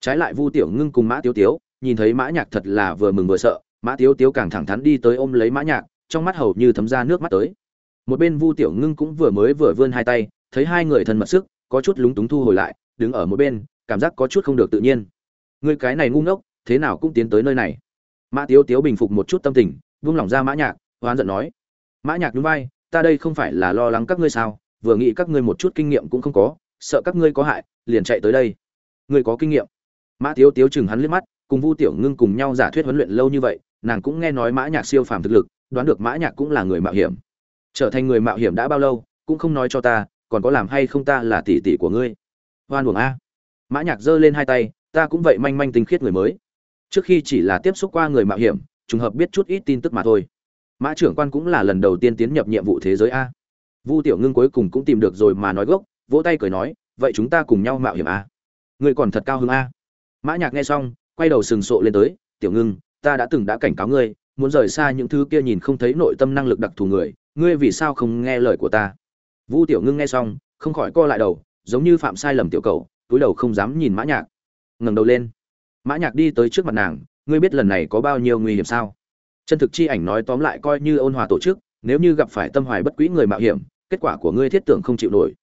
trái lại vu tiểu ngưng cùng mã tiếu tiếu, nhìn thấy mã nhạc thật là vừa mừng vừa sợ, mã tiếu tiếu càng thẳng thắn đi tới ôm lấy mã nhạc, trong mắt hầu như thấm ra nước mắt tới. Một bên vu tiểu ngưng cũng vừa mới vừa vươn hai tay, thấy hai người thân mật sức, có chút lúng túng thu hồi lại, đứng ở một bên, cảm giác có chút không được tự nhiên. Người cái này ngu ngốc, thế nào cũng tiến tới nơi này. Mã tiếu tiếu bình phục một chút tâm tình, vung lòng ra mã nhạc, hoán giận nói. Mã nhạc nhún vai, ta đây không phải là lo lắng các ngươi sao, vừa nghĩ các ngươi một chút kinh nghiệm cũng không có, sợ các ngươi có hại, liền chạy tới đây. Ngươi có kinh nghiệm? Mã tiếu tiếu chừng hắn liếc mắt, cùng vu tiểu ngưng cùng nhau giả thuyết huấn luyện lâu như vậy, nàng cũng nghe nói mã nhạc siêu phàm thực lực, đoán được mã nhạc cũng là người mạo hiểm. Trở thành người mạo hiểm đã bao lâu, cũng không nói cho ta, còn có làm hay không ta là tỷ tỷ của ngươi. Hoan uổng a. Mã nhạc giơ lên hai tay, ta cũng vậy manh manh tinh khiết người mới. Trước khi chỉ là tiếp xúc qua người mạo hiểm, trùng hợp biết chút ít tin tức mà thôi. Mã trưởng quan cũng là lần đầu tiên tiến nhập nhiệm vụ thế giới a. Vu tiểu ngưng cuối cùng cũng tìm được rồi mà nói gốc, vỗ tay cười nói, vậy chúng ta cùng nhau mạo hiểm a. Ngươi còn thật cao hứng a mã nhạc nghe xong, quay đầu sừng sộ lên tới, tiểu ngưng, ta đã từng đã cảnh cáo ngươi, muốn rời xa những thứ kia nhìn không thấy nội tâm năng lực đặc thù người, ngươi vì sao không nghe lời của ta? Vu tiểu ngưng nghe xong, không khỏi co lại đầu, giống như phạm sai lầm tiểu cầu, túi đầu không dám nhìn mã nhạc. Ngẩng đầu lên. Mã nhạc đi tới trước mặt nàng, ngươi biết lần này có bao nhiêu nguy hiểm sao? Chân thực chi ảnh nói tóm lại coi như ôn hòa tổ chức, nếu như gặp phải tâm hoài bất quý người mạo hiểm, kết quả của ngươi thiết tưởng không chịu nổi.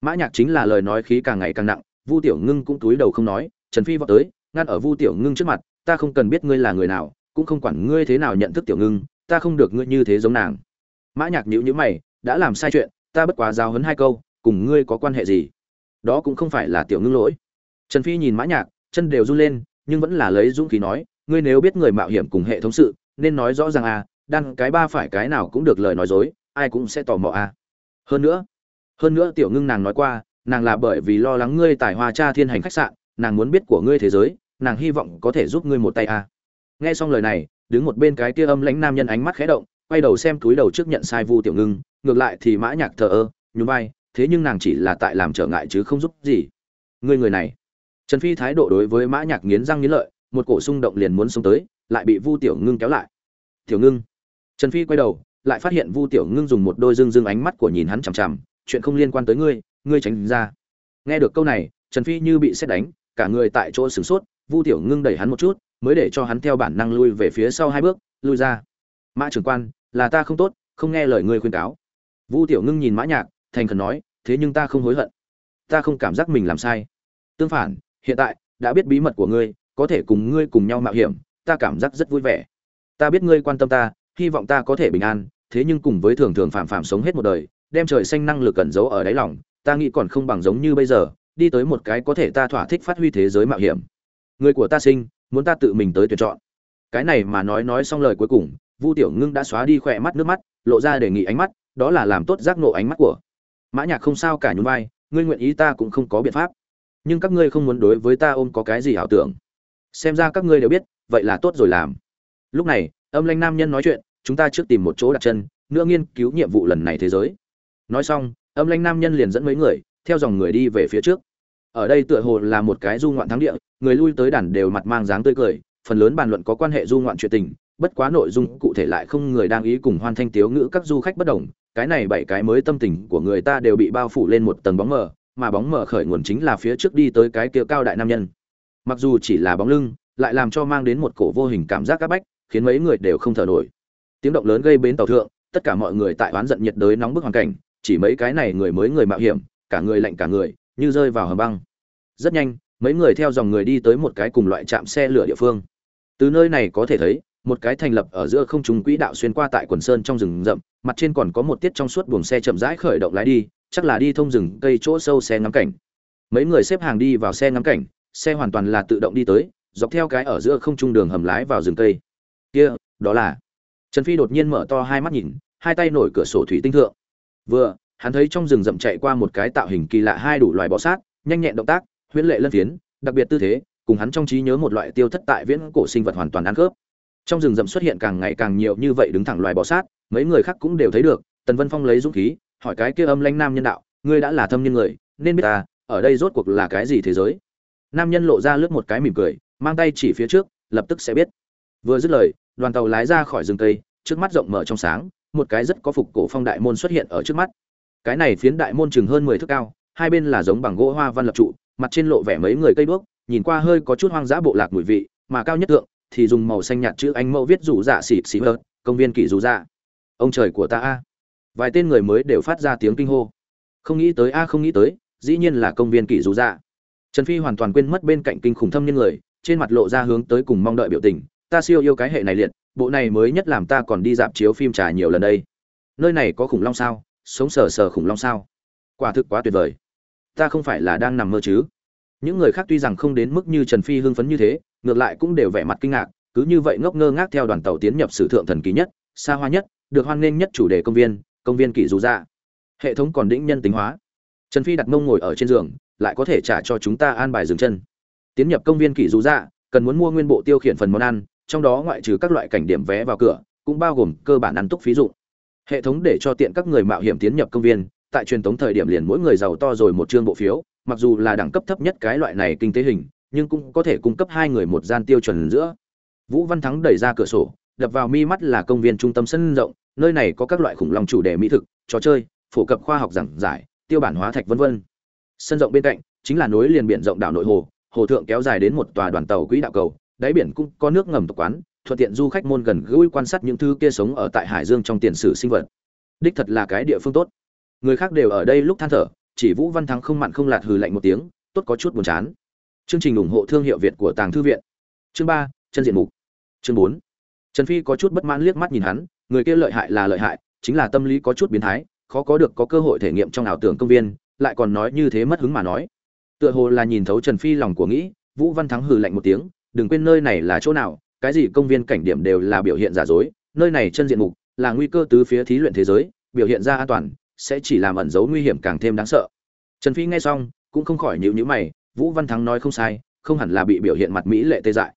Mã nhạc chính là lời nói khí càng ngày càng nặng, vu tiểu ngưng cũng túi đầu không nói trần phi vọt tới, ngăn ở vu tiểu ngưng trước mặt, ta không cần biết ngươi là người nào, cũng không quản ngươi thế nào nhận thức tiểu ngưng, ta không được ngươi như thế giống nàng. Mã nhạc nhíu nhíu mày, đã làm sai chuyện, ta bất quá giao huấn hai câu, cùng ngươi có quan hệ gì? Đó cũng không phải là tiểu ngưng lỗi. Trần phi nhìn mã nhạc, chân đều run lên, nhưng vẫn là lấy dũng khí nói, ngươi nếu biết người mạo hiểm cùng hệ thống sự, nên nói rõ ràng à đăng cái ba phải cái nào cũng được lời nói dối, ai cũng sẽ tò mò à. Hơn nữa hơn nữa tiểu ngưng nàng nói qua, nàng là bởi vì lo lắng ngươi tài hoa cha thiên hành khách sạn nàng muốn biết của ngươi thế giới, nàng hy vọng có thể giúp ngươi một tay à. Nghe xong lời này, đứng một bên cái kia âm lãnh nam nhân ánh mắt khẽ động, quay đầu xem túi đầu trước nhận sai vu tiểu ngưng, ngược lại thì mã nhạc thờ ơ, nhún vai, thế nhưng nàng chỉ là tại làm trở ngại chứ không giúp gì. Ngươi người này. Trần phi thái độ đối với mã nhạc nghiến răng nghiến lợi, một cổ xung động liền muốn xông tới, lại bị vu tiểu ngưng kéo lại. Tiểu ngưng. Trần phi quay đầu, lại phát hiện vu tiểu ngưng dùng một đôi dương dương ánh mắt của nhìn hắn chằm chằm, chuyện không liên quan tới ngươi ngươi tránh ra. Nghe được câu này, trần phi như bị xét đánh cả người tại chỗ sửng sốt, vu tiểu ngưng đẩy hắn một chút, mới để cho hắn theo bản năng lui về phía sau hai bước, lui ra. Mã trưởng quan, là ta không tốt, không nghe lời ngươi khuyên cáo. Vu tiểu ngưng nhìn mã nhạc, thành khẩn nói, thế nhưng ta không hối hận. Ta không cảm giác mình làm sai. Tương phản, hiện tại, đã biết bí mật của ngươi, có thể cùng ngươi cùng nhau mạo hiểm, ta cảm giác rất vui vẻ. Ta biết ngươi quan tâm ta, hy vọng ta có thể bình an, thế nhưng cùng với thường thường phạm phạm sống hết một đời, đem trời xanh năng lực cẩn giấu ở đáy lòng, ta nghĩ còn không bằng giống như bây giờ đi tới một cái có thể ta thỏa thích phát huy thế giới mạo hiểm. Người của ta sinh, muốn ta tự mình tới tuyển chọn. Cái này mà nói nói xong lời cuối cùng, vu tiểu ngưng đã xóa đi khỏe mắt nước mắt, lộ ra đề nghị ánh mắt, đó là làm tốt giác nộ ánh mắt của. Mã nhạc không sao cả nhún vai, ngươi nguyện ý ta cũng không có biện pháp. Nhưng các ngươi không muốn đối với ta ôm có cái gì ảo tưởng. Xem ra các ngươi đều biết, vậy là tốt rồi làm. Lúc này, âm lanh nam nhân nói chuyện, chúng ta trước tìm một chỗ đặt chân, nữa nghiên cứu nhiệm vụ lần này thế giới. Nói xong, âm lanh nam nhân liền dẫn mấy người theo dòng người đi về phía trước. Ở đây tựa hồ là một cái du ngoạn thắng địa, người lui tới đàn đều mặt mang dáng tươi cười, phần lớn bàn luận có quan hệ du ngoạn chuyện tình, bất quá nội dung cụ thể lại không người đang ý cùng hoan thanh tiếu ngữ các du khách bất đồng, cái này bảy cái mới tâm tình của người ta đều bị bao phủ lên một tầng bóng mờ, mà bóng mờ khởi nguồn chính là phía trước đi tới cái kia cao đại nam nhân. Mặc dù chỉ là bóng lưng, lại làm cho mang đến một cổ vô hình cảm giác áp bách, khiến mấy người đều không thở nổi. Tiếng động lớn gây bến tàu thượng, tất cả mọi người tại oán giận nhiệt đới nóng bức hoàn cảnh, chỉ mấy cái này người mới người mạo hiểm cả người lạnh cả người, như rơi vào hầm băng. Rất nhanh, mấy người theo dòng người đi tới một cái cùng loại trạm xe lửa địa phương. Từ nơi này có thể thấy, một cái thành lập ở giữa không trung quỹ đạo xuyên qua tại quần sơn trong rừng rậm, mặt trên còn có một tiết trong suốt buồng xe chậm rãi khởi động lái đi, chắc là đi thông rừng cây chỗ sâu xe ngắm cảnh. Mấy người xếp hàng đi vào xe ngắm cảnh, xe hoàn toàn là tự động đi tới, dọc theo cái ở giữa không trung đường hầm lái vào rừng cây. Kia, đó là. Trần phi đột nhiên mở to hai mắt nhìn, hai tay nổi cửa sổ thủy tinh thượng. Vừa hắn thấy trong rừng rậm chạy qua một cái tạo hình kỳ lạ hai đủ loài bọ sát, nhanh nhẹn động tác, huyễn lệ lân phiến, đặc biệt tư thế, cùng hắn trong trí nhớ một loại tiêu thất tại viễn cổ sinh vật hoàn toàn ăn khớp. Trong rừng rậm xuất hiện càng ngày càng nhiều như vậy đứng thẳng loài bọ sát, mấy người khác cũng đều thấy được, tần vân phong lấy dũng khí, hỏi cái kia âm lãnh nam nhân đạo, ngươi đã là thâm nhân người, nên biết ta, ở đây rốt cuộc là cái gì thế giới? Nam nhân lộ ra lướt một cái mỉm cười, mang tay chỉ phía trước, lập tức sẽ biết. Vừa dứt lời, đoàn tàu lái ra khỏi rừng cây, trước mắt rộng mở trong sáng, một cái rất có phục cổ phong đại môn xuất hiện ở trước mắt cái này phiến đại môn chừng hơn mười thước cao, hai bên là giống bằng gỗ hoa văn lập trụ, mặt trên lộ vẻ mấy người cây đuốc, nhìn qua hơi có chút hoang dã bộ lạc mùi vị, mà cao nhất tượng thì dùng màu xanh nhạt chữ anh mẫu viết rủ dạ xịt xịt hơn công viên kỷ rủ dạ. Ông trời của ta a. Vài tên người mới đều phát ra tiếng kinh hô. Không nghĩ tới a, không nghĩ tới, dĩ nhiên là công viên kỷ rủ dạ. Trần phi hoàn toàn quên mất bên cạnh kinh khủng thâm nhân người, trên mặt lộ ra hướng tới cùng mong đợi biểu tình. Ta siêu yêu cái hệ này liệt, bộ này mới nhất làm ta còn đi dạp chiếu phim trà nhiều lần đây. Nơi này có khủng long sao? Sống sờ sờ khủng long sao? Quả thực quá tuyệt vời. Ta không phải là đang nằm mơ chứ? Những người khác tuy rằng không đến mức như trần phi hưng phấn như thế, ngược lại cũng đều vẻ mặt kinh ngạc, cứ như vậy ngốc ngơ ngác theo đoàn tàu tiến nhập sử thượng thần kỳ nhất, xa hoa nhất, được hoan nghênh nhất chủ đề công viên công viên kỷ dù ra hệ thống còn đĩnh nhân tính hóa. Trần phi đặt mông ngồi ở trên giường, lại có thể trả cho chúng ta an bài dừng chân. Tiến nhập công viên kỷ dù ra cần muốn mua nguyên bộ tiêu khiển phần món ăn, trong đó ngoại trừ các loại cảnh điểm vé vào cửa, cũng bao gồm cơ bản ăn túc phí dụng hệ thống để cho tiện các người mạo hiểm tiến nhập công viên, tại truyền thống thời điểm liền mỗi người giàu to rồi một chương bộ phiếu, mặc dù là đẳng cấp thấp nhất cái loại này kinh tế hình, nhưng cũng có thể cung cấp hai người một gian tiêu chuẩn giữa. Vũ văn thắng đẩy ra cửa sổ, đập vào mi mắt là công viên trung tâm sân rộng, nơi này có các loại khủng long chủ đề mỹ thực, trò chơi, phổ cập khoa học giảng giải, tiêu bản hóa thạch vân vân. Sân rộng bên cạnh chính là núi liền biển rộng đảo nội hồ hồ thượng kéo dài đến một tòa đoàn tàu quỹ đạo cầu, đáy biển cũng có nước ngầm tập quán thuận tiện du khách môn gần gũi quan sát những thứ kia sống ở tại hải dương trong tiền sử sinh vật. Đích thật là cái địa phương tốt. Người khác đều ở đây lúc than thở, chỉ vũ văn thắng không mặn không lạt hừ lạnh một tiếng, tốt có chút buồn chán. Chương trình ủng hộ thương hiệu việt của tàng thư viện. Chương ba, chân diện mục. Chương bốn, trần phi có chút bất mãn liếc mắt nhìn hắn, người kia lợi hại là lợi hại, chính là tâm lý có chút biến thái, khó có được có cơ hội thể nghiệm trong ảo tưởng công viên, lại còn nói như thế mất hứng mà nói. Tựa hồ là nhìn thấu trần phi lòng của nghĩ, vũ văn thắng hừ lạnh một tiếng, đừng quên nơi này là chỗ nào cái gì công viên cảnh điểm đều là biểu hiện giả dối, nơi này chân diện mục là nguy cơ tứ phía thí luyện thế giới, biểu hiện ra an toàn, sẽ chỉ làm ẩn dấu nguy hiểm càng thêm đáng sợ. Trần phi nghe xong, cũng không khỏi nhíu nhíu mày, vũ văn thắng nói không sai, không hẳn là bị biểu hiện mặt mỹ lệ tê dại.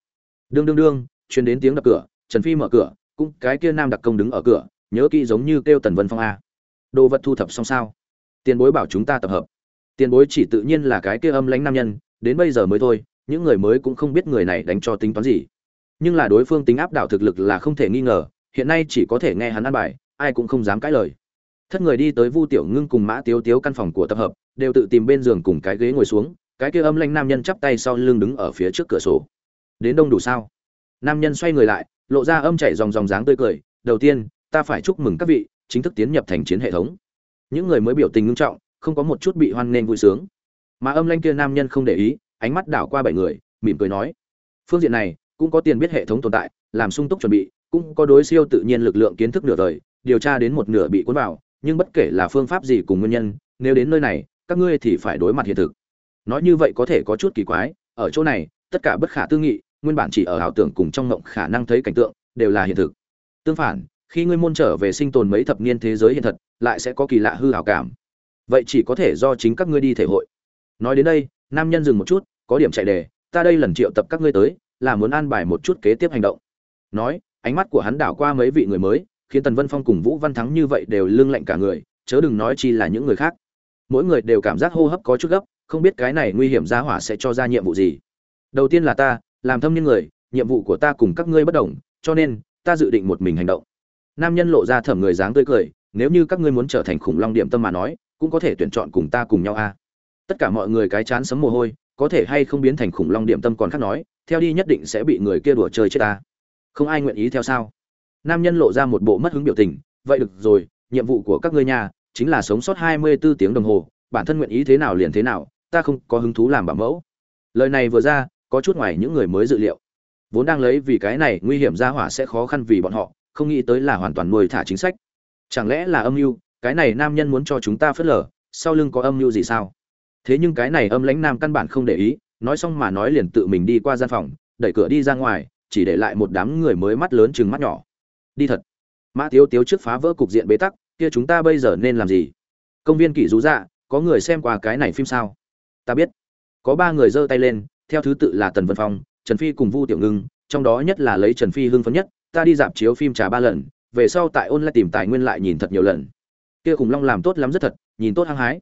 Đương đương đương, truyền đến tiếng đập cửa, trần phi mở cửa, cũng cái kia nam đặc công đứng ở cửa, nhớ kỹ giống như kêu tần vân phong a. Đồ vật thu thập xong sao? Tiền bối bảo chúng ta tập hợp. Tiền bối chỉ tự nhiên là cái kia âm lãnh nam nhân, đến bây giờ mới thôi, những người mới cũng không biết người này đánh cho tính toán gì nhưng là đối phương tính áp đảo thực lực là không thể nghi ngờ, hiện nay chỉ có thể nghe hắn ăn bài, ai cũng không dám cãi lời. Thất người đi tới vu tiểu ngưng cùng mã tiếu tiếu căn phòng của tập hợp, đều tự tìm bên giường cùng cái ghế ngồi xuống, cái kia âm lanh nam nhân chắp tay sau lưng đứng ở phía trước cửa sổ. Đến đông đủ sao? Nam nhân xoay người lại, lộ ra âm chảy dòng dòng dáng tươi cười, đầu tiên, ta phải chúc mừng các vị, chính thức tiến nhập thành chiến hệ thống. Những người mới biểu tình ngưng trọng, không có một chút bị hoan nghênh vui sướng. Mà âm lanh kia nam nhân không để ý, ánh mắt đảo qua bảy người, mỉm cười nói, phương diện này cũng có tiền biết hệ thống tồn tại, làm sung túc chuẩn bị, cũng có đối siêu tự nhiên lực lượng kiến thức nửa đời, điều tra đến một nửa bị cuốn vào, nhưng bất kể là phương pháp gì cùng nguyên nhân, nếu đến nơi này, các ngươi thì phải đối mặt hiện thực. Nói như vậy có thể có chút kỳ quái, ở chỗ này, tất cả bất khả tư nghị, nguyên bản chỉ ở ảo tưởng cùng trong ngộng khả năng thấy cảnh tượng, đều là hiện thực. Tương phản, khi ngươi môn trở về sinh tồn mấy thập niên thế giới hiện thật, lại sẽ có kỳ lạ hư hảo cảm. Vậy chỉ có thể do chính các ngươi đi thể hội. Nói đến đây, nam nhân dừng một chút, có điểm chạy đề, ta đây lần triệu tập các ngươi tới là muốn an bài một chút kế tiếp hành động. Nói, ánh mắt của hắn đảo qua mấy vị người mới, khiến tần vân phong cùng vũ văn thắng như vậy đều lưng lạnh cả người, chớ đừng nói chi là những người khác. Mỗi người đều cảm giác hô hấp có chút gấp, không biết cái này nguy hiểm ra hỏa sẽ cho ra nhiệm vụ gì. Đầu tiên là ta, làm thâm niên người, nhiệm vụ của ta cùng các ngươi bất đồng, cho nên, ta dự định một mình hành động. Nam nhân lộ ra thẩm người dáng tươi cười, nếu như các ngươi muốn trở thành khủng long điểm tâm mà nói, cũng có thể tuyển chọn cùng ta cùng nhau a. Tất cả mọi người cái chán sấm mồ hôi, có thể hay không biến thành khủng long điểm tâm còn khác nói theo đi nhất định sẽ bị người kia đùa chơi chết ta. Không ai nguyện ý theo sao? Nam nhân lộ ra một bộ mất hứng biểu tình, vậy được rồi, nhiệm vụ của các ngươi nhà chính là sống sót hai mươi 24 tiếng đồng hồ, bản thân nguyện ý thế nào liền thế nào, ta không có hứng thú làm bảo mẫu. Lời này vừa ra, có chút ngoài những người mới dự liệu. Vốn đang lấy vì cái này nguy hiểm ra hỏa sẽ khó khăn vì bọn họ, không nghĩ tới là hoàn toàn nuôi thả chính sách. Chẳng lẽ là âm mưu? Cái này nam nhân muốn cho chúng ta phớt lờ, sau lưng có âm mưu gì sao? Thế nhưng cái này âm lãnh nam căn bản không để ý nói xong mà nói liền tự mình đi qua gian phòng, đẩy cửa đi ra ngoài, chỉ để lại một đám người mới mắt lớn chừng mắt nhỏ. Đi thật. Mã tiếu tiếu trước phá vỡ cục diện bế tắc, kia chúng ta bây giờ nên làm gì? Công viên kỷ rú dạ có người xem qua cái này phim sao? Ta biết. Có ba người giơ tay lên, theo thứ tự là tần vân phong, trần phi cùng vu tiểu ngưng, trong đó nhất là lấy trần phi hưng phấn nhất, ta đi dạp chiếu phim trà ba lần, về sau tại ôn lại tìm tài nguyên lại nhìn thật nhiều lần. Kia khủng long làm tốt lắm rất thật, nhìn tốt hăng hái.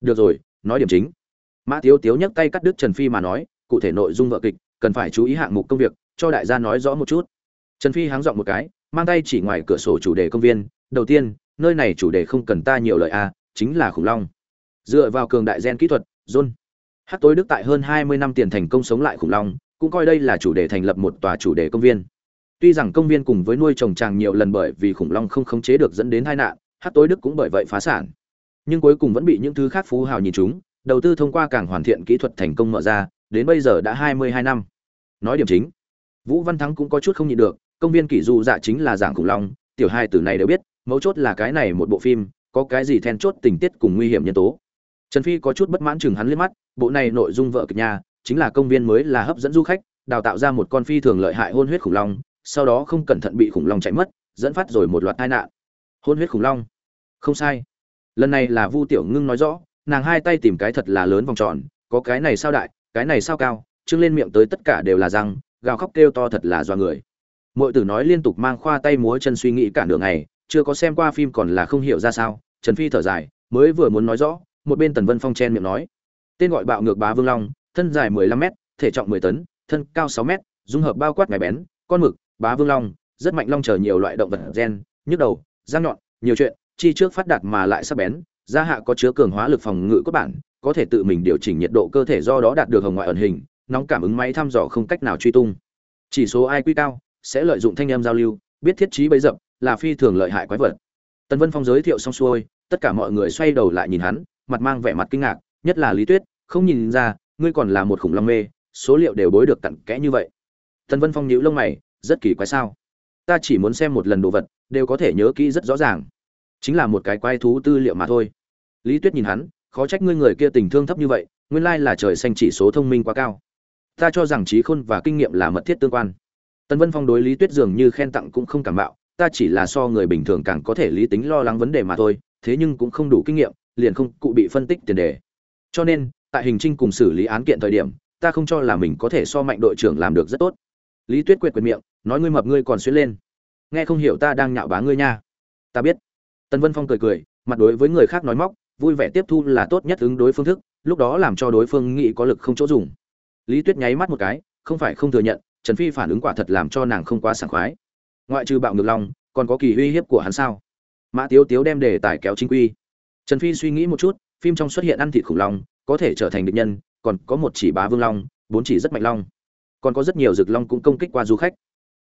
Được rồi, nói điểm chính mã tiếu tiếu nhấc tay cắt đứt trần phi mà nói, cụ thể nội dung vợ kịch, cần phải chú ý hạng mục công việc, cho đại gia nói rõ một chút. Trần phi háng dọn một cái, mang tay chỉ ngoài cửa sổ chủ đề công viên, đầu tiên, nơi này chủ đề không cần ta nhiều lời a chính là khủng long. Dựa vào cường đại gen kỹ thuật, john hát tối đức tại hơn hai mươi năm tiền thành công sống lại khủng long, cũng coi đây là chủ đề thành lập một tòa chủ đề công viên. Tuy rằng công viên cùng với nuôi trồng tràng nhiều lần bởi vì khủng long không khống chế được dẫn đến tai nạn hát tối đức cũng bởi vậy phá sản. Nhưng cuối cùng vẫn bị những thứ khác phú hào nhìn chúng đầu tư thông qua càng hoàn thiện kỹ thuật thành công mở ra, đến bây giờ đã hai mươi hai năm. Nói điểm chính, vũ văn thắng cũng có chút không nhịn được, công viên kỷ du dạ chính là dạng khủng long, tiểu hai tử này đều biết, mấu chốt là cái này một bộ phim, có cái gì then chốt tình tiết cùng nguy hiểm nhân tố. Trần phi có chút bất mãn chừng hắn liếc mắt, bộ này nội dung vợ kịch nhà, chính là công viên mới là hấp dẫn du khách, đào tạo ra một con phi thường lợi hại hôn huyết khủng long, sau đó không cẩn thận bị khủng long chạy mất, dẫn phát rồi một loạt tai nạn. Hôn huyết khủng long? Không sai. Lần này là vu tiểu ngưng nói rõ nàng hai tay tìm cái thật là lớn vòng tròn, có cái này sao đại, cái này sao cao, trương lên miệng tới tất cả đều là răng, gào khóc kêu to thật là do người. Mọi tử nói liên tục mang khoa tay múa chân suy nghĩ cả nửa ngày, chưa có xem qua phim còn là không hiểu ra sao, trần phi thở dài, mới vừa muốn nói rõ, một bên tần vân phong chen miệng nói. Tên gọi bạo ngược bá vương long, thân dài 15 mét, thể trọng 10 tấn, thân cao 6 mét, dung hợp bao quát ngày bén, con mực, bá vương long, rất mạnh long chờ nhiều loại động vật gen, nhức đầu, răng nhọn, nhiều chuyện, chi trước phát đạt mà lại sắc bén gia hạ có chứa cường hóa lực phòng ngự cốt bản, có thể tự mình điều chỉnh nhiệt độ cơ thể do đó đạt được hồng ngoại ẩn hình, nóng cảm ứng máy thăm dò không cách nào truy tung. Chỉ số IQ cao, sẽ lợi dụng thanh âm giao lưu, biết thiết trí bấy dập, là phi thường lợi hại quái vật. Tần vân phong giới thiệu xong xuôi, tất cả mọi người xoay đầu lại nhìn hắn, mặt mang vẻ mặt kinh ngạc, nhất là lý tuyết, không nhìn ra, ngươi còn là một khủng long mê, số liệu đều bối được cặn kẽ như vậy. Tần vân phong nhíu lông mày, rất kỳ quái sao? Ta chỉ muốn xem một lần đồ vật, đều có thể nhớ kỹ rất rõ ràng chính là một cái quái thú tư liệu mà thôi. Lý tuyết nhìn hắn, khó trách ngươi người kia tình thương thấp như vậy, nguyên lai là trời xanh chỉ số thông minh quá cao. Ta cho rằng trí khôn và kinh nghiệm là mật thiết tương quan. Tần vân phong đối lý tuyết dường như khen tặng cũng không cảm bạo ta chỉ là so người bình thường càng có thể lý tính lo lắng vấn đề mà thôi, thế nhưng cũng không đủ kinh nghiệm, liền không cụ bị phân tích tiền đề. Cho nên, tại hình trinh cùng xử lý án kiện thời điểm, ta không cho là mình có thể so mạnh đội trưởng làm được rất tốt. Lý tuyết quệt quệt miệng, nói ngươi mập ngươi còn xuyên lên. Nghe không hiểu ta đang nhạo bá ngươi nha. Ta biết tần vân phong cười cười, mặt đối với người khác nói móc, vui vẻ tiếp thu là tốt nhất ứng đối phương thức, lúc đó làm cho đối phương nghĩ có lực không chỗ dùng. Lý tuyết nháy mắt một cái, không phải không thừa nhận, trần phi phản ứng quả thật làm cho nàng không quá sảng khoái. Ngoại trừ bạo ngược lòng, còn có kỳ uy hiếp của hắn sao? Mã tiếu tiếu đem đề tài kéo chính quy. Trần phi suy nghĩ một chút, phim trong xuất hiện ăn thịt khủng long, có thể trở thành địch nhân, còn có một chỉ bá vương long, bốn chỉ rất mạnh long. Còn có rất nhiều rực long cũng công kích qua du khách.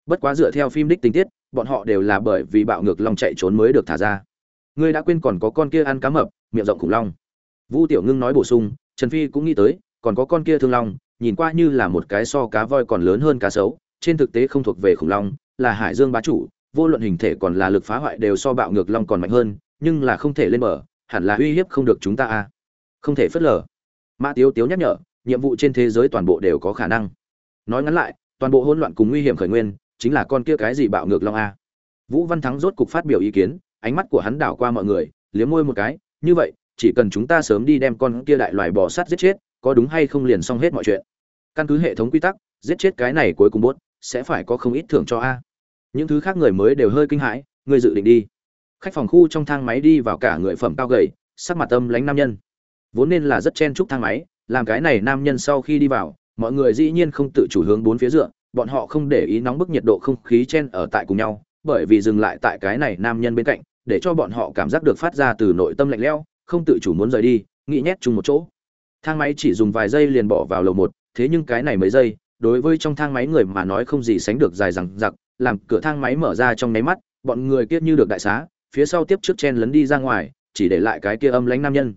Bất quá dựa theo phim đích tình tiết, bọn họ đều là bởi vì bạo ngược long chạy trốn mới được thả ra ngươi đã quên còn có con kia ăn cá mập, miệng rộng khủng long. Vu tiểu ngưng nói bổ sung, trần phi cũng nghĩ tới, còn có con kia thương long, nhìn qua như là một cái so cá voi còn lớn hơn cá sấu, trên thực tế không thuộc về khủng long, là hải dương bá chủ, vô luận hình thể còn là lực phá hoại đều so bạo ngược long còn mạnh hơn, nhưng là không thể lên bờ, hẳn là uy hiếp không được chúng ta a. Không thể phớt lờ. Mã tiếu tiếu nhắc nhở, nhiệm vụ trên thế giới toàn bộ đều có khả năng. Nói ngắn lại, toàn bộ hỗn loạn cùng nguy hiểm khởi nguyên, chính là con kia cái gì bạo ngược long a. Vũ văn thắng rốt cục phát biểu ý kiến ánh mắt của hắn đảo qua mọi người, liếm môi một cái, như vậy, chỉ cần chúng ta sớm đi đem con kia đại loài bò sát giết chết, có đúng hay không liền xong hết mọi chuyện. Căn cứ hệ thống quy tắc, giết chết cái này cuối cùng bốt sẽ phải có không ít thưởng cho a. Những thứ khác người mới đều hơi kinh hãi người dự định đi. Khách phòng khu trong thang máy đi vào cả người phẩm cao gầy, sắc mặt âm lánh nam nhân. Vốn nên là rất chen chúc thang máy, làm cái này nam nhân sau khi đi vào, mọi người dĩ nhiên không tự chủ hướng bốn phía dựa, bọn họ không để ý nóng bức nhiệt độ không khí chen ở tại cùng nhau, bởi vì dừng lại tại cái này nam nhân bên cạnh để cho bọn họ cảm giác được phát ra từ nội tâm lạnh lẽo, không tự chủ muốn rời đi, nghĩ nhét chung một chỗ. Thang máy chỉ dùng vài giây liền bỏ vào lầu một, thế nhưng cái này mấy giây, đối với trong thang máy người mà nói không gì sánh được dài rằng giặc làm cửa thang máy mở ra trong nháy mắt, bọn người kia như được đại xá, phía sau tiếp trước chen lấn đi ra ngoài, chỉ để lại cái kia âm lãnh nam nhân.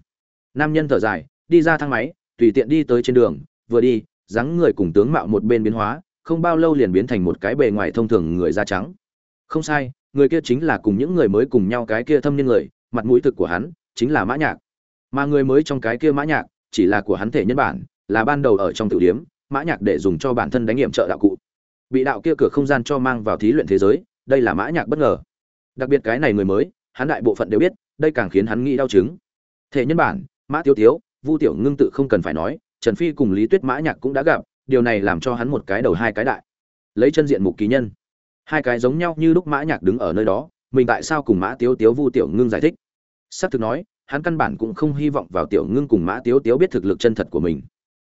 Nam nhân thở dài, đi ra thang máy, tùy tiện đi tới trên đường, vừa đi, dáng người cùng tướng mạo một bên biến hóa, không bao lâu liền biến thành một cái bề ngoài thông thường người da trắng. Không sai người kia chính là cùng những người mới cùng nhau cái kia thâm niên người, mặt mũi thực của hắn chính là mã nhạc. Mà người mới trong cái kia mã nhạc chỉ là của hắn thể nhân bản, là ban đầu ở trong tiểu điểm mã nhạc để dùng cho bản thân đánh nghiệm trợ đạo cụ. Bị đạo kia cửa không gian cho mang vào thí luyện thế giới, đây là mã nhạc bất ngờ. Đặc biệt cái này người mới, hắn đại bộ phận đều biết, đây càng khiến hắn nghĩ đau chứng. Thể nhân bản, mã tiêu tiếu, vu tiểu ngưng tự không cần phải nói, trần phi cùng lý tuyết mã nhạc cũng đã gặp, điều này làm cho hắn một cái đầu hai cái đại. Lấy chân diện mục ký nhân hai cái giống nhau như lúc mã nhạc đứng ở nơi đó, mình tại sao cùng mã tiếu tiếu vu, tiểu ngưng giải thích? Sắp thực nói, hắn căn bản cũng không hy vọng vào tiểu ngưng cùng mã tiếu tiếu biết thực lực chân thật của mình.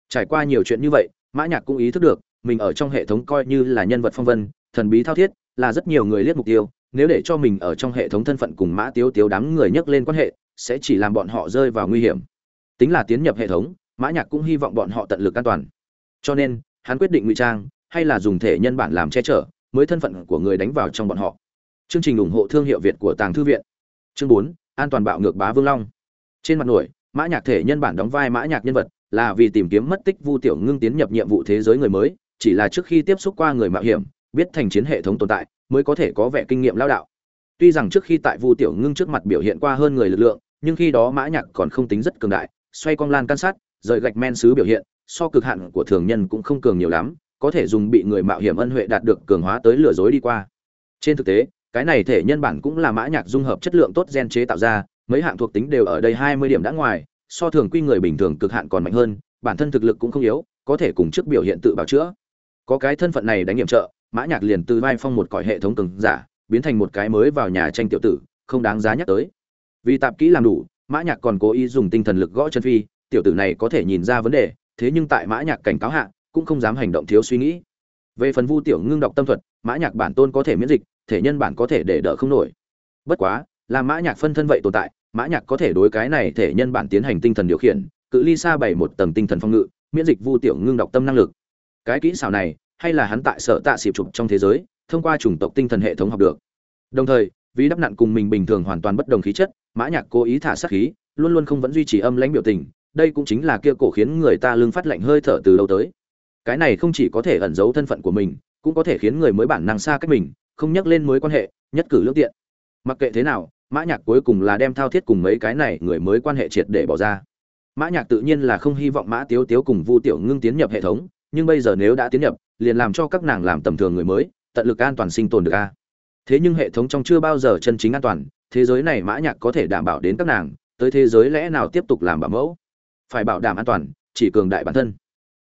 Trải qua nhiều chuyện như vậy, mã nhạc cũng ý thức được, mình ở trong hệ thống coi như là nhân vật phong vân, thần bí thao thiết, là rất nhiều người liếc mục tiêu. Nếu để cho mình ở trong hệ thống thân phận cùng mã tiếu tiếu đám người nhắc lên quan hệ, sẽ chỉ làm bọn họ rơi vào nguy hiểm. Tính là tiến nhập hệ thống, mã nhạc cũng hy vọng bọn họ tận lực an toàn. Cho nên, hắn quyết định ngụy trang, hay là dùng thể nhân bản làm che chở mới thân phận của người đánh vào trong bọn họ. Chương trình ủng hộ thương hiệu việt của tàng thư viện. Chương bốn, an toàn bạo ngược bá vương long. Trên mặt nổi, mã nhạc thể nhân bản đóng vai mã nhạc nhân vật, là vì tìm kiếm mất tích vu tiểu ngưng tiến nhập nhiệm vụ thế giới người mới, chỉ là trước khi tiếp xúc qua người mạo hiểm, biết thành chiến hệ thống tồn tại, mới có thể có vẻ kinh nghiệm lao đạo. Tuy rằng trước khi tại vu tiểu ngưng trước mặt biểu hiện qua hơn người lực lượng, nhưng khi đó mã nhạc còn không tính rất cường đại, xoay cong lan can sát, rời gạch men sứ biểu hiện, so cực hạn của thường nhân cũng không cường nhiều lắm có thể dùng bị người mạo hiểm ân huệ đạt được cường hóa tới lừa dối đi qua. Trên thực tế, cái này thể nhân bản cũng là mã nhạc dung hợp chất lượng tốt gen chế tạo ra, mấy hạng thuộc tính đều ở đây hai mươi điểm đã ngoài, so thường quy người bình thường cực hạn còn mạnh hơn, bản thân thực lực cũng không yếu, có thể cùng trước biểu hiện tự bảo chữa. Có cái thân phận này đánh nghiệm trợ, mã nhạc liền từ vai phong một cõi hệ thống cường giả, biến thành một cái mới vào nhà tranh tiểu tử, không đáng giá nhắc tới. Vì tạp kỹ làm đủ, mã nhạc còn cố ý dùng tinh thần lực gõ chân phi, tiểu tử này có thể nhìn ra vấn đề, thế nhưng tại mã nhạc cảnh cáo hạ cũng không dám hành động thiếu suy nghĩ. Về phần vu tiểu ngưng đọc tâm thuật, mã nhạc bản tôn có thể miễn dịch, thể nhân bản có thể để đỡ không nổi. Bất quá, là mã nhạc phân thân vậy tồn tại, mã nhạc có thể đối cái này thể nhân bản tiến hành tinh thần điều khiển, cự ly xa bảy một tầng tinh thần phong ngự, miễn dịch vu tiểu ngưng đọc tâm năng lực. Cái kỹ xảo này, hay là hắn tại sở tạ xịp trục trong thế giới, thông qua chủng tộc tinh thần hệ thống học được. Đồng thời, vì đắp nặn cùng mình bình thường hoàn toàn bất đồng khí chất, mã nhạc cố ý thả sát khí, luôn luôn không vẫn duy trì âm lãnh biểu tình, đây cũng chính là kia cổ khiến người ta lương phát lạnh hơi thở từ lâu tới cái này không chỉ có thể ẩn giấu thân phận của mình, cũng có thể khiến người mới bản năng xa cách mình, không nhắc lên mối quan hệ, nhất cử lương tiện. Mặc kệ thế nào, mã nhạc cuối cùng là đem thao thiết cùng mấy cái này người mới quan hệ triệt để bỏ ra. Mã nhạc tự nhiên là không hy vọng mã tiếu tiếu cùng vu tiểu ngưng tiến nhập hệ thống, nhưng bây giờ nếu đã tiến nhập, liền làm cho các nàng làm tầm thường người mới, tận lực an toàn sinh tồn được a. Thế nhưng hệ thống trong chưa bao giờ chân chính an toàn, thế giới này mã nhạc có thể đảm bảo đến các nàng, tới thế giới lẽ nào tiếp tục làm bảo mẫu? Phải bảo đảm an toàn, chỉ cường đại bản thân.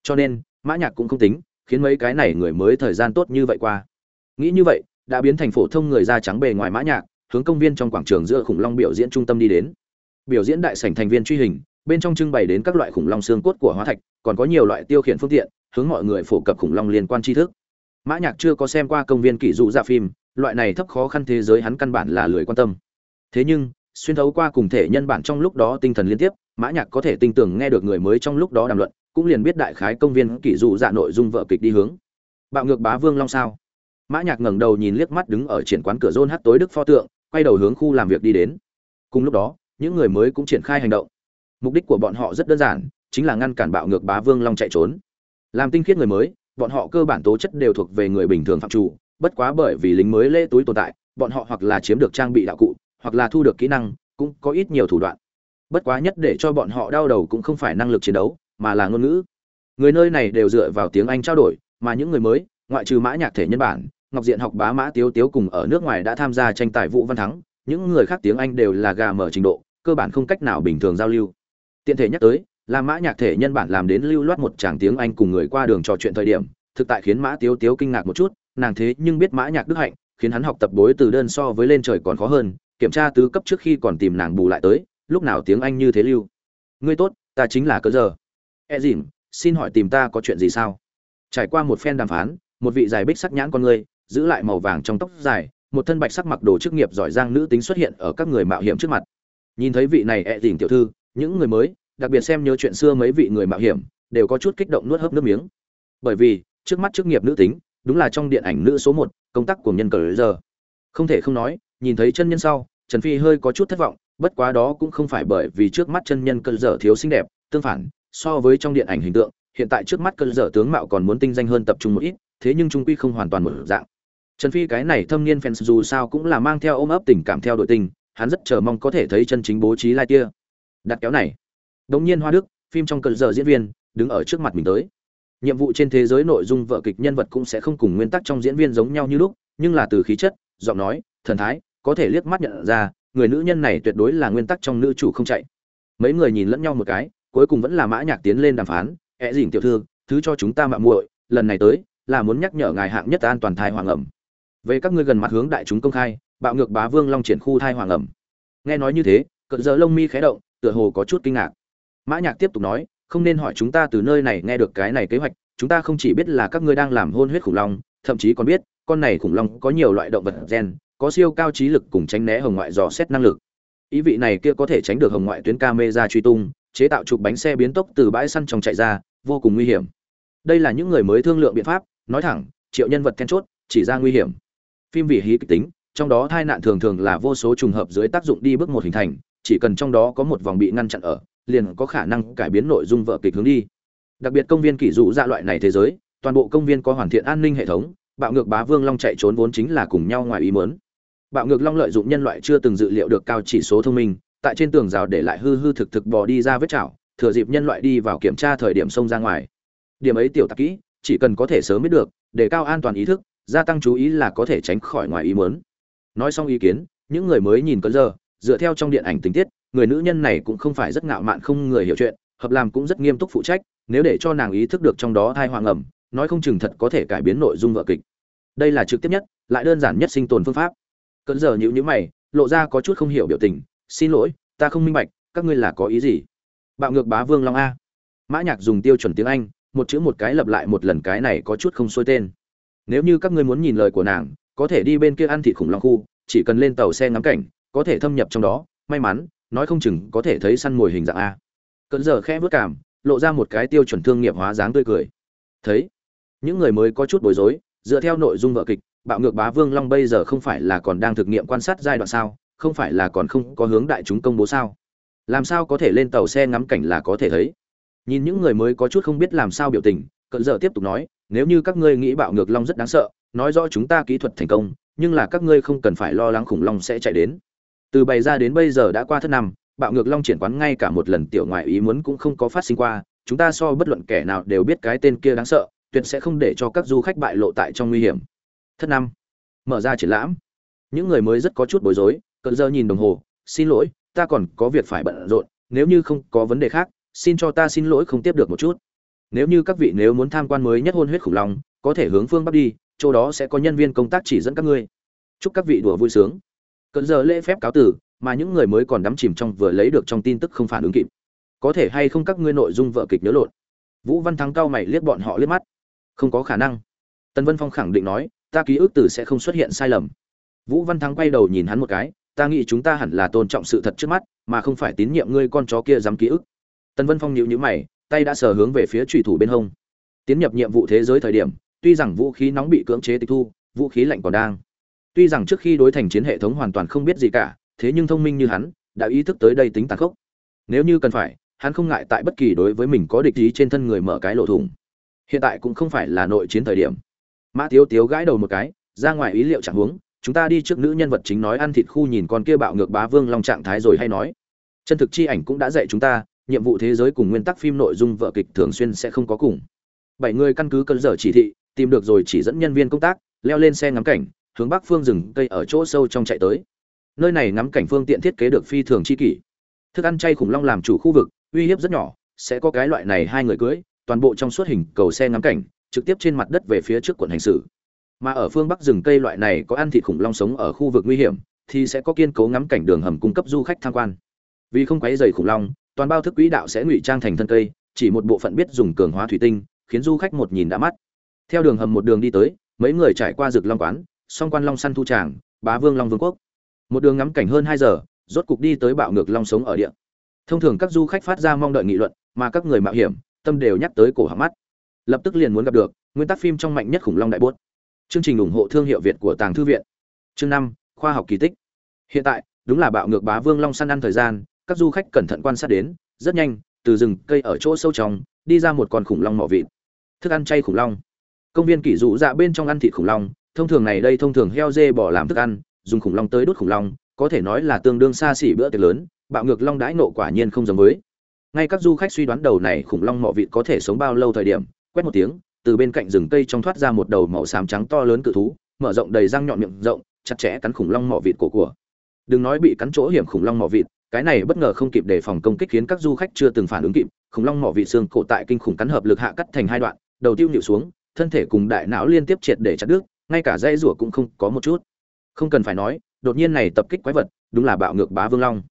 Cho nên mã nhạc cũng không tính, khiến mấy cái này người mới thời gian tốt như vậy qua. Nghĩ như vậy, đã biến thành phổ thông người da trắng bề ngoài mã nhạc, hướng công viên trong quảng trường giữa khủng long biểu diễn trung tâm đi đến. Biểu diễn đại sảnh thành viên truy hình, bên trong trưng bày đến các loại khủng long xương cốt của hóa thạch, còn có nhiều loại tiêu khiển phương tiện, hướng mọi người phổ cập khủng long liên quan tri thức. Mã nhạc chưa có xem qua công viên kỷ dụ ra phim, loại này thấp khó khăn thế giới hắn căn bản là lười quan tâm. Thế nhưng, xuyên thấu qua cùng thể nhân bản trong lúc đó tinh thần liên tiếp, mã nhạc có thể tinh tường nghe được người mới trong lúc đó đàm luận cũng liền biết đại khái công viên kỷ dụ dạ nội dung vợ kịch đi hướng. Bạo ngược bá vương long sao. Mã nhạc ngẩng đầu nhìn liếc mắt đứng ở triển quán cửa rôn hát tối đức pho tượng, quay đầu hướng khu làm việc đi đến. Cùng lúc đó, những người mới cũng triển khai hành động. Mục đích của bọn họ rất đơn giản, chính là ngăn cản bạo ngược bá vương long chạy trốn. Làm tinh khiết người mới, bọn họ cơ bản tố chất đều thuộc về người bình thường phạm chủ, bất quá bởi vì lính mới lễ túi tồn tại, bọn họ hoặc là chiếm được trang bị đạo cụ, hoặc là thu được kỹ năng, cũng có ít nhiều thủ đoạn. Bất quá nhất để cho bọn họ đau đầu cũng không phải năng lực chiến đấu mà là ngôn ngữ. Người nơi này đều dựa vào tiếng anh trao đổi, mà những người mới, ngoại trừ mã nhạc thể nhân bản, ngọc diện học bá mã tiếu tiếu cùng ở nước ngoài đã tham gia tranh tài vụ văn thắng, những người khác tiếng anh đều là gà mở trình độ, cơ bản không cách nào bình thường giao lưu. Tiện thể nhắc tới, là mã nhạc thể nhân bản làm đến lưu loát một tràng tiếng anh cùng người qua đường trò chuyện thời điểm, thực tại khiến mã tiếu tiếu kinh ngạc một chút, nàng thế nhưng biết mã nhạc đức hạnh, khiến hắn học tập bối từ đơn so với lên trời còn khó hơn, kiểm tra tứ cấp trước khi còn tìm nàng bù lại tới, lúc nào tiếng anh như thế lưu. Ngươi tốt, ta chính là cỡ giờ e dìm, xin hỏi tìm ta có chuyện gì sao? Trải qua một phen đàm phán, một vị dài bích sắc nhãn con ngươi giữ lại màu vàng trong tóc dài, một thân bạch sắc mặc đồ chức nghiệp giỏi giang nữ tính xuất hiện ở các người mạo hiểm trước mặt. Nhìn thấy vị này e dìm tiểu thư, những người mới, đặc biệt xem nhớ chuyện xưa mấy vị người mạo hiểm, đều có chút kích động nuốt hớp nước miếng. Bởi vì, trước mắt chức nghiệp nữ tính, đúng là trong điện ảnh nữ số một, công tác của nhân cờ giờ không thể không nói, nhìn thấy chân nhân sau, trần phi hơi có chút thất vọng, bất quá đó cũng không phải bởi vì trước mắt chân nhân cờ giờ thiếu xinh đẹp, tương phản so với trong điện ảnh hình tượng, hiện tại trước mắt cờ dở tướng mạo còn muốn tinh danh hơn tập trung một ít, thế nhưng trung quy không hoàn toàn một dạng. Trần phi cái này thâm niên fans dù sao cũng là mang theo ôm ấp tình cảm theo đội tình, hắn rất chờ mong có thể thấy chân chính bố trí lai tia. Đặt kéo này. Đống nhiên hoa đức, phim trong cơn giờ diễn viên, đứng ở trước mặt mình tới. Nhiệm vụ trên thế giới nội dung vợ kịch nhân vật cũng sẽ không cùng nguyên tắc trong diễn viên giống nhau như lúc, nhưng là từ khí chất, giọng nói, thần thái, có thể liếc mắt nhận ra, người nữ nhân này tuyệt đối là nguyên tắc trong nữ chủ không chạy. Mấy người nhìn lẫn nhau một cái cuối cùng vẫn là mã nhạc tiến lên đàm phán, ẹ dỉn tiểu thư, thứ cho chúng ta mạo muội, lần này tới là muốn nhắc nhở ngài hạng nhất an toàn thai hoàng ẩm. Về các ngươi gần mặt hướng đại chúng công khai, bạo ngược bá vương long triển khu thai hoàng ẩm. Nghe nói như thế cận giờ lông mi khẽ động, tựa hồ có chút kinh ngạc. Mã nhạc tiếp tục nói, không nên hỏi chúng ta từ nơi này nghe được cái này kế hoạch, chúng ta không chỉ biết là các ngươi đang làm hôn huyết khủng long, thậm chí còn biết, con này khủng long có nhiều loại động vật gen, có siêu cao trí lực cùng tránh né hồng ngoại dò xét năng lực. Ý vị này kia có thể tránh được hồng ngoại tuyến camera truy tung chế tạo trục bánh xe biến tốc từ bãi săn trong chạy ra, vô cùng nguy hiểm. Đây là những người mới thương lượng biện pháp, nói thẳng, triệu nhân vật then chốt, chỉ ra nguy hiểm. Phim vì hí kịch tính, trong đó tai nạn thường thường là vô số trùng hợp dưới tác dụng đi bước một hình thành, chỉ cần trong đó có một vòng bị ngăn chặn ở, liền có khả năng cải biến nội dung vợ kịch hướng đi. Đặc biệt công viên kỷ dụ ra loại này thế giới, toàn bộ công viên có hoàn thiện an ninh hệ thống, bạo ngược bá vương long chạy trốn vốn chính là cùng nhau ngoài ý muốn. bạo ngược long lợi dụng nhân loại chưa từng dự liệu được cao chỉ số thông minh tại trên tường rào để lại hư hư thực thực bò đi ra vết chảo, thừa dịp nhân loại đi vào kiểm tra thời điểm xông ra ngoài. Điểm ấy tiểu tặc kỹ, chỉ cần có thể sớm biết được, để cao an toàn ý thức, gia tăng chú ý là có thể tránh khỏi ngoài ý mớn nói xong ý kiến, những người mới nhìn cơn giờ dựa theo trong điện ảnh tình tiết, người nữ nhân này cũng không phải rất ngạo mạn không người hiểu chuyện, hợp làm cũng rất nghiêm túc phụ trách, nếu để cho nàng ý thức được trong đó thai hoàng ẩm nói không chừng thật có thể cải biến nội dung vợ kịch. Đây là trực tiếp nhất, lại đơn giản nhất sinh tồn phương pháp. Cơn giờ nhữ nhữ mày, lộ ra có chút không hiểu biểu tình xin lỗi, ta không minh bạch, các ngươi là có ý gì? Bạo ngược bá vương long a. Mã nhạc dùng tiêu chuẩn tiếng anh, một chữ một cái lặp lại một lần cái này có chút không xuôi tên. Nếu như các ngươi muốn nhìn lời của nàng, có thể đi bên kia ăn thịt khủng long khu, chỉ cần lên tàu xe ngắm cảnh, có thể thâm nhập trong đó, may mắn, nói không chừng có thể thấy săn mồi hình dạng a. Cẩn giờ khẽ vớt cảm, lộ ra một cái tiêu chuẩn thương nghiệp hóa dáng tươi cười. Thấy, những người mới có chút bối rối, dựa theo nội dung vở kịch, bạo ngược bá vương long bây giờ không phải là còn đang thực nghiệm quan sát giai đoạn sao không phải là còn không có hướng đại chúng công bố sao? Làm sao có thể lên tàu xe ngắm cảnh là có thể thấy? Nhìn những người mới có chút không biết làm sao biểu tình, cận giờ tiếp tục nói, nếu như các ngươi nghĩ bạo ngược long rất đáng sợ, nói rõ chúng ta kỹ thuật thành công, nhưng là các ngươi không cần phải lo lắng khủng long sẽ chạy đến. Từ bày ra đến bây giờ đã qua thất năm, bạo ngược long triển quán ngay cả một lần tiểu ngoại ý muốn cũng không có phát sinh qua, chúng ta so bất luận kẻ nào đều biết cái tên kia đáng sợ, tuyệt sẽ không để cho các du khách bại lộ tại trong nguy hiểm. Thất năm. Mở ra triển lãm. Những người mới rất có chút bối rối cận giờ nhìn đồng hồ, xin lỗi, ta còn có việc phải bận rộn, nếu như không có vấn đề khác, xin cho ta xin lỗi không tiếp được một chút. Nếu như các vị nếu muốn tham quan mới nhất hôn huyết khủng long, có thể hướng phương bắc đi, chỗ đó sẽ có nhân viên công tác chỉ dẫn các ngươi. Chúc các vị đùa vui sướng. Cận giờ lễ phép cáo tử, mà những người mới còn đắm chìm trong vừa lấy được trong tin tức không phản ứng kịp. Có thể hay không các ngươi nội dung vợ kịch nhớ lộn? Vũ văn thắng cao mày liếc bọn họ liếc mắt. Không có khả năng. Tần vân phong khẳng định nói, ta ký ức từ sẽ không xuất hiện sai lầm. Vũ văn thắng quay đầu nhìn hắn một cái ta nghĩ chúng ta hẳn là tôn trọng sự thật trước mắt, mà không phải tín nhiệm ngươi con chó kia dám ký ức. Tần vân phong nhịu nhữ mày, tay đã sờ hướng về phía trùy thủ bên hông. Tiến nhập nhiệm vụ thế giới thời điểm, tuy rằng vũ khí nóng bị cưỡng chế tịch thu, vũ khí lạnh còn đang. Tuy rằng trước khi đối thành chiến hệ thống hoàn toàn không biết gì cả, thế nhưng thông minh như hắn, đã ý thức tới đây tính tàn khốc. Nếu như cần phải, hắn không ngại tại bất kỳ đối với mình có địch ý trên thân người mở cái lỗ thủng. Hiện tại cũng không phải là nội chiến thời điểm. Mã tiếu tiếu gãi đầu một cái, ra ngoài ý liệu chẳng huống chúng ta đi trước nữ nhân vật chính nói ăn thịt khu nhìn con kia bạo ngược bá vương long trạng thái rồi hay nói. Chân thực chi ảnh cũng đã dạy chúng ta, nhiệm vụ thế giới cùng nguyên tắc phim nội dung vợ kịch thường xuyên sẽ không có cùng. Bảy người căn cứ cơn dở chỉ thị, tìm được rồi chỉ dẫn nhân viên công tác, leo lên xe ngắm cảnh, hướng bắc phương rừng cây ở chỗ sâu trong chạy tới. Nơi này ngắm cảnh phương tiện thiết kế được phi thường chi kỷ. Thức ăn chay khủng long làm chủ khu vực, uy hiếp rất nhỏ, sẽ có cái loại này hai người cưới, toàn bộ trong suốt hình cầu xe ngắm cảnh, trực tiếp trên mặt đất về phía trước quận hành xử mà ở phương bắc rừng cây loại này có ăn thịt khủng long sống ở khu vực nguy hiểm, thì sẽ có kiên cố ngắm cảnh đường hầm cung cấp du khách tham quan. Vì không quấy dày khủng long, toàn bao thức quỹ đạo sẽ ngụy trang thành thân cây, chỉ một bộ phận biết dùng cường hóa thủy tinh, khiến du khách một nhìn đã mắt. Theo đường hầm một đường đi tới, mấy người trải qua rực long quán, song quan long săn thu tràng, bá vương long vương quốc. Một đường ngắm cảnh hơn hai giờ, rốt cục đi tới bạo ngược long sống ở địa. Thông thường các du khách phát ra mong đợi nghị luận, mà các người mạo hiểm, tâm đều nhắc tới cổ họng mắt. Lập tức liền muốn gặp được, nguyên tắc phim trong mạnh nhất khủng long đại bốt chương trình ủng hộ thương hiệu việt của tàng thư viện. Chương năm, khoa học kỳ tích. Hiện tại, đúng là bạo ngược bá vương long săn ăn thời gian, các du khách cẩn thận quan sát đến, rất nhanh, từ rừng cây ở chỗ sâu trong, đi ra một con khủng long mỏ vịt. Thức ăn chay khủng long. Công viên kỷ dụ dạ bên trong ăn thịt khủng long, thông thường này đây thông thường heo dê bỏ làm thức ăn, dùng khủng long tới đốt khủng long, có thể nói là tương đương xa xỉ bữa tiệc lớn, bạo ngược long đãi nộ quả nhiên không giống với. Ngay các du khách suy đoán đầu này khủng long mỏ vịt có thể sống bao lâu thời điểm, quét một tiếng từ bên cạnh rừng cây trong thoát ra một đầu màu xám trắng to lớn cự thú, mở rộng đầy răng nhọn miệng, rộng, chặt chẽ cắn khủng long mỏ vịt cổ của. Đừng nói bị cắn chỗ hiểm khủng long mỏ vịt, cái này bất ngờ không kịp đề phòng công kích khiến các du khách chưa từng phản ứng kịp. Khủng long mỏ vịt xương cổ tại kinh khủng cắn hợp lực hạ cắt thành hai đoạn, đầu tiêu nhịu xuống, thân thể cùng đại não liên tiếp triệt để chặt đứt, ngay cả dây rủa cũng không có một chút. Không cần phải nói, đột nhiên này tập kích quái vật, đúng là bạo ngược bá vương long.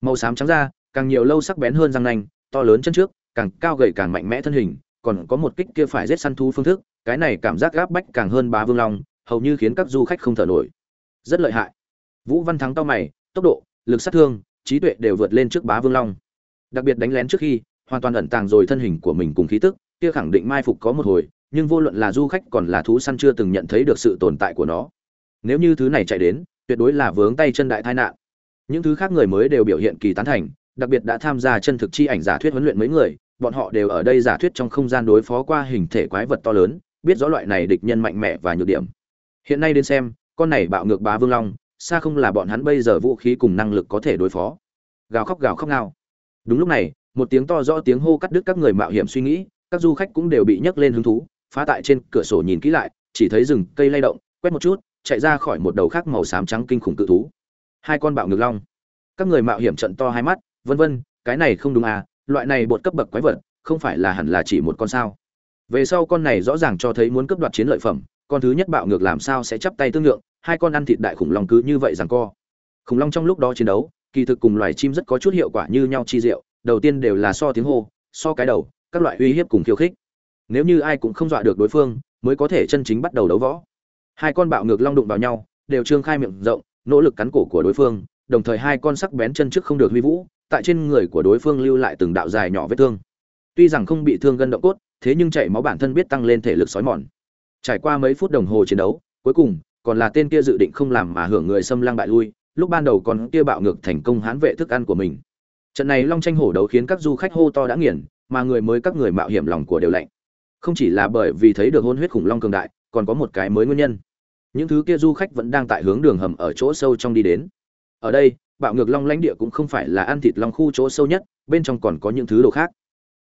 Màu xám trắng da càng nhiều lâu sắc bén hơn răng nanh, to lớn chân trước, càng cao gầy càng mạnh mẽ thân hình còn có một kích kia phải giết săn thú phương thức, cái này cảm giác gáp bách càng hơn bá vương long, hầu như khiến các du khách không thở nổi. Rất lợi hại. Vũ văn thắng cao mày, tốc độ, lực sát thương, trí tuệ đều vượt lên trước bá vương long. Đặc biệt đánh lén trước khi, hoàn toàn ẩn tàng rồi thân hình của mình cùng khí tức, kia khẳng định mai phục có một hồi, nhưng vô luận là du khách còn là thú săn chưa từng nhận thấy được sự tồn tại của nó. Nếu như thứ này chạy đến, tuyệt đối là vướng tay chân đại tai nạn. Những thứ khác người mới đều biểu hiện kỳ tán thành, đặc biệt đã tham gia chân thực chi ảnh giả thuyết huấn luyện mấy người bọn họ đều ở đây giả thuyết trong không gian đối phó qua hình thể quái vật to lớn, biết rõ loại này địch nhân mạnh mẽ và nhược điểm. Hiện nay đến xem, con này bạo ngược bá vương long, xa không là bọn hắn bây giờ vũ khí cùng năng lực có thể đối phó. Gào khóc gào khóc nào đúng lúc này, một tiếng to rõ tiếng hô cắt đứt các người mạo hiểm suy nghĩ, các du khách cũng đều bị nhấc lên hứng thú, phá tại trên cửa sổ nhìn kỹ lại, chỉ thấy rừng cây lay động, quét một chút, chạy ra khỏi một đầu khác màu xám trắng kinh khủng cự thú. Hai con bạo ngược long. Các người mạo hiểm trận to hai mắt, vân vân, cái này không đúng à loại này bột cấp bậc quái vật, không phải là hẳn là chỉ một con sao? Về sau con này rõ ràng cho thấy muốn cướp đoạt chiến lợi phẩm, con thứ nhất bạo ngược làm sao sẽ chắp tay tương lượng, hai con ăn thịt đại khủng long cứ như vậy rằng co. Khủng long trong lúc đó chiến đấu, kỳ thực cùng loài chim rất có chút hiệu quả như nhau chi diệu, đầu tiên đều là so tiếng hô, so cái đầu, các loại uy hiếp cùng khiêu khích. Nếu như ai cũng không dọa được đối phương, mới có thể chân chính bắt đầu đấu võ. Hai con bạo ngược long đụng vào nhau, đều trương khai miệng rộng, nỗ lực cắn cổ của đối phương, đồng thời hai con sắc bén chân trước không được huy vũ tại trên người của đối phương lưu lại từng đạo dài nhỏ vết thương. Tuy rằng không bị thương gân động cốt, thế nhưng chảy máu bản thân biết tăng lên thể lực sói mòn. Trải qua mấy phút đồng hồ chiến đấu, cuối cùng, còn là tên kia dự định không làm mà hưởng người xâm lăng bại lui, lúc ban đầu còn kia bạo ngược thành công hãn vệ thức ăn của mình. Trận này long tranh hổ đấu khiến các du khách hô to đã nghiền, mà người mới các người mạo hiểm lòng của đều lạnh. Không chỉ là bởi vì thấy được hôn huyết khủng long cường đại, còn có một cái mới nguyên nhân. Những thứ kia du khách vẫn đang tại hướng đường hầm ở chỗ sâu trong đi đến. Ở đây bạo ngược long lãnh địa cũng không phải là ăn thịt long khu chỗ sâu nhất, bên trong còn có những thứ đồ khác.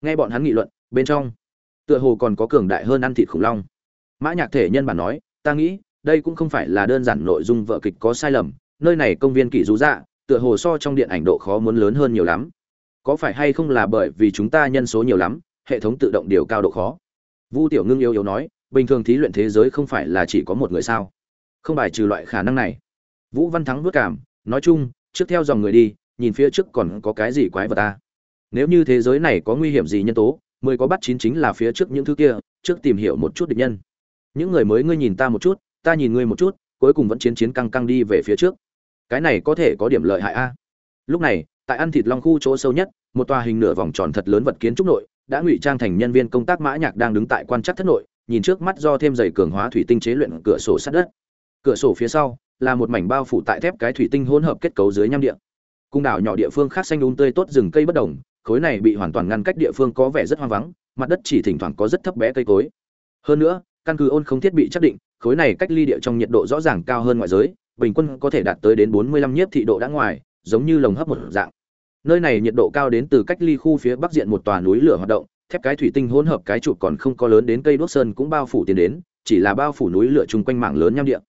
Nghe bọn hắn nghị luận, bên trong, tựa hồ còn có cường đại hơn ăn thịt khủng long. Mã nhạc thể nhân bản nói, ta nghĩ, đây cũng không phải là đơn giản nội dung vở kịch có sai lầm, nơi này công viên kỷ rú dạ tựa hồ so trong điện ảnh độ khó muốn lớn hơn nhiều lắm. Có phải hay không là bởi vì chúng ta nhân số nhiều lắm, hệ thống tự động điều cao độ khó? Vu tiểu ngưng yếu yếu nói, bình thường thí luyện thế giới không phải là chỉ có một người sao? Không bài trừ loại khả năng này. Vũ văn thắng vất cảm, nói chung trước theo dòng người đi, nhìn phía trước còn có cái gì quái vật ta nếu như thế giới này có nguy hiểm gì nhân tố, mười có bắt chín chính là phía trước những thứ kia, trước tìm hiểu một chút địch nhân. Những người mới ngươi nhìn ta một chút, ta nhìn ngươi một chút, cuối cùng vẫn chiến chiến căng căng đi về phía trước. Cái này có thể có điểm lợi hại a. Lúc này, tại ăn thịt long khu chỗ sâu nhất, một tòa hình nửa vòng tròn thật lớn vật kiến trúc nội, đã ngụy trang thành nhân viên công tác mã nhạc đang đứng tại quan chắc thất nội, nhìn trước mắt do thêm dày cường hóa thủy tinh chế luyện cửa sổ sắt đất. Cửa sổ phía sau là một mảnh bao phủ tại thép cái thủy tinh hỗn hợp kết cấu dưới nham địa. Cung đảo nhỏ địa phương khác xanh um tươi tốt rừng cây bất động khối này bị hoàn toàn ngăn cách địa phương có vẻ rất hoang vắng, mặt đất chỉ thỉnh thoảng có rất thấp bé cây cối. Hơn nữa, căn cứ ôn không thiết bị chắc định, khối này cách ly địa trong nhiệt độ rõ ràng cao hơn ngoại giới, bình quân có thể đạt tới đến 45 nhiếp thị độ đã ngoài, giống như lồng hấp một dạng. Nơi này nhiệt độ cao đến từ cách ly khu phía bắc diện một tòa núi lửa hoạt động, thép cái thủy tinh hỗn hợp cái trụ còn không có lớn đến cây đốt sơn cũng bao phủ tiến đến, chỉ là bao phủ núi lửa chung quanh mảng lớn nham địa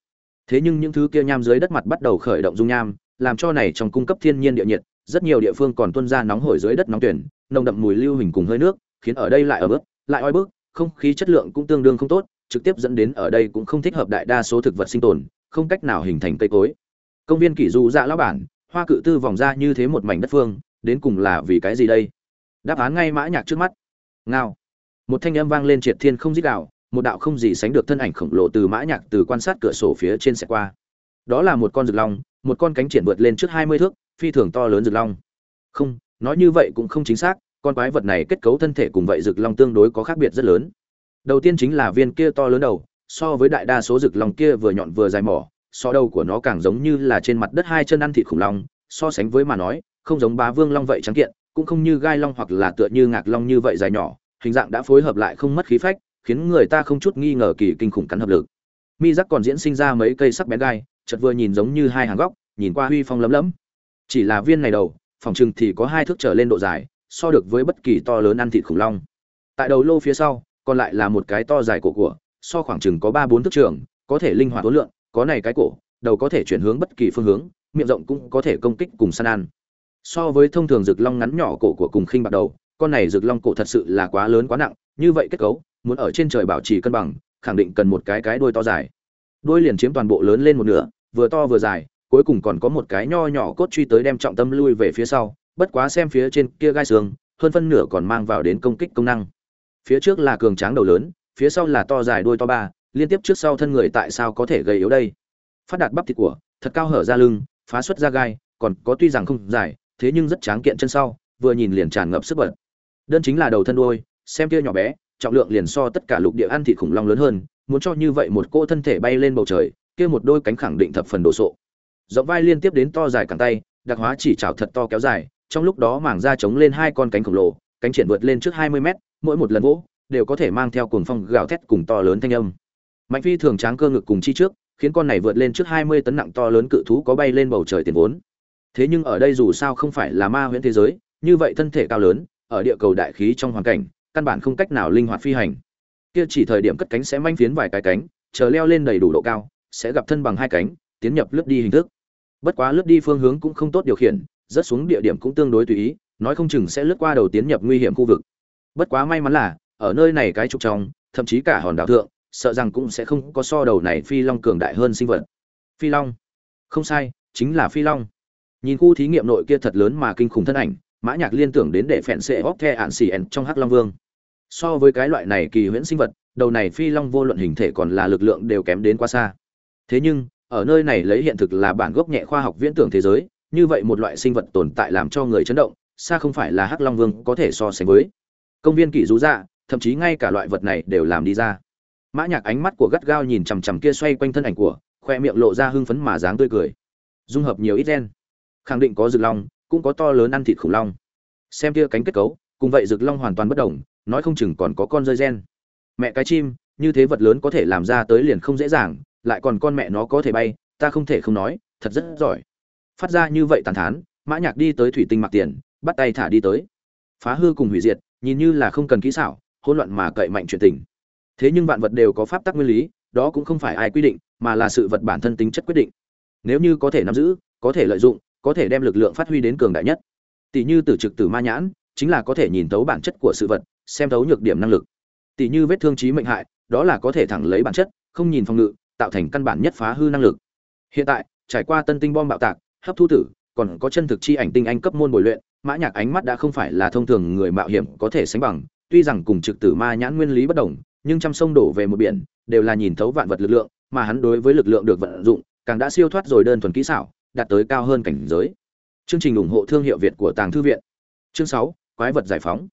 thế nhưng những thứ kia nham dưới đất mặt bắt đầu khởi động dung nham, làm cho này trong cung cấp thiên nhiên địa nhiệt, rất nhiều địa phương còn tuôn ra nóng hổi dưới đất nóng tuyển, nồng đậm mùi lưu hình cùng hơi nước, khiến ở đây lại ở bước lại oi bức, không khí chất lượng cũng tương đương không tốt, trực tiếp dẫn đến ở đây cũng không thích hợp đại đa số thực vật sinh tồn, không cách nào hình thành cây cối. Công viên kỷ du dạ lão bản, hoa cự tư vòng ra như thế một mảnh đất phương, đến cùng là vì cái gì đây? Đáp án ngay mã nhạc trước mắt. Ngao. Một thanh âm vang lên triệt thiên không dít đạo một đạo không gì sánh được thân ảnh khổng lồ từ mã nhạc từ quan sát cửa sổ phía trên sẽ qua. Đó là một con rực long, một con cánh triển vượt lên trước hai mươi thước, phi thường to lớn rực long. Không, nói như vậy cũng không chính xác, con quái vật này kết cấu thân thể cùng vậy rực long tương đối có khác biệt rất lớn. Đầu tiên chính là viên kia to lớn đầu, so với đại đa số rực long kia vừa nhọn vừa dài mỏ, so đầu của nó càng giống như là trên mặt đất hai chân ăn thịt khủng long, so sánh với mà nói, không giống bá vương long vậy trắng kiện, cũng không như gai long hoặc là tựa như ngạc long như vậy dài nhỏ, hình dạng đã phối hợp lại không mất khí phách khiến người ta không chút nghi ngờ kỳ kinh khủng cắn hợp lực. Mi giác còn diễn sinh ra mấy cây sắc bén gai, chợt vừa nhìn giống như hai hàng góc, nhìn qua huy phong lấm lấm. Chỉ là viên này đầu, phòng trừng thì có hai thước trở lên độ dài, so được với bất kỳ to lớn ăn thịt khủng long. Tại đầu lô phía sau, còn lại là một cái to dài cổ của, so khoảng chừng có ba bốn thước trường, có thể linh hoạt hối lượng, có này cái cổ, đầu có thể chuyển hướng bất kỳ phương hướng, miệng rộng cũng có thể công kích cùng săn ăn. So với thông thường rực long ngắn nhỏ cổ của cùng khinh bạc đầu, con này rực long cổ thật sự là quá lớn quá nặng như vậy kết cấu, muốn ở trên trời bảo trì cân bằng, khẳng định cần một cái cái đuôi to dài. Đuôi liền chiếm toàn bộ lớn lên một nửa, vừa to vừa dài, cuối cùng còn có một cái nho nhỏ cốt truy tới đem trọng tâm lui về phía sau, bất quá xem phía trên kia gai xương, hơn phân nửa còn mang vào đến công kích công năng. Phía trước là cường tráng đầu lớn, phía sau là to dài đuôi to ba, liên tiếp trước sau thân người tại sao có thể gầy yếu đây? Phát đạt bắp thịt của, thật cao hở ra lưng, phá xuất ra gai, còn có tuy rằng không dài, thế nhưng rất tráng kiện chân sau, vừa nhìn liền tràn ngập sức bật. Đơn chính là đầu thân đuôi xem kia nhỏ bé, trọng lượng liền so tất cả lục địa ăn thịt khủng long lớn hơn, muốn cho như vậy một cô thân thể bay lên bầu trời, kia một đôi cánh khẳng định thập phần đồ sộ. Rộng vai liên tiếp đến to dài cẳng tay, đặc hóa chỉ chảo thật to kéo dài, trong lúc đó mảng da chống lên hai con cánh khổng lồ, cánh triển vượt lên trước 20 mét, mỗi một lần vỗ, đều có thể mang theo cuồng phong gào thét cùng to lớn thanh âm. Mạnh phi thường tráng cơ ngực cùng chi trước, khiến con này vượt lên trước 20 tấn nặng to lớn cự thú có bay lên bầu trời tiền vốn. Thế nhưng ở đây dù sao không phải là ma huyễn thế giới, như vậy thân thể cao lớn, ở địa cầu đại khí trong hoàn cảnh căn bản không cách nào linh hoạt phi hành. Kia chỉ thời điểm cất cánh sẽ manh phiến vài cái cánh, chờ leo lên đầy đủ độ cao, sẽ gặp thân bằng hai cánh, tiến nhập lướt đi hình thức. Bất quá lướt đi phương hướng cũng không tốt điều khiển rất xuống địa điểm cũng tương đối tùy ý, nói không chừng sẽ lướt qua đầu tiến nhập nguy hiểm khu vực. Bất quá may mắn là, ở nơi này cái trục trong, thậm chí cả hòn đảo thượng, sợ rằng cũng sẽ không có so đầu này phi long cường đại hơn sinh vật. Phi long? Không sai, chính là phi long. Nhìn khu thí nghiệm nội kia thật lớn mà kinh khủng thân ảnh mã nhạc liên tưởng đến để phèn xệ hóc the ạn xì ẻn trong hắc long vương. So với cái loại này kỳ huyễn sinh vật, đầu này phi long vô luận hình thể còn là lực lượng đều kém đến quá xa. Thế nhưng, ở nơi này lấy hiện thực là bản gốc nhẹ khoa học viễn tưởng thế giới, như vậy một loại sinh vật tồn tại làm cho người chấn động, xa không phải là hắc long vương có thể so sánh với. Công viên kỷ rú dạ thậm chí ngay cả loại vật này đều làm đi ra. Mã nhạc ánh mắt của gắt gao nhìn chằm chằm kia xoay quanh thân ảnh của, khoe miệng lộ ra hưng phấn mà dáng tươi cười. Dung hợp nhiều ít gen. Khẳng định có rực long cũng có to lớn ăn thịt khủng long. Xem kia cánh kết cấu, cùng vậy rực long hoàn toàn bất đồng, nói không chừng còn có con rơi gen. Mẹ cái chim, như thế vật lớn có thể làm ra tới liền không dễ dàng, lại còn con mẹ nó có thể bay, ta không thể không nói, thật rất giỏi. Phát ra như vậy tàn thán, mã nhạc đi tới thủy tinh mặc tiền, bắt tay thả đi tới. Phá hư cùng hủy diệt, nhìn như là không cần kỹ xảo, hỗn loạn mà cậy mạnh chuyện tình. Thế nhưng vạn vật đều có pháp tắc nguyên lý, đó cũng không phải ai quy định, mà là sự vật bản thân tính chất quyết định. Nếu như có thể nắm giữ, có thể lợi dụng có thể đem lực lượng phát huy đến cường đại nhất. Tỷ như tử trực tử ma nhãn, chính là có thể nhìn thấu bản chất của sự vật, xem thấu nhược điểm năng lực. Tỷ như vết thương trí mệnh hại, đó là có thể thẳng lấy bản chất, không nhìn phòng ngự, tạo thành căn bản nhất phá hư năng lực. Hiện tại, trải qua tân tinh bom bạo tạc, hấp thu tử, còn có chân thực chi ảnh tinh anh cấp môn bồi luyện, mã nhạc ánh mắt đã không phải là thông thường người mạo hiểm có thể sánh bằng, tuy rằng cùng trực tử ma nhãn nguyên lý bất đồng, nhưng trăm sông đổ về một biển, đều là nhìn thấu vạn vật lực lượng, mà hắn đối với lực lượng được vận dụng, càng đã siêu thoát rồi đơn thuần kỹ xảo đạt tới cao hơn cảnh giới. Chương trình ủng hộ thương hiệu việt của tàng thư viện. Chương sáu, quái vật giải phóng.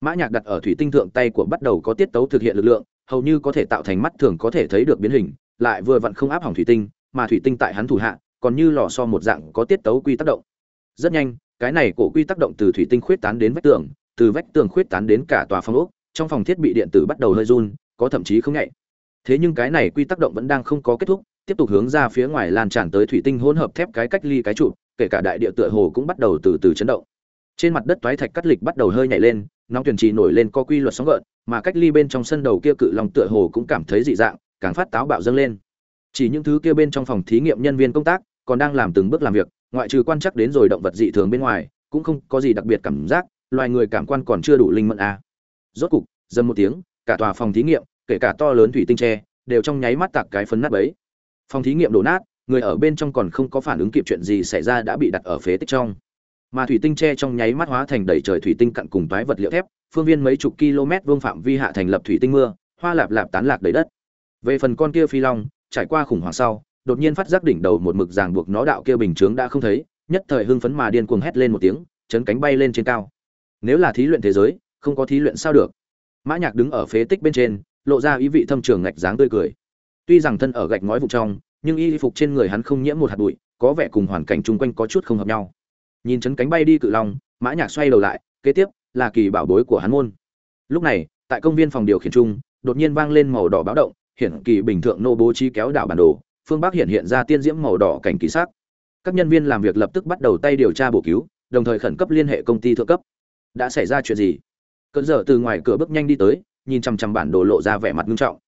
Mã nhạc đặt ở thủy tinh thượng tay của bắt đầu có tiết tấu thực hiện lực lượng, hầu như có thể tạo thành mắt thường có thể thấy được biến hình, lại vừa vặn không áp hỏng thủy tinh, mà thủy tinh tại hắn thủ hạ, còn như lò xo một dạng có tiết tấu quy tác động. Rất nhanh, cái này cổ quy tác động từ thủy tinh khuyết tán đến vách tường, từ vách tường khuyết tán đến cả tòa phòng ốc, trong phòng thiết bị điện tử bắt đầu hơi run, có thậm chí không nhạy. Thế nhưng cái này quy tác động vẫn đang không có kết thúc tiếp tục hướng ra phía ngoài lan tràn tới thủy tinh hỗn hợp thép cái cách ly cái trụ, kể cả đại địa tựa hồ cũng bắt đầu từ từ chấn động. Trên mặt đất toái thạch cắt lịch bắt đầu hơi nhảy lên, nóng tuyển trì nổi lên có quy luật sóng gợn, mà cách ly bên trong sân đầu kia cự long tựa hồ cũng cảm thấy dị dạng, càng phát táo bạo dâng lên. Chỉ những thứ kia bên trong phòng thí nghiệm nhân viên công tác còn đang làm từng bước làm việc, ngoại trừ quan chắc đến rồi động vật dị thường bên ngoài, cũng không có gì đặc biệt cảm giác, loài người cảm quan còn chưa đủ linh mẫn à. rốt cục, dầm một tiếng, cả tòa phòng thí nghiệm, kể cả to lớn thủy tinh tre, đều trong nháy mắt tạc cái phấn nát bấy phòng thí nghiệm đổ nát, người ở bên trong còn không có phản ứng kịp chuyện gì xảy ra đã bị đặt ở phế tích trong. Mà thủy tinh tre trong nháy mắt hóa thành đầy trời thủy tinh cặn cùng toái vật liệu thép, phương viên mấy chục km vương phạm vi hạ thành lập thủy tinh mưa, hoa lạp lạp tán lạc đầy đất. Về phần con kia phi long, trải qua khủng hoảng sau, đột nhiên phát giác đỉnh đầu một mực ràng buộc nó đạo kia bình chướng đã không thấy, nhất thời hưng phấn mà điên cuồng hét lên một tiếng, chấn cánh bay lên trên cao. Nếu là thí luyện thế giới, không có thí luyện sao được. Mã nhạc đứng ở phế tích bên trên, lộ ra ý vị thâm trường ngạch dáng tươi cười tuy rằng thân ở gạch ngói vụ trong, nhưng y phục trên người hắn không nhiễm một hạt bụi, có vẻ cùng hoàn cảnh chung quanh có chút không hợp nhau. Nhìn chấn cánh bay đi cự long, mã nhạc xoay đầu lại, kế tiếp là kỳ bảo bối của hắn môn. Lúc này, tại công viên phòng điều khiển chung, đột nhiên vang lên màu đỏ báo động, hiển kỳ bình thường nô bố trí kéo đảo bản đồ, phương bắc hiện hiện ra tiên diễm màu đỏ cảnh kỳ sắc. Các nhân viên làm việc lập tức bắt đầu tay điều tra bổ cứu, đồng thời khẩn cấp liên hệ công ty thượng cấp. Đã xảy ra chuyện gì? Cơn dở từ ngoài cửa bước nhanh đi tới, nhìn chằm chằm bản đồ lộ ra vẻ mặt nghiêm trọng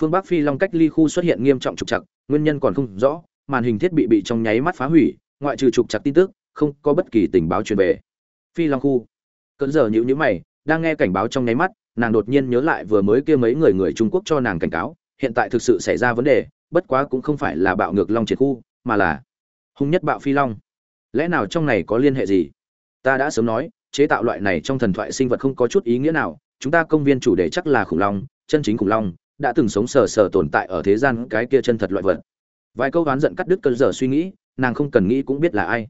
phương bắc phi long cách ly khu xuất hiện nghiêm trọng trục trặc, nguyên nhân còn không rõ, màn hình thiết bị bị trong nháy mắt phá hủy, ngoại trừ trục chặt tin tức, không có bất kỳ tình báo truyền về. Phi long khu. Cơn giờ nhữ nhữ mày, đang nghe cảnh báo trong nháy mắt, nàng đột nhiên nhớ lại vừa mới kia mấy người người trung quốc cho nàng cảnh cáo, hiện tại thực sự xảy ra vấn đề, bất quá cũng không phải là bạo ngược long triệt khu, mà là hung nhất bạo phi long. Lẽ nào trong này có liên hệ gì? Ta đã sớm nói, chế tạo loại này trong thần thoại sinh vật không có chút ý nghĩa nào, chúng ta công viên chủ đề chắc là khủng long, chân chính khủng long đã từng sống sờ sờ tồn tại ở thế gian cái kia chân thật loại vật. Vài câu oán giận cắt đứt cơn giờ suy nghĩ, nàng không cần nghĩ cũng biết là ai.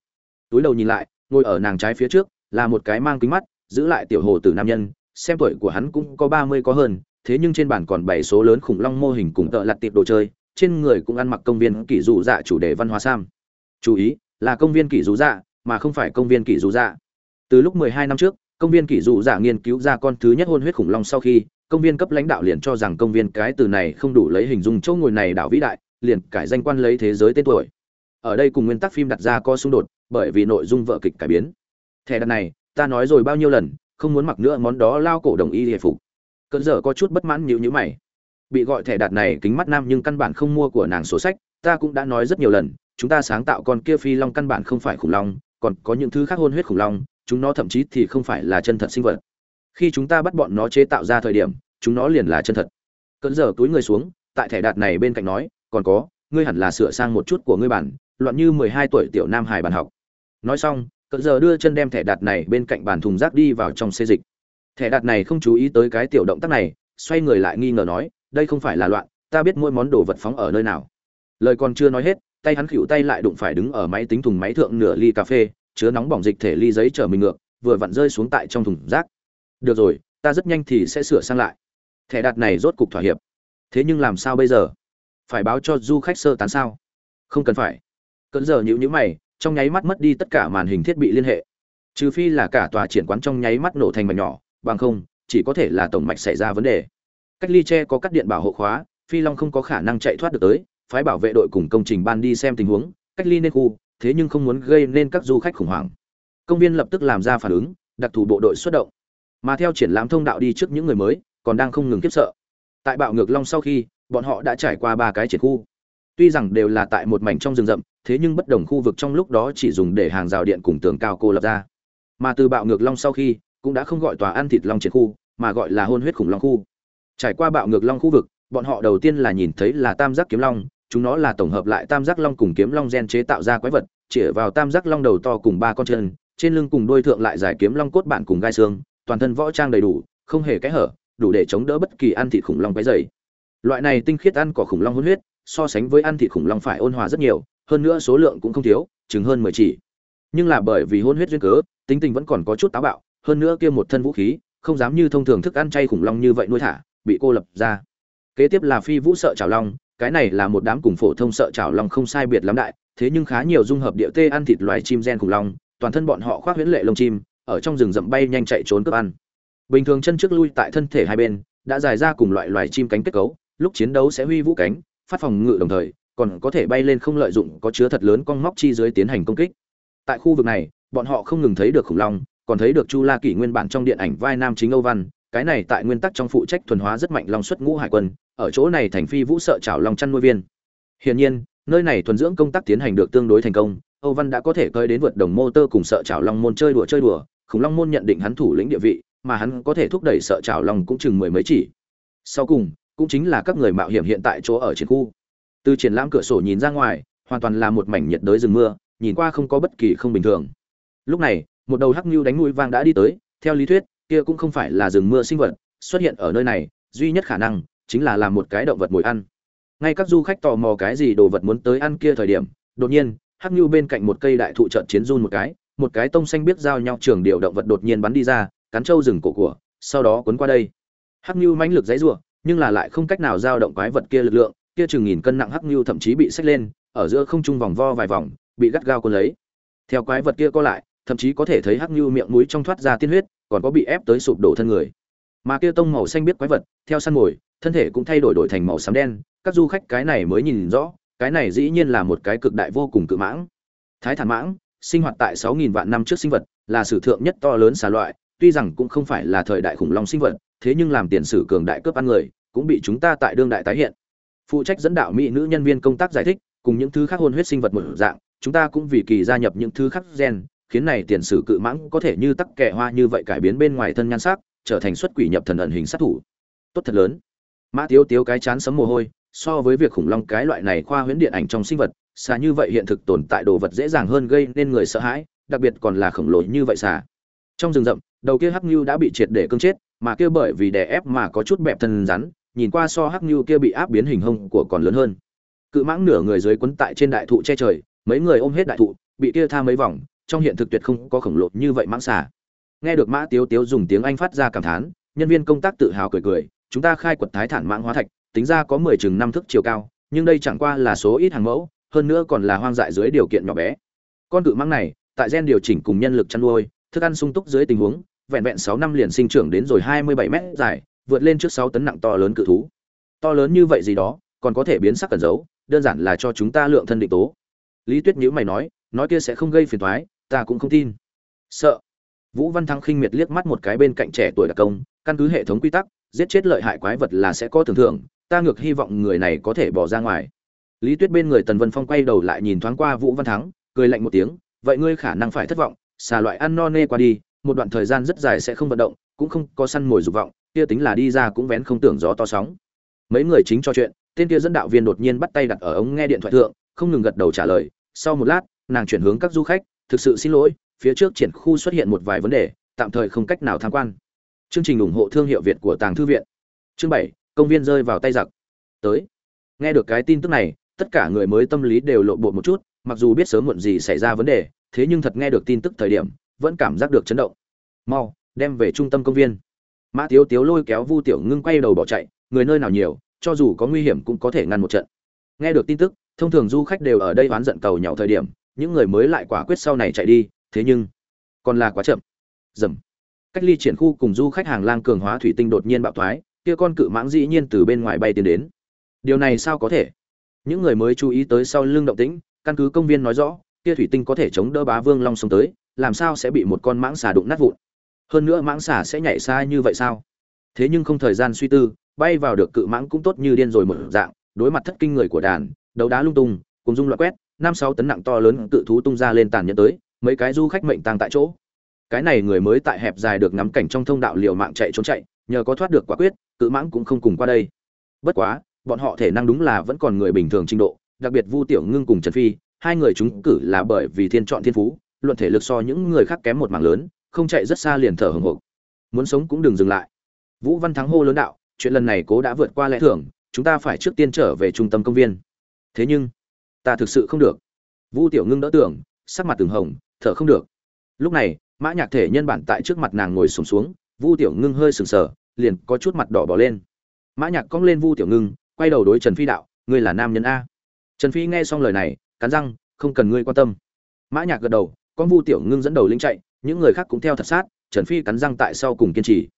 Túi đầu nhìn lại, ngồi ở nàng trái phía trước, là một cái mang kính mắt, giữ lại tiểu hồ tử nam nhân, xem tuổi của hắn cũng có ba mươi có hơn, thế nhưng trên bàn còn bảy số lớn khủng long mô hình cùng tợ lặt tiệp đồ chơi, trên người cũng ăn mặc công viên kỷ dụ dạ chủ đề văn hóa sam. Chú ý, là công viên kỷ dụ dạ mà không phải công viên kỷ dụ dạ. Từ lúc mười hai năm trước, công viên kỷ dụ dạ nghiên cứu ra con thứ nhất hôn huyết khủng long sau khi công viên cấp lãnh đạo liền cho rằng công viên cái từ này không đủ lấy hình dung chỗ ngồi này đảo vĩ đại, liền cải danh quan lấy thế giới tên tuổi. Ở đây cùng nguyên tắc phim đặt ra có xung đột, bởi vì nội dung vợ kịch cải biến. Thẻ đặt này, ta nói rồi bao nhiêu lần, không muốn mặc nữa món đó lao cổ đồng y hề phục. Cơn giờ có chút bất mãn nhíu nhíu mày. Bị gọi thẻ đặt này kính mắt nam nhưng căn bản không mua của nàng sổ sách, ta cũng đã nói rất nhiều lần, chúng ta sáng tạo con kia phi long căn bản không phải khủng long, còn có những thứ khác hôn huyết khủng long, chúng nó thậm chí thì không phải là chân thật sinh vật khi chúng ta bắt bọn nó chế tạo ra thời điểm, chúng nó liền là chân thật. Cơn giờ túi người xuống, tại thẻ đạt này bên cạnh nói, còn có, ngươi hẳn là sửa sang một chút của ngươi bản, loạn như mười hai tuổi tiểu nam hải bàn học. Nói xong, cận giờ đưa chân đem thẻ đạt này bên cạnh bàn thùng rác đi vào trong xê dịch. Thẻ đạt này không chú ý tới cái tiểu động tác này, xoay người lại nghi ngờ nói, đây không phải là loạn, ta biết mỗi món đồ vật phóng ở nơi nào. Lời còn chưa nói hết, tay hắn khựu tay lại đụng phải đứng ở máy tính thùng máy thượng nửa ly cà phê, chứa nóng bỏng dịch thể ly giấy chở mình ngược, vừa vặn rơi xuống tại trong thùng rác được rồi, ta rất nhanh thì sẽ sửa sang lại. Thẻ đặt này rốt cục thỏa hiệp. Thế nhưng làm sao bây giờ? Phải báo cho du khách sơ tán sao? Không cần phải. Cận giờ nhữ nhữ mày, trong nháy mắt mất đi tất cả màn hình thiết bị liên hệ. Trừ phi là cả tòa triển quán trong nháy mắt nổ thành mảnh nhỏ, bằng không, chỉ có thể là tổng mạch xảy ra vấn đề. Cách ly tre có cắt điện bảo hộ khóa, phi long không có khả năng chạy thoát được tới, phái bảo vệ đội cùng công trình ban đi xem tình huống, cách ly nên khu, thế nhưng không muốn gây nên các du khách khủng hoảng. Công viên lập tức làm ra phản ứng, đặc thù bộ đội xuất động mà theo triển lãm thông đạo đi trước những người mới, còn đang không ngừng kiếp sợ. Tại bạo ngược long sau khi, bọn họ đã trải qua ba cái triển khu. Tuy rằng đều là tại một mảnh trong rừng rậm, thế nhưng bất đồng khu vực trong lúc đó chỉ dùng để hàng rào điện cùng tường cao cô lập ra. Mà từ bạo ngược long sau khi, cũng đã không gọi tòa ăn thịt long triển khu, mà gọi là hôn huyết khủng long khu. Trải qua bạo ngược long khu vực, bọn họ đầu tiên là nhìn thấy là tam giác kiếm long, chúng nó là tổng hợp lại tam giác long cùng kiếm long gen chế tạo ra quái vật, chĩa vào tam giác long đầu to cùng ba con chân, trên lưng cùng đôi thượng lại giải kiếm long cốt bạn cùng gai xương toàn thân võ trang đầy đủ, không hề kẽ hở, đủ để chống đỡ bất kỳ ăn thịt khủng long cái dày. Loại này tinh khiết ăn cỏ khủng long hôn huyết, so sánh với ăn thịt khủng long phải ôn hòa rất nhiều, hơn nữa số lượng cũng không thiếu, chừng hơn mười chỉ. Nhưng là bởi vì hôn huyết duyên cớ, tính tình vẫn còn có chút táo bạo, hơn nữa kia một thân vũ khí, không dám như thông thường thức ăn chay khủng long như vậy nuôi thả, bị cô lập ra. Kế tiếp là phi vũ sợ chảo long, cái này là một đám cùng phổ thông sợ chảo long không sai biệt lắm đại, thế nhưng khá nhiều dung hợp địa tê ăn thịt loài chim gen khủng long, toàn thân bọn họ khoác huyễn lệ lông chim ở trong rừng rậm bay nhanh chạy trốn cướp ăn. Bình thường chân trước lui tại thân thể hai bên, đã dài ra cùng loại loài chim cánh kết cấu, lúc chiến đấu sẽ huy vũ cánh, phát phòng ngự đồng thời, còn có thể bay lên không lợi dụng có chứa thật lớn con móc chi dưới tiến hành công kích. Tại khu vực này, bọn họ không ngừng thấy được khủng long, còn thấy được chu la kỷ nguyên bản trong điện ảnh vai nam chính âu văn, cái này tại nguyên tắc trong phụ trách thuần hóa rất mạnh long xuất ngũ hải quân, ở chỗ này thành phi vũ sợ chảo long chăn nuôi viên. Hiển nhiên, nơi này thuần dưỡng công tác tiến hành được tương đối thành công, âu văn đã có thể cơi đến vượt đồng mô tơ cùng sợ chảo long môn chơi đùa chơi đùa khủng long môn nhận định hắn thủ lĩnh địa vị, mà hắn có thể thúc đẩy sợ chảo lòng cũng chừng mười mấy chỉ. Sau cùng, cũng chính là các người mạo hiểm hiện tại chỗ ở trên khu. Từ triển lãm cửa sổ nhìn ra ngoài, hoàn toàn là một mảnh nhiệt đới rừng mưa, nhìn qua không có bất kỳ không bình thường. Lúc này, một đầu hắc nhu đánh mũi vang đã đi tới, theo lý thuyết, kia cũng không phải là rừng mưa sinh vật, xuất hiện ở nơi này, duy nhất khả năng chính là làm một cái động vật mồi ăn. Ngay các du khách tò mò cái gì đồ vật muốn tới ăn kia thời điểm, đột nhiên, hắc nhu bên cạnh một cây đại thụ trận chiến run một cái một cái tông xanh biết giao nhau trường điều động vật đột nhiên bắn đi ra, cắn trâu rừng cổ của, sau đó cuốn qua đây. Hắc nhu mãnh lực dãy rủa, nhưng là lại không cách nào giao động quái vật kia lực lượng, kia chừng nghìn cân nặng hắc nhu thậm chí bị xách lên, ở giữa không trung vòng vo vài vòng, bị gắt gao cuốn lấy. Theo quái vật kia co lại, thậm chí có thể thấy hắc nhu miệng mũi trong thoát ra tiên huyết, còn có bị ép tới sụp đổ thân người. Mà kia tông màu xanh biết quái vật, theo săn mồi, thân thể cũng thay đổi đổi thành màu xám đen, các du khách cái này mới nhìn rõ, cái này dĩ nhiên là một cái cực đại vô cùng cự mãng. Thái thản mãng sinh hoạt tại 6.000 vạn năm trước sinh vật, là sử thượng nhất to lớn xà loại, tuy rằng cũng không phải là thời đại khủng long sinh vật, thế nhưng làm tiền sử cường đại cướp ăn người, cũng bị chúng ta tại đương đại tái hiện. Phụ trách dẫn đạo mỹ nữ nhân viên công tác giải thích, cùng những thứ khác hôn huyết sinh vật một dạng, chúng ta cũng vì kỳ gia nhập những thứ khác gen, khiến này tiền sử cự mãng có thể như tắc kẻ hoa như vậy cải biến bên ngoài thân nhan sắc, trở thành xuất quỷ nhập thần ẩn hình sát thủ. Tốt thật lớn. Mã tiếu tiếu cái chán sấm mồ hôi so với việc khủng long cái loại này khoa huyễn điện ảnh trong sinh vật, xà như vậy hiện thực tồn tại đồ vật dễ dàng hơn gây nên người sợ hãi, đặc biệt còn là khổng lồ như vậy xà. Trong rừng rậm, đầu kia hắc nhu đã bị triệt để cương chết, mà kia bởi vì đè ép mà có chút bẹp thân rắn, nhìn qua so hắc nhu kia bị áp biến hình hông của còn lớn hơn. Cự mãng nửa người dưới quấn tại trên đại thụ che trời, mấy người ôm hết đại thụ, bị kia tha mấy vòng, trong hiện thực tuyệt không có khổng lồ như vậy mãng xà. Nghe được mã tiếu tiếu dùng tiếng anh phát ra cảm thán, nhân viên công tác tự hào cười cười, chúng ta khai quật thái thản mãng hóa thạch tính ra có mười chừng năm thước chiều cao, nhưng đây chẳng qua là số ít hàng mẫu, hơn nữa còn là hoang dại dưới điều kiện nhỏ bé. Con cự mãng này, tại gen điều chỉnh cùng nhân lực chăn nuôi, thức ăn sung túc dưới tình huống, vẹn vẹn sáu năm liền sinh trưởng đến rồi hai mươi bảy mét dài, vượt lên trước sáu tấn nặng to lớn cự thú. To lớn như vậy gì đó, còn có thể biến sắc cẩn giấu, đơn giản là cho chúng ta lượng thân định tố. Lý tuyết nhữ mày nói nói kia sẽ không gây phiền thoái ta cũng không tin. Sợ. Vũ văn Thăng khinh miệt liếc mắt một cái bên cạnh trẻ tuổi đặc công, căn cứ hệ thống quy tắc, giết chết lợi hại quái vật là sẽ có tưởng thưởng ta ngược hy vọng người này có thể bỏ ra ngoài. Lý tuyết bên người tần vân phong quay đầu lại nhìn thoáng qua vũ văn thắng, cười lạnh một tiếng, vậy ngươi khả năng phải thất vọng, xà loại ăn no nê qua đi, một đoạn thời gian rất dài sẽ không vận động, cũng không có săn mồi dục vọng, kia tính là đi ra cũng vén không tưởng gió to sóng. Mấy người chính cho chuyện, tên kia dẫn đạo viên đột nhiên bắt tay đặt ở ống nghe điện thoại thượng, không ngừng gật đầu trả lời. Sau một lát, nàng chuyển hướng các du khách, thực sự xin lỗi, phía trước triển khu xuất hiện một vài vấn đề, tạm thời không cách nào tham quan. Chương trình ủng hộ thương hiệu việt của tàng thư viện. Chương bảy công viên rơi vào tay giặc. Tới. Nghe được cái tin tức này, tất cả người mới tâm lý đều lộ bộ một chút, mặc dù biết sớm muộn gì xảy ra vấn đề, thế nhưng thật nghe được tin tức thời điểm, vẫn cảm giác được chấn động. Mau, đem về trung tâm công viên. Mã tiếu tiếu lôi kéo vu tiểu ngưng quay đầu bỏ chạy, người nơi nào nhiều, cho dù có nguy hiểm cũng có thể ngăn một trận. Nghe được tin tức, thông thường du khách đều ở đây oán giận cầu nhau thời điểm, những người mới lại quả quyết sau này chạy đi, thế nhưng còn là quá chậm. Dầm. Cách ly triển khu cùng du khách hàng lang cường hóa thủy tinh đột nhiên bạo thoái kia con cự mãng dĩ nhiên từ bên ngoài bay tiến đến. Điều này sao có thể? Những người mới chú ý tới sau lưng động tĩnh, căn cứ công viên nói rõ, kia thủy tinh có thể chống đỡ bá vương long sông tới, làm sao sẽ bị một con mãng xà đụng nát vụn? Hơn nữa mãng xà sẽ nhảy xa như vậy sao? Thế nhưng không thời gian suy tư, bay vào được cự mãng cũng tốt như điên rồi một dạng, đối mặt thất kinh người của đàn, đấu đá lung tung, cùng dung loạn quét, năm sáu tấn nặng to lớn cự thú tung ra lên tàn nhẫn tới, mấy cái du khách mệnh tang tại chỗ. Cái này người mới tại hẹp dài được ngắm cảnh trong thông đạo liều mạng chạy trốn chạy, nhờ có thoát được quả quyết cự mãng cũng không cùng qua đây. Bất quá bọn họ thể năng đúng là vẫn còn người bình thường trình độ đặc biệt vu tiểu ngưng cùng trần phi hai người chúng cử là bởi vì thiên chọn thiên phú luận thể lực so những người khác kém một mảng lớn không chạy rất xa liền thở hồng hộc. Muốn sống cũng đừng dừng lại. Vũ văn thắng hô lớn đạo chuyện lần này cố đã vượt qua lẽ thường chúng ta phải trước tiên trở về trung tâm công viên. Thế nhưng ta thực sự không được. Vu tiểu ngưng đỡ tưởng sắc mặt từng hồng thở không được. Lúc này mã nhạc thể nhân bản tại trước mặt nàng ngồi sùng xuống, xuống vu tiểu ngưng hơi sừng sờ liền có chút mặt đỏ bỏ lên. Mã nhạc cong lên vu tiểu ngưng, quay đầu đối trần phi đạo, ngươi là nam nhân a. Trần phi nghe xong lời này, cắn răng, không cần ngươi quan tâm. Mã nhạc gật đầu, con vu tiểu ngưng dẫn đầu linh chạy, những người khác cũng theo thật sát, trần phi cắn răng tại sau cùng kiên trì.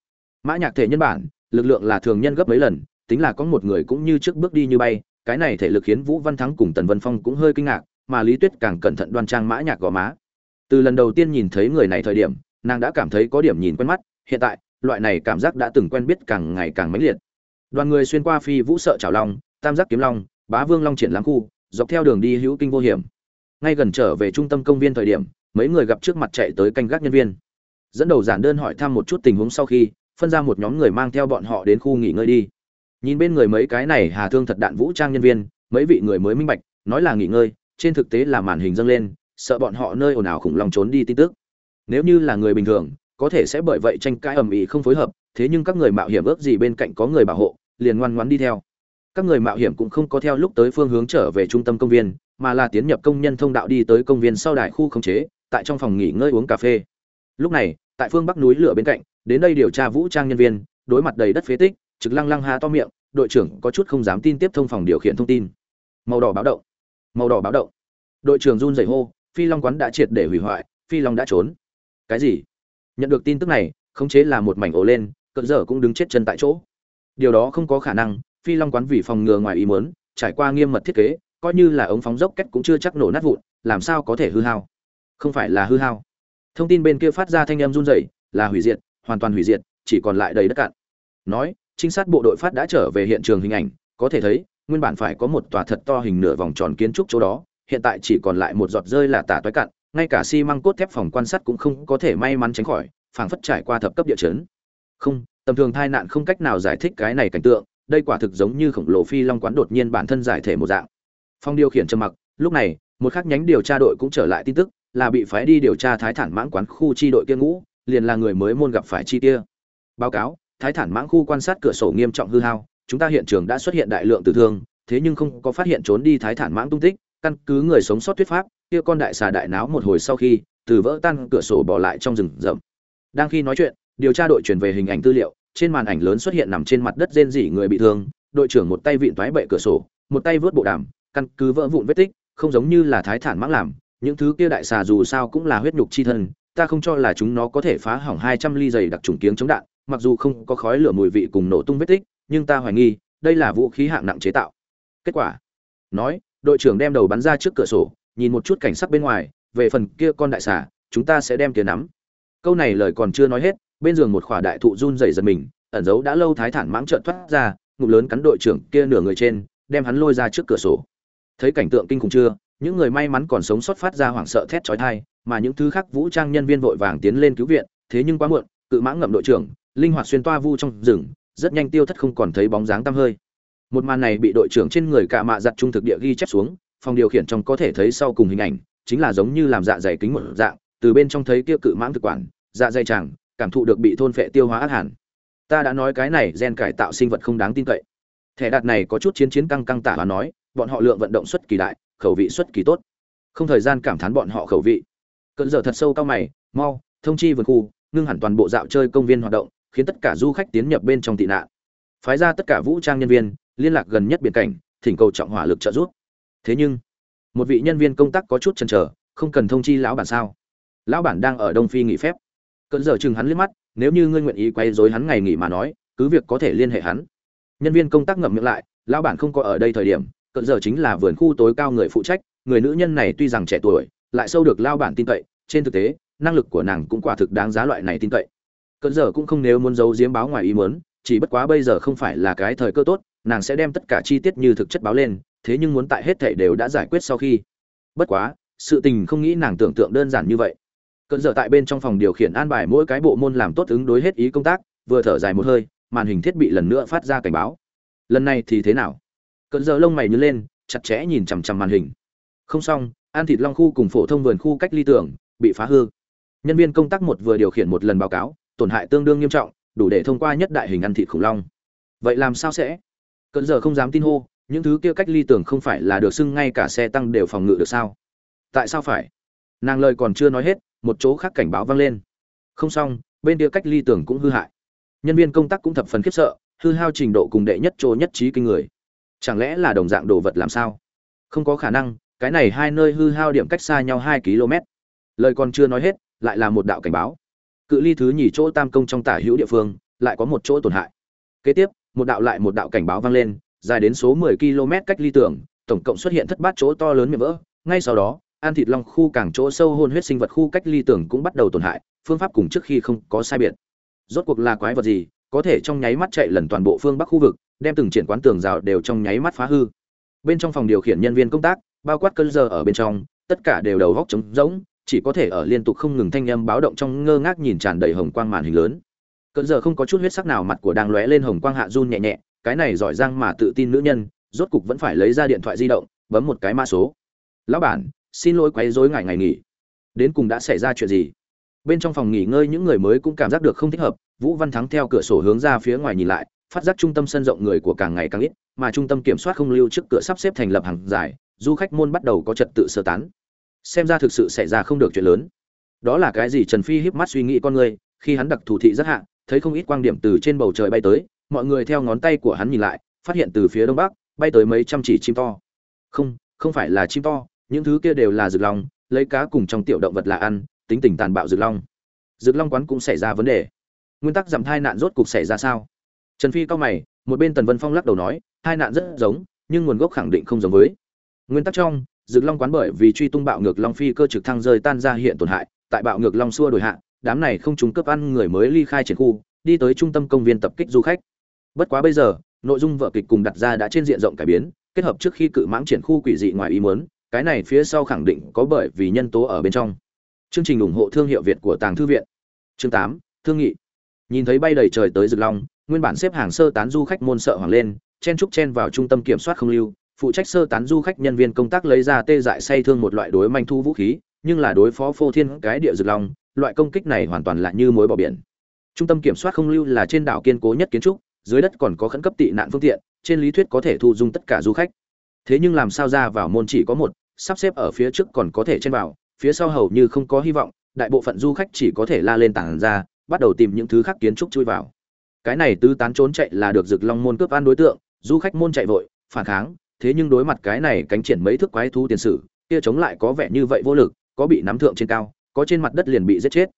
Mã nhạc thể nhân bản, lực lượng là thường nhân gấp mấy lần, tính là có một người cũng như trước bước đi như bay, cái này thể lực khiến vũ văn thắng cùng tần vân phong cũng hơi kinh ngạc, mà lý tuyết càng cẩn thận đoan trang mã nhạc gò má. Từ lần đầu tiên nhìn thấy người này thời điểm, nàng đã cảm thấy có điểm nhìn quen mắt, hiện tại loại này cảm giác đã từng quen biết càng ngày càng mãnh liệt. Đoàn người xuyên qua phi vũ sợ chảo long, tam giác kiếm long, bá vương long triển lãng khu, dọc theo đường đi hữu kinh vô hiểm. Ngay gần trở về trung tâm công viên thời điểm, mấy người gặp trước mặt chạy tới canh gác nhân viên. Dẫn đầu giản đơn hỏi thăm một chút tình huống sau khi, phân ra một nhóm người mang theo bọn họ đến khu nghỉ ngơi đi. Nhìn bên người mấy cái này hà thương thật đạn vũ trang nhân viên, mấy vị người mới minh bạch, nói là nghỉ ngơi, trên thực tế là màn hình dâng lên, sợ bọn họ nơi ồn ào khủng long trốn đi tin tức. Nếu như là người bình thường có thể sẽ bởi vậy tranh cãi ầm ĩ không phối hợp, thế nhưng các người mạo hiểm ước gì bên cạnh có người bảo hộ, liền ngoan ngoãn đi theo. Các người mạo hiểm cũng không có theo lúc tới phương hướng trở về trung tâm công viên, mà là tiến nhập công nhân thông đạo đi tới công viên sau đài khu khống chế, tại trong phòng nghỉ ngơi uống cà phê. Lúc này, tại phương bắc núi lửa bên cạnh, đến đây điều tra vũ trang nhân viên, đối mặt đầy đất phế tích, trực lăng lăng ha to miệng, đội trưởng có chút không dám tin tiếp thông phòng điều khiển thông tin. Màu đỏ báo động. Màu đỏ báo động. Đội trưởng run rẩy hô, phi long quán đã triệt để hủy hoại, phi long đã trốn. Cái gì? Nhận được tin tức này, khống chế là một mảnh ổ lên, cận dở cũng đứng chết chân tại chỗ. Điều đó không có khả năng, phi long quán vì phòng ngừa ngoài ý muốn, trải qua nghiêm mật thiết kế, coi như là ống phóng dốc cách cũng chưa chắc nổ nát vụn, làm sao có thể hư hao? Không phải là hư hao. Thông tin bên kia phát ra thanh âm run rẩy, là hủy diệt, hoàn toàn hủy diệt, chỉ còn lại đầy đất cạn. Nói, trinh sát bộ đội phát đã trở về hiện trường hình ảnh, có thể thấy, nguyên bản phải có một tòa thật to hình nửa vòng tròn kiến trúc chỗ đó, hiện tại chỉ còn lại một giọt rơi là tả toái cạn ngay cả xi măng cốt thép phòng quan sát cũng không có thể may mắn tránh khỏi, phảng phất trải qua thập cấp địa chấn. Không, tầm thường tai nạn không cách nào giải thích cái này cảnh tượng, đây quả thực giống như khổng lồ phi long quán đột nhiên bản thân giải thể một dạng. Phong điều khiển trầm mặc, lúc này, một khác nhánh điều tra đội cũng trở lại tin tức, là bị phái đi điều tra thái thản mãng quán khu chi đội kia ngũ, liền là người mới môn gặp phải chi kia. Báo cáo, thái thản mãng khu quan sát cửa sổ nghiêm trọng hư hao, chúng ta hiện trường đã xuất hiện đại lượng tử thương, thế nhưng không có phát hiện trốn đi thái thản mãng tung tích, căn cứ người sống sót thuyết pháp kia con đại xà đại náo một hồi sau khi, từ vỡ tan cửa sổ bỏ lại trong rừng rậm. Đang khi nói chuyện, điều tra đội chuyển về hình ảnh tư liệu, trên màn ảnh lớn xuất hiện nằm trên mặt đất rên rỉ người bị thương, đội trưởng một tay vịn thoái bệ cửa sổ, một tay vớt bộ đàm, căn cứ vỡ vụn vết tích, không giống như là thái thản mãng làm, những thứ kia đại xà dù sao cũng là huyết nhục chi thân, ta không cho là chúng nó có thể phá hỏng hai trăm ly dày đặc trùng kiếng chống đạn, mặc dù không có khói lửa mùi vị cùng nổ tung vết tích, nhưng ta hoài nghi, đây là vũ khí hạng nặng chế tạo. Kết quả, nói, đội trưởng đem đầu bắn ra trước cửa sổ nhìn một chút cảnh sắc bên ngoài, về phần kia con đại xà, chúng ta sẽ đem tiền nắm. Câu này lời còn chưa nói hết, bên giường một khỏa đại thụ run rẩy giật mình, ẩn giấu đã lâu thái thản mãng trợn thoát ra, ngụm lớn cắn đội trưởng kia nửa người trên, đem hắn lôi ra trước cửa sổ. Thấy cảnh tượng kinh khủng chưa, những người may mắn còn sống sót phát ra hoảng sợ thét chói tai, mà những thứ khác vũ trang nhân viên vội vàng tiến lên cứu viện, thế nhưng quá muộn, cự mãng ngậm đội trưởng, linh hoạt xuyên toa vu trong rừng, rất nhanh tiêu thất không còn thấy bóng dáng tăm hơi. Một màn này bị đội trưởng trên người cả mạ giặt trung thực địa ghi chép xuống phòng điều khiển trong có thể thấy sau cùng hình ảnh, chính là giống như làm dạ dày kính một dạng, từ bên trong thấy kia cự mãng thực quản dạ dày chẳng, cảm thụ được bị thôn phệ tiêu hóa ác hẳn. Ta đã nói cái này gen cải tạo sinh vật không đáng tin cậy. Thẻ đạt này có chút chiến chiến căng căng tả và nói, bọn họ lượng vận động xuất kỳ đại, khẩu vị xuất kỳ tốt. Không thời gian cảm thán bọn họ khẩu vị. Cận giờ thật sâu cao mày, mau, thông chi vườn khu, ngưng hẳn toàn bộ dạo chơi công viên hoạt động, khiến tất cả du khách tiến nhập bên trong tị nạn. Phái ra tất cả vũ trang nhân viên, liên lạc gần nhất biển cảnh, thỉnh cầu trọng hỏa lực trợ giúp thế nhưng, một vị nhân viên công tác có chút chần chờ, không cần thông chi lão bản sao? Lão bản đang ở đông phi nghỉ phép. Cận giờ chừng hắn liếc mắt, nếu như ngươi nguyện ý quay dối hắn ngày nghỉ mà nói, cứ việc có thể liên hệ hắn. Nhân viên công tác ngậm miệng lại, lão bản không có ở đây thời điểm, cận giờ chính là vườn khu tối cao người phụ trách, người nữ nhân này tuy rằng trẻ tuổi, lại sâu được lao bản tin cậy, trên thực tế, năng lực của nàng cũng quả thực đáng giá loại này tin cậy. Cận giờ cũng không nếu muốn giấu giếm báo ngoài ý muốn, chỉ bất quá bây giờ không phải là cái thời cơ tốt, nàng sẽ đem tất cả chi tiết như thực chất báo lên thế nhưng muốn tại hết thảy đều đã giải quyết sau khi. Bất quá, sự tình không nghĩ nàng tưởng tượng đơn giản như vậy. Cẩn giờ tại bên trong phòng điều khiển an bài mỗi cái bộ môn làm tốt ứng đối hết ý công tác, vừa thở dài một hơi, màn hình thiết bị lần nữa phát ra cảnh báo. Lần này thì thế nào? Cẩn giờ lông mày nhíu lên, chặt chẽ nhìn chằm chằm màn hình. Không xong, an thịt long khu cùng phổ thông vườn khu cách ly tưởng bị phá hư. Nhân viên công tác một vừa điều khiển một lần báo cáo, tổn hại tương đương nghiêm trọng, đủ để thông qua nhất đại hình ăn thịt khủng long. Vậy làm sao sẽ? Cẩn giờ không dám tin hô những thứ kia cách ly tưởng không phải là được xưng ngay cả xe tăng đều phòng ngự được sao? Tại sao phải? Nàng lời còn chưa nói hết, một chỗ khác cảnh báo vang lên. Không xong, bên kia cách ly tưởng cũng hư hại. Nhân viên công tác cũng thập phần khiếp sợ, hư hao trình độ cùng đệ nhất chỗ nhất trí kinh người. Chẳng lẽ là đồng dạng đồ vật làm sao? Không có khả năng, cái này hai nơi hư hao điểm cách xa nhau hai km. Lời còn chưa nói hết, lại là một đạo cảnh báo. Cự ly thứ nhì chỗ tam công trong tả hữu địa phương, lại có một chỗ tổn hại. Kế tiếp, một đạo lại một đạo cảnh báo vang lên dài đến số 10 km cách ly tưởng tổng cộng xuất hiện thất bát chỗ to lớn miệng vỡ. Ngay sau đó an thịt long khu càng chỗ sâu hôn huyết sinh vật khu cách ly tưởng cũng bắt đầu tổn hại, phương pháp cùng trước khi không có sai biệt. Rốt cuộc là quái vật gì, có thể trong nháy mắt chạy lần toàn bộ phương bắc khu vực, đem từng triển quán tường rào đều trong nháy mắt phá hư. Bên trong phòng điều khiển nhân viên công tác, bao quát cơn giờ ở bên trong, tất cả đều đầu góc trống rỗng, chỉ có thể ở liên tục không ngừng thanh âm báo động trong ngơ ngác nhìn tràn đầy hồng quang màn hình lớn. Cơn giờ không có chút huyết sắc nào, mặt của đang lóe lên hồng quang hạ run nhẹ nhẹ cái này giỏi giang mà tự tin nữ nhân, rốt cục vẫn phải lấy ra điện thoại di động, bấm một cái mã số. Lão bản, xin lỗi quấy rối ngày ngày nghỉ. Đến cùng đã xảy ra chuyện gì? Bên trong phòng nghỉ ngơi những người mới cũng cảm giác được không thích hợp, vũ văn thắng theo cửa sổ hướng ra phía ngoài nhìn lại, phát giác trung tâm sân rộng người của càng ngày càng ít, mà trung tâm kiểm soát không lưu trước cửa sắp xếp thành lập hàng dài, du khách môn bắt đầu có trật tự sơ tán. Xem ra thực sự xảy ra không được chuyện lớn. Đó là cái gì trần phi híp mắt suy nghĩ con người, khi hắn đặc thủ thị rất hạ, thấy không ít quang điểm từ trên bầu trời bay tới mọi người theo ngón tay của hắn nhìn lại, phát hiện từ phía đông bắc, bay tới mấy trăm chỉ chim to. Không không phải là chim to, những thứ kia đều là rực long, lấy cá cùng trong tiểu động vật là ăn, tính tình tàn bạo rực long. Rực long quán cũng xảy ra vấn đề. Nguyên tắc giảm thai nạn rốt cục xảy ra sao? Trần phi cao mày, một bên tần vân phong lắc đầu nói hai nạn rất giống, nhưng nguồn gốc khẳng định không giống với. Nguyên tắc trong rực long quán bởi vì truy tung bạo ngược long phi cơ trực thăng rơi tan ra hiện tổn hại, tại bạo ngược long xua đổi hạ, đám này không trúng cướp ăn người mới ly khai triển khu, đi tới trung tâm công viên tập kích du khách bất quá bây giờ, nội dung vở kịch cùng đặt ra đã trên diện rộng cải biến, kết hợp trước khi cự mãng triển khu quỷ dị ngoài ý muốn, cái này phía sau khẳng định có bởi vì nhân tố ở bên trong. Chương trình ủng hộ thương hiệu việt của tàng thư viện. Chương tám, thương nghị. Nhìn thấy bay đầy trời tới rực long, nguyên bản xếp hàng sơ tán du khách môn sợ hoàng lên, chen trúc chen vào trung tâm kiểm soát không lưu, phụ trách sơ tán du khách nhân viên công tác lấy ra tê dại say thương một loại đối manh thu vũ khí, nhưng là đối phó phô thiên cái địa rực long, loại công kích này hoàn toàn là như mối bỏ biển. Trung tâm kiểm soát không lưu là trên đảo kiên cố nhất kiến trúc dưới đất còn có khẩn cấp tị nạn phương tiện, trên lý thuyết có thể thu dung tất cả du khách. Thế nhưng làm sao ra vào môn chỉ có một, sắp xếp ở phía trước còn có thể trên vào, phía sau hầu như không có hy vọng, đại bộ phận du khách chỉ có thể la lên tảng ra, bắt đầu tìm những thứ khác kiến trúc chui vào. Cái này tứ tán trốn chạy là được rực long môn cướp ăn đối tượng, du khách môn chạy vội, phản kháng, thế nhưng đối mặt cái này cánh triển mấy thước quái thú tiền sử, kia chống lại có vẻ như vậy vô lực, có bị nắm thượng trên cao, có trên mặt đất liền bị giết chết.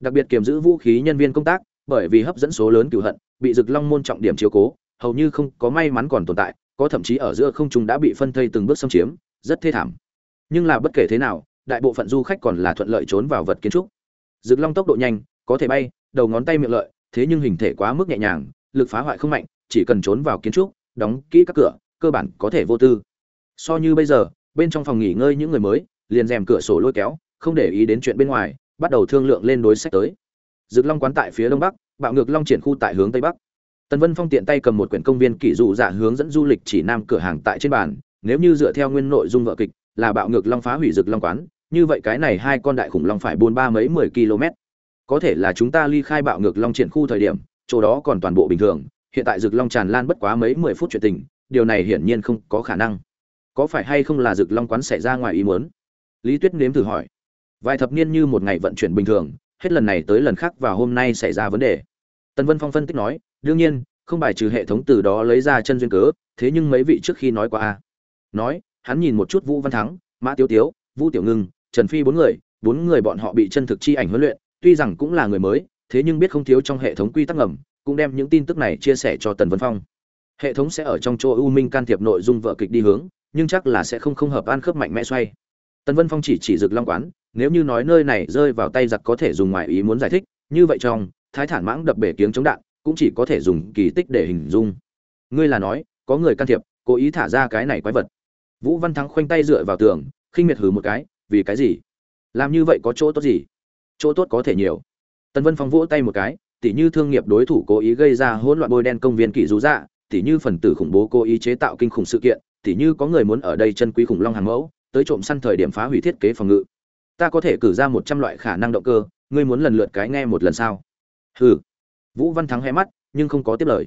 Đặc biệt kiềm giữ vũ khí nhân viên công tác bởi vì hấp dẫn số lớn cửu hận, bị rực long môn trọng điểm chiếu cố, hầu như không có may mắn còn tồn tại, có thậm chí ở giữa không trung đã bị phân thây từng bước xâm chiếm, rất thê thảm. Nhưng là bất kể thế nào, đại bộ phận du khách còn là thuận lợi trốn vào vật kiến trúc. Rực long tốc độ nhanh, có thể bay, đầu ngón tay miệng lợi, thế nhưng hình thể quá mức nhẹ nhàng, lực phá hoại không mạnh, chỉ cần trốn vào kiến trúc, đóng kỹ các cửa, cơ bản có thể vô tư. So như bây giờ, bên trong phòng nghỉ ngơi những người mới, liền rèm cửa sổ lôi kéo, không để ý đến chuyện bên ngoài, bắt đầu thương lượng lên đối sách tới. Dực Long quán tại phía đông bắc, bạo ngược Long triển khu tại hướng tây bắc. Tần Vân Phong tiện tay cầm một quyển công viên kỷ dụ dạ hướng dẫn du lịch chỉ nam cửa hàng tại trên bàn, nếu như dựa theo nguyên nội dung vở kịch, là bạo ngược Long phá hủy Dực Long quán, như vậy cái này hai con đại khủng long phải buôn ba mấy mười km. Có thể là chúng ta ly khai bạo ngược Long triển khu thời điểm, chỗ đó còn toàn bộ bình thường, hiện tại Dực Long tràn lan bất quá mấy mười phút chuyện tình, điều này hiển nhiên không có khả năng. Có phải hay không là Dực Long quán xảy ra ngoài ý muốn? Lý Tuyết nếm thử hỏi. Vài thập niên như một ngày vận chuyển bình thường, hết lần này tới lần khác và hôm nay xảy ra vấn đề. Tần vân phong phân tích nói, đương nhiên, không bài trừ hệ thống từ đó lấy ra chân duyên cớ, thế nhưng mấy vị trước khi nói qua a. Nói, hắn nhìn một chút vũ văn thắng, mã tiêu tiếu, vũ tiểu ngưng, trần phi bốn người bốn người bọn họ bị chân thực chi ảnh huấn luyện, tuy rằng cũng là người mới, thế nhưng biết không thiếu trong hệ thống quy tắc ngầm, cũng đem những tin tức này chia sẻ cho tần vân phong. Hệ thống sẽ ở trong chỗ u minh can thiệp nội dung vợ kịch đi hướng, nhưng chắc là sẽ không không hợp an khớp mạnh mẽ xoay tần vân phong chỉ chỉ rực long quán, nếu như nói nơi này rơi vào tay giặc có thể dùng ngoại ý muốn giải thích, như vậy trong, thái thản mãng đập bể kiếng chống đạn, cũng chỉ có thể dùng kỳ tích để hình dung. Ngươi là nói, có người can thiệp, cố ý thả ra cái này quái vật. Vũ văn thắng khoanh tay dựa vào tường, khinh miệt hừ một cái, vì cái gì? Làm như vậy có chỗ tốt gì? Chỗ tốt có thể nhiều. Tần vân phong vỗ tay một cái, tỉ như thương nghiệp đối thủ cố ý gây ra hỗn loạn bôi đen công viên kỷ rú dạ tỉ như phần tử khủng bố cố ý chế tạo kinh khủng sự kiện, tỉ như có người muốn ở đây chân quý khủng long hàng mẫu tới trộm săn thời điểm phá hủy thiết kế phòng ngự. Ta có thể cử ra một trăm loại khả năng động cơ, ngươi muốn lần lượt cái nghe một lần sao? Hừ. Vũ văn thắng hé mắt, nhưng không có tiếp lời.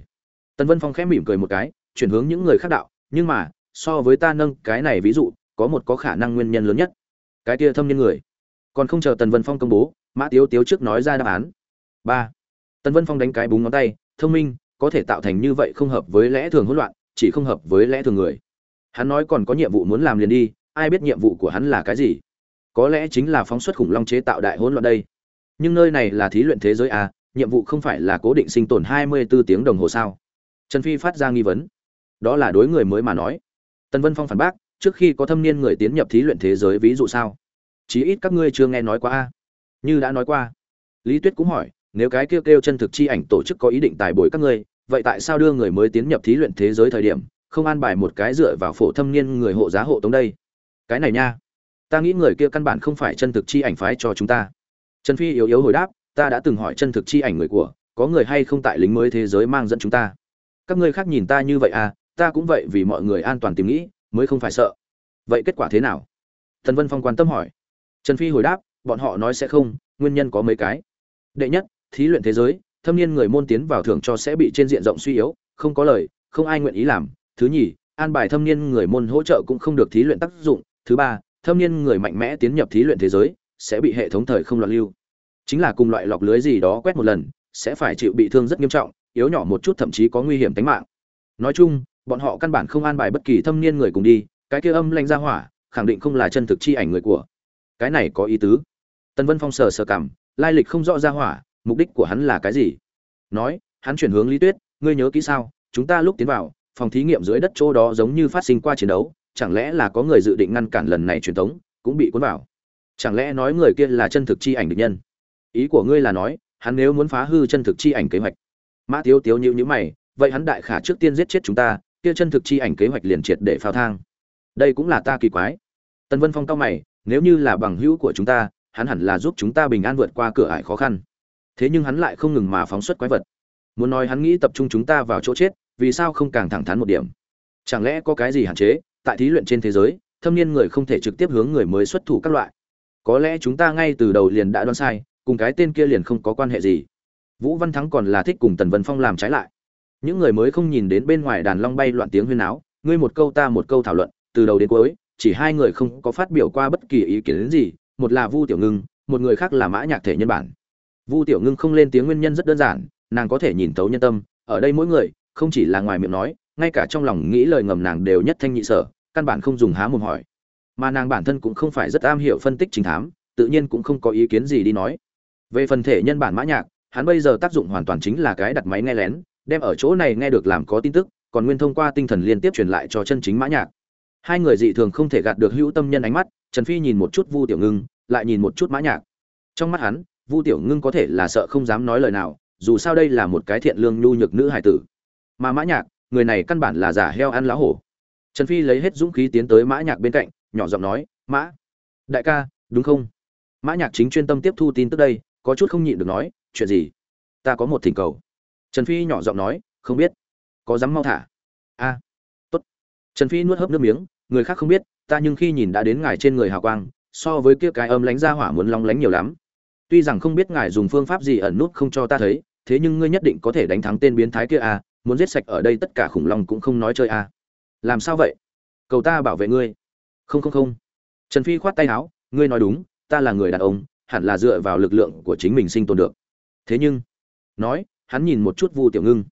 Tần vân phong khẽ mỉm cười một cái, chuyển hướng những người khác đạo, nhưng mà, so với ta nâng cái này ví dụ, có một có khả năng nguyên nhân lớn nhất. Cái kia thâm nhân người. Còn không chờ tần vân phong công bố, mã tiếu tiếu trước nói ra đáp án. Ba. Tần vân phong đánh cái búng ngón tay, thông minh, có thể tạo thành như vậy không hợp với lẽ thường hỗn loạn, chỉ không hợp với lẽ thường người. Hắn nói còn có nhiệm vụ muốn làm liền đi ai biết nhiệm vụ của hắn là cái gì? Có lẽ chính là phóng xuất khủng long chế tạo đại hỗn loạn đây. Nhưng nơi này là thí luyện thế giới à nhiệm vụ không phải là cố định sinh tồn 24 tiếng đồng hồ sao? Trần phi phát ra nghi vấn. Đó là đối người mới mà nói. Tần vân phong phản bác, trước khi có thâm niên người tiến nhập thí luyện thế giới ví dụ sao? Chí ít các ngươi chưa nghe nói qua a. Như đã nói qua. Lý tuyết cũng hỏi, nếu cái kêu kêu chân thực chi ảnh tổ chức có ý định tài bồi các ngươi, vậy tại sao đưa người mới tiến nhập thí luyện thế giới thời điểm, không an bài một cái dựa vào phổ thâm niên người hộ giá hộ tống đây? Cái này nha, ta nghĩ người kia căn bản không phải chân thực chi ảnh phái cho chúng ta. Trần phi yếu yếu hồi đáp, ta đã từng hỏi chân thực chi ảnh người của, có người hay không tại lính mới thế giới mang dẫn chúng ta. Các ngươi khác nhìn ta như vậy à ta cũng vậy vì mọi người an toàn tìm nghĩ, mới không phải sợ. Vậy kết quả thế nào? Thần vân phong quan tâm hỏi. Trần phi hồi đáp, bọn họ nói sẽ không, nguyên nhân có mấy cái. Đệ nhất, thí luyện thế giới, thâm niên người môn tiến vào thưởng cho sẽ bị trên diện rộng suy yếu, không có lời, không ai nguyện ý làm. Thứ nhì, an bài thâm niên người môn hỗ trợ cũng không được thí luyện tác dụng thứ ba, thâm niên người mạnh mẽ tiến nhập thí luyện thế giới, sẽ bị hệ thống thời không loạn lưu. Chính là cùng loại lọc lưới gì đó quét một lần, sẽ phải chịu bị thương rất nghiêm trọng, yếu nhỏ một chút thậm chí có nguy hiểm tính mạng. Nói chung, bọn họ căn bản không an bài bất kỳ thâm niên người cùng đi, cái kia âm lanh ra hỏa, khẳng định không là chân thực chi ảnh người của. Cái này có ý tứ. Tân vân phong sờ sờ cảm, lai lịch không rõ ra hỏa, mục đích của hắn là cái gì? Nói, hắn chuyển hướng lý tuyết, ngươi nhớ kỹ sao, chúng ta lúc tiến vào, phòng thí nghiệm dưới đất chỗ đó giống như phát sinh qua chiến đấu chẳng lẽ là có người dự định ngăn cản lần này truyền tống cũng bị cuốn vào? Chẳng lẽ nói người kia là chân thực chi ảnh địch nhân? Ý của ngươi là nói, hắn nếu muốn phá hư chân thực chi ảnh kế hoạch. Mã tiếu tiếu nhữ nhữ mày, vậy hắn đại khả trước tiên giết chết chúng ta, kia chân thực chi ảnh kế hoạch liền triệt để phao thang. Đây cũng là ta kỳ quái. Tần vân phong cao mày, nếu như là bằng hữu của chúng ta, hắn hẳn là giúp chúng ta bình an vượt qua cửa ải khó khăn. Thế nhưng hắn lại không ngừng mà phóng xuất quái vật. Muốn nói hắn nghĩ tập trung chúng ta vào chỗ chết, vì sao không càng thẳng thắn một điểm? Chẳng lẽ có cái gì hạn chế tại thí luyện trên thế giới, thâm niên người không thể trực tiếp hướng người mới xuất thủ các loại. Có lẽ chúng ta ngay từ đầu liền đã đoán sai, cùng cái tên kia liền không có quan hệ gì. Vũ văn thắng còn là thích cùng tần vân phong làm trái lại. Những người mới không nhìn đến bên ngoài đàn long bay loạn tiếng huyên áo ngươi một câu ta một câu thảo luận, từ đầu đến cuối, chỉ hai người không có phát biểu qua bất kỳ ý kiến gì, một là vu tiểu ngưng, một người khác là mã nhạc thể nhân bản. Vu tiểu ngưng không lên tiếng nguyên nhân rất đơn giản, nàng có thể nhìn thấu nhân tâm, ở đây mỗi người, không chỉ là ngoài miệng nói, ngay cả trong lòng nghĩ lời ngầm nàng đều nhất thanh nhị sở căn bản không dùng há mồm hỏi. Mà nàng bản thân cũng không phải rất am hiểu phân tích trình thám, tự nhiên cũng không có ý kiến gì đi nói. Về phần thể nhân bản mã nhạc, hắn bây giờ tác dụng hoàn toàn chính là cái đặt máy nghe lén, đem ở chỗ này nghe được làm có tin tức, còn nguyên thông qua tinh thần liên tiếp truyền lại cho chân chính mã nhạc. Hai người dị thường không thể gạt được hữu tâm nhân ánh mắt, trần phi nhìn một chút vu tiểu ngưng, lại nhìn một chút mã nhạc. Trong mắt hắn, vu tiểu ngưng có thể là sợ không dám nói lời nào, dù sao đây là một cái thiện lương nhu nhược nữ hải tử. Mà mã nhạc, người này căn bản là giả heo ăn lá hổ trần phi lấy hết dũng khí tiến tới mã nhạc bên cạnh, nhỏ giọng nói, mã, đại ca, đúng không? Mã nhạc chính chuyên tâm tiếp thu tin tức đây, có chút không nhịn được nói, chuyện gì? Ta có một thỉnh cầu. Trần phi nhỏ giọng nói, không biết. Có dám mau thả? A, tốt. Trần phi nuốt hớp nước miếng, người khác không biết, ta nhưng khi nhìn đã đến ngài trên người hào quang, so với kia cái âm lánh ra hỏa muốn long lánh nhiều lắm. Tuy rằng không biết ngài dùng phương pháp gì ẩn nút không cho ta thấy, thế nhưng ngươi nhất định có thể đánh thắng tên biến thái kia a muốn giết sạch ở đây tất cả khủng long cũng không nói chơi a làm sao vậy? Cầu ta bảo vệ ngươi. Không không không. Trần phi khoát tay áo, ngươi nói đúng, ta là người đàn ông, hẳn là dựa vào lực lượng của chính mình sinh tồn được. Thế nhưng, nói, hắn nhìn một chút vu tiểu ngưng.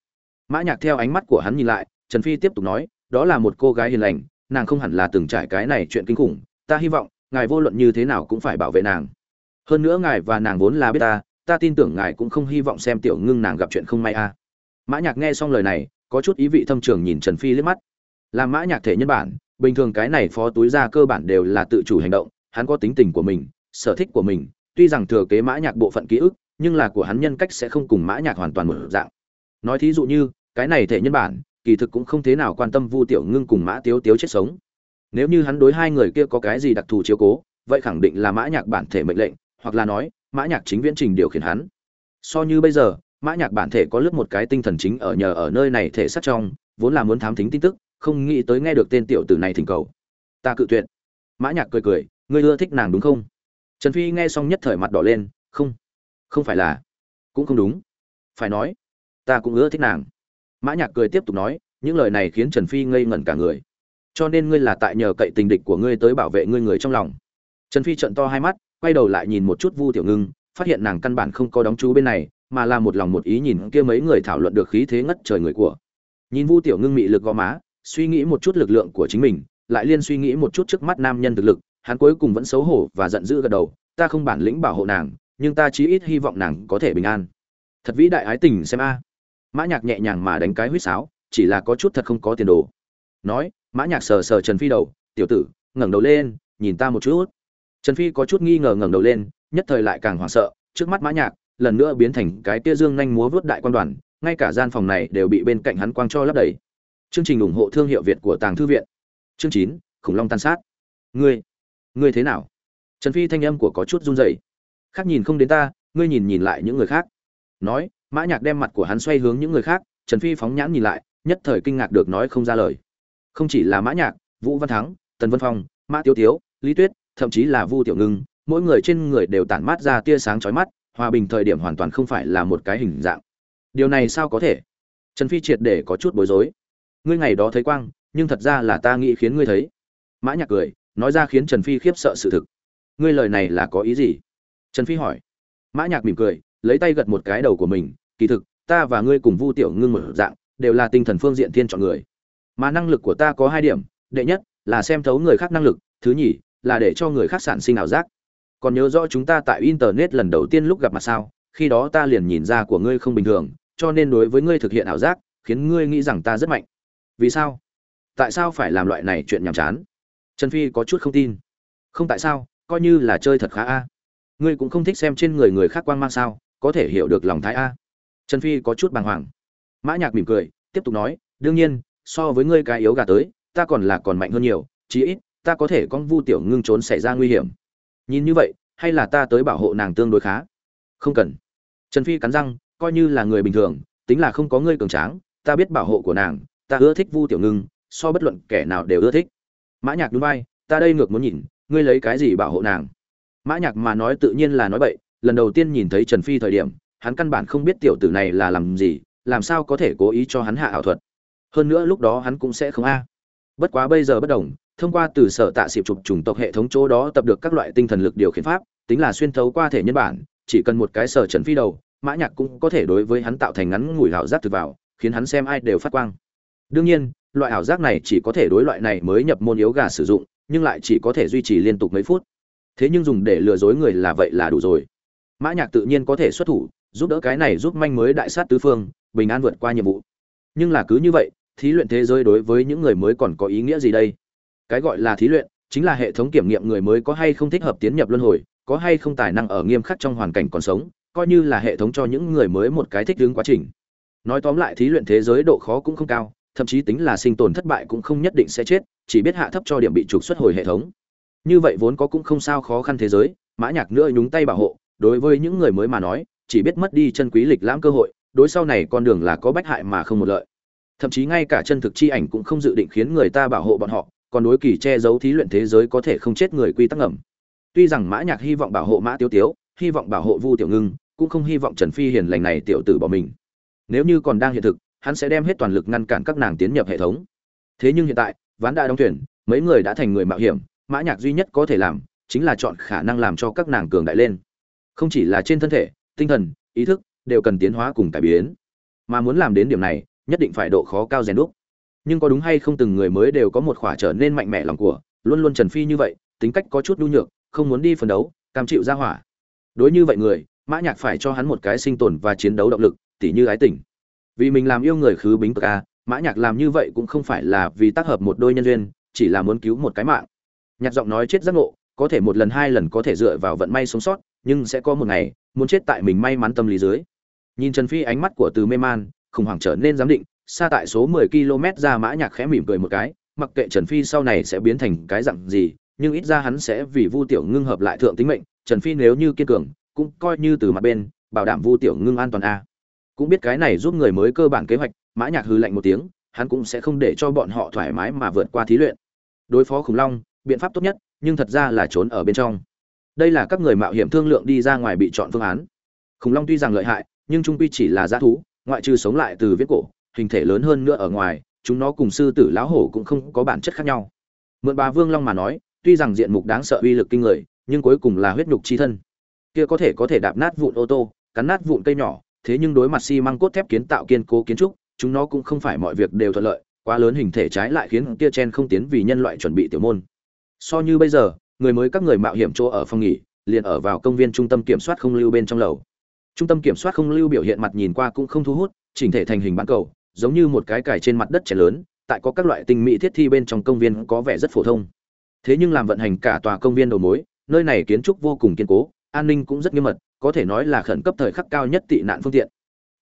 Mã nhạc theo ánh mắt của hắn nhìn lại, trần phi tiếp tục nói, đó là một cô gái hiền lành, nàng không hẳn là từng trải cái này chuyện kinh khủng, ta hy vọng, ngài vô luận như thế nào cũng phải bảo vệ nàng. Hơn nữa ngài và nàng vốn là biết ta ta tin tưởng ngài cũng không hy vọng xem tiểu ngưng nàng gặp chuyện không may a. À. mã nhạc nghe xong lời này, có chút ý vị thâm trường nhìn trần phi liếc mắt làm mã nhạc thể nhân bản, bình thường cái này phó túi ra cơ bản đều là tự chủ hành động, hắn có tính tình của mình, sở thích của mình, tuy rằng thừa kế mã nhạc bộ phận ký ức, nhưng là của hắn nhân cách sẽ không cùng mã nhạc hoàn toàn một dạng. Nói thí dụ như, cái này thể nhân bản, kỳ thực cũng không thế nào quan tâm vu tiểu ngưng cùng mã tiếu tiếu chết sống. Nếu như hắn đối hai người kia có cái gì đặc thù chiếu cố, vậy khẳng định là mã nhạc bản thể mệnh lệnh, hoặc là nói, mã nhạc chính viễn trình điều khiển hắn. So như bây giờ, mã nhạc bản thể có lướt một cái tinh thần chính ở nhờ ở nơi này thể sát trong, vốn là muốn thám thính tin tức không nghĩ tới nghe được tên tiểu tử này thỉnh cầu. Ta cự tuyệt. Mã nhạc cười cười, ngươi ưa thích nàng đúng không? Trần phi nghe xong nhất thời mặt đỏ lên, không không phải là, cũng không đúng. Phải nói, ta cũng ưa thích nàng. Mã nhạc cười tiếp tục nói, những lời này khiến trần phi ngây ngẩn cả người. Cho nên ngươi là tại nhờ cậy tình địch của ngươi tới bảo vệ ngươi người trong lòng. Trần phi trợn to hai mắt, quay đầu lại nhìn một chút vu tiểu ngưng, phát hiện nàng căn bản không có đóng chú bên này, mà là một lòng một ý nhìn kia mấy người thảo luận được khí thế ngất trời người của. Nhìn vu tiểu ngưng mị lực gò má suy nghĩ một chút lực lượng của chính mình, lại liên suy nghĩ một chút trước mắt nam nhân thực lực, hắn cuối cùng vẫn xấu hổ và giận dữ gật đầu, ta không bản lĩnh bảo hộ nàng, nhưng ta chí ít hy vọng nàng có thể bình an. Thật vĩ đại ái tình xem a. Mã nhạc nhẹ nhàng mà đánh cái huýt sáo, chỉ là có chút thật không có tiền đồ. Nói, mã nhạc sờ sờ trần phi đầu, tiểu tử, ngẩng đầu lên, nhìn ta một chút. Trần phi có chút nghi ngờ ngẩng đầu lên, nhất thời lại càng hoảng sợ, trước mắt mã nhạc lần nữa biến thành cái tia dương nhanh múa vút đại quan đoàn, ngay cả gian phòng này đều bị bên cạnh hắn quang cho lấp đầy chương trình ủng hộ thương hiệu việt của tàng thư viện. Chương chín, khủng long tan sát. Ngươi ngươi thế nào? Trần phi thanh âm của có chút run rẩy. Khác nhìn không đến ta, ngươi nhìn nhìn lại những người khác. Nói, mã nhạc đem mặt của hắn xoay hướng những người khác, trần phi phóng nhãn nhìn lại, nhất thời kinh ngạc được nói không ra lời. Không chỉ là mã nhạc, vũ văn thắng, tần vân phong, mã tiêu tiếu, lý tuyết, thậm chí là vu tiểu ngưng, mỗi người trên người đều tản mát ra tia sáng chói mắt, hòa bình thời điểm hoàn toàn không phải là một cái hình dạng. Điều này sao có thể? Trần phi triệt để có chút bối rối ngươi ngày đó thấy quang, nhưng thật ra là ta nghĩ khiến ngươi thấy. Mã nhạc cười, nói ra khiến trần phi khiếp sợ sự thực. Ngươi lời này là có ý gì? Trần phi hỏi. Mã nhạc mỉm cười, lấy tay gật một cái đầu của mình, kỳ thực, ta và ngươi cùng vu tiểu ngưng một dạng, đều là tinh thần phương diện thiên chọn người. Mà năng lực của ta có hai điểm, đệ nhất là xem thấu người khác năng lực, thứ nhì là để cho người khác sản sinh ảo giác. Còn nhớ rõ chúng ta tại internet lần đầu tiên lúc gặp mặt sao, khi đó ta liền nhìn ra của ngươi không bình thường, cho nên đối với ngươi thực hiện ảo giác, khiến ngươi nghĩ rằng ta rất mạnh vì sao? Tại sao phải làm loại này chuyện nhàm chán? Trần phi có chút không tin. Không tại sao, coi như là chơi thật khá a. Ngươi cũng không thích xem trên người người khác quan mang sao, có thể hiểu được lòng thái a. Trần phi có chút bàng hoàng. Mã nhạc mỉm cười, tiếp tục nói, đương nhiên, so với ngươi cái yếu gà tới, ta còn là còn mạnh hơn nhiều, chí ít, ta có thể con vu tiểu ngưng trốn xảy ra nguy hiểm. Nhìn như vậy, hay là ta tới bảo hộ nàng tương đối khá? Không cần. Trần phi cắn răng, coi như là người bình thường, tính là không có ngươi cường tráng, ta biết bảo hộ của nàng ta ưa thích vu tiểu ngưng, so bất luận kẻ nào đều ưa thích. Mã nhạc núi bay ta đây ngược muốn nhìn, ngươi lấy cái gì bảo hộ nàng? Mã nhạc mà nói tự nhiên là nói bậy, lần đầu tiên nhìn thấy trần phi thời điểm, hắn căn bản không biết tiểu tử này là làm gì, làm sao có thể cố ý cho hắn hạ ảo thuật. Hơn nữa lúc đó hắn cũng sẽ không a. Bất quá bây giờ bất đồng, thông qua từ sở tạ xịp chụp chủng tộc hệ thống chỗ đó tập được các loại tinh thần lực điều khiển pháp, tính là xuyên thấu qua thể nhân bản, chỉ cần một cái sở trần phi đầu, mã nhạc cũng có thể đối với hắn tạo thành ngắn ngủi ảo giác từ vào, khiến hắn xem ai đều phát quang đương nhiên, loại ảo giác này chỉ có thể đối loại này mới nhập môn yếu gà sử dụng, nhưng lại chỉ có thể duy trì liên tục mấy phút. Thế nhưng dùng để lừa dối người là vậy là đủ rồi. Mã nhạc tự nhiên có thể xuất thủ, giúp đỡ cái này giúp manh mới đại sát tứ phương, bình an vượt qua nhiệm vụ. Nhưng là cứ như vậy, thí luyện thế giới đối với những người mới còn có ý nghĩa gì đây? Cái gọi là thí luyện, chính là hệ thống kiểm nghiệm người mới có hay không thích hợp tiến nhập luân hồi, có hay không tài năng ở nghiêm khắc trong hoàn cảnh còn sống, coi như là hệ thống cho những người mới một cái thích ứng quá trình. Nói tóm lại thí luyện thế giới độ khó cũng không cao thậm chí tính là sinh tồn thất bại cũng không nhất định sẽ chết, chỉ biết hạ thấp cho điểm bị trục xuất hồi hệ thống. Như vậy vốn có cũng không sao khó khăn thế giới, mã nhạc nữa nhúng tay bảo hộ, đối với những người mới mà nói, chỉ biết mất đi chân quý lịch lãm cơ hội, đối sau này con đường là có bách hại mà không một lợi. Thậm chí ngay cả chân thực chi ảnh cũng không dự định khiến người ta bảo hộ bọn họ, còn đối kỳ che giấu thí luyện thế giới có thể không chết người quy tắc ngầm. Tuy rằng mã nhạc hy vọng bảo hộ mã tiêu tiếu, hy vọng bảo hộ vu tiểu ngưng, cũng không hy vọng trần phi hiền lành này tiểu tử bỏ mình. Nếu như còn đang hiện thực hắn sẽ đem hết toàn lực ngăn cản các nàng tiến nhập hệ thống. Thế nhưng hiện tại, ván đã đóng thuyền mấy người đã thành người mạo hiểm, mã nhạc duy nhất có thể làm chính là chọn khả năng làm cho các nàng cường đại lên. Không chỉ là trên thân thể, tinh thần, ý thức đều cần tiến hóa cùng cải biến. Mà muốn làm đến điểm này, nhất định phải độ khó cao rèn đúc. Nhưng có đúng hay không từng người mới đều có một khỏa trở nên mạnh mẽ lòng của, luôn luôn trần phi như vậy, tính cách có chút nhu nhược, không muốn đi phấn đấu, cam chịu ra hỏa. Đối như vậy người, mã nhạc phải cho hắn một cái sinh tồn và chiến đấu động lực, tỉ như ái tình vì mình làm yêu người khứ bính ca à, mã nhạc làm như vậy cũng không phải là vì tác hợp một đôi nhân duyên, chỉ là muốn cứu một cái mạng. Nhạc giọng nói chết giác ngộ, có thể một lần hai lần có thể dựa vào vận may sống sót, nhưng sẽ có một ngày, muốn chết tại mình may mắn tâm lý dưới. Nhìn trần phi ánh mắt của từ mê man, khủng hoảng trở nên giám định, xa tại số 10 km ra mã nhạc khẽ mỉm cười một cái, mặc kệ trần phi sau này sẽ biến thành cái dạng gì, nhưng ít ra hắn sẽ vì vu tiểu ngưng hợp lại thượng tính mệnh, trần phi nếu như kiên cường, cũng coi như từ mặt bên, bảo đảm vu tiểu ngưng an toàn a cũng biết cái này giúp người mới cơ bản kế hoạch, mã nhạc hư lạnh một tiếng, hắn cũng sẽ không để cho bọn họ thoải mái mà vượt qua thí luyện. Đối phó khủng long, biện pháp tốt nhất, nhưng thật ra là trốn ở bên trong. Đây là các người mạo hiểm thương lượng đi ra ngoài bị chọn phương án. Khủng long tuy rằng lợi hại, nhưng trung quy chỉ là g thú, ngoại trừ sống lại từ viết cổ, hình thể lớn hơn nữa ở ngoài, chúng nó cùng sư tử lão hổ cũng không có bản chất khác nhau. Mượn bà vương long mà nói, tuy rằng diện mục đáng sợ uy lực kinh người, nhưng cuối cùng là huyết nhục chi thân. Kia có thể có thể đạp nát vụn ô tô, cắn nát vụn cây nhỏ thế nhưng đối mặt xi măng cốt thép kiến tạo kiên cố kiến trúc, chúng nó cũng không phải mọi việc đều thuận lợi, quá lớn hình thể trái lại khiến kia chen không tiến vì nhân loại chuẩn bị tiểu môn. So như bây giờ, người mới các người mạo hiểm chỗ ở phòng nghỉ, liền ở vào công viên trung tâm kiểm soát không lưu bên trong lầu. Trung tâm kiểm soát không lưu biểu hiện mặt nhìn qua cũng không thu hút, chỉnh thể thành hình bán cầu, giống như một cái cải trên mặt đất trẻ lớn, tại có các loại tinh mỹ thiết thi bên trong công viên có vẻ rất phổ thông. Thế nhưng làm vận hành cả tòa công viên đầu mối, nơi này kiến trúc vô cùng kiên cố, an ninh cũng rất nghiêm mật có thể nói là khẩn cấp thời khắc cao nhất tị nạn phương tiện.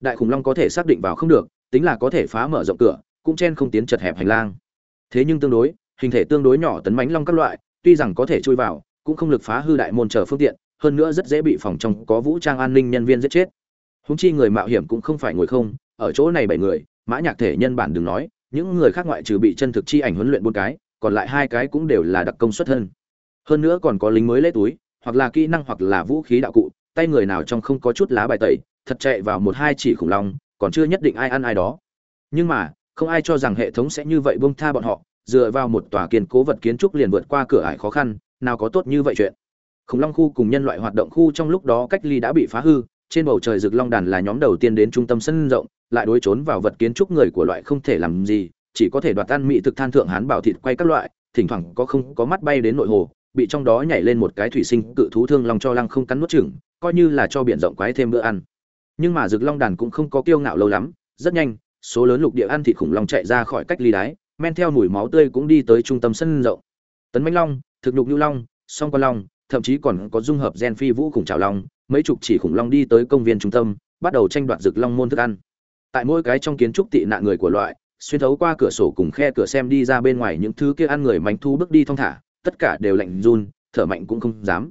Đại khủng long có thể xác định vào không được, tính là có thể phá mở rộng cửa, cũng chen không tiến chật hẹp hành lang. Thế nhưng tương đối, hình thể tương đối nhỏ tấn mánh long các loại, tuy rằng có thể chui vào, cũng không lực phá hư đại môn chờ phương tiện, hơn nữa rất dễ bị phòng trong có vũ trang an ninh nhân viên giết chết. Húng chi người mạo hiểm cũng không phải ngồi không, ở chỗ này bảy người, mã nhạc thể nhân bản đừng nói, những người khác ngoại trừ bị chân thực chi ảnh huấn luyện bốn cái, còn lại hai cái cũng đều là đặc công xuất thân. Hơn nữa còn có lính mới lấy túi, hoặc là kỹ năng hoặc là vũ khí đạo cụ tay người nào trong không có chút lá bài tẩy, thật chạy vào một hai chỉ khủng long, còn chưa nhất định ai ăn ai đó. Nhưng mà, không ai cho rằng hệ thống sẽ như vậy buông tha bọn họ, dựa vào một tòa kiên cố vật kiến trúc liền vượt qua cửa ải khó khăn, nào có tốt như vậy chuyện. Khủng long khu cùng nhân loại hoạt động khu trong lúc đó cách ly đã bị phá hư, trên bầu trời rực long đàn là nhóm đầu tiên đến trung tâm sân rộng, lại đối trốn vào vật kiến trúc người của loại không thể làm gì, chỉ có thể đoạt ăn mỹ thực than thượng hán bảo thịt quay các loại, thỉnh thoảng có không có mắt bay đến nội hồ bị trong đó nhảy lên một cái thủy sinh cự thú thương long cho lăng không cắn nuốt chửng, coi như là cho biển rộng quái thêm bữa ăn. Nhưng mà rực long đàn cũng không có kiêu ngạo lâu lắm, rất nhanh, số lớn lục địa ăn thịt khủng long chạy ra khỏi cách ly đái, men theo mùi máu tươi cũng đi tới trung tâm sân rộng. Tấn mãnh long, thực nhục nhu long, song quan long, thậm chí còn có dung hợp gen phi vũ khủng trào long, mấy chục chỉ khủng long đi tới công viên trung tâm, bắt đầu tranh đoạt rực long môn thức ăn. Tại mỗi cái trong kiến trúc tị nạn người của loại, xuyên thấu qua cửa sổ cùng khe cửa xem đi ra bên ngoài những thứ kia ăn người mánh thu bước đi thong thả tất cả đều lạnh run, thở mạnh cũng không dám.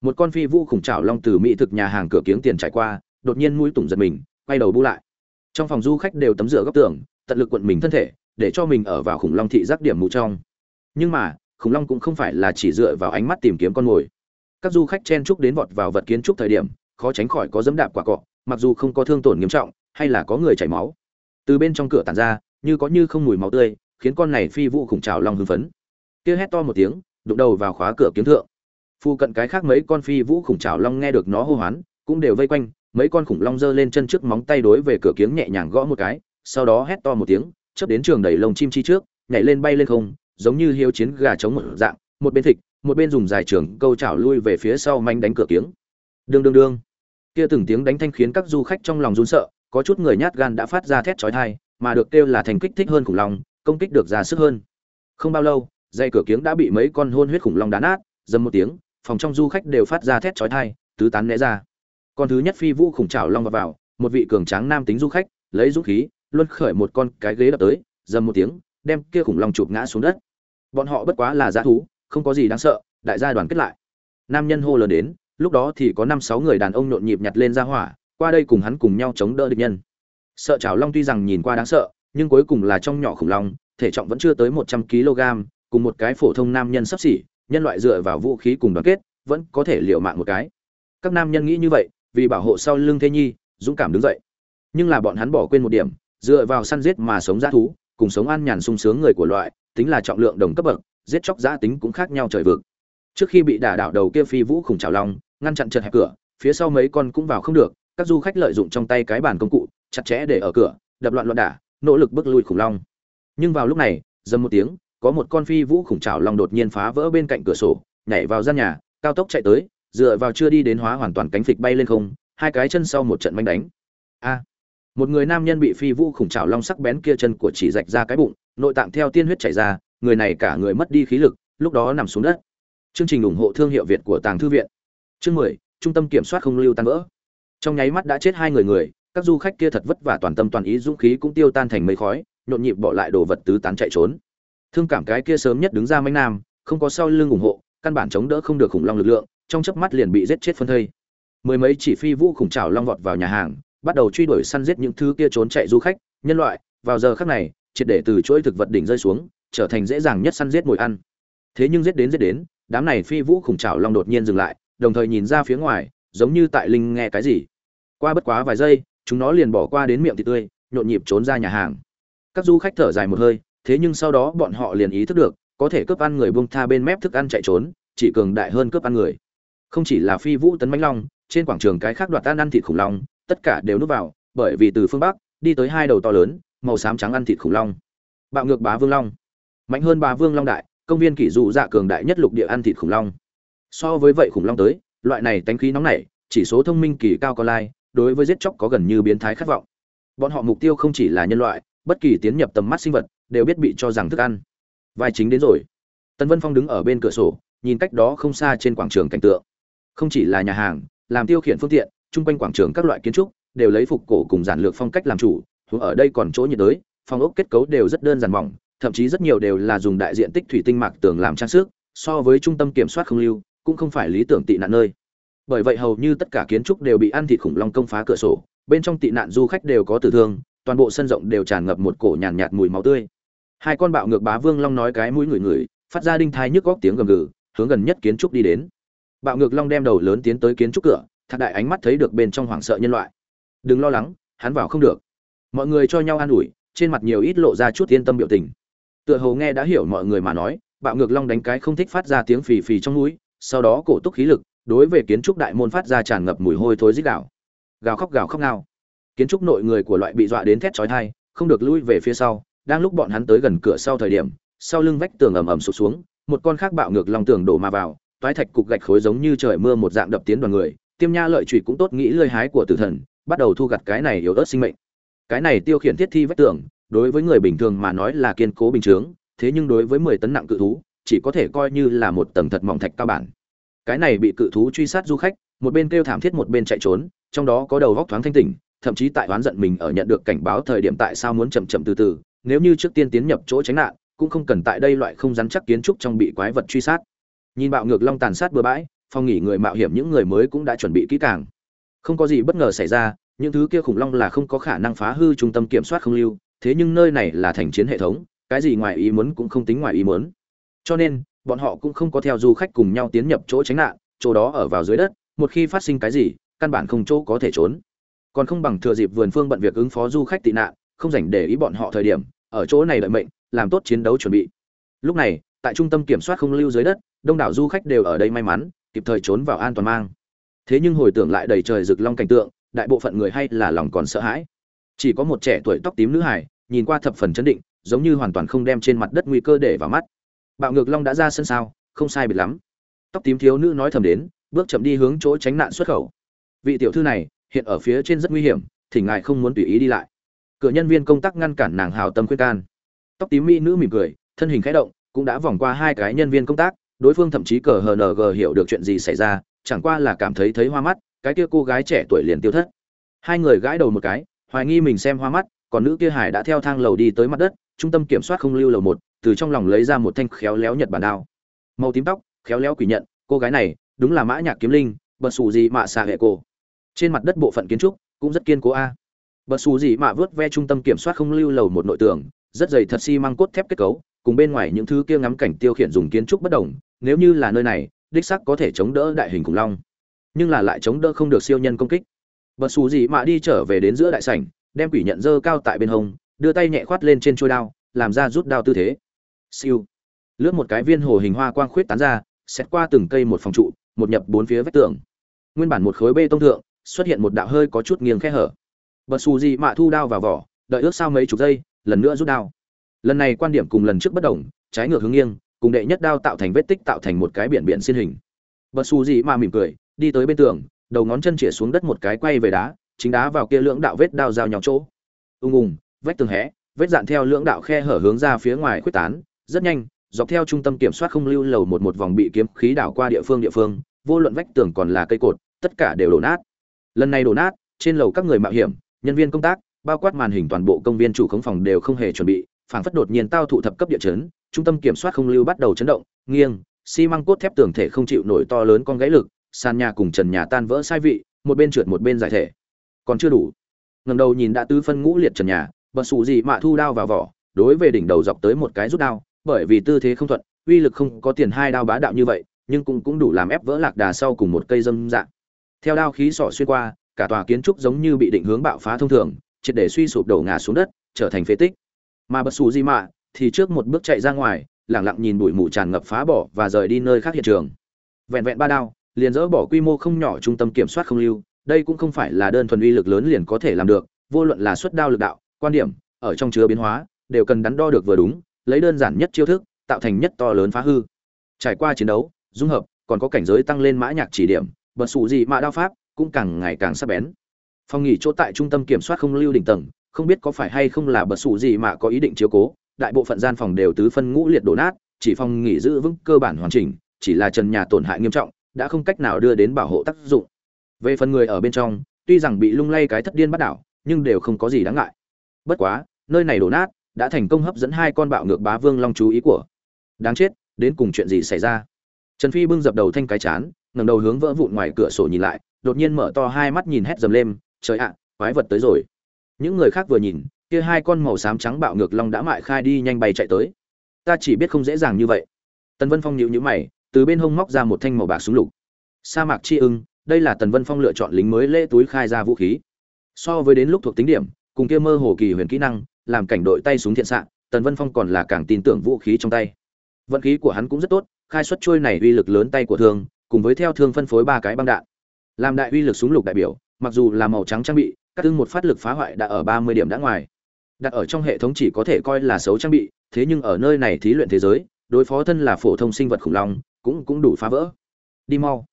Một con phi vũ khủng trảo long từ mỹ thực nhà hàng cửa kiếng tiền trải qua, đột nhiên mũi tủng giật mình, quay đầu bu lại. Trong phòng du khách đều tấm rửa góc tường, tận lực quận mình thân thể, để cho mình ở vào khủng long thị giác điểm mù trong. Nhưng mà, khủng long cũng không phải là chỉ dựa vào ánh mắt tìm kiếm con mồi. Các du khách chen chúc đến vọt vào vật kiến trúc thời điểm, khó tránh khỏi có dẫm đạp quả cọ, mặc dù không có thương tổn nghiêm trọng, hay là có người chảy máu. Từ bên trong cửa tàn ra, như có như không mùi máu tươi, khiến con này phi vụ khủng trào long hưng phấn. Kia hét to một tiếng đụng đầu vào khóa cửa kiếm thượng. Phu cận cái khác mấy con phi vũ khủng trào long nghe được nó hô hoán, cũng đều vây quanh, mấy con khủng long giơ lên chân trước móng tay đối về cửa kiếng nhẹ nhàng gõ một cái, sau đó hét to một tiếng, chớp đến trường đẩy lồng chim chi trước, nhảy lên bay lên không, giống như hiếu chiến gà chống một dạng, một bên thịt, một bên dùng dài trường câu chảo lui về phía sau manh đánh cửa kiếng. Đương đương đương. Kia từng tiếng đánh thanh khiến các du khách trong lòng run sợ, có chút người nhát gan đã phát ra thét chói tai, mà được kêu là thành kích thích hơn khủng long, công kích được ra sức hơn. Không bao lâu dây cửa kiếng đã bị mấy con hôn huyết khủng long đá nát dầm một tiếng phòng trong du khách đều phát ra thét chói tai tứ tán né ra. Con thứ nhất phi vũ khủng trào long vào, vào một vị cường tráng nam tính du khách lấy dũng khí luân khởi một con cái ghế đập tới dầm một tiếng đem kia khủng long chụp ngã xuống đất. Bọn họ bất quá là dã thú không có gì đáng sợ đại gia đoàn kết lại. Nam nhân hô lớn đến lúc đó thì có năm sáu người đàn ông nhộn nhịp nhặt lên ra hỏa qua đây cùng hắn cùng nhau chống đỡ địch nhân. Sợ chảo long tuy rằng nhìn qua đáng sợ nhưng cuối cùng là trong nhỏ khủng long thể trọng vẫn chưa tới một trăm kg cùng một cái phổ thông nam nhân sắp xỉ, nhân loại dựa vào vũ khí cùng đoàn kết, vẫn có thể liều mạng một cái. Các nam nhân nghĩ như vậy, vì bảo hộ sau lưng thế nhi, dũng cảm đứng dậy. Nhưng là bọn hắn bỏ quên một điểm, dựa vào săn giết mà sống dã thú, cùng sống an nhàn sung sướng người của loại, tính là trọng lượng đồng cấp bậc, giết chóc giã tính cũng khác nhau trời vực. Trước khi bị đả đảo đầu kia phi vũ khủng trào long, ngăn chặn chật hẹp cửa, phía sau mấy con cũng vào không được, các du khách lợi dụng trong tay cái bàn công cụ, chặt chẽ để ở cửa, đập loạn loạn đả, nỗ lực bước lui khủng long. Nhưng vào lúc này, dầm một tiếng có một con phi vũ khủng trảo long đột nhiên phá vỡ bên cạnh cửa sổ, nhảy vào gian nhà, cao tốc chạy tới, dựa vào chưa đi đến hóa hoàn toàn cánh phịch bay lên không, hai cái chân sau một trận manh đánh. A! Một người nam nhân bị phi vũ khủng trảo long sắc bén kia chân của chỉ rạch ra cái bụng, nội tạng theo tiên huyết chảy ra, người này cả người mất đi khí lực, lúc đó nằm xuống đất. Chương trình ủng hộ thương hiệu việt của tàng thư viện. Chương mười, trung tâm kiểm soát không lưu tan vỡ. Trong nháy mắt đã chết hai người người, các du khách kia thật vất vả toàn tâm toàn ý dũng khí cũng tiêu tan thành mây khói, nhộn nhịp bỏ lại đồ vật tứ tán chạy trốn thương cảm cái kia sớm nhất đứng ra mánh nam, không có sau lưng ủng hộ, căn bản chống đỡ không được khủng long lực lượng, trong chớp mắt liền bị giết chết phân thây. Mười mấy chỉ phi vũ khủng trào long vọt vào nhà hàng, bắt đầu truy đuổi săn giết những thứ kia trốn chạy du khách, nhân loại, vào giờ khắc này, triệt để từ chuỗi thực vật đỉnh rơi xuống, trở thành dễ dàng nhất săn giết mồi ăn. Thế nhưng giết đến giết đến, đám này phi vũ khủng trào long đột nhiên dừng lại, đồng thời nhìn ra phía ngoài, giống như tại linh nghe cái gì. Qua bất quá vài giây, chúng nó liền bỏ qua đến miệng thịt tươi, nhộn nhịp trốn ra nhà hàng. Các du khách thở dài một hơi thế nhưng sau đó bọn họ liền ý thức được, có thể cướp ăn người buông tha bên mép thức ăn chạy trốn, chỉ cường đại hơn cướp ăn người. Không chỉ là phi vũ tấn mãnh long, trên quảng trường cái khác đoạt ăn ăn thịt khủng long, tất cả đều núp vào, bởi vì từ phương bắc, đi tới hai đầu to lớn, màu xám trắng ăn thịt khủng long. Bạo ngược bá vương long. Mạnh hơn bá vương long đại, công viên kỷ dụ dạ cường đại nhất lục địa ăn thịt khủng long. So với vậy khủng long tới, loại này tánh khí nóng nảy, chỉ số thông minh kỳ cao có lai, đối với giết chóc có gần như biến thái khát vọng. Bọn họ mục tiêu không chỉ là nhân loại, bất kỳ tiến nhập tầm mắt sinh vật đều biết bị cho rằng thức ăn. Vai chính đến rồi. Tần vân phong đứng ở bên cửa sổ nhìn cách đó không xa trên quảng trường cảnh tượng. Không chỉ là nhà hàng làm tiêu khiển phương tiện chung quanh quảng trường các loại kiến trúc đều lấy phục cổ cùng giản lược phong cách làm chủ hướng ở đây còn chỗ nhiệt đới phong ốc kết cấu đều rất đơn giản mỏng thậm chí rất nhiều đều là dùng đại diện tích thủy tinh mạc tường làm trang sức so với trung tâm kiểm soát không lưu cũng không phải lý tưởng tị nạn nơi. Bởi vậy hầu như tất cả kiến trúc đều bị ăn thịt khủng long công phá cửa sổ bên trong tị nạn du khách đều có tử thương toàn bộ sân rộng đều tràn ngập một cổ nhàn nhạt, nhạt mùi máu tươi hai con bạo ngược bá vương long nói cái mũi người người phát ra đinh thai nhức góc tiếng gầm gừ, hướng gần nhất kiến trúc đi đến. Bạo ngược long đem đầu lớn tiến tới kiến trúc cửa, thạc đại ánh mắt thấy được bên trong hoảng sợ nhân loại. Đừng lo lắng, hắn vào không được. Mọi người cho nhau an ủi, trên mặt nhiều ít lộ ra chút yên tâm biểu tình. Tựa hồ nghe đã hiểu mọi người mà nói, bạo ngược long đánh cái không thích phát ra tiếng phì phì trong núi sau đó cổ túc khí lực, đối về kiến trúc đại môn phát ra tràn ngập mùi hôi thối dích gào. Gào khóc gào khóc ngao. Kiến trúc nội người của loại bị dọa đến thét chói thai không được lui về phía sau đang lúc bọn hắn tới gần cửa sau thời điểm, sau lưng vách tường ầm ầm sụp xuống, một con khác bạo ngược lòng tường đổ mà vào, toái thạch cục gạch khối giống như trời mưa một dạng đập tiến đoàn người, tiêm nha lợi trụy cũng tốt nghĩ lơi hái của tử thần, bắt đầu thu gặt cái này yếu ớt sinh mệnh. Cái này tiêu khiển thiết thi vách tường, đối với người bình thường mà nói là kiên cố bình chướng, thế nhưng đối với mười tấn nặng cự thú, chỉ có thể coi như là một tầng thật mỏng thạch cao bản. Cái này bị cự thú truy sát du khách, một bên kêu thảm thiết một bên chạy trốn, trong đó có đầu góc thoáng thanh tỉnh, thậm chí tại oán giận mình ở nhận được cảnh báo thời điểm tại sao muốn chậm chậm từ từ nếu như trước tiên tiến nhập chỗ tránh nạn, cũng không cần tại đây loại không rắn chắc kiến trúc trong bị quái vật truy sát. Nhìn bạo ngược long tàn sát bừa bãi, phòng nghỉ người mạo hiểm những người mới cũng đã chuẩn bị kỹ càng. Không có gì bất ngờ xảy ra, những thứ kia khủng long là không có khả năng phá hư trung tâm kiểm soát không lưu, thế nhưng nơi này là thành chiến hệ thống, cái gì ngoài ý muốn cũng không tính ngoài ý muốn. Cho nên, bọn họ cũng không có theo du khách cùng nhau tiến nhập chỗ tránh nạn, chỗ đó ở vào dưới đất, một khi phát sinh cái gì, căn bản không chỗ có thể trốn. Còn không bằng thừa dịp vườn phương bận việc ứng phó du khách tị nạn không dành để ý bọn họ thời điểm, ở chỗ này đợi mệnh, làm tốt chiến đấu chuẩn bị. Lúc này, tại trung tâm kiểm soát không lưu dưới đất, đông đảo du khách đều ở đây may mắn, kịp thời trốn vào an toàn mang. Thế nhưng hồi tưởng lại đầy trời rực long cảnh tượng, đại bộ phận người hay là lòng còn sợ hãi. Chỉ có một trẻ tuổi tóc tím nữ hải nhìn qua thập phần chấn định, giống như hoàn toàn không đem trên mặt đất nguy cơ để vào mắt. Bạo ngược long đã ra sân sao, không sai biệt lắm. Tóc tím thiếu nữ nói thầm đến, bước chậm đi hướng chỗ tránh nạn xuất khẩu. Vị tiểu thư này, hiện ở phía trên rất nguy hiểm thì ngài không muốn tùy ý đi lại cửa nhân viên công tác ngăn cản nàng hào tâm khuyên can. Tóc tím mỹ nữ mỉm cười, thân hình khẽ động, cũng đã vòng qua hai cái nhân viên công tác, đối phương thậm chí cờ hờ hng hiểu được chuyện gì xảy ra, chẳng qua là cảm thấy thấy hoa mắt, cái kia cô gái trẻ tuổi liền tiêu thất. Hai người gãi đầu một cái, hoài nghi mình xem hoa mắt, còn nữ kia hải đã theo thang lầu đi tới mặt đất, trung tâm kiểm soát không lưu lầu một, từ trong lòng lấy ra một thanh khéo léo nhật bản đao. Màu tím tóc, khéo léo quỷ nhận, cô gái này, đúng là mã nhạc kiếm linh, bật xù gì mạ xạ hệ cổ. Trên mặt đất bộ phận kiến trúc, cũng rất kiên cố a bật xù gì mạ vớt ve trung tâm kiểm soát không lưu lầu một nội tường, rất dày thật xi si măng cốt thép kết cấu, cùng bên ngoài những thứ kia ngắm cảnh tiêu khiển dùng kiến trúc bất đồng, nếu như là nơi này, đích sắc có thể chống đỡ đại hình khủng long. Nhưng là lại chống đỡ không được siêu nhân công kích. Bật xù gì mạ đi trở về đến giữa đại sảnh, đem quỷ nhận dơ cao tại bên hông, đưa tay nhẹ khoát lên trên trôi đao, làm ra rút đao tư thế. Siêu. Lướt một cái viên hồ hình hoa quang khuyết tán ra xét qua từng cây một phòng trụ, một nhập bốn phía vách tường. Nguyên bản một khối bê tông thượng, xuất hiện một đạo hơi có chút nghiêng khe hở bật xù gì mạ thu đao vào vỏ, đợi ước sau mấy chục giây, lần nữa rút đao. Lần này quan điểm cùng lần trước bất đồng, trái ngược hướng nghiêng, cùng đệ nhất đao tạo thành vết tích tạo thành một cái biển biển xin hình. Bật xù gì mạ mỉm cười, đi tới bên tường, đầu ngón chân chĩa xuống đất một cái quay về đá, chính đá vào kia lưỡng đạo vết đao giao nhau chỗ. Ung ung vách tường hé, vết dạn theo lưỡng đạo khe hở hướng ra phía ngoài khuếch tán, rất nhanh, dọc theo trung tâm kiểm soát không lưu lầu một một vòng bị kiếm khí đảo qua địa phương địa phương, vô luận vách tường còn là cây cột, tất cả đều đổ nát. Lần này đổ nát, trên lầu các người mạo hiểm nhân viên công tác, bao quát màn hình toàn bộ công viên chủ khống phòng đều không hề chuẩn bị, phảng phất đột nhiên tao thụ thập cấp địa chấn, trung tâm kiểm soát không lưu bắt đầu chấn động, nghiêng, xi măng cốt thép tường thể không chịu nổi to lớn con gãy lực, sàn nhà cùng trần nhà tan vỡ sai vị, một bên trượt một bên giải thể. Còn chưa đủ. Ngầm đầu nhìn đã tứ phân ngũ liệt trần nhà, bật xù gì mạ thu đao vào vỏ, đối về đỉnh đầu dọc tới một cái rút đao, bởi vì tư thế không thuận, uy lực không có tiền hai đao bá đạo như vậy, nhưng cũng cũng đủ làm ép vỡ lạc đà sau cùng một cây dâm dạng. Theo đao khí sỏ xuyên qua cả tòa kiến trúc giống như bị định hướng bạo phá thông thường, triệt để suy sụp đổ ngã xuống đất, trở thành phế tích. Mà bất xù di mạ thì trước một bước chạy ra ngoài, lẳng lặng nhìn bụi mù tràn ngập phá bỏ và rời đi nơi khác hiện trường. Vẹn vẹn ba đao, liền dỡ bỏ quy mô không nhỏ trung tâm kiểm soát không lưu, đây cũng không phải là đơn thuần uy lực lớn liền có thể làm được, vô luận là xuất đao lực đạo, quan điểm, ở trong chứa biến hóa, đều cần đắn đo được vừa đúng, lấy đơn giản nhất chiêu thức, tạo thành nhất to lớn phá hư. Trải qua chiến đấu, dung hợp, còn có cảnh giới tăng lên mã nhạc chỉ điểm bật sụ gì mà đao pháp cũng càng ngày càng sắc bén. Phòng nghỉ chỗ tại trung tâm kiểm soát không lưu đỉnh tầng, không biết có phải hay không là bật sụ gì mà có ý định chiếu cố, đại bộ phận gian phòng đều tứ phân ngũ liệt đổ nát, chỉ phòng nghỉ giữ vững cơ bản hoàn chỉnh, chỉ là trần nhà tổn hại nghiêm trọng, đã không cách nào đưa đến bảo hộ tác dụng. Về phần người ở bên trong, tuy rằng bị lung lay cái thất điên bắt đảo, nhưng đều không có gì đáng ngại. Bất quá, nơi này đổ nát, đã thành công hấp dẫn hai con bạo ngược bá vương long chú ý của. Đáng chết, đến cùng chuyện gì xảy ra? Trần phi bưng dập đầu thanh cái chán, ngẩng đầu hướng vỡ vụn ngoài cửa sổ nhìn lại đột nhiên mở to hai mắt nhìn hét dầm lên, trời ạ, quái vật tới rồi. Những người khác vừa nhìn, kia hai con màu xám trắng bạo ngược long đã mại khai đi nhanh bay chạy tới. Ta chỉ biết không dễ dàng như vậy. Tần vân phong nhịu nhữ mày, từ bên hông móc ra một thanh màu bạc súng lục. Sa mạc chi ưng, đây là tần vân phong lựa chọn lính mới lễ túi khai ra vũ khí. So với đến lúc thuộc tính điểm, cùng kia mơ hồ kỳ huyền kỹ năng, làm cảnh đội tay súng thiện xạ, tần vân phong còn là càng tin tưởng vũ khí trong tay. Vận khí của hắn cũng rất tốt, khai xuất trôi này uy lực lớn tay của thương, cùng với theo thương phân phối ba cái băng đạn làm đại uy lực súng lục đại biểu, mặc dù là màu trắng trang bị, các tương một phát lực phá hoại đã ở ba mươi điểm đã ngoài. Đặt ở trong hệ thống chỉ có thể coi là xấu trang bị, thế nhưng ở nơi này thí luyện thế giới, đối phó thân là phổ thông sinh vật khủng long, cũng cũng đủ phá vỡ. Đi mau.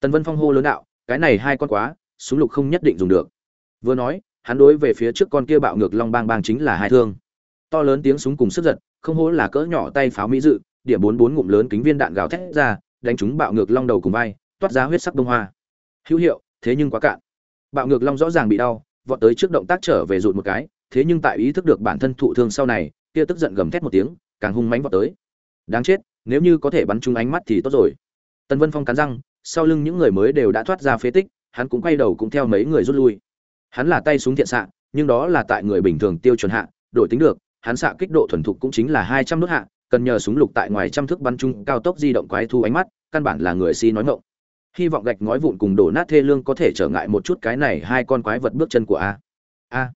Tần vân phong hô lớn đạo, cái này hai con quá, súng lục không nhất định dùng được. Vừa nói, hắn đối về phía trước con kia bạo ngược long bang bang chính là hai thương. To lớn tiếng súng cùng sức giật, không hố là cỡ nhỏ tay pháo mỹ dự, điểm bốn bốn ngụm lớn kính viên đạn gào thét ra, đánh chúng bạo ngược long đầu cùng vai, toát ra huyết sắc bông hoa hữu hiệu, thế nhưng quá cạn. Bạo ngược long rõ ràng bị đau, vọt tới trước động tác trở về rụt một cái, thế nhưng tại ý thức được bản thân thụ thương sau này kia tức giận gầm thét một tiếng, càng hung mãnh vọt tới. Đáng chết, nếu như có thể bắn trúng ánh mắt thì tốt rồi. Tần vân phong cắn răng, sau lưng những người mới đều đã thoát ra phế tích, hắn cũng quay đầu cũng theo mấy người rút lui. Hắn là tay súng thiện xạ, nhưng đó là tại người bình thường tiêu chuẩn hạ, đổi tính được, hắn xạ kích độ thuần thục cũng chính là hai trăm nốt hạ, cần nhờ súng lục tại ngoài trăm thước bắn chung cao tốc di động quái thu ánh mắt, căn bản là người si nói ngộng hy vọng gạch ngói vụn cùng đổ nát thê lương có thể trở ngại một chút cái này hai con quái vật bước chân của a. A.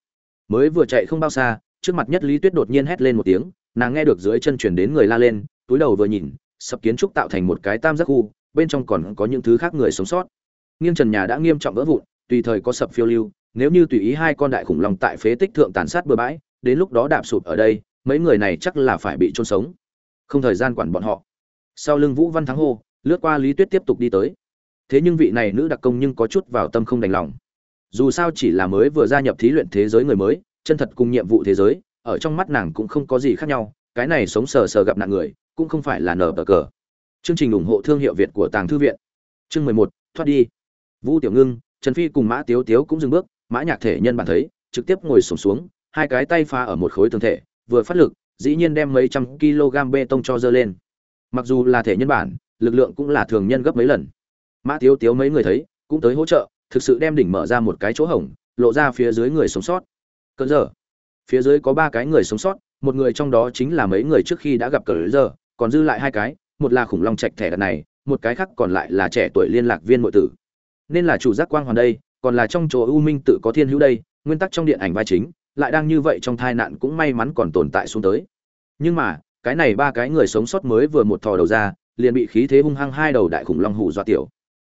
Mới vừa chạy không bao xa, trước mặt nhất lý tuyết đột nhiên hét lên một tiếng, nàng nghe được dưới chân chuyển đến người la lên, túi đầu vừa nhìn, sập kiến trúc tạo thành một cái tam giác khu, bên trong còn có những thứ khác người sống sót. Nghiêng trần nhà đã nghiêm trọng vỡ vụn, tùy thời có sập phiêu lưu, nếu như tùy ý hai con đại khủng long tại phế tích thượng tàn sát bừa bãi, đến lúc đó đạp sụp ở đây, mấy người này chắc là phải bị chôn sống. Không thời gian quản bọn họ. Sau lưng vũ văn thắng hô, lướt qua lý tuyết tiếp tục đi tới thế nhưng vị này nữ đặc công nhưng có chút vào tâm không đành lòng. Dù sao chỉ là mới vừa gia nhập thí luyện thế giới người mới chân thật cùng nhiệm vụ thế giới ở trong mắt nàng cũng không có gì khác nhau cái này sống sờ sờ gặp nạn người cũng không phải là nở bờ cờ. Chương trình ủng hộ thương hiệu việt của tàng thư viện. Chương mười một thoát đi. Vũ tiểu ngưng trần phi cùng mã tiếu tiếu cũng dừng bước mã nhạc thể nhân bạn thấy trực tiếp ngồi sụp xuống, xuống hai cái tay pha ở một khối tường thể vừa phát lực dĩ nhiên đem mấy trăm kg bê tông cho dơ lên. Mặc dù là thể nhân bản lực lượng cũng là thường nhân gấp mấy lần mã tiếu tiếu mấy người thấy, cũng tới hỗ trợ, thực sự đem đỉnh mở ra một cái chỗ hổng, lộ ra phía dưới người sống sót. Cỡ giờ. Phía dưới có ba cái người sống sót, một người trong đó chính là mấy người trước khi đã gặp cỡ giờ, còn dư lại hai cái, một là khủng long trạch thẻ đặt này, một cái khác còn lại là trẻ tuổi liên lạc viên nội tử. Nên là chủ giác quang hoàn đây, còn là trong chỗ u minh tự có thiên hữu đây, nguyên tắc trong điện ảnh vai chính, lại đang như vậy trong tai nạn cũng may mắn còn tồn tại xuống tới. Nhưng mà, cái này ba cái người sống sót mới vừa một thò đầu ra, liền bị khí thế hung hăng hai đầu đại khủng long hù dọa tiểu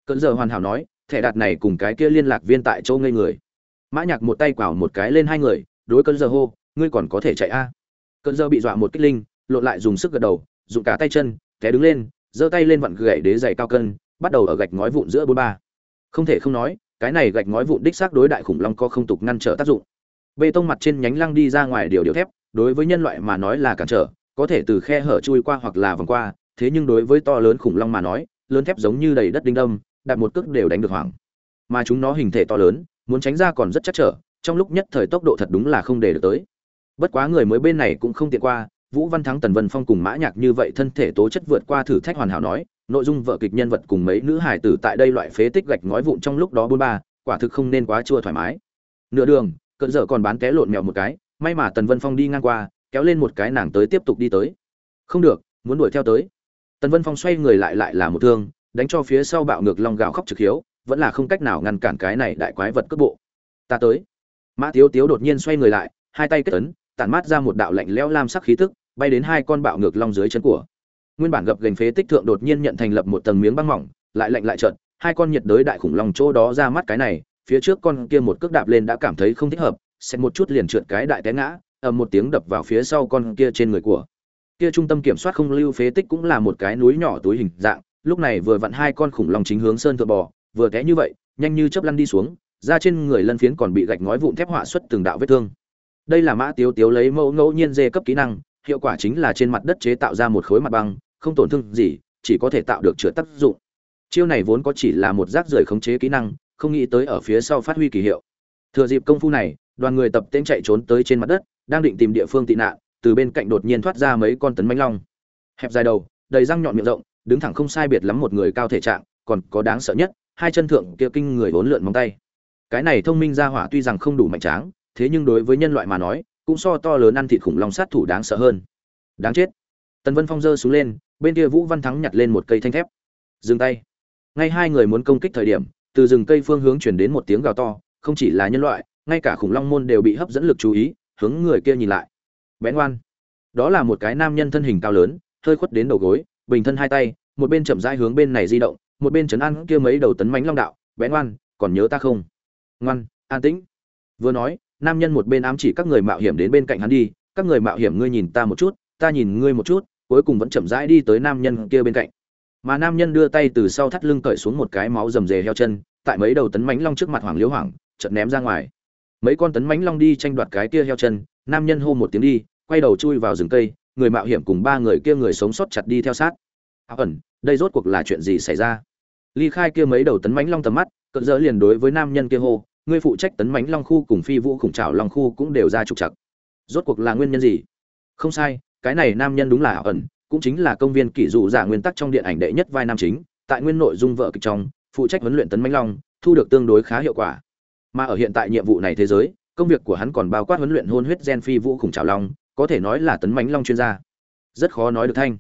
cận giờ hoàn hảo nói, thẻ đặt này cùng cái kia liên lạc viên tại châu ngây người. Mã nhạc một tay quào một cái lên hai người, đối cận giờ hô, ngươi còn có thể chạy a? À? cận giờ bị dọa một kích linh, lộn lại dùng sức gật đầu, dùng cả tay chân, té đứng lên, giơ tay lên vặn gậy đế giày cao cân, bắt đầu ở gạch ngói vụn giữa bốn ba. Không thể không nói, cái này gạch ngói vụn đích xác đối đại khủng long có không tục ngăn trở tác dụng. Bê tông mặt trên nhánh lăng đi ra ngoài điều điều thép, đối với nhân loại mà nói là cản trở, có thể từ khe hở chui qua hoặc là vòng qua, thế nhưng đối với to lớn khủng long mà nói, lớn thép giống như đầy đất đinh đâm đặt một cước đều đánh được hoảng. Mà chúng nó hình thể to lớn, muốn tránh ra còn rất chắc trở, trong lúc nhất thời tốc độ thật đúng là không để được tới. Bất quá người mới bên này cũng không tiện qua, vũ văn thắng, tần vân phong cùng mã nhạc như vậy thân thể tố chất vượt qua thử thách hoàn hảo nói, nội dung vợ kịch nhân vật cùng mấy nữ hài tử tại đây loại phế tích gạch ngói vụn trong lúc đó bốn ba, quả thực không nên quá chua thoải mái. Nửa đường, cận dở còn bán té lộn mèo một cái, may mà tần vân phong đi ngang qua, kéo lên một cái nàng tới tiếp tục đi tới. Không được, muốn đuổi theo tới. Tần vân phong xoay người lại lại là một thương đánh cho phía sau bạo ngược long gạo khóc trực hiếu, vẫn là không cách nào ngăn cản cái này đại quái vật cước bộ. Ta tới. Mã tiếu tiếu đột nhiên xoay người lại, hai tay kết ấn, tản mát ra một đạo lạnh lẽo lam sắc khí tức, bay đến hai con bạo ngược long dưới chân của. Nguyên bản gập gành phế tích thượng đột nhiên nhận thành lập một tầng miếng băng mỏng, lại lạnh lại trợn hai con nhiệt đới đại khủng long chỗ đó ra mắt cái này, phía trước con kia một cước đạp lên đã cảm thấy không thích hợp xét một chút liền trượt cái đại té ngã, ầm một tiếng đập vào phía sau con kia trên người của. Kia trung tâm kiểm soát không lưu phế tích cũng là một cái núi nhỏ túi hình dạng lúc này vừa vặn hai con khủng long chính hướng sơn thượng bò, vừa té như vậy, nhanh như chớp lăn đi xuống, ra trên người lân phiến còn bị gạch ngói vụn thép họa xuất từng đạo vết thương. Đây là mã tiếu tiếu lấy mẫu ngẫu nhiên dê cấp kỹ năng, hiệu quả chính là trên mặt đất chế tạo ra một khối mặt băng, không tổn thương gì, chỉ có thể tạo được chữa tác dụng. Chiêu này vốn có chỉ là một rác rưởi khống chế kỹ năng, không nghĩ tới ở phía sau phát huy kỳ hiệu. Thừa dịp công phu này, đoàn người tập tên chạy trốn tới trên mặt đất, đang định tìm địa phương tị nạn, từ bên cạnh đột nhiên thoát ra mấy con tấn manh long. Hẹp dài đầu, đầy răng nhọn miệng rộng đứng thẳng không sai biệt lắm một người cao thể trạng, còn có đáng sợ nhất, hai chân thượng kia kinh người vốn lượn móng tay. Cái này thông minh ra hỏa tuy rằng không đủ mạnh tráng, thế nhưng đối với nhân loại mà nói, cũng so to lớn ăn thịt khủng long sát thủ đáng sợ hơn. Đáng chết. Tần vân phong giơ xuống lên, bên kia vũ văn thắng nhặt lên một cây thanh thép. Dừng tay. Ngay hai người muốn công kích thời điểm, từ rừng cây phương hướng chuyển đến một tiếng gào to, không chỉ là nhân loại, ngay cả khủng long môn đều bị hấp dẫn lực chú ý, hướng người kia nhìn lại. Bén ngoan. Đó là một cái nam nhân thân hình cao lớn, hơi khuất đến đầu gối bình thân hai tay, một bên chậm rãi hướng bên này di động, một bên chấn an kia mấy đầu tấn mánh long đạo, bé ngoan, còn nhớ ta không? Ngoan, an tĩnh. Vừa nói, nam nhân một bên ám chỉ các người mạo hiểm đến bên cạnh hắn đi, các người mạo hiểm ngươi nhìn ta một chút, ta nhìn ngươi một chút. Cuối cùng vẫn chậm rãi đi tới nam nhân kia bên cạnh. Mà nam nhân đưa tay từ sau thắt lưng cởi xuống một cái máu rầm rề heo chân, tại mấy đầu tấn mánh long trước mặt hoàng liễu hoàng chợt ném ra ngoài. Mấy con tấn mánh long đi tranh đoạt cái kia heo chân, nam nhân hô một tiếng đi, quay đầu chui vào rừng cây người mạo hiểm cùng ba người kia người sống sót chặt đi theo sát. Áo ẩn, đây rốt cuộc là chuyện gì xảy ra? Ly khai kia mấy đầu tấn mánh long tầm mắt cận dỡ liền đối với nam nhân kia hô, ngươi phụ trách tấn mánh long khu cùng phi vũ khủng trào long khu cũng đều ra trục chặt rốt cuộc là nguyên nhân gì? Không sai, cái này nam nhân đúng là ảo ẩn, cũng chính là công viên kỷ dụ giả nguyên tắc trong điện ảnh đệ nhất vai nam chính, tại nguyên nội dung vợ kịch trong, phụ trách huấn luyện tấn mánh long, thu được tương đối khá hiệu quả. Mà ở hiện tại nhiệm vụ này thế giới, công việc của hắn còn bao quát huấn luyện hôn huyết gen phi vũ khủng trào long có thể nói là tấn mãnh long chuyên gia. Rất khó nói được thanh.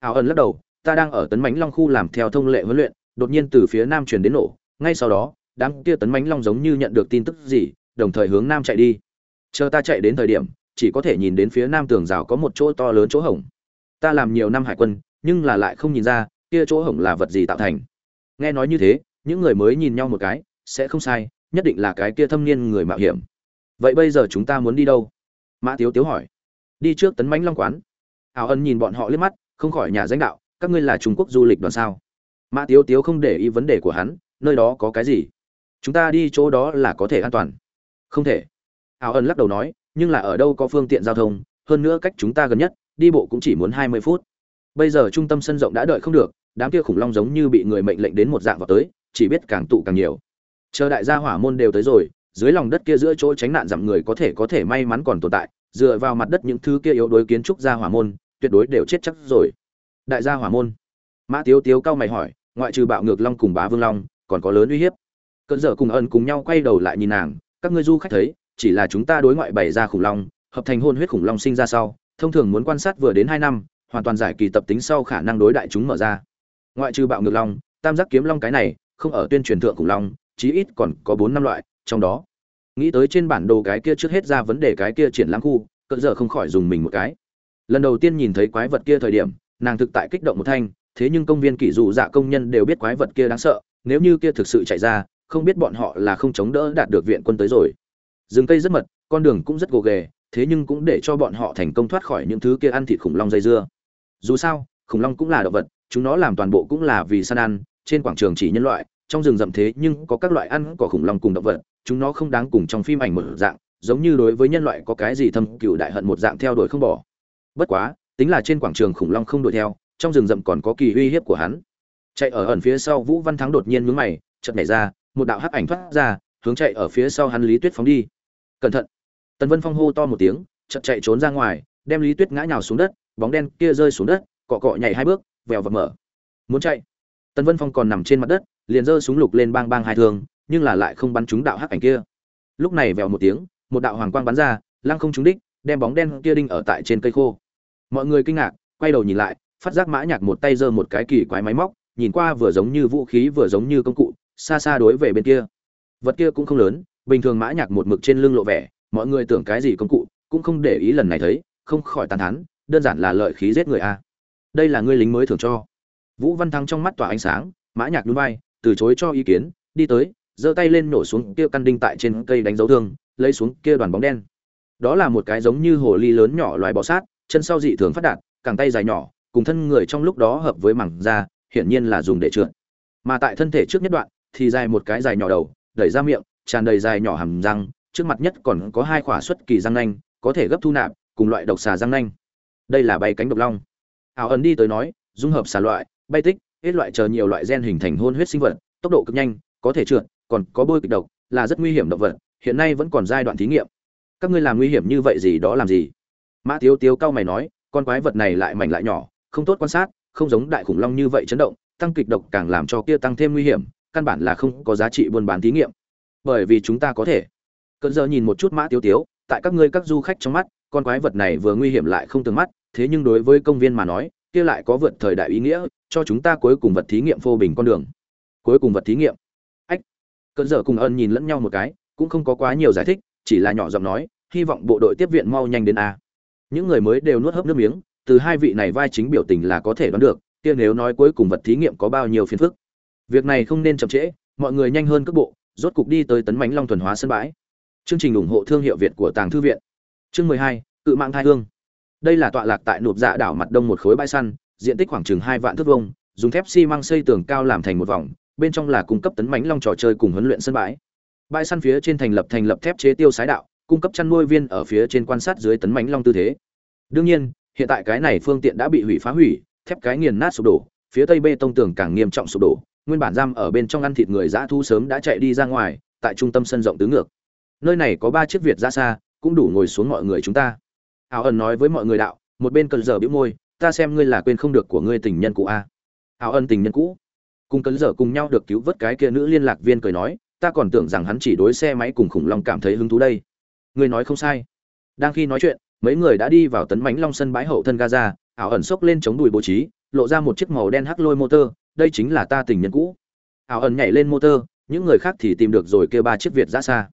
Ảo ẩn lắc đầu, ta đang ở tấn mãnh long khu làm theo thông lệ huấn luyện, đột nhiên từ phía nam truyền đến nổ, ngay sau đó, đám kia tấn mãnh long giống như nhận được tin tức gì, đồng thời hướng nam chạy đi. Chờ ta chạy đến thời điểm, chỉ có thể nhìn đến phía nam tường rào có một chỗ to lớn chỗ hổng. Ta làm nhiều năm hải quân, nhưng là lại không nhìn ra, kia chỗ hổng là vật gì tạo thành. Nghe nói như thế, những người mới nhìn nhau một cái, sẽ không sai, nhất định là cái kia thâm niên người mạo hiểm. Vậy bây giờ chúng ta muốn đi đâu? Mã tiếu tiếu hỏi đi trước tấn mãnh long quán. Ảo ân nhìn bọn họ liếc mắt, không khỏi nhà danh đạo, các ngươi là trung quốc du lịch đoàn sao? Mã tiếu tiếu không để ý vấn đề của hắn, nơi đó có cái gì? Chúng ta đi chỗ đó là có thể an toàn. Không thể. Ảo ân lắc đầu nói, nhưng là ở đâu có phương tiện giao thông, hơn nữa cách chúng ta gần nhất, đi bộ cũng chỉ muốn hai mươi phút. Bây giờ trung tâm sân rộng đã đợi không được, đám kia khủng long giống như bị người mệnh lệnh đến một dạng vào tới, chỉ biết càng tụ càng nhiều. Chờ đại gia hỏa môn đều tới rồi, dưới lòng đất kia giữa chỗ tránh nạn dặm người có thể có thể may mắn còn tồn tại dựa vào mặt đất những thứ kia yếu đối kiến trúc gia hỏa môn, tuyệt đối đều chết chắc rồi. Đại gia hỏa môn. Mã tiếu tiếu cao mày hỏi, ngoại trừ bạo ngược long cùng bá vương long, còn có lớn uy hiếp. Cơn dở cùng ân cùng nhau quay đầu lại nhìn nàng, các ngươi du khách thấy, chỉ là chúng ta đối ngoại bày ra khủng long, hợp thành hôn huyết khủng long sinh ra sau, thông thường muốn quan sát vừa đến hai năm, hoàn toàn giải kỳ tập tính sau khả năng đối đại chúng mở ra. Ngoại trừ bạo ngược long, tam giác kiếm long cái này, không ở tuyên truyền thượng khủng long, chí ít còn có bốn năm loại, trong đó nghĩ tới trên bản đồ cái kia trước hết ra vấn đề cái kia triển lãm khu, cỡ giờ không khỏi dùng mình một cái. Lần đầu tiên nhìn thấy quái vật kia thời điểm, nàng thực tại kích động một thanh, thế nhưng công viên kỷ dụ dạ công nhân đều biết quái vật kia đáng sợ, nếu như kia thực sự chạy ra, không biết bọn họ là không chống đỡ đạt được viện quân tới rồi. Rừng cây rất mật, con đường cũng rất gồ ghề, thế nhưng cũng để cho bọn họ thành công thoát khỏi những thứ kia ăn thịt khủng long dây dưa. Dù sao, khủng long cũng là động vật, chúng nó làm toàn bộ cũng là vì săn ăn, trên quảng trường chỉ nhân loại trong rừng rậm thế nhưng có các loại ăn cỏ khủng long cùng động vật, chúng nó không đáng cùng trong phim ảnh một dạng, giống như đối với nhân loại có cái gì thâm cựu đại hận một dạng theo đuổi không bỏ. Bất quá, tính là trên quảng trường khủng long không đuổi theo, trong rừng rậm còn có kỳ uy hiếp của hắn. Chạy ở ẩn phía sau vũ văn thắng đột nhiên nhướng mày, chợt nhảy ra, một đạo hắc ảnh thoát ra, hướng chạy ở phía sau hắn lý tuyết phóng đi. Cẩn thận! Tần vân phong hô to một tiếng, chợt chạy trốn ra ngoài, đem lý tuyết ngã nhào xuống đất, bóng đen kia rơi xuống đất, cọ cọ nhảy hai bước, vèo và mở. Muốn chạy! Tần vân phong còn nằm trên mặt đất liền giơ súng lục lên bang bang hai thương, nhưng là lại không bắn trúng đạo hắc ảnh kia. Lúc này vèo một tiếng, một đạo hoàng quang bắn ra, lăng không trúng đích, đem bóng đen kia đinh ở tại trên cây khô. Mọi người kinh ngạc, quay đầu nhìn lại, phát giác mã nhạc một tay giơ một cái kỳ quái máy móc, nhìn qua vừa giống như vũ khí vừa giống như công cụ, xa xa đối về bên kia. Vật kia cũng không lớn, bình thường mã nhạc một mực trên lưng lộ vẻ, mọi người tưởng cái gì công cụ, cũng không để ý lần này thấy, không khỏi tàn thán, đơn giản là lợi khí giết người a. Đây là ngươi lính mới thường cho. Vũ văn Thăng trong mắt tỏa ánh sáng, mã nhạc nhún vai từ chối cho ý kiến, đi tới, giơ tay lên nổ xuống kia căn đinh tại trên cây đánh dấu thương, lấy xuống kia đoàn bóng đen. Đó là một cái giống như hồ ly lớn nhỏ loài bò sát, chân sau dị thường phát đạt càng tay dài nhỏ, cùng thân người trong lúc đó hợp với mảng da, hiển nhiên là dùng để trượt. Mà tại thân thể trước nhất đoạn, thì dài một cái dài nhỏ đầu, đẩy ra miệng, tràn đầy dài nhỏ hàm răng, trước mặt nhất còn có hai khỏa xuất kỳ răng nanh, có thể gấp thu nạp, cùng loại độc xà răng nanh. Đây là bay cánh độc long. Ảo ẩn đi tới nói, dung hợp xà loại, bay tích hết loại chờ nhiều loại gen hình thành hôn huyết sinh vật, tốc độ cực nhanh, có thể trượt, còn có bôi kịch độc, là rất nguy hiểm động vật, hiện nay vẫn còn giai đoạn thí nghiệm. Các ngươi làm nguy hiểm như vậy gì đó làm gì? Mã tiếu tiếu cao mày nói, con quái vật này lại mảnh lại nhỏ, không tốt quan sát, không giống đại khủng long như vậy chấn động, tăng kịch độc càng làm cho kia tăng thêm nguy hiểm, căn bản là không có giá trị buôn bán thí nghiệm. Bởi vì chúng ta có thể. Cơn giờ nhìn một chút mã tiếu tiếu, tại các ngươi các du khách trong mắt, con quái vật này vừa nguy hiểm lại không tương mắt, thế nhưng đối với công viên mà nói, kia lại có vượt thời đại ý nghĩa cho chúng ta cuối cùng vật thí nghiệm phô bình con đường. Cuối cùng vật thí nghiệm. Ách. Cơn giờ cùng ân nhìn lẫn nhau một cái, cũng không có quá nhiều giải thích, chỉ là nhỏ giọng nói, hy vọng bộ đội tiếp viện mau nhanh đến a. Những người mới đều nuốt hớp nước miếng, từ hai vị này vai chính biểu tình là có thể đoán được, kia nếu nói cuối cùng vật thí nghiệm có bao nhiêu phiền phức. Việc này không nên chậm trễ, mọi người nhanh hơn cước bộ, rốt cục đi tới tấn mánh long thuần hóa sân bãi. Chương trình ủng hộ thương hiệu việt của tàng thư viện. Chương mười hai, cự mạng thai hương. Đây là tọa lạc tại nộp dạ đảo mặt đông một khối bãi săn diện tích khoảng chừng hai vạn thước vuông, dùng thép xi măng xây tường cao làm thành một vòng bên trong là cung cấp tấn mãnh long trò chơi cùng huấn luyện sân bãi. Bãi săn phía trên thành lập thành lập thép chế tiêu sái đạo cung cấp chăn nuôi viên ở phía trên quan sát dưới tấn mãnh long tư thế. Đương nhiên hiện tại cái này phương tiện đã bị hủy phá hủy thép cái nghiền nát sụp đổ phía tây bê tông tường càng nghiêm trọng sụp đổ nguyên bản giam ở bên trong ăn thịt người dã thu sớm đã chạy đi ra ngoài tại trung tâm sân rộng tứ ngược. Nơi này có ba chiếc việt ra xa cũng đủ ngồi xuống mọi người chúng ta. Ảo ẩn nói với mọi người đạo một bên cần giờ bĩu môi ta xem ngươi là quên không được của ngươi tình nhân cũ a. Ảo ân tình nhân cũ. Cùng cấn giờ cùng nhau được cứu vớt cái kia nữ liên lạc viên cười nói, ta còn tưởng rằng hắn chỉ đối xe máy cùng khủng long cảm thấy hứng thú đây. Ngươi nói không sai. Đang khi nói chuyện, mấy người đã đi vào tấn mánh long sân bãi hậu thân gaza ảo ẩn xốc lên chống đùi bố trí, lộ ra một chiếc màu đen hắc lôi motor, đây chính là ta tình nhân cũ. Ảo ẩn nhảy lên motor, những người khác thì tìm được rồi kêu ba chiếc việt ra xa.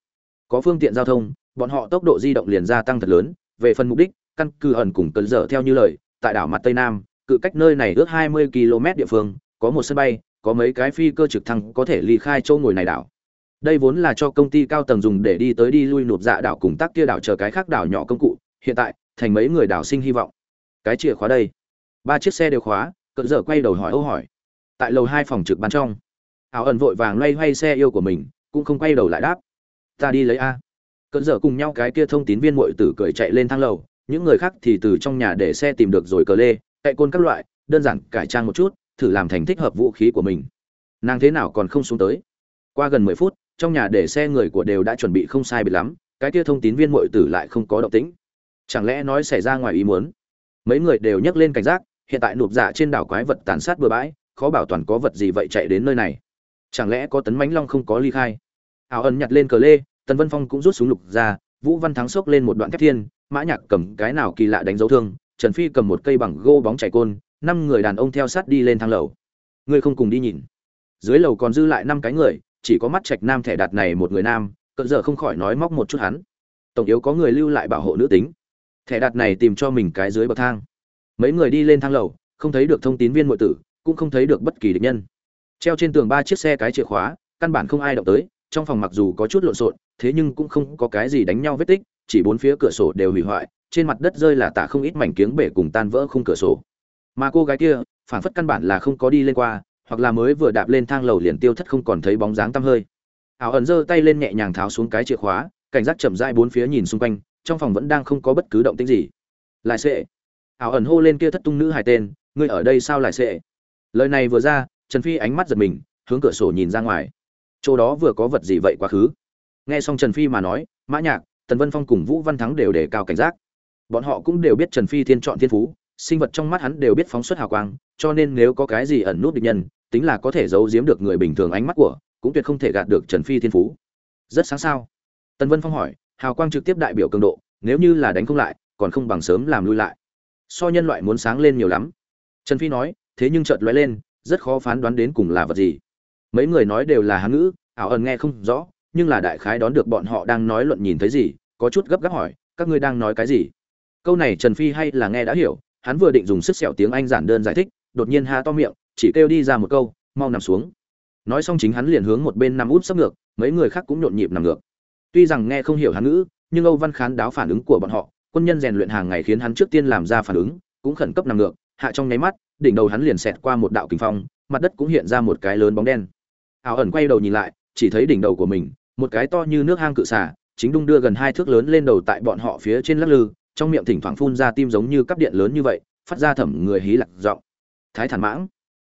Có phương tiện giao thông, bọn họ tốc độ di động liền gia tăng thật lớn, về phần mục đích, căn cứ ẩn cùng cấn dở theo như lời tại đảo mặt tây nam, cự cách nơi này ước 20 km địa phương, có một sân bay, có mấy cái phi cơ trực thăng có thể ly khai châu ngồi này đảo. Đây vốn là cho công ty cao tầng dùng để đi tới đi lui nộp dạ đảo cùng tác kia đảo chờ cái khác đảo nhỏ công cụ, hiện tại, thành mấy người đảo sinh hy vọng. Cái chìa khóa đây. Ba chiếc xe đều khóa cận dở quay đầu hỏi âu hỏi. Tại lầu hai phòng trực ban trong, ảo ẩn vội vàng loay hoay xe yêu của mình, cũng không quay đầu lại đáp, ta đi lấy a. Cận dở cùng nhau cái kia thông tín viên muội tử cười chạy lên thang lầu những người khác thì từ trong nhà để xe tìm được rồi cờ lê, cậy côn các loại, đơn giản cải trang một chút, thử làm thành thích hợp vũ khí của mình. Nàng thế nào còn không xuống tới. Qua gần mười phút, trong nhà để xe người của đều đã chuẩn bị không sai biệt lắm, cái kia thông tín viên muội tử lại không có động tĩnh. Chẳng lẽ nói xảy ra ngoài ý muốn? Mấy người đều nhắc lên cảnh giác, hiện tại nộp dạ trên đảo quái vật tàn sát bừa bãi, khó bảo toàn có vật gì vậy chạy đến nơi này. Chẳng lẽ có tấn mãnh long không có ly khai? Ảo ẩn nhặt lên cờ lê, tần vân phong cũng rút súng lục ra, vũ văn thắng xốc lên một đoạn thép thiên mã nhạc cầm cái nào kỳ lạ đánh dấu thương, trần phi cầm một cây bằng gô bóng chảy côn, năm người đàn ông theo sát đi lên thang lầu. Ngươi không cùng đi nhìn. Dưới lầu còn dư lại năm cái người, chỉ có mắt trạch nam thẻ đặt này một người nam cận giờ không khỏi nói móc một chút hắn. Tổng yếu có người lưu lại bảo hộ nữ tính. Thẻ đặt này tìm cho mình cái dưới bậc thang. Mấy người đi lên thang lầu, không thấy được thông tín viên nội tử, cũng không thấy được bất kỳ địch nhân. Treo trên tường ba chiếc xe cái chìa khóa, căn bản không ai động tới, trong phòng mặc dù có chút lộn xộn, thế nhưng cũng không có cái gì đánh nhau vết tích chỉ bốn phía cửa sổ đều hủy hoại, trên mặt đất rơi là tả không ít mảnh kiếng bể cùng tan vỡ khung cửa sổ. Mà cô gái kia phản phất căn bản là không có đi lên qua, hoặc là mới vừa đạp lên thang lầu liền tiêu thất không còn thấy bóng dáng tăm hơi. Ảo ẩn giơ tay lên nhẹ nhàng tháo xuống cái chìa khóa, cảnh giác chậm rãi bốn phía nhìn xung quanh, trong phòng vẫn đang không có bất cứ động tĩnh gì. Lại sệ. Ảo ẩn hô lên kia thất tung nữ hài tên, ngươi ở đây sao lại sệ? Lời này vừa ra, trần phi ánh mắt giật mình, hướng cửa sổ nhìn ra ngoài. Chỗ đó vừa có vật gì vậy quá khứ? Nghe xong trần phi mà nói, mã nhạc tần vân phong cùng vũ văn thắng đều đề cao cảnh giác. Bọn họ cũng đều biết trần phi thiên chọn thiên phú, sinh vật trong mắt hắn đều biết phóng xuất hào quang, cho nên nếu có cái gì ẩn nút địch nhân, tính là có thể giấu giếm được người bình thường ánh mắt của, cũng tuyệt không thể gạt được trần phi thiên phú. Rất sáng sao? Tần vân phong hỏi, hào quang trực tiếp đại biểu cường độ, nếu như là đánh không lại, còn không bằng sớm làm lui lại. So nhân loại muốn sáng lên nhiều lắm. Trần phi nói, thế nhưng chợt lóe lên, rất khó phán đoán đến cùng là vật gì. Mấy người nói đều là hán ngữ, ảo ẩn nghe không rõ nhưng là đại khái đón được bọn họ đang nói luận nhìn thấy gì, có chút gấp gáp hỏi, các ngươi đang nói cái gì? Câu này trần phi hay là nghe đã hiểu, hắn vừa định dùng sức sẹo tiếng anh giản đơn giải thích, đột nhiên há to miệng, chỉ kêu đi ra một câu, mau nằm xuống. Nói xong chính hắn liền hướng một bên nằm út sấp ngược, mấy người khác cũng nhộn nhịp nằm ngược. Tuy rằng nghe không hiểu hắn ngữ, nhưng âu văn khán đáo phản ứng của bọn họ, quân nhân rèn luyện hàng ngày khiến hắn trước tiên làm ra phản ứng, cũng khẩn cấp nằm ngược, hạ trong nháy mắt, đỉnh đầu hắn liền xẹt qua một đạo kình phong, mặt đất cũng hiện ra một cái lớn bóng đen. Ảo ẩn quay đầu nhìn lại, chỉ thấy đỉnh đầu của mình một cái to như nước hang cự xả chính đung đưa gần hai thước lớn lên đầu tại bọn họ phía trên lắc lư, trong miệng thỉnh thoảng phun ra tim giống như cắp điện lớn như vậy, phát ra thẩm người hí lặc giọng. Thái thản mãng.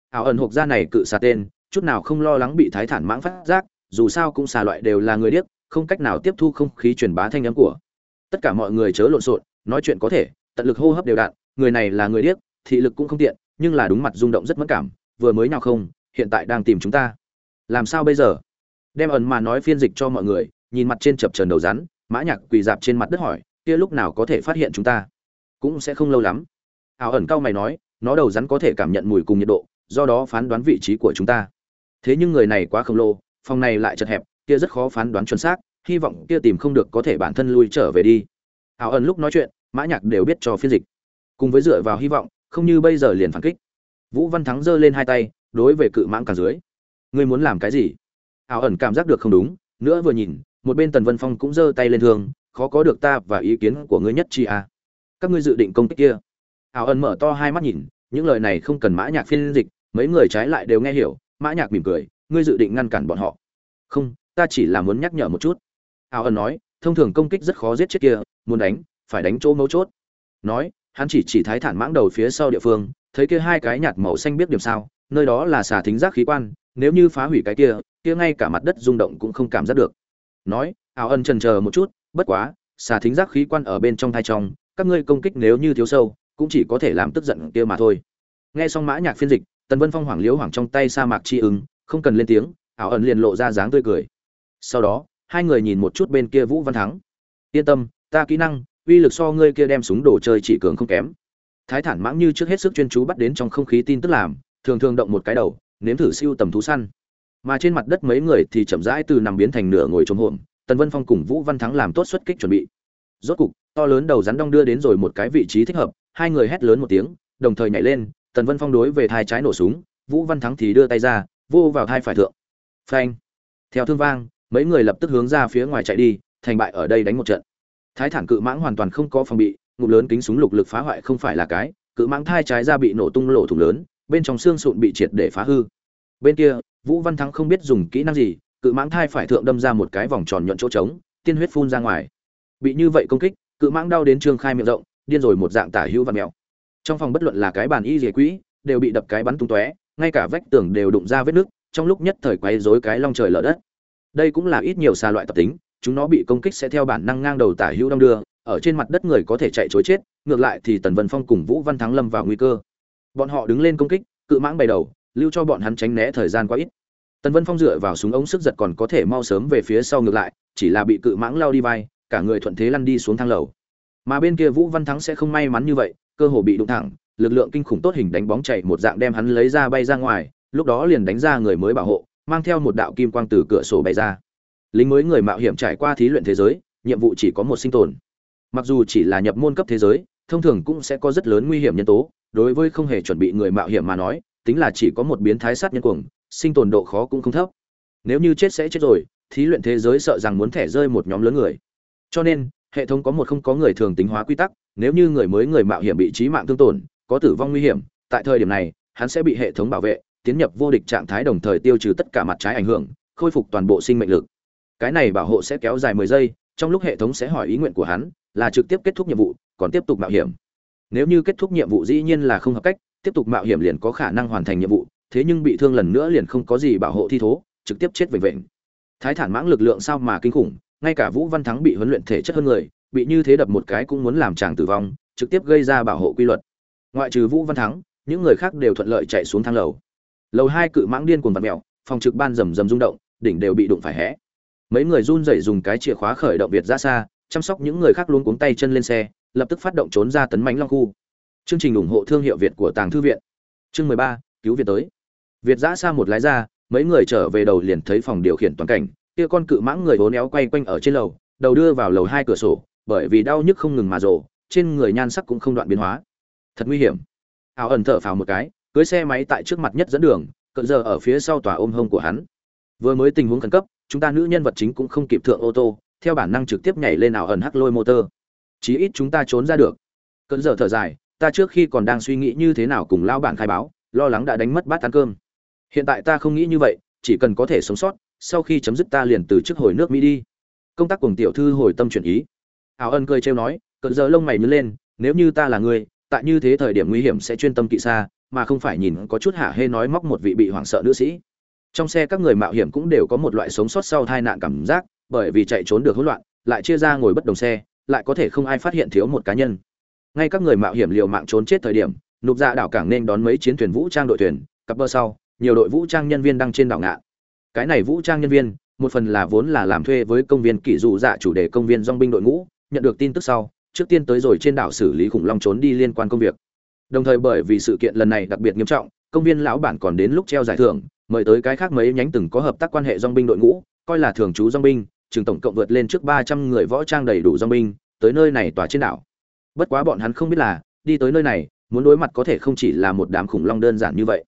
Ảo ẩn hộp ra này cự xà tên, chút nào không lo lắng bị thái thản mãng phát giác, dù sao cũng xà loại đều là người điếc, không cách nào tiếp thu không khí truyền bá thanh âm của. Tất cả mọi người chớ lộn xộn, nói chuyện có thể, tận lực hô hấp đều đặn, người này là người điếc, thị lực cũng không tiện, nhưng là đúng mặt rung động rất mất cảm, vừa mới nào không, hiện tại đang tìm chúng ta. Làm sao bây giờ? Đem ẩn mà nói phiên dịch cho mọi người, nhìn mặt trên chập trần đầu rắn, mã nhạc quỳ dạp trên mặt đất hỏi, kia lúc nào có thể phát hiện chúng ta? Cũng sẽ không lâu lắm. Ảo ẩn cao mày nói, nó đầu rắn có thể cảm nhận mùi cùng nhiệt độ, do đó phán đoán vị trí của chúng ta. Thế nhưng người này quá khổng lồ, phòng này lại chật hẹp, kia rất khó phán đoán chuẩn xác, hy vọng kia tìm không được có thể bản thân lui trở về đi. Ảo ẩn lúc nói chuyện, mã nhạc đều biết cho phiên dịch. Cùng với dựa vào hy vọng, không như bây giờ liền phản kích. Vũ văn thắng giơ lên hai tay, đối về cự mãng cả dưới. Ngươi muốn làm cái gì? Ảo ẩn cảm giác được không đúng, nữa vừa nhìn, một bên tần vân phong cũng giơ tay lên thương, khó có được ta và ý kiến của ngươi nhất chi à. các ngươi dự định công kích kia. Ảo ẩn mở to hai mắt nhìn, những lời này không cần mã nhạc phiên dịch, mấy người trái lại đều nghe hiểu, mã nhạc mỉm cười, ngươi dự định ngăn cản bọn họ. Không, ta chỉ là muốn nhắc nhở một chút. Ảo ẩn nói, thông thường công kích rất khó giết chết kia, muốn đánh, phải đánh chỗ mấu chốt. Nói, hắn chỉ chỉ thái thản mãng đầu phía sau địa phương, thấy kia hai cái nhạt màu xanh biết điểm sao, nơi đó là xà thính giác khí quan nếu như phá hủy cái kia kia ngay cả mặt đất rung động cũng không cảm giác được. Nói, ảo ân trần chờ một chút, bất quá, xà thính giác khí quan ở bên trong thai trong, các ngươi công kích nếu như thiếu sâu, cũng chỉ có thể làm tức giận kia mà thôi. Nghe xong mã nhạc phiên dịch, tần vân phong hoảng liếu hoảng trong tay sa mạc chi ứng, không cần lên tiếng, ảo ẩn liền lộ ra dáng tươi cười. Sau đó, hai người nhìn một chút bên kia vũ văn thắng. Yên tâm, ta kỹ năng, uy lực so ngươi kia đem súng đồ chơi chỉ cường không kém. Thái thản mãng như trước hết sức chuyên chú bắt đến trong không khí tin tức làm, thường thường động một cái đầu nếm thử siêu tầm thú săn. Mà trên mặt đất mấy người thì chậm rãi từ nằm biến thành nửa ngồi trống hổm, tần vân phong cùng vũ văn thắng làm tốt xuất kích chuẩn bị. Rốt cục, to lớn đầu rắn đong đưa đến rồi một cái vị trí thích hợp, hai người hét lớn một tiếng, đồng thời nhảy lên, tần vân phong đối về thai trái nổ súng, vũ văn thắng thì đưa tay ra, vô vào thai phải thượng. Phanh! Theo thương vang, mấy người lập tức hướng ra phía ngoài chạy đi, thành bại ở đây đánh một trận. Thái thản cự mãng hoàn toàn không có phòng bị, ngụm lớn kính súng lục lực phá hoại không phải là cái, cự mãng thai trái ra bị nổ tung lỗ thủng lớn bên trong xương sụn bị triệt để phá hư. Bên kia, vũ văn thắng không biết dùng kỹ năng gì, cự mãng thai phải thượng đâm ra một cái vòng tròn nhuận chỗ trống, tiên huyết phun ra ngoài. Bị như vậy công kích, cự mãng đau đến trương khai miệng rộng, điên rồi một dạng tả hữu và mèo trong phòng bất luận là cái bàn y dề quỹ, đều bị đập cái bắn tung tóe, ngay cả vách tường đều đụng ra vết nước trong lúc nhất thời quấy rối cái long trời lở đất. Đây cũng là ít nhiều xa loại tập tính, chúng nó bị công kích sẽ theo bản năng ngang đầu tả hữu đong đưa, ở trên mặt đất người có thể chạy chối chết, ngược lại thì tần vân phong cùng vũ văn thắng lâm vào nguy cơ bọn họ đứng lên công kích, cự mãng bày đầu, lưu cho bọn hắn tránh né thời gian quá ít. Tần vân phong dựa vào súng ống sức giật còn có thể mau sớm về phía sau ngược lại, chỉ là bị cự mãng lao đi vai, cả người thuận thế lăn đi xuống thang lầu. Mà bên kia vũ văn thắng sẽ không may mắn như vậy, cơ hồ bị đụng thẳng, lực lượng kinh khủng tốt hình đánh bóng chạy một dạng đem hắn lấy ra bay ra ngoài, lúc đó liền đánh ra người mới bảo hộ, mang theo một đạo kim quang từ cửa sổ bay ra. Lính mới người mạo hiểm trải qua thí luyện thế giới, nhiệm vụ chỉ có một sinh tồn. Mặc dù chỉ là nhập môn cấp thế giới, thông thường cũng sẽ có rất lớn nguy hiểm nhân tố đối với không hề chuẩn bị người mạo hiểm mà nói, tính là chỉ có một biến thái sát nhân cuồng, sinh tồn độ khó cũng không thấp. Nếu như chết sẽ chết rồi, thí luyện thế giới sợ rằng muốn thẻ rơi một nhóm lớn người. Cho nên, hệ thống có một không có người thường tính hóa quy tắc, nếu như người mới người mạo hiểm bị trí mạng thương tổn, có tử vong nguy hiểm, tại thời điểm này, hắn sẽ bị hệ thống bảo vệ, tiến nhập vô địch trạng thái đồng thời tiêu trừ tất cả mặt trái ảnh hưởng, khôi phục toàn bộ sinh mệnh lực. Cái này bảo hộ sẽ kéo dài mười giây, trong lúc hệ thống sẽ hỏi ý nguyện của hắn, là trực tiếp kết thúc nhiệm vụ, còn tiếp tục mạo hiểm nếu như kết thúc nhiệm vụ dĩ nhiên là không hợp cách, tiếp tục mạo hiểm liền có khả năng hoàn thành nhiệm vụ, thế nhưng bị thương lần nữa liền không có gì bảo hộ thi thố, trực tiếp chết vệnh vệnh thái thản mãng lực lượng sao mà kinh khủng, ngay cả vũ văn thắng bị huấn luyện thể chất hơn người, bị như thế đập một cái cũng muốn làm chàng tử vong, trực tiếp gây ra bảo hộ quy luật. Ngoại trừ vũ văn thắng, những người khác đều thuận lợi chạy xuống thang lầu. Lầu hai cự mãng điên cuồng vặt mẹo phòng trực ban rầm rầm rung động, đỉnh đều bị đụng phải hẽ mấy người run rẩy dùng cái chìa khóa khởi động việt ra xa, chăm sóc những người khác luôn cuống tay chân lên xe lập tức phát động trốn ra tấn mãnh long khu. Chương trình ủng hộ thương hiệu việt của tàng thư viện. Chương mười ba, cứu việt tới. Việt giã xa một lái ra, mấy người trở về đầu liền thấy phòng điều khiển toàn cảnh, kia con cự mãng người hố néo quay quanh ở trên lầu, đầu đưa vào lầu hai cửa sổ, bởi vì đau nhức không ngừng mà rổ trên người nhan sắc cũng không đoạn biến hóa. Thật nguy hiểm. Ảo ẩn thở phào một cái, cưới xe máy tại trước mặt nhất dẫn đường, cận giờ ở phía sau tòa ôm hông của hắn. Vừa mới tình huống khẩn cấp, chúng ta nữ nhân vật chính cũng không kịp thượng ô tô, theo bản năng trực tiếp nhảy lên ảo ẩn hắc lôi motor chí ít chúng ta trốn ra được. Cận giờ thở dài, ta trước khi còn đang suy nghĩ như thế nào cùng lao bản khai báo, lo lắng đã đánh mất bát ăn cơm. Hiện tại ta không nghĩ như vậy, chỉ cần có thể sống sót, sau khi chấm dứt ta liền từ chức hồi nước mỹ đi. Công tác cùng tiểu thư hồi tâm chuyển ý. Ảo ân cười trêu nói, cận giờ lông mày nhớ lên, nếu như ta là người, tại như thế thời điểm nguy hiểm sẽ chuyên tâm kỵ xa, mà không phải nhìn có chút hạ hê nói móc một vị bị hoảng sợ nữ sĩ. Trong xe các người mạo hiểm cũng đều có một loại sống sót sau tai nạn cảm giác, bởi vì chạy trốn được hỗn loạn, lại chia ra ngồi bất đồng xe lại có thể không ai phát hiện thiếu một cá nhân. Ngay các người mạo hiểm liều mạng trốn chết thời điểm, nục dạ đảo cảng nên đón mấy chiến thuyền vũ trang đội thuyền, cặp bờ sau, nhiều đội vũ trang nhân viên đang trên đảo ngạ cái này vũ trang nhân viên, một phần là vốn là làm thuê với công viên kỷ dụ dạ chủ đề công viên dong binh đội ngũ, nhận được tin tức sau, trước tiên tới rồi trên đảo xử lý khủng long trốn đi liên quan công việc. Đồng thời bởi vì sự kiện lần này đặc biệt nghiêm trọng, công viên lão bản còn đến lúc treo giải thưởng, mời tới cái khác mấy nhánh từng có hợp tác quan hệ dong binh đội ngũ, coi là thường trú dong binh trường tổng cộng vượt lên trước ba trăm người võ trang đầy đủ dong binh, tới nơi này tòa trên đảo. Bất quá bọn hắn không biết là, đi tới nơi này, muốn đối mặt có thể không chỉ là một đám khủng long đơn giản như vậy.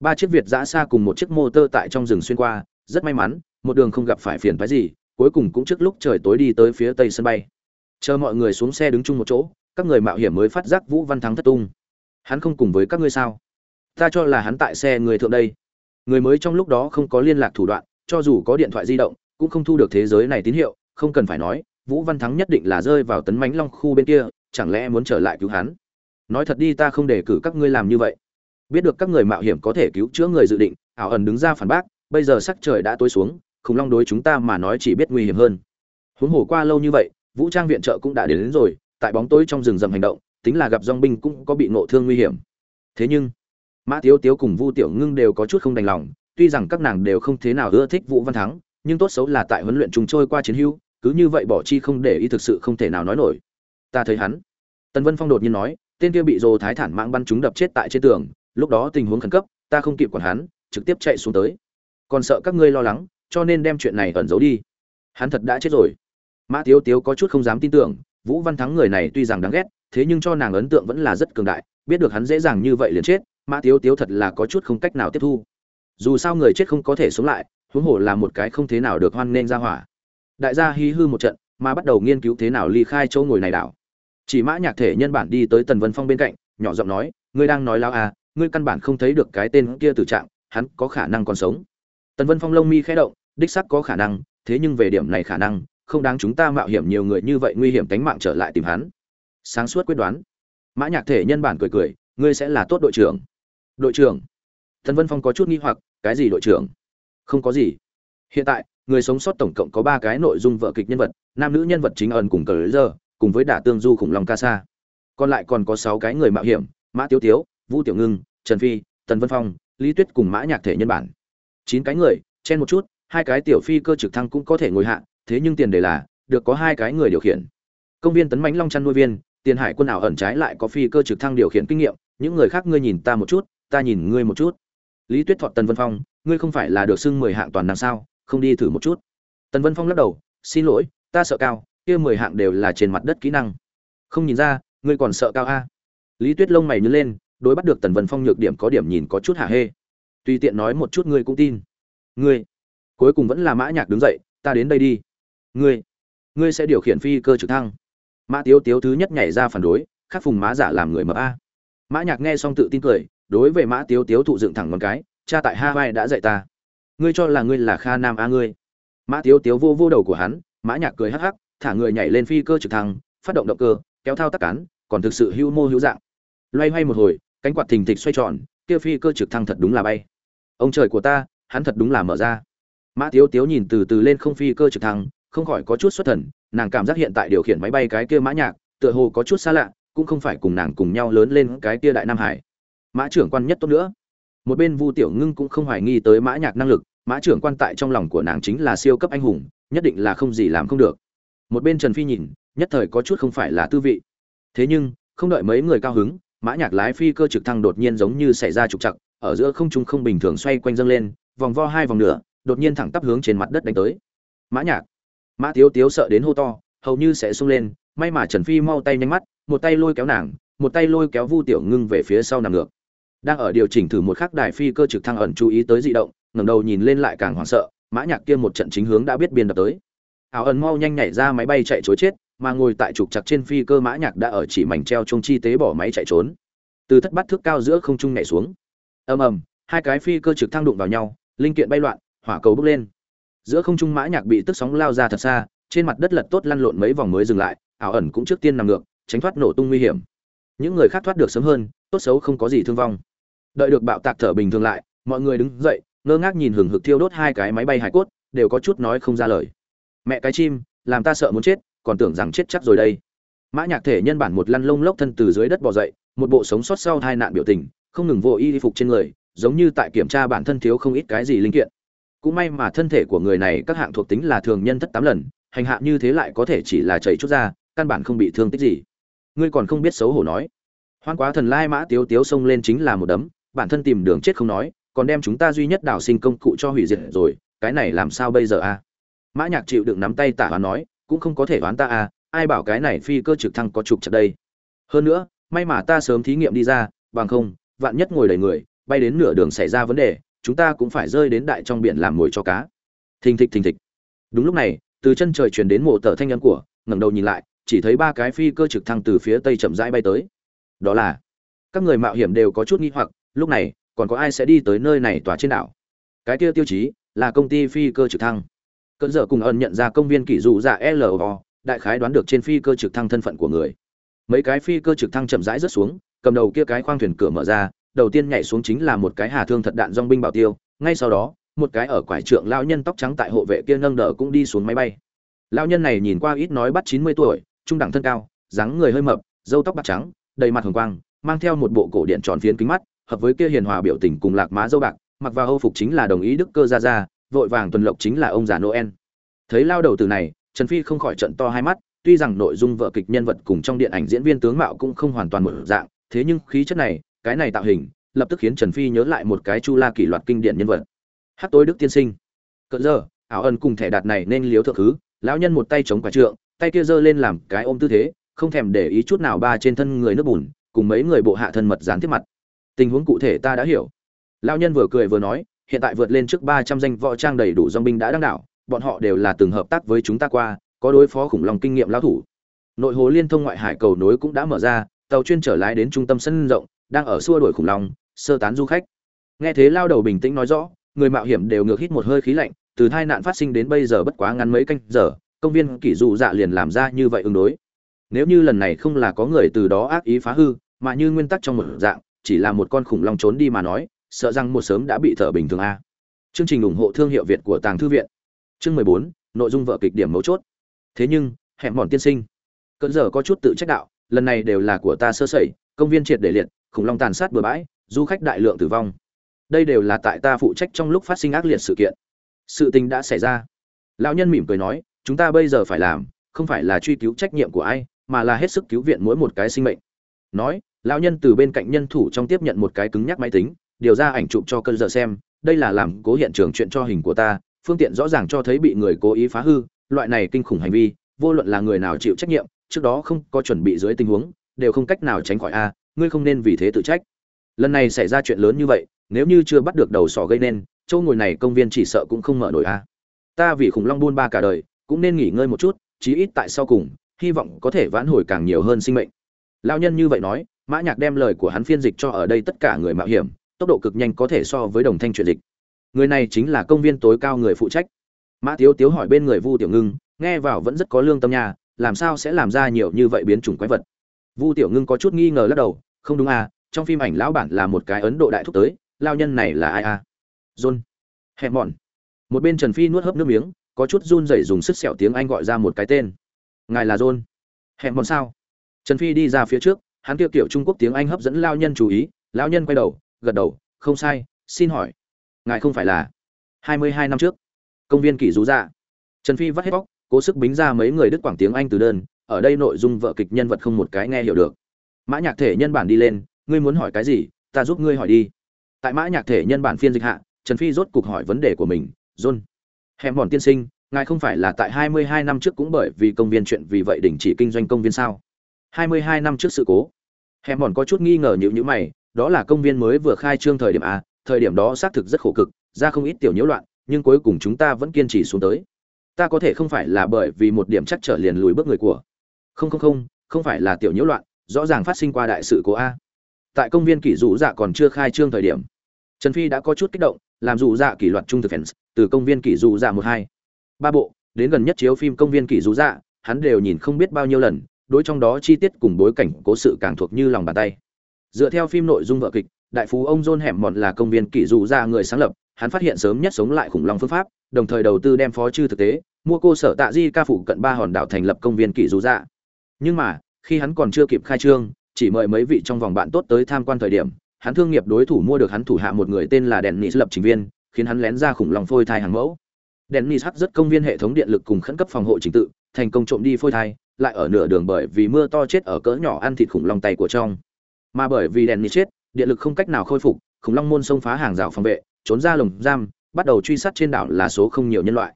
Ba chiếc việt giã xa cùng một chiếc mô tơ tại trong rừng xuyên qua, rất may mắn, một đường không gặp phải phiền phái gì, cuối cùng cũng trước lúc trời tối đi tới phía tây sân bay. Chờ mọi người xuống xe đứng chung một chỗ, các người mạo hiểm mới phát giác vũ văn thắng thất tung. Hắn không cùng với các ngươi sao? Ta cho là hắn tại xe người thượng đây. Người mới trong lúc đó không có liên lạc thủ đoạn, cho dù có điện thoại di động cũng không thu được thế giới này tín hiệu không cần phải nói vũ văn thắng nhất định là rơi vào tấn mánh long khu bên kia chẳng lẽ muốn trở lại cứu hắn? Nói thật đi ta không để cử các ngươi làm như vậy. Biết được các người mạo hiểm có thể cứu chữa người dự định ảo ẩn đứng ra phản bác bây giờ sắc trời đã tối xuống khủng long đối chúng ta mà nói chỉ biết nguy hiểm hơn. Huống hồ qua lâu như vậy vũ trang viện trợ cũng đã đến, đến rồi tại bóng tối trong rừng rậm hành động tính là gặp dong binh cũng có bị ngộ thương nguy hiểm. Thế nhưng mã tiếu tiếu cùng vu tiểu ngưng đều có chút không đành lòng tuy rằng các nàng đều không thế nào ưa thích vũ văn thắng nhưng tốt xấu là tại huấn luyện chúng trôi qua chiến hữu, cứ như vậy bỏ chi không để ý thực sự không thể nào nói nổi. Ta thấy hắn. Tần vân phong đột nhiên nói, tên kia bị dồ thái thản mạng bắn chúng đập chết tại trên tường, lúc đó tình huống khẩn cấp, ta không kịp quản hắn, trực tiếp chạy xuống tới. Còn sợ các ngươi lo lắng, cho nên đem chuyện này ẩn giấu đi. Hắn thật đã chết rồi. Mã tiếu tiếu có chút không dám tin tưởng, vũ văn thắng người này tuy rằng đáng ghét, thế nhưng cho nàng ấn tượng vẫn là rất cường đại, biết được hắn dễ dàng như vậy liền chết, mã tiếu tiếu thật là có chút không cách nào tiếp thu. Dù sao người chết không có thể sống lại huống hồ là một cái không thế nào được hoan nên ra hỏa. Đại gia hí hư một trận, mà bắt đầu nghiên cứu thế nào ly khai chỗ ngồi này đảo. Chỉ mã nhạc thể nhân bản đi tới tần vân phong bên cạnh, nhỏ giọng nói, ngươi đang nói lao à ngươi căn bản không thấy được cái tên kia tử trạng, hắn có khả năng còn sống. Tần vân phong lông mi khẽ động, đích xác có khả năng, thế nhưng về điểm này khả năng, không đáng chúng ta mạo hiểm nhiều người như vậy nguy hiểm tính mạng trở lại tìm hắn. Sáng suốt quyết đoán. Mã nhạc thể nhân bản cười cười, ngươi sẽ là tốt đội trưởng. Đội trưởng? Tần vân phong có chút nghi hoặc, cái gì đội trưởng? Không có gì. Hiện tại, người sống sót tổng cộng có ba cái nội dung vợ kịch nhân vật, nam nữ nhân vật chính ẩn cùng cờ giờ cùng với đả tương du khủng long ca sa. Còn lại còn có sáu cái người mạo hiểm, mã tiếu tiếu vu tiểu ngưng, trần phi, tần vân phong, lý tuyết cùng mã nhạc thể nhân bản. Chín cái người, chen một chút, hai cái tiểu phi cơ trực thăng cũng có thể ngồi hạ, thế nhưng tiền đề là, được có hai cái người điều khiển. Công viên tấn mãnh long chăn nuôi viên, tiền hải quân ảo ẩn trái lại có phi cơ trực thăng điều khiển kinh nghiệm, những người khác ngươi nhìn ta một chút, ta nhìn ngươi một chút lý tuyết thọt tần vân phong, ngươi không phải là được xưng mười hạng toàn năng sao? Không đi thử một chút. Tần vân phong lắc đầu, xin lỗi, ta sợ cao, kia mười hạng đều là trên mặt đất kỹ năng. Không nhìn ra, ngươi còn sợ cao a? Lý tuyết lông mày nhớ lên, đối bắt được tần vân phong nhược điểm có điểm nhìn có chút hả hê. Tùy tiện nói một chút ngươi cũng tin. Ngươi, cuối cùng vẫn là mã nhạc đứng dậy, ta đến đây đi. Ngươi ngươi sẽ điều khiển phi cơ trực thăng. Mã tiếu tiếu thứ nhất nhảy ra phản đối, khắc phùng má giả làm người mập a. Mã nhạc nghe xong tự tin cười đối với mã tiếu tiếu thụ dựng thẳng một cái, cha tại hawaii đã dạy ta. Ngươi cho là ngươi là kha nam a ngươi. Mã tiếu tiếu vô vô đầu của hắn, mã nhạc cười hắc hắc, thả người nhảy lên phi cơ trực thăng, phát động động cơ, kéo thao tác cán, còn thực sự hưu mô hữu dạng. Loay hoay một hồi, cánh quạt thình thịch xoay tròn, kia phi cơ trực thăng thật đúng là bay. Ông trời của ta, hắn thật đúng là mở ra. Mã tiếu tiếu nhìn từ từ lên không phi cơ trực thăng, không khỏi có chút xuất thần, nàng cảm giác hiện tại điều khiển máy bay cái kia mã nhạc, tựa hồ có chút xa lạ, cũng không phải cùng nàng cùng nhau lớn lên cái kia đại nam hải mã trưởng quan nhất tốt nữa. Một bên vu tiểu ngưng cũng không hoài nghi tới mã nhạc năng lực, mã trưởng quan tại trong lòng của nàng chính là siêu cấp anh hùng, nhất định là không gì làm không được. Một bên trần phi nhìn, nhất thời có chút không phải là tư vị. Thế nhưng, không đợi mấy người cao hứng, mã nhạc lái phi cơ trực thăng đột nhiên giống như xảy ra trục trặc, ở giữa không trung không bình thường xoay quanh dâng lên, vòng vo hai vòng nửa, đột nhiên thẳng tắp hướng trên mặt đất đánh tới. Mã nhạc, mã thiếu tiếu sợ đến hô to, hầu như sẽ sung lên, may mà trần phi mau tay nhanh mắt, một tay lôi kéo nàng, một tay lôi kéo vu tiểu ngưng về phía sau nằm ngược đang ở điều chỉnh thử một khắc đài phi cơ trực thăng ẩn chú ý tới dị động, ngẩng đầu nhìn lên lại càng hoảng sợ, mã nhạc kia một trận chính hướng đã biết biên đập tới. Ảo ẩn mau nhanh nhảy ra máy bay chạy trối chết, mà ngồi tại trục chặt trên phi cơ mã nhạc đã ở chỉ mảnh treo trung chi tế bỏ máy chạy trốn. Từ thất bát thước cao giữa không trung nhảy xuống. Ầm ầm, hai cái phi cơ trực thăng đụng vào nhau, linh kiện bay loạn, hỏa cầu bốc lên. Giữa không trung mã nhạc bị tức sóng lao ra thật xa, trên mặt đất lật tốt lăn lộn mấy vòng mới dừng lại, ảo ẩn cũng trước tiên nằm ngược, tránh thoát nổ tung nguy hiểm. Những người khác thoát được sớm hơn, tốt xấu không có gì thương vong đợi được bạo tạc thở bình thường lại, mọi người đứng dậy, ngơ ngác nhìn hừng hực thiêu đốt hai cái máy bay hải cốt, đều có chút nói không ra lời. Mẹ cái chim, làm ta sợ muốn chết, còn tưởng rằng chết chắc rồi đây. Mã nhạc thể nhân bản một lăn lông lốc thân từ dưới đất bò dậy, một bộ sống sót sau tai nạn biểu tình, không ngừng vô y phục trên người, giống như tại kiểm tra bản thân thiếu không ít cái gì linh kiện. Cũng may mà thân thể của người này các hạng thuộc tính là thường nhân thất tám lần, hành hạ như thế lại có thể chỉ là chảy chút ra, căn bản không bị thương tích gì. Ngươi còn không biết xấu hổ nói. Hoan quá thần lai mã tiếu tiếu xông lên chính là một đấm bản thân tìm đường chết không nói, còn đem chúng ta duy nhất đào sinh công cụ cho hủy diệt rồi, cái này làm sao bây giờ a mã nhạc chịu đựng nắm tay tả hoán nói, cũng không có thể đoán ta a ai bảo cái này phi cơ trực thăng có trục chặt đây? Hơn nữa, may mà ta sớm thí nghiệm đi ra, bằng không, vạn nhất ngồi đầy người, bay đến nửa đường xảy ra vấn đề, chúng ta cũng phải rơi đến đại trong biển làm mồi cho cá. Thình thịch thình thịch. Đúng lúc này, từ chân trời truyền đến mộ tờ thanh âm của, ngẩng đầu nhìn lại, chỉ thấy ba cái phi cơ trực thăng từ phía tây chậm rãi bay tới. Đó là, các người mạo hiểm đều có chút nghi hoặc lúc này, còn có ai sẽ đi tới nơi này tòa trên đảo? Cái kia tiêu chí là công ty phi cơ trực thăng. Cơn dở cùng ẩn nhận ra công viên kỷ dụ dạ lo đại khái đoán được trên phi cơ trực thăng thân phận của người. Mấy cái phi cơ trực thăng chậm rãi rớt xuống, cầm đầu kia cái khoang thuyền cửa mở ra, đầu tiên nhảy xuống chính là một cái hà thương thật đạn dong binh bảo tiêu, ngay sau đó, một cái ở quải trượng lao nhân tóc trắng tại hộ vệ kia nâng đỡ cũng đi xuống máy bay. Lao nhân này nhìn qua ít nói bắt chín mươi tuổi, trung đẳng thân cao, dáng người hơi mập, râu tóc bạc trắng, đầy mặt hồng quang, mang theo một bộ cổ điện tròn phiến kính mắt hợp với kia hiền hòa biểu tình cùng lạc má dâu bạc, mặc vào âu phục chính là đồng ý đức cơ ra ra vội vàng tuần lộc chính là ông già noel. Thấy lao đầu từ này, trần phi không khỏi trận to hai mắt, tuy rằng nội dung vợ kịch nhân vật cùng trong điện ảnh diễn viên tướng mạo cũng không hoàn toàn một dạng, thế nhưng khí chất này, cái này tạo hình, lập tức khiến trần phi nhớ lại một cái chu la kỷ luật kinh điển nhân vật. Hát tối đức tiên sinh. Cỡ giờ, ảo ân cùng thẻ đạt này nên liếu thượng thứ, lão nhân một tay chống quả trượng, tay kia giơ lên làm cái ôm tư thế, không thèm để ý chút nào ba trên thân người nước bùn, cùng mấy người bộ hạ thân mật dán tiếp mặt tình huống cụ thể ta đã hiểu. Lão nhân vừa cười vừa nói, hiện tại vượt lên trước ba trăm danh võ trang đầy đủ dong binh đã đăng đảo, bọn họ đều là từng hợp tác với chúng ta qua, có đối phó khủng long kinh nghiệm lao thủ. Nội hồ liên thông ngoại hải cầu nối cũng đã mở ra, tàu chuyên trở lái đến trung tâm sân rộng, đang ở xua đuổi khủng long, sơ tán du khách. Nghe thế lao đầu bình tĩnh nói rõ, người mạo hiểm đều ngược hít một hơi khí lạnh, từ tai nạn phát sinh đến bây giờ bất quá ngắn mấy canh giờ, công viên kỷ dụ dạ liền làm ra như vậy ứng đối. Nếu như lần này không là có người từ đó ác ý phá hư, mà như nguyên tắc trong một dạng chỉ là một con khủng long trốn đi mà nói, sợ rằng một sớm đã bị thở bình thường a. Chương trình ủng hộ thương hiệu việt của tàng thư viện. Chương mười bốn, nội dung vợ kịch điểm mấu chốt. Thế nhưng, hẹn mòn tiên sinh. Cơn giờ có chút tự trách đạo, lần này đều là của ta sơ sẩy, công viên triệt để liệt, khủng long tàn sát bừa bãi, du khách đại lượng tử vong. Đây đều là tại ta phụ trách trong lúc phát sinh ác liệt sự kiện. Sự tình đã xảy ra. Lão nhân mỉm cười nói, chúng ta bây giờ phải làm, không phải là truy cứu trách nhiệm của ai, mà là hết sức cứu viện mỗi một cái sinh mệnh. Nói lão nhân từ bên cạnh nhân thủ trong tiếp nhận một cái cứng nhắc máy tính, điều ra ảnh chụp cho cơn giờ xem, đây là làm cố hiện trường chuyện cho hình của ta, phương tiện rõ ràng cho thấy bị người cố ý phá hư, loại này kinh khủng hành vi, vô luận là người nào chịu trách nhiệm, trước đó không có chuẩn bị dưới tình huống, đều không cách nào tránh khỏi a, ngươi không nên vì thế tự trách. Lần này xảy ra chuyện lớn như vậy, nếu như chưa bắt được đầu sỏ gây nên, chỗ ngồi này công viên chỉ sợ cũng không mở nổi a. Ta vì khủng long buôn ba cả đời, cũng nên nghỉ ngơi một chút, chí ít tại sau cùng, hy vọng có thể vãn hồi càng nhiều hơn sinh mệnh. Lao nhân như vậy nói mã nhạc đem lời của hắn phiên dịch cho ở đây tất cả người mạo hiểm, tốc độ cực nhanh có thể so với đồng thanh truyền dịch. Người này chính là công viên tối cao người phụ trách. Mã tiếu tiếu hỏi bên người vu tiểu ngưng, nghe vào vẫn rất có lương tâm nhà làm sao sẽ làm ra nhiều như vậy biến chủng quái vật? Vu tiểu ngưng có chút nghi ngờ lắc đầu, không đúng à trong phim ảnh lão bản là một cái ấn độ đại thúc tới, lao nhân này là ai à? John hẹn mòn một bên trần phi nuốt hớp nước miếng, có chút run rẩy dùng sức sẹo tiếng anh gọi ra một cái tên. Ngài là john hẹn mòn sao? Trần phi đi ra phía trước hắn kia kiểu trung quốc tiếng anh hấp dẫn lao nhân chú ý, lao nhân quay đầu, gật đầu, không sai, xin hỏi, ngài không phải là hai mươi hai năm trước, công viên kỷ rú dạ? Trần phi vắt hết bóc, cố sức bính ra mấy người đức quảng tiếng anh từ đơn, ở đây nội dung vợ kịch nhân vật không một cái nghe hiểu được. Mã nhạc thể nhân bản đi lên, ngươi muốn hỏi cái gì, ta giúp ngươi hỏi đi. Tại mã nhạc thể nhân bản phiên dịch hạ, trần phi rốt cục hỏi vấn đề của mình, john hèm mòn tiên sinh, ngài không phải là tại 22 năm trước cũng bởi vì công viên chuyện vì vậy đình chỉ kinh doanh công viên sao? 22 năm trước sự cố hẻm mòn có chút nghi ngờ nhữ nhữ mày, đó là công viên mới vừa khai trương thời điểm a, thời điểm đó xác thực rất khổ cực, ra không ít tiểu nhiễu loạn, nhưng cuối cùng chúng ta vẫn kiên trì xuống tới. Ta có thể không phải là bởi vì một điểm chắc trở liền lùi bước người của. Không không không không phải là tiểu nhiễu loạn, rõ ràng phát sinh qua đại sự cố a. Tại công viên kỷ dụ dạ còn chưa khai trương thời điểm, trần phi đã có chút kích động, làm dụ dạ kỷ luật trung thực fans, từ công viên kỷ dụ dạ một hai. Ba bộ, đến gần nhất chiếu phim công viên kỷ dụ dạ hắn đều nhìn không biết bao nhiêu lần đối trong đó chi tiết cùng bối cảnh cố sự càng thuộc như lòng bàn tay dựa theo phim nội dung vợ kịch đại phú ông john hẻm mòn là công viên kỷ dụ ra người sáng lập hắn phát hiện sớm nhất sống lại khủng long phương pháp đồng thời đầu tư đem phó chư thực tế mua cô sở tạ di ca phụ cận ba hòn đảo thành lập công viên kỷ dụ ra nhưng mà khi hắn còn chưa kịp khai trương chỉ mời mấy vị trong vòng bạn tốt tới tham quan thời điểm hắn thương nghiệp đối thủ mua được hắn thủ hạ một người tên là Dennis lập trình viên, khiến hắn lén ra khủng long phôi thai hàng mẫu. Dennis hắc rất công viên hệ thống điện lực cùng khẩn cấp phòng hộ trình tự, thành công trộm đi phôi thai, lại ở nửa đường bởi vì mưa to chết ở cỡ nhỏ ăn thịt khủng long tay của trong. Mà bởi vì Dennis chết, điện lực không cách nào khôi phục, khủng long môn xông phá hàng rào phòng vệ, trốn ra lồng giam, bắt đầu truy sát trên đảo là số không nhiều nhân loại.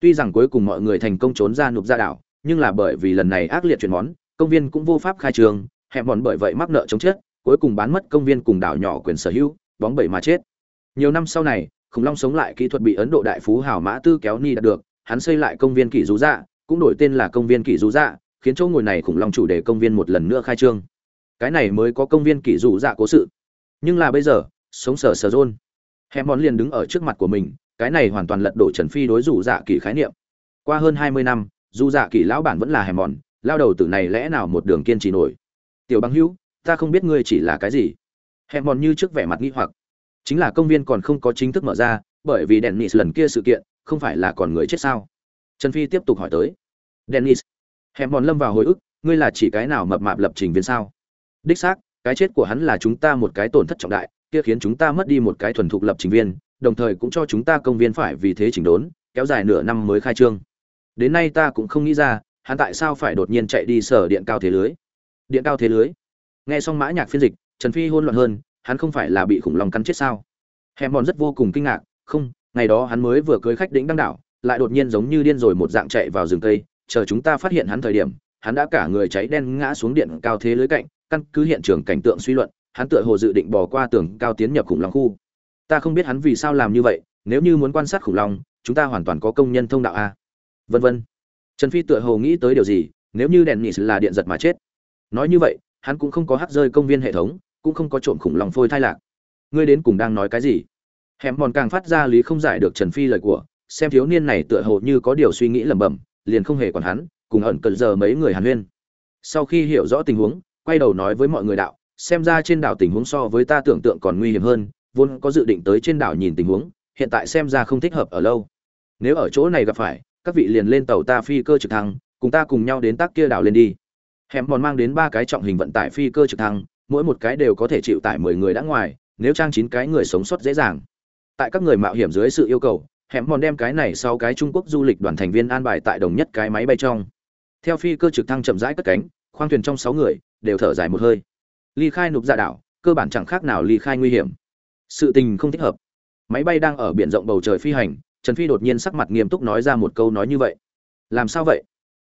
Tuy rằng cuối cùng mọi người thành công trốn ra nộp ra đảo, nhưng là bởi vì lần này ác liệt chuyển món, công viên cũng vô pháp khai trường, hẹp bọn bởi vậy mắc nợ chống chết, cuối cùng bán mất công viên cùng đảo nhỏ quyền sở hữu, bóng bẩy mà chết. Nhiều năm sau này, khủng long sống lại kỹ thuật bị Ấn Độ đại phú hào Mã Tư kéo ni đạt được, hắn xây lại công viên Kỷ rú Dạ, cũng đổi tên là công viên Kỷ Dụ Dạ, khiến chỗ ngồi này khủng long chủ đề công viên một lần nữa khai trương. Cái này mới có công viên Kỷ Dụ Dạ cố sự. Nhưng là bây giờ, sống sở sở rôn. Hèm món liền đứng ở trước mặt của mình, cái này hoàn toàn lật đổ Trần Phi đối rủ dạ kỳ khái niệm. Qua hơn 20 năm, dù dạ kỳ lão bản vẫn là Hèm mòn, lao đầu tử này lẽ nào một đường kiên trì nổi. Tiểu Băng Hữu, ta không biết ngươi chỉ là cái gì hẹn mòn như trước vẻ mặt nghi hoặc chính là công viên còn không có chính thức mở ra bởi vì đèn nịt lần kia sự kiện không phải là còn người chết sao trần phi tiếp tục hỏi tới dennis. Hẹn mòn lâm vào hồi ức, ngươi là chỉ cái nào mập mạp lập trình viên sao? Đích xác, cái chết của hắn là chúng ta một cái tổn thất trọng đại, kia khiến chúng ta mất đi một cái thuần thục lập trình viên, đồng thời cũng cho chúng ta công viên phải vì thế chỉnh đốn, kéo dài nửa năm mới khai trương. Đến nay ta cũng không nghĩ ra, hắn tại sao phải đột nhiên chạy đi sở điện cao thế lưới? Điện cao thế lưới? Nghe xong mã nhạc phiên dịch, trần phi hôn loạn hơn, hắn không phải là bị khủng long cắn chết sao? Hẻm mòn rất vô cùng kinh ngạc, không, ngày đó hắn mới vừa cưới khách đỉnh đăng đảo, lại đột nhiên giống như điên rồi một dạng chạy vào rừng tây chờ chúng ta phát hiện hắn thời điểm, hắn đã cả người cháy đen ngã xuống điện cao thế lưới cạnh, căn cứ hiện trường cảnh tượng suy luận, hắn tựa hồ dự định bỏ qua tường cao tiến nhập khủng long khu. Ta không biết hắn vì sao làm như vậy, nếu như muốn quan sát khủng long, chúng ta hoàn toàn có công nhân thông đạo a. Vân vân. Trần phi tựa hồ nghĩ tới điều gì, nếu như đèn nhị là điện giật mà chết. Nói như vậy, hắn cũng không có hắt rơi công viên hệ thống, cũng không có trộm khủng long phôi thai lạc. Ngươi đến cùng đang nói cái gì? Hẻm mòn càng phát ra lý không giải được trần phi lời của, xem thiếu niên này tựa hồ như có điều suy nghĩ lẩm bẩm liền không hề còn hắn, cùng ẩn cận giờ mấy người hàn huyên. Sau khi hiểu rõ tình huống, quay đầu nói với mọi người đạo, xem ra trên đảo tình huống so với ta tưởng tượng còn nguy hiểm hơn, vốn có dự định tới trên đảo nhìn tình huống, hiện tại xem ra không thích hợp ở lâu. Nếu ở chỗ này gặp phải, các vị liền lên tàu ta phi cơ trực thăng, cùng ta cùng nhau đến tác kia đảo lên đi. Hẻm mòn mang đến ba cái trọng hình vận tải phi cơ trực thăng, mỗi một cái đều có thể chịu tải mười người đã ngoài, nếu trang chín cái người sống sót dễ dàng. Tại các người mạo hiểm dưới sự yêu cầu hẻm mòn đem cái này sau cái trung quốc du lịch đoàn thành viên an bài tại đồng nhất cái máy bay trong. Theo phi cơ trực thăng chậm rãi cất cánh, khoang thuyền trong sáu người đều thở dài một hơi. Ly khai nụp ra dạ đảo, cơ bản chẳng khác nào ly khai nguy hiểm. Sự tình không thích hợp. Máy bay đang ở biển rộng bầu trời phi hành, trần phi đột nhiên sắc mặt nghiêm túc nói ra một câu nói như vậy. Làm sao vậy?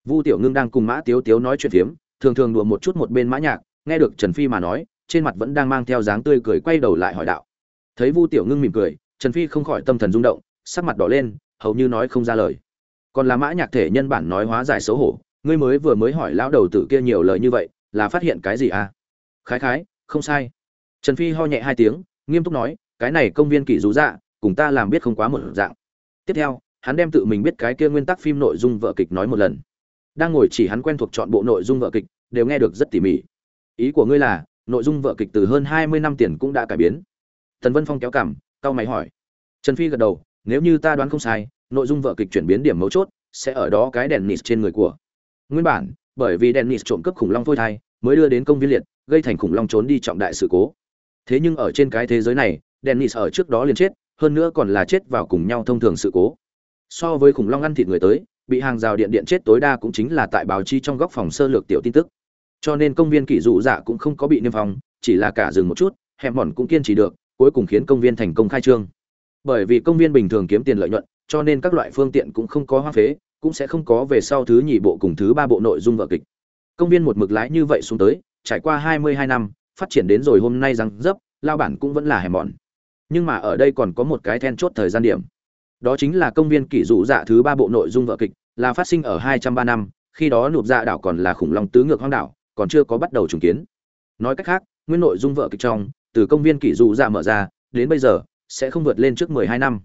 Vu tiểu ngưng đang cùng mã tiếu tiếu nói chuyện phiếm, thường thường đùa một chút một bên mã nhạc, nghe được trần phi mà nói, trên mặt vẫn đang mang theo dáng tươi cười quay đầu lại hỏi đạo. Thấy vu tiểu ngưng mỉm cười, trần phi không khỏi tâm thần rung động sắc mặt đỏ lên, hầu như nói không ra lời. Còn là mã nhạc thể nhân bản nói hóa giải xấu hổ, ngươi mới vừa mới hỏi lão đầu tử kia nhiều lời như vậy, là phát hiện cái gì à? Khái khái, không sai. Trần phi ho nhẹ hai tiếng, nghiêm túc nói, cái này công viên kỷ rú dạ cùng ta làm biết không quá một dạng. Tiếp theo, hắn đem tự mình biết cái kia nguyên tắc phim nội dung vợ kịch nói một lần. Đang ngồi chỉ hắn quen thuộc chọn bộ nội dung vợ kịch, đều nghe được rất tỉ mỉ. Ý của ngươi là, nội dung vợ kịch từ hơn hai mươi năm tiền cũng đã cải biến. Tần vân phong kéo cằm, cau mày hỏi. Trần phi gật đầu nếu như ta đoán không sai, nội dung vợ kịch chuyển biến điểm mấu chốt sẽ ở đó cái đèn nịt trên người của. Nguyên bản, bởi vì đèn nịt trộm cắp khủng long phôi thai, mới đưa đến công viên liệt, gây thành khủng long trốn đi trọng đại sự cố. Thế nhưng ở trên cái thế giới này, đèn nịt ở trước đó liền chết, hơn nữa còn là chết vào cùng nhau thông thường sự cố. So với khủng long ăn thịt người tới, bị hàng rào điện điện chết tối đa cũng chính là tại báo chi trong góc phòng sơ lược tiểu tin tức. Cho nên công viên kỷ dụ dạ cũng không có bị niêm phong, chỉ là cả dừng một chút, hẻm mòn cũng kiên trì được, cuối cùng khiến công viên thành công khai trương bởi vì công viên bình thường kiếm tiền lợi nhuận, cho nên các loại phương tiện cũng không có hoa phế, cũng sẽ không có về sau thứ nhì bộ cùng thứ ba bộ nội dung vở kịch. Công viên một mực lái như vậy xuống tới, trải qua hai mươi hai năm, phát triển đến rồi hôm nay răng dấp, lao bản cũng vẫn là hèm mọn. Nhưng mà ở đây còn có một cái then chốt thời gian điểm. Đó chính là công viên kỷ dụ dạ thứ ba bộ nội dung vở kịch, là phát sinh ở hai trăm ba năm, khi đó nụp dạ đảo còn là khủng long tứ ngược hoang đảo, còn chưa có bắt đầu trùng kiến. Nói cách khác, nguyên nội dung vở kịch trong, từ công viên kỷ dụ dạ mở ra, đến bây giờ sẽ không vượt lên trước mười hai năm.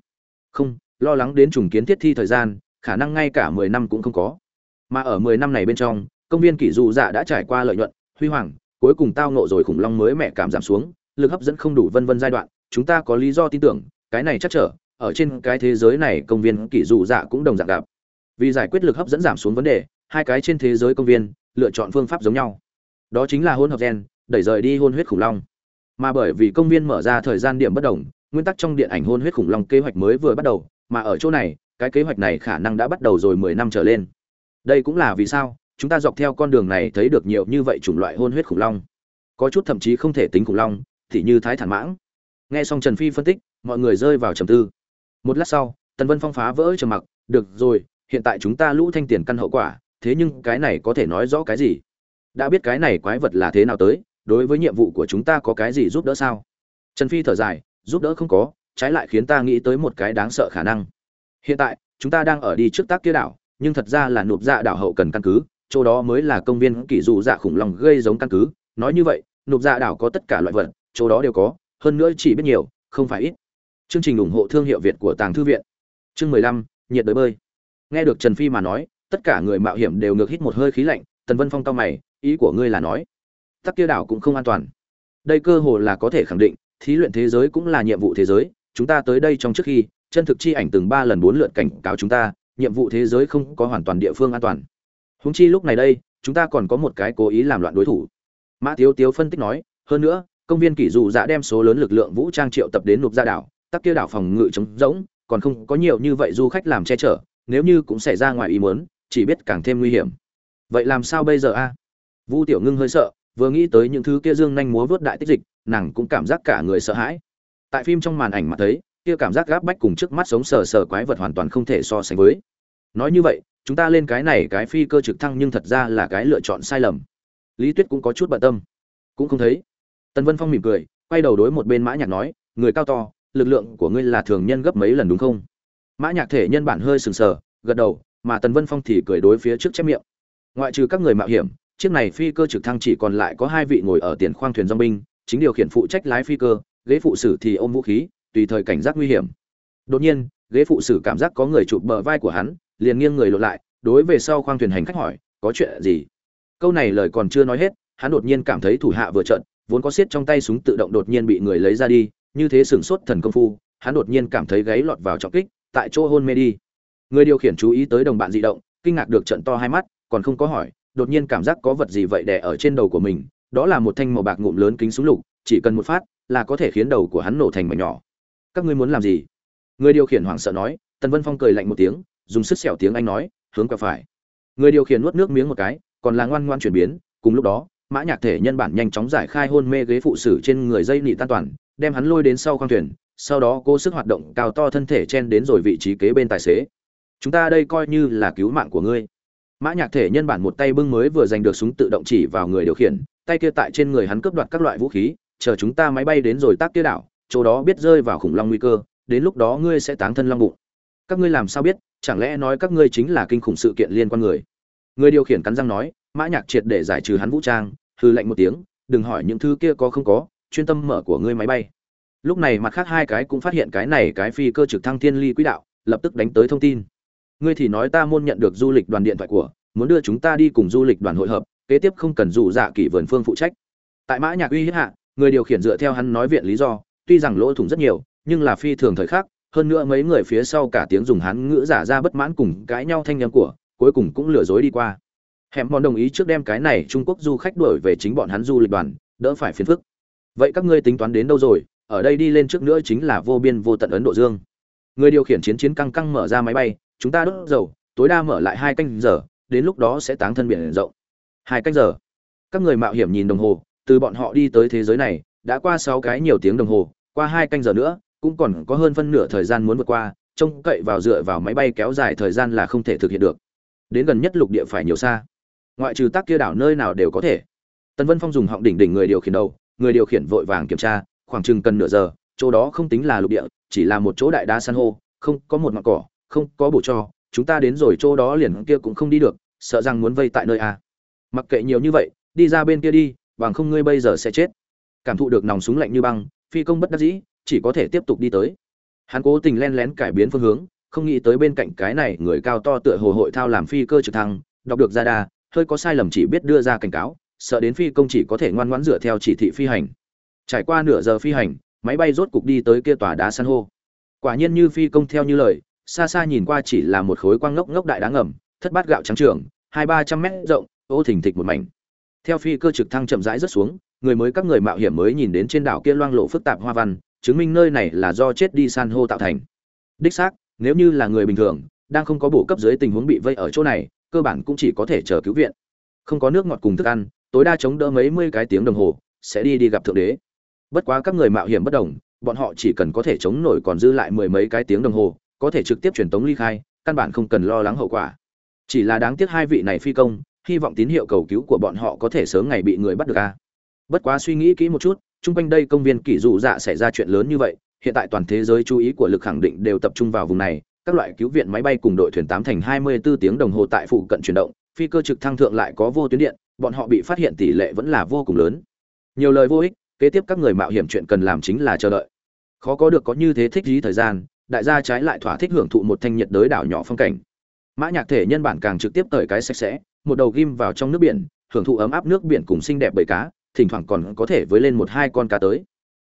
Không, lo lắng đến trùng kiến thiết thi thời gian, khả năng ngay cả mười năm cũng không có. Mà ở mười năm này bên trong, công viên kỷ dụ dạ đã trải qua lợi nhuận, huy hoàng, cuối cùng tao nộ rồi khủng long mới mẹ cảm giảm xuống, lực hấp dẫn không đủ vân vân giai đoạn, chúng ta có lý do tin tưởng, cái này chắc trở, ở trên cái thế giới này công viên kỷ dụ dạ cũng đồng dạng gặp. Vì giải quyết lực hấp dẫn giảm xuống vấn đề, hai cái trên thế giới công viên lựa chọn phương pháp giống nhau. Đó chính là hôn hợp gen, đẩy rời đi hôn huyết khủng long. Mà bởi vì công viên mở ra thời gian điểm bất đồng nguyên tắc trong điện ảnh hôn huyết khủng long kế hoạch mới vừa bắt đầu, mà ở chỗ này, cái kế hoạch này khả năng đã bắt đầu rồi mười năm trở lên. Đây cũng là vì sao, chúng ta dọc theo con đường này thấy được nhiều như vậy chủng loại hôn huyết khủng long. Có chút thậm chí không thể tính khủng long, thì như thái thản mãng. Nghe xong trần phi phân tích, mọi người rơi vào trầm tư. Một lát sau, tần vân phong phá vỡ trầm mặc, được rồi, hiện tại chúng ta lũ thanh tiền căn hậu quả, thế nhưng cái này có thể nói rõ cái gì? Đã biết cái này quái vật là thế nào tới, đối với nhiệm vụ của chúng ta có cái gì giúp đỡ sao? Trần phi thở dài giúp đỡ không có, trái lại khiến ta nghĩ tới một cái đáng sợ khả năng. Hiện tại, chúng ta đang ở đi trước tác kia đảo, nhưng thật ra là nộp dạ đảo hậu cần căn cứ, chỗ đó mới là công viên kỷ dụ dạ khủng long gây giống căn cứ. Nói như vậy nộp dạ đảo có tất cả loại vật, chỗ đó đều có, hơn nữa chỉ biết nhiều, không phải ít. Chương trình ủng hộ thương hiệu việt của tàng thư viện. Chương mười lăm, nhiệt đới bơi. Nghe được trần phi mà nói, tất cả người mạo hiểm đều ngược hít một hơi khí lạnh, tần vân phong cao mày, ý của ngươi là nói, tắc kia đảo cũng không an toàn. Đây cơ hồ là có thể khẳng định thí luyện thế giới cũng là nhiệm vụ thế giới, chúng ta tới đây trong trước khi, chân thực chi ảnh từng ba lần bốn lượt cảnh cáo chúng ta, nhiệm vụ thế giới không có hoàn toàn địa phương an toàn. Húng chi lúc này đây, chúng ta còn có một cái cố ý làm loạn đối thủ. Mã tiếu tiếu phân tích nói, hơn nữa, công viên kỷ dù dạ đem số lớn lực lượng vũ trang triệu tập đến nộp ra đảo, tắc kia đảo phòng ngự chống rỗng, còn không có nhiều như vậy du khách làm che chở, nếu như cũng xảy ra ngoài ý muốn, chỉ biết càng thêm nguy hiểm. Vậy làm sao bây giờ a? Vu tiểu ngưng hơi sợ, vừa nghĩ tới những thứ kia dương nhanh múa vớt đại tích dịch nàng cũng cảm giác cả người sợ hãi. Tại phim trong màn ảnh mà thấy, kia cảm giác gáp bách cùng trước mắt sống sờ sờ quái vật hoàn toàn không thể so sánh với. Nói như vậy, chúng ta lên cái này cái phi cơ trực thăng nhưng thật ra là cái lựa chọn sai lầm. Lý tuyết cũng có chút bận tâm. Cũng không thấy. Tần vân phong mỉm cười, quay đầu đối một bên mã nhạc nói, người cao to, lực lượng của ngươi là thường nhân gấp mấy lần đúng không? Mã nhạc thể nhân bản hơi sừng sờ, gật đầu, mà tần vân phong thì cười đối phía trước chép miệng. Ngoại trừ các người mạo hiểm, chiếc này phi cơ trực thăng chỉ còn lại có hai vị ngồi ở tiền khoang thuyền dong binh chính điều khiển phụ trách lái phi cơ, ghế phụ sử thì ôm vũ khí, tùy thời cảnh giác nguy hiểm. Đột nhiên, ghế phụ sử cảm giác có người chụp bờ vai của hắn, liền nghiêng người lộn lại, đối về sau khoang thuyền hành khách hỏi, có chuyện gì? Câu này lời còn chưa nói hết, hắn đột nhiên cảm thấy thủ hạ vừa trận vốn có xiết trong tay súng tự động đột nhiên bị người lấy ra đi, như thế sửng sốt thần công phu, hắn đột nhiên cảm thấy gáy lọt vào trọng kích, tại chỗ hôn mê đi. Người điều khiển chú ý tới đồng bạn dị động, kinh ngạc được trận to hai mắt, còn không có hỏi, đột nhiên cảm giác có vật gì vậy đè ở trên đầu của mình đó là một thanh màu bạc ngụm lớn kính súng lục, chỉ cần một phát là có thể khiến đầu của hắn nổ thành mảnh nhỏ. Các ngươi muốn làm gì? Người điều khiển hoảng sợ nói, tần vân phong cười lạnh một tiếng, dùng sức sẹo tiếng anh nói, hướng qua phải. Người điều khiển nuốt nước miếng một cái, còn là ngoan ngoan chuyển biến, cùng lúc đó, mã nhạc thể nhân bản nhanh chóng giải khai hôn mê ghế phụ sử trên người dây nị tan toàn, đem hắn lôi đến sau khoang thuyền, sau đó cố sức hoạt động cao to thân thể chen đến rồi vị trí kế bên tài xế. Chúng ta đây coi như là cứu mạng của ngươi. Mã nhạc thể nhân bản một tay bưng mới vừa giành được súng tự động chỉ vào người điều khiển tay kia tại trên người hắn cướp đoạt các loại vũ khí, chờ chúng ta máy bay đến rồi tác kia đảo, chỗ đó biết rơi vào khủng long nguy cơ, đến lúc đó ngươi sẽ táng thân long bụng. Các ngươi làm sao biết, chẳng lẽ nói các ngươi chính là kinh khủng sự kiện liên quan người? Người điều khiển cắn răng nói, mã nhạc triệt để giải trừ hắn vũ trang hư lệnh một tiếng, đừng hỏi những thứ kia có không có, chuyên tâm mở của ngươi máy bay. Lúc này mặt khác hai cái cũng phát hiện cái này cái phi cơ trực thăng thiên ly quỹ đạo, lập tức đánh tới thông tin. Ngươi thì nói ta môn nhận được du lịch đoàn điện thoại của, muốn đưa chúng ta đi cùng du lịch đoàn hội hợp kế tiếp không cần dù dạ kỷ vườn phương phụ trách. Tại mã nhạc uy hiếp hạ, người điều khiển dựa theo hắn nói viện lý do, tuy rằng lỗ thủng rất nhiều, nhưng là phi thường thời khắc, hơn nữa mấy người phía sau cả tiếng dùng hắn ngữ giả ra bất mãn cùng cãi nhau thanh nhầm của, cuối cùng cũng lừa dối đi qua. Hẻm bọn đồng ý trước đem cái này trung quốc du khách đuổi về chính bọn hắn du lịch đoàn, đỡ phải phiền phức. Vậy các ngươi tính toán đến đâu rồi? Ở đây đi lên trước nữa chính là vô biên vô tận ấn độ dương. Người điều khiển chiến chiến căng căng mở ra máy bay, chúng ta đốt dầu, tối đa mở lại hai canh giờ, đến lúc đó sẽ táng thân biển rộng hai canh giờ. Các người mạo hiểm nhìn đồng hồ, từ bọn họ đi tới thế giới này, đã qua sáu cái nhiều tiếng đồng hồ, qua hai canh giờ nữa, cũng còn có hơn phân nửa thời gian muốn vượt qua, trông cậy vào dựa vào máy bay kéo dài thời gian là không thể thực hiện được. Đến gần nhất lục địa phải nhiều xa. Ngoại trừ tác kia đảo nơi nào đều có thể. Tần vân phong dùng họng đỉnh đỉnh người điều khiển đầu, người điều khiển vội vàng kiểm tra, khoảng chừng cần nửa giờ, chỗ đó không tính là lục địa, chỉ là một chỗ đại đá san hô, không có một ngọn cỏ, không có bổ cho, chúng ta đến rồi chỗ đó liền kia cũng không đi được, sợ rằng muốn vây tại nơi a mặc kệ nhiều như vậy, đi ra bên kia đi, bằng không ngươi bây giờ sẽ chết. Cảm thụ được nòng súng lạnh như băng, phi công bất đắc dĩ, chỉ có thể tiếp tục đi tới. Hắn cố tình len lén cải biến phương hướng, không nghĩ tới bên cạnh cái này người cao to tựa hồ hội thao làm phi cơ trực thăng, đọc được ra đa hơi có sai lầm chỉ biết đưa ra cảnh cáo, sợ đến phi công chỉ có thể ngoan ngoãn dựa theo chỉ thị phi hành. Trải qua nửa giờ phi hành, máy bay rốt cục đi tới kia tòa đá san hô. Quả nhiên như phi công theo như lời, xa xa nhìn qua chỉ là một khối quang ngốc ngốc đại đá ngầm, thất bát gạo trắng trường, hai ba trăm mét rộng ô thình thịch một mảnh. Theo phi cơ trực thăng chậm rãi rớt xuống, người mới các người mạo hiểm mới nhìn đến trên đảo kia loang lộ phức tạp hoa văn, chứng minh nơi này là do chết đi san hô tạo thành. Đích xác, nếu như là người bình thường, đang không có bổ cấp dưới tình huống bị vây ở chỗ này, cơ bản cũng chỉ có thể chờ cứu viện. Không có nước ngọt cùng thức ăn, tối đa chống đỡ mấy mươi cái tiếng đồng hồ, sẽ đi đi gặp thượng đế. Bất quá các người mạo hiểm bất đồng, bọn họ chỉ cần có thể chống nổi còn dư lại mười mấy cái tiếng đồng hồ, có thể trực tiếp truyền tống ly khai, căn bản không cần lo lắng hậu quả. Chỉ là đáng tiếc hai vị này phi công hy vọng tín hiệu cầu cứu của bọn họ có thể sớm ngày bị người bắt được a bất quá suy nghĩ kỹ một chút, chung quanh đây công viên kỷ dụ dạ xảy ra chuyện lớn như vậy, hiện tại toàn thế giới chú ý của lực khẳng định đều tập trung vào vùng này, các loại cứu viện máy bay cùng đội thuyền tám thành hai mươi 24 tiếng đồng hồ tại phụ cận chuyển động, phi cơ trực thăng thượng lại có vô tuyến điện, bọn họ bị phát hiện tỷ lệ vẫn là vô cùng lớn. Nhiều lời vô ích, kế tiếp các người mạo hiểm chuyện cần làm chính là chờ đợi. Khó có được có như thế thích lý thời gian, đại gia trái lại thỏa thích hưởng thụ một thanh nhiệt đới đảo nhỏ phong cảnh. Mã nhạc thể nhân bản càng trực tiếp tới cái sạch sẽ một đầu ghim vào trong nước biển, hưởng thụ ấm áp nước biển cùng xinh đẹp bầy cá, thỉnh thoảng còn có thể với lên một hai con cá tới.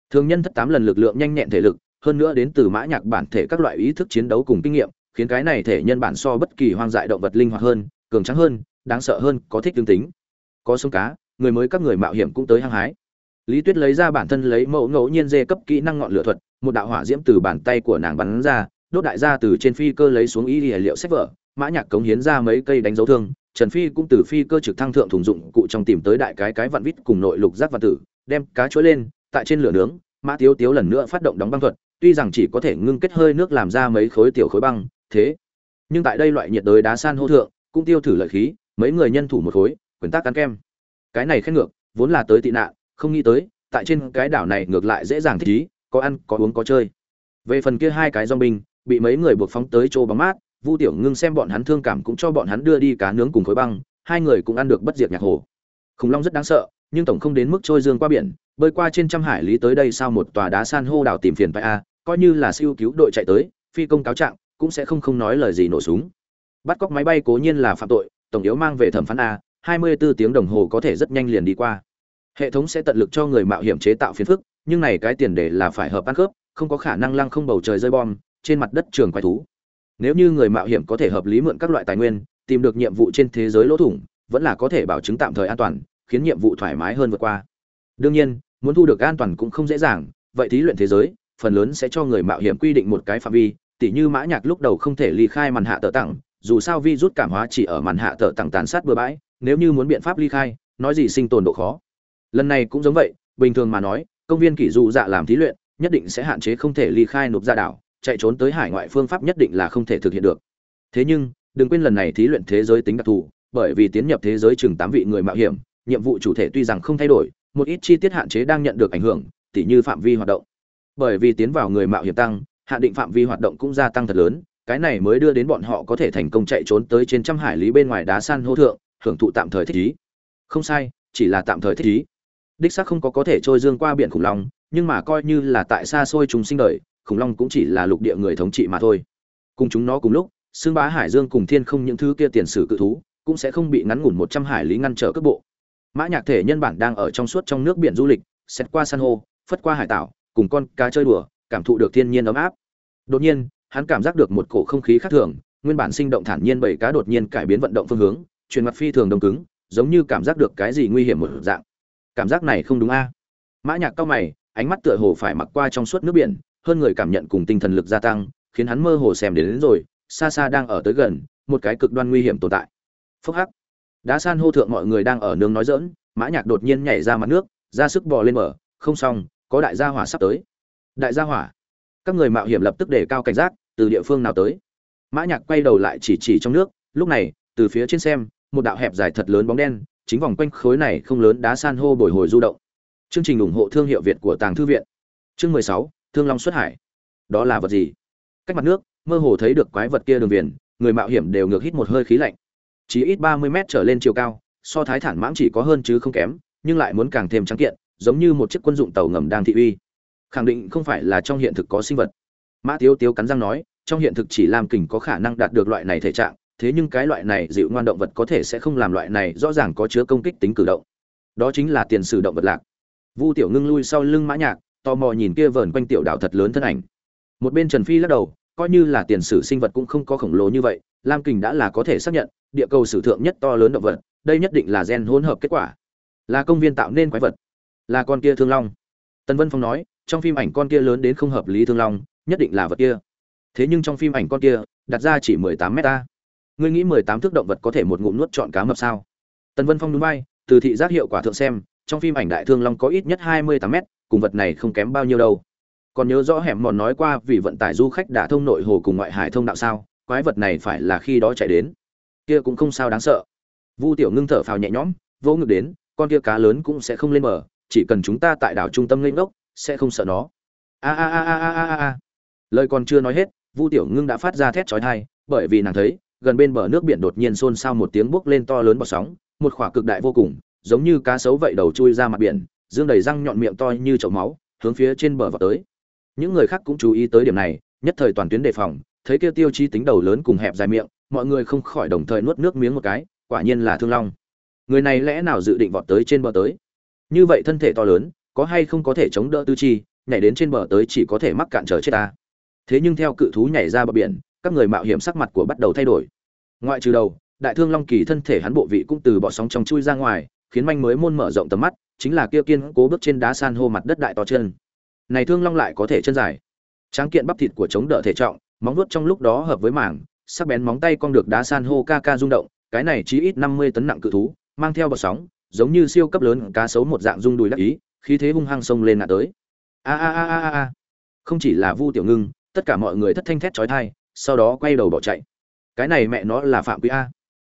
Thường nhân thất tám lần lực lượng nhanh nhẹn thể lực, hơn nữa đến từ mã nhạc bản thể các loại ý thức chiến đấu cùng kinh nghiệm, khiến cái này thể nhân bản so bất kỳ hoang dại động vật linh hoạt hơn, cường tráng hơn, đáng sợ hơn, có thích tương tính. Có sông cá, người mới các người mạo hiểm cũng tới hăng hái. Lý tuyết lấy ra bản thân lấy mẫu ngẫu nhiên dê cấp kỹ năng ngọn lửa thuật, một đạo hỏa diễm từ bàn tay của nàng bắn ra, đốt đại gia từ trên phi cơ lấy xuống y liệu sách vở, mã nhạc cống hiến ra mấy cây đánh dấu thương trần phi cũng từ phi cơ trực thăng thượng thùng dụng cụ trong tìm tới đại cái cái vặn vít cùng nội lục giác văn tử, đem cá chuối lên, tại trên lửa nướng, mã tiếu tiếu lần nữa phát động đóng băng thuật, tuy rằng chỉ có thể ngưng kết hơi nước làm ra mấy khối tiểu khối băng, thế, nhưng tại đây loại nhiệt đới đá san hô thượng, cũng tiêu thử lợi khí, mấy người nhân thủ một khối, quyền tác cắn kem. Cái này khen ngược, vốn là tới tị nạn, không nghĩ tới, tại trên cái đảo này ngược lại dễ dàng thích ý, có ăn, có uống, có chơi. Về phần kia hai cái dòng binh, bị mấy người buộc phóng tới chỗ bóng mát vu tiểu ngưng xem bọn hắn thương cảm cũng cho bọn hắn đưa đi cá nướng cùng khối băng, hai người cũng ăn được bất diệt nhạc hồ. Khủng long rất đáng sợ, nhưng tổng không đến mức trôi dương qua biển, bơi qua trên trăm hải lý tới đây sao một tòa đá san hô đảo tìm phiền phải a, coi như là siêu cứu đội chạy tới, phi công cáo trạng, cũng sẽ không không nói lời gì nổ súng. Bắt cóc máy bay cố nhiên là phạm tội, tổng yếu mang về thẩm phán a 24 tiếng đồng hồ có thể rất nhanh liền đi qua. Hệ thống sẽ tận lực cho người mạo hiểm chế tạo phiền phức, nhưng này cái tiền đề là phải hợp ăn khớp, không có khả năng lăng không bầu trời rơi bom, trên mặt đất trường quái thú nếu như người mạo hiểm có thể hợp lý mượn các loại tài nguyên, tìm được nhiệm vụ trên thế giới lỗ thủng, vẫn là có thể bảo chứng tạm thời an toàn, khiến nhiệm vụ thoải mái hơn vượt qua. Đương nhiên, muốn thu được an toàn cũng không dễ dàng, vậy thí luyện thế giới, phần lớn sẽ cho người mạo hiểm quy định một cái phạm vi, tỉ như mã nhạc lúc đầu không thể ly khai màn hạ tờ tặng, dù sao vi rút cảm hóa chỉ ở màn hạ tờ tặng tàn sát bừa bãi, nếu như muốn biện pháp ly khai, nói gì sinh tồn độ khó. Lần này cũng giống vậy, bình thường mà nói, công viên kỷ dụ dạ làm thí luyện, nhất định sẽ hạn chế không thể ly khai nộp ra đảo chạy trốn tới hải ngoại phương pháp nhất định là không thể thực hiện được. Thế nhưng, đừng quên lần này thí luyện thế giới tính đặc thù, bởi vì tiến nhập thế giới chừng tám vị người mạo hiểm, nhiệm vụ chủ thể tuy rằng không thay đổi, một ít chi tiết hạn chế đang nhận được ảnh hưởng, tỉ như phạm vi hoạt động. Bởi vì tiến vào người mạo hiểm tăng, hạn định phạm vi hoạt động cũng gia tăng thật lớn, cái này mới đưa đến bọn họ có thể thành công chạy trốn tới trên trăm hải lý bên ngoài đá san hô thượng, hưởng thụ tạm thời thích ý. Không sai, chỉ là tạm thời thích ý. Đích xác không có có thể trôi dương qua biển khủng long, nhưng mà coi như là tại xa xôi chúng sinh đời khủng long cũng chỉ là lục địa người thống trị mà thôi. Cùng chúng nó cùng lúc xương bá hải dương cùng thiên không những thứ kia tiền sử cự thú, cũng sẽ không bị ngắn ngủn một trăm hải lý ngăn trở cước bộ. Mã nhạc thể nhân bản đang ở trong suốt trong nước biển du lịch, xét qua san hô, phất qua hải đảo cùng con cá chơi đùa, cảm thụ được thiên nhiên ấm áp. Đột nhiên, hắn cảm giác được một cổ không khí khác thường, nguyên bản sinh động thản nhiên bảy cá đột nhiên cải biến vận động phương hướng chuyển mặt phi thường đông cứng, giống như cảm giác được cái gì nguy hiểm một dạng. Cảm giác này không đúng a. Mã nhạc cao mày, ánh mắt tựa hồ phải mặc qua trong suốt nước biển hơn người cảm nhận cùng tinh thần lực gia tăng khiến hắn mơ hồ xem đến, đến rồi xa xa đang ở tới gần một cái cực đoan nguy hiểm tồn tại. Phốc hắc. Đá san hô thượng mọi người đang ở nương nói dỡn mã nhạc đột nhiên nhảy ra mặt nước ra sức bò lên bờ không xong có đại gia hỏa sắp tới. Đại gia hỏa. Các người mạo hiểm lập tức đề cao cảnh giác từ địa phương nào tới? Mã nhạc quay đầu lại chỉ chỉ trong nước lúc này từ phía trên xem một đạo hẹp dài thật lớn bóng đen chính vòng quanh khối này không lớn đá san hô bồi hồi du động. Chương trình ủng hộ thương hiệu việt của tàng thư viện. Chương mười sáu thương long xuất hải. Đó là vật gì? Cách mặt nước, mơ hồ thấy được quái vật kia đường viền, người mạo hiểm đều ngược hít một hơi khí lạnh. Chỉ ít ba mươi mét trở lên chiều cao, so thái thản mãng chỉ có hơn chứ không kém, nhưng lại muốn càng thêm trắng kiện, giống như một chiếc quân dụng tàu ngầm đang thị uy. Khẳng định không phải là trong hiện thực có sinh vật. Mã tiếu tiếu cắn răng nói, trong hiện thực chỉ làm kình có khả năng đạt được loại này thể trạng, thế nhưng cái loại này dịu ngoan động vật có thể sẽ không làm loại này rõ ràng có chứa công kích tính cử động. Đó chính là tiền sử động vật lạc. Vu tiểu ngưng lui sau lưng mã nhạc tò mò nhìn kia vờn quanh tiểu đảo thật lớn thân ảnh. Một bên trần phi lắc đầu, coi như là tiền sử sinh vật cũng không có khổng lồ như vậy, lam kình đã là có thể xác nhận, địa cầu sử thượng nhất to lớn động vật, đây nhất định là gen hỗn hợp kết quả. Là công viên tạo nên quái vật, là con kia thương long. Tần vân phong nói, trong phim ảnh con kia lớn đến không hợp lý thương long, nhất định là vật kia. Thế nhưng trong phim ảnh con kia, đặt ra chỉ mười tám mét ta. Ngươi nghĩ mười tám thước động vật có thể một ngụm nuốt trọn cá mập sao? Tần vân phong núi bay từ thị giác hiệu quả thượng xem, trong phim ảnh đại thương long có ít nhất hai mươi tám mét cùng vật này không kém bao nhiêu đâu. Còn nhớ rõ hẻm mòn nói qua vì vận tải du khách đã thông nội hồ cùng ngoại hải thông đạo sao, quái vật này phải là khi đó chạy đến. Kia cũng không sao đáng sợ. Vu tiểu ngưng thở phào nhẹ nhõm, vô ngực đến, con kia cá lớn cũng sẽ không lên bờ, chỉ cần chúng ta tại đảo trung tâm lên gốc sẽ không sợ nó. A a a a a a a. Lời còn chưa nói hết, vu tiểu ngưng đã phát ra thét chói tai, bởi vì nàng thấy, gần bên bờ nước biển đột nhiên xôn xao một tiếng bốc lên to lớn bọt sóng, một khỏa cực đại vô cùng, giống như cá sấu vậy đầu chui ra mặt biển dương đầy răng nhọn miệng to như chậu máu, hướng phía trên bờ vào tới. Những người khác cũng chú ý tới điểm này, nhất thời toàn tuyến đề phòng, thấy kia tiêu chí tính đầu lớn cùng hẹp dài miệng, mọi người không khỏi đồng thời nuốt nước miếng một cái, quả nhiên là thương long. Người này lẽ nào dự định vọt tới trên bờ tới? Như vậy thân thể to lớn, có hay không có thể chống đỡ tư chi, nhảy đến trên bờ tới chỉ có thể mắc cạn trở chết ta. Thế nhưng theo cự thú nhảy ra bờ biển, các người mạo hiểm sắc mặt của bắt đầu thay đổi. Ngoại trừ đầu, đại thương long kỳ thân thể hắn bộ vị cũng từ bọ sóng trong chui ra ngoài, khiến manh mới môn mở rộng tầm mắt chính là kia kiên cố bước trên đá san hô mặt đất đại to chân. Này thương long lại có thể chân dài. Tráng kiện bắp thịt của chống đỡ thể trọng, móng vuốt trong lúc đó hợp với mảng, sắc bén móng tay cong được đá san hô ca ca rung động, cái này chí ít năm mươi tấn nặng cự thú, mang theo bọt sóng, giống như siêu cấp lớn cá sấu một dạng rung đùi đắc ý, khí thế hung hăng sông lên ngã tới. A a a a a không chỉ là vu tiểu ngưng, tất cả mọi người thất thanh thét chói tai, sau đó quay đầu bỏ chạy. Cái này mẹ nó là phạm quý a.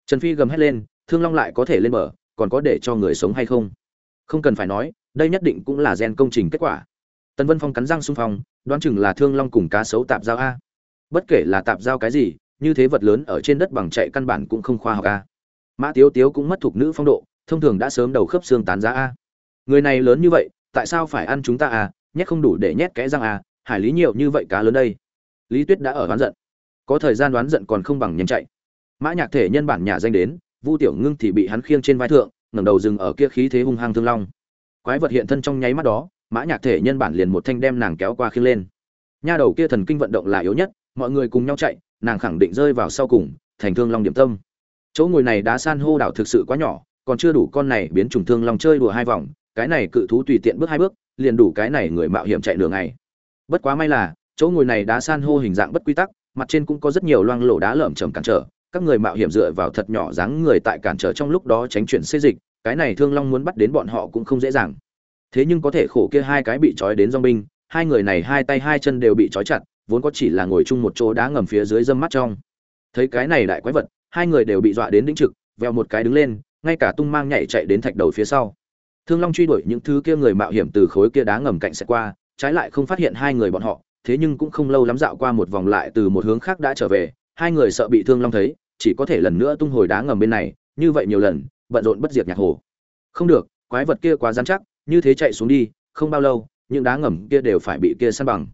Trần phi gầm hét lên, thương long lại có thể lên bờ, còn có để cho người sống hay không? Không cần phải nói, đây nhất định cũng là gen công trình kết quả. Tần vân phong cắn răng xung phong, đoán chừng là thương long cùng cá sấu tạp giao a. Bất kể là tạp giao cái gì, như thế vật lớn ở trên đất bằng chạy căn bản cũng không khoa học a. Mã tiếu tiếu cũng mất thuộc nữ phong độ, thông thường đã sớm đầu khớp xương tán giá a. Người này lớn như vậy, tại sao phải ăn chúng ta a, nhét không đủ để nhét kẽ răng a, hải lý nhiều như vậy cá lớn đây. Lý tuyết đã ở đoán giận. Có thời gian đoán giận còn không bằng nhanh chạy. Mã nhạc thể nhân bản nhà danh đến, vu tiểu ngưng thì bị hắn khiêng trên vai thượng ngẩng đầu dừng ở kia khí thế hung hăng thương long. Quái vật hiện thân trong nháy mắt đó, mã nhạc thể nhân bản liền một thanh đem nàng kéo qua khiêng lên. Nha đầu kia thần kinh vận động là yếu nhất, mọi người cùng nhau chạy, nàng khẳng định rơi vào sau cùng, thành thương long điểm tâm. Chỗ ngồi này đá san hô đảo thực sự quá nhỏ, còn chưa đủ con này biến trùng thương long chơi đùa hai vòng, cái này cự thú tùy tiện bước hai bước, liền đủ cái này người mạo hiểm chạy đường ngày. Bất quá may là, chỗ ngồi này đá san hô hình dạng bất quy tắc, mặt trên cũng có rất nhiều loang lổ đá lởm chởm cản trở các người mạo hiểm dựa vào thật nhỏ dáng người tại cản trở trong lúc đó tránh chuyển xê dịch, cái này thương long muốn bắt đến bọn họ cũng không dễ dàng. Thế nhưng có thể khổ kia hai cái bị trói đến dong binh, hai người này hai tay hai chân đều bị trói chặt, vốn có chỉ là ngồi chung một chỗ đá ngầm phía dưới dâm mắt trong. Thấy cái này đại quái vật, hai người đều bị dọa đến đĩnh trực veo một cái đứng lên, ngay cả tung mang nhảy chạy đến thạch đầu phía sau. Thương long truy đuổi những thứ kia người mạo hiểm từ khối kia đá ngầm cạnh sẽ qua, trái lại không phát hiện hai người bọn họ, thế nhưng cũng không lâu lắm dạo qua một vòng lại từ một hướng khác đã trở về, hai người sợ bị thương long thấy chỉ có thể lần nữa tung hồi đá ngầm bên này, như vậy nhiều lần, bận rộn bất diệt nhạc hồ. Không được, quái vật kia quá dán chắc, như thế chạy xuống đi, không bao lâu, những đá ngầm kia đều phải bị kia san bằng.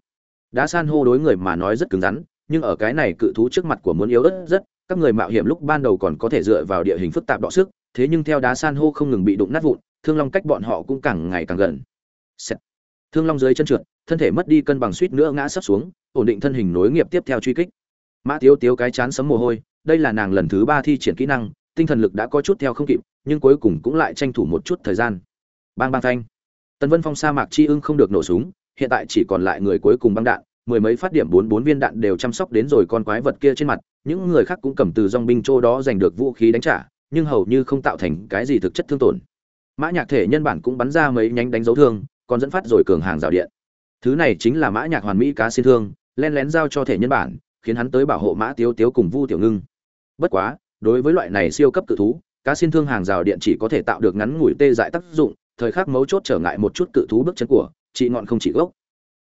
Đá san hô đối người mà nói rất cứng rắn, nhưng ở cái này cự thú trước mặt của muốn yếu ớt rất, các người mạo hiểm lúc ban đầu còn có thể dựa vào địa hình phức tạp đọ sức, thế nhưng theo đá san hô không ngừng bị đụng nát vụn, thương long cách bọn họ cũng càng ngày càng gần. Sẹt. thương long dưới chân trượt, thân thể mất đi cân bằng suýt nữa ngã sấp xuống, ổn định thân hình nối nghiệp tiếp theo truy kích mã tiếu tiếu cái chán sấm mồ hôi, đây là nàng lần thứ ba thi triển kỹ năng, tinh thần lực đã có chút theo không kịp, nhưng cuối cùng cũng lại tranh thủ một chút thời gian. Bang bang thanh tần vân phong sa mạc chi ưng không được nổ súng, hiện tại chỉ còn lại người cuối cùng băng đạn, mười mấy phát điểm bốn bốn viên đạn đều chăm sóc đến rồi con quái vật kia trên mặt, những người khác cũng cầm từ dong binh châu đó giành được vũ khí đánh trả, nhưng hầu như không tạo thành cái gì thực chất thương tổn. Mã nhạc thể nhân bản cũng bắn ra mấy nhánh đánh dấu thương, còn dẫn phát rồi cường hàng rào điện. Thứ này chính là mã nhạc hoàn mỹ cá xin thương, len lén giao cho thể nhân bản khiến hắn tới bảo hộ mã tiếu tiếu cùng vu tiểu ngưng. Bất quá, đối với loại này siêu cấp cự thú, cá xin thương hàng rào điện chỉ có thể tạo được ngắn ngủi tê dại tác dụng, thời khắc mấu chốt trở ngại một chút cự thú bước chân của chị ngọn không chỉ gốc.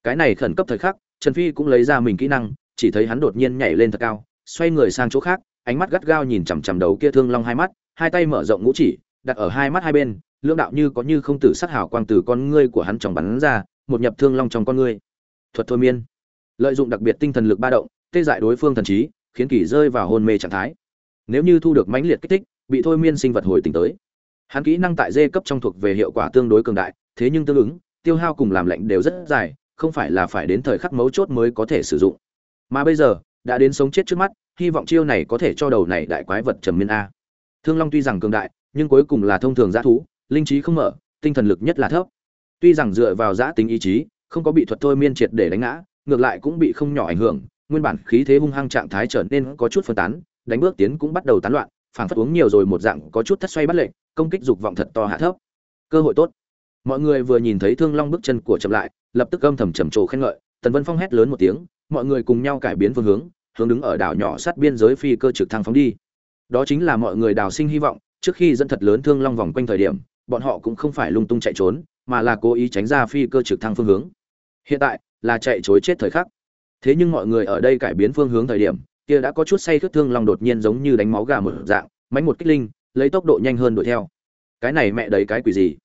Cái này khẩn cấp thời khắc, trần phi cũng lấy ra mình kỹ năng, chỉ thấy hắn đột nhiên nhảy lên thật cao, xoay người sang chỗ khác, ánh mắt gắt gao nhìn chằm chằm đầu kia thương long hai mắt, hai tay mở rộng ngũ chỉ, đặt ở hai mắt hai bên, lưỡng đạo như có như không tử sát hào quang từ con ngươi của hắn tròng bắn ra, một nhập thương long trong con ngươi. Thuật thôi miên. Lợi dụng đặc biệt tinh thần lực ba động tê dại đối phương thần trí, khiến kỳ rơi vào hôn mê trạng thái. Nếu như thu được mãnh liệt kích thích, bị thôi miên sinh vật hồi tỉnh tới. Hắn kỹ năng tại dê cấp trong thuộc về hiệu quả tương đối cường đại, thế nhưng tương ứng, tiêu hao cùng làm lạnh đều rất dài, không phải là phải đến thời khắc mấu chốt mới có thể sử dụng. Mà bây giờ, đã đến sống chết trước mắt, hy vọng chiêu này có thể cho đầu này đại quái vật trầm miên a. Thương long tuy rằng cường đại, nhưng cuối cùng là thông thường giã thú, linh trí không mở, tinh thần lực nhất là thấp. Tuy rằng dựa vào giã tính ý chí, không có bị thuật thôi miên triệt để đánh ngã, ngược lại cũng bị không nhỏ ảnh hưởng nguyên bản khí thế hung hăng trạng thái trở nên có chút phân tán, đánh bước tiến cũng bắt đầu tán loạn, phảng phất uống nhiều rồi một dạng có chút thất xoay bắt lệnh công kích dục vọng thật to hạ thấp. Cơ hội tốt. Mọi người vừa nhìn thấy thương long bước chân của chậm lại, lập tức âm thầm trầm trồ khen ngợi, tần vân phong hét lớn một tiếng, mọi người cùng nhau cải biến phương hướng hướng đứng ở đảo nhỏ sát biên giới phi cơ trực thăng phóng đi. Đó chính là mọi người đào sinh hy vọng, trước khi dẫn thật lớn thương long vòng quanh thời điểm, bọn họ cũng không phải lung tung chạy trốn, mà là cố ý tránh ra phi cơ trực thăng phương hướng. Hiện tại là chạy chối chết thời khắc thế nhưng mọi người ở đây cải biến phương hướng thời điểm, kia đã có chút say khướt thương long đột nhiên giống như đánh máu gà một dạng mánh một kích linh, lấy tốc độ nhanh hơn đuổi theo. Cái này mẹ đấy cái quỷ gì?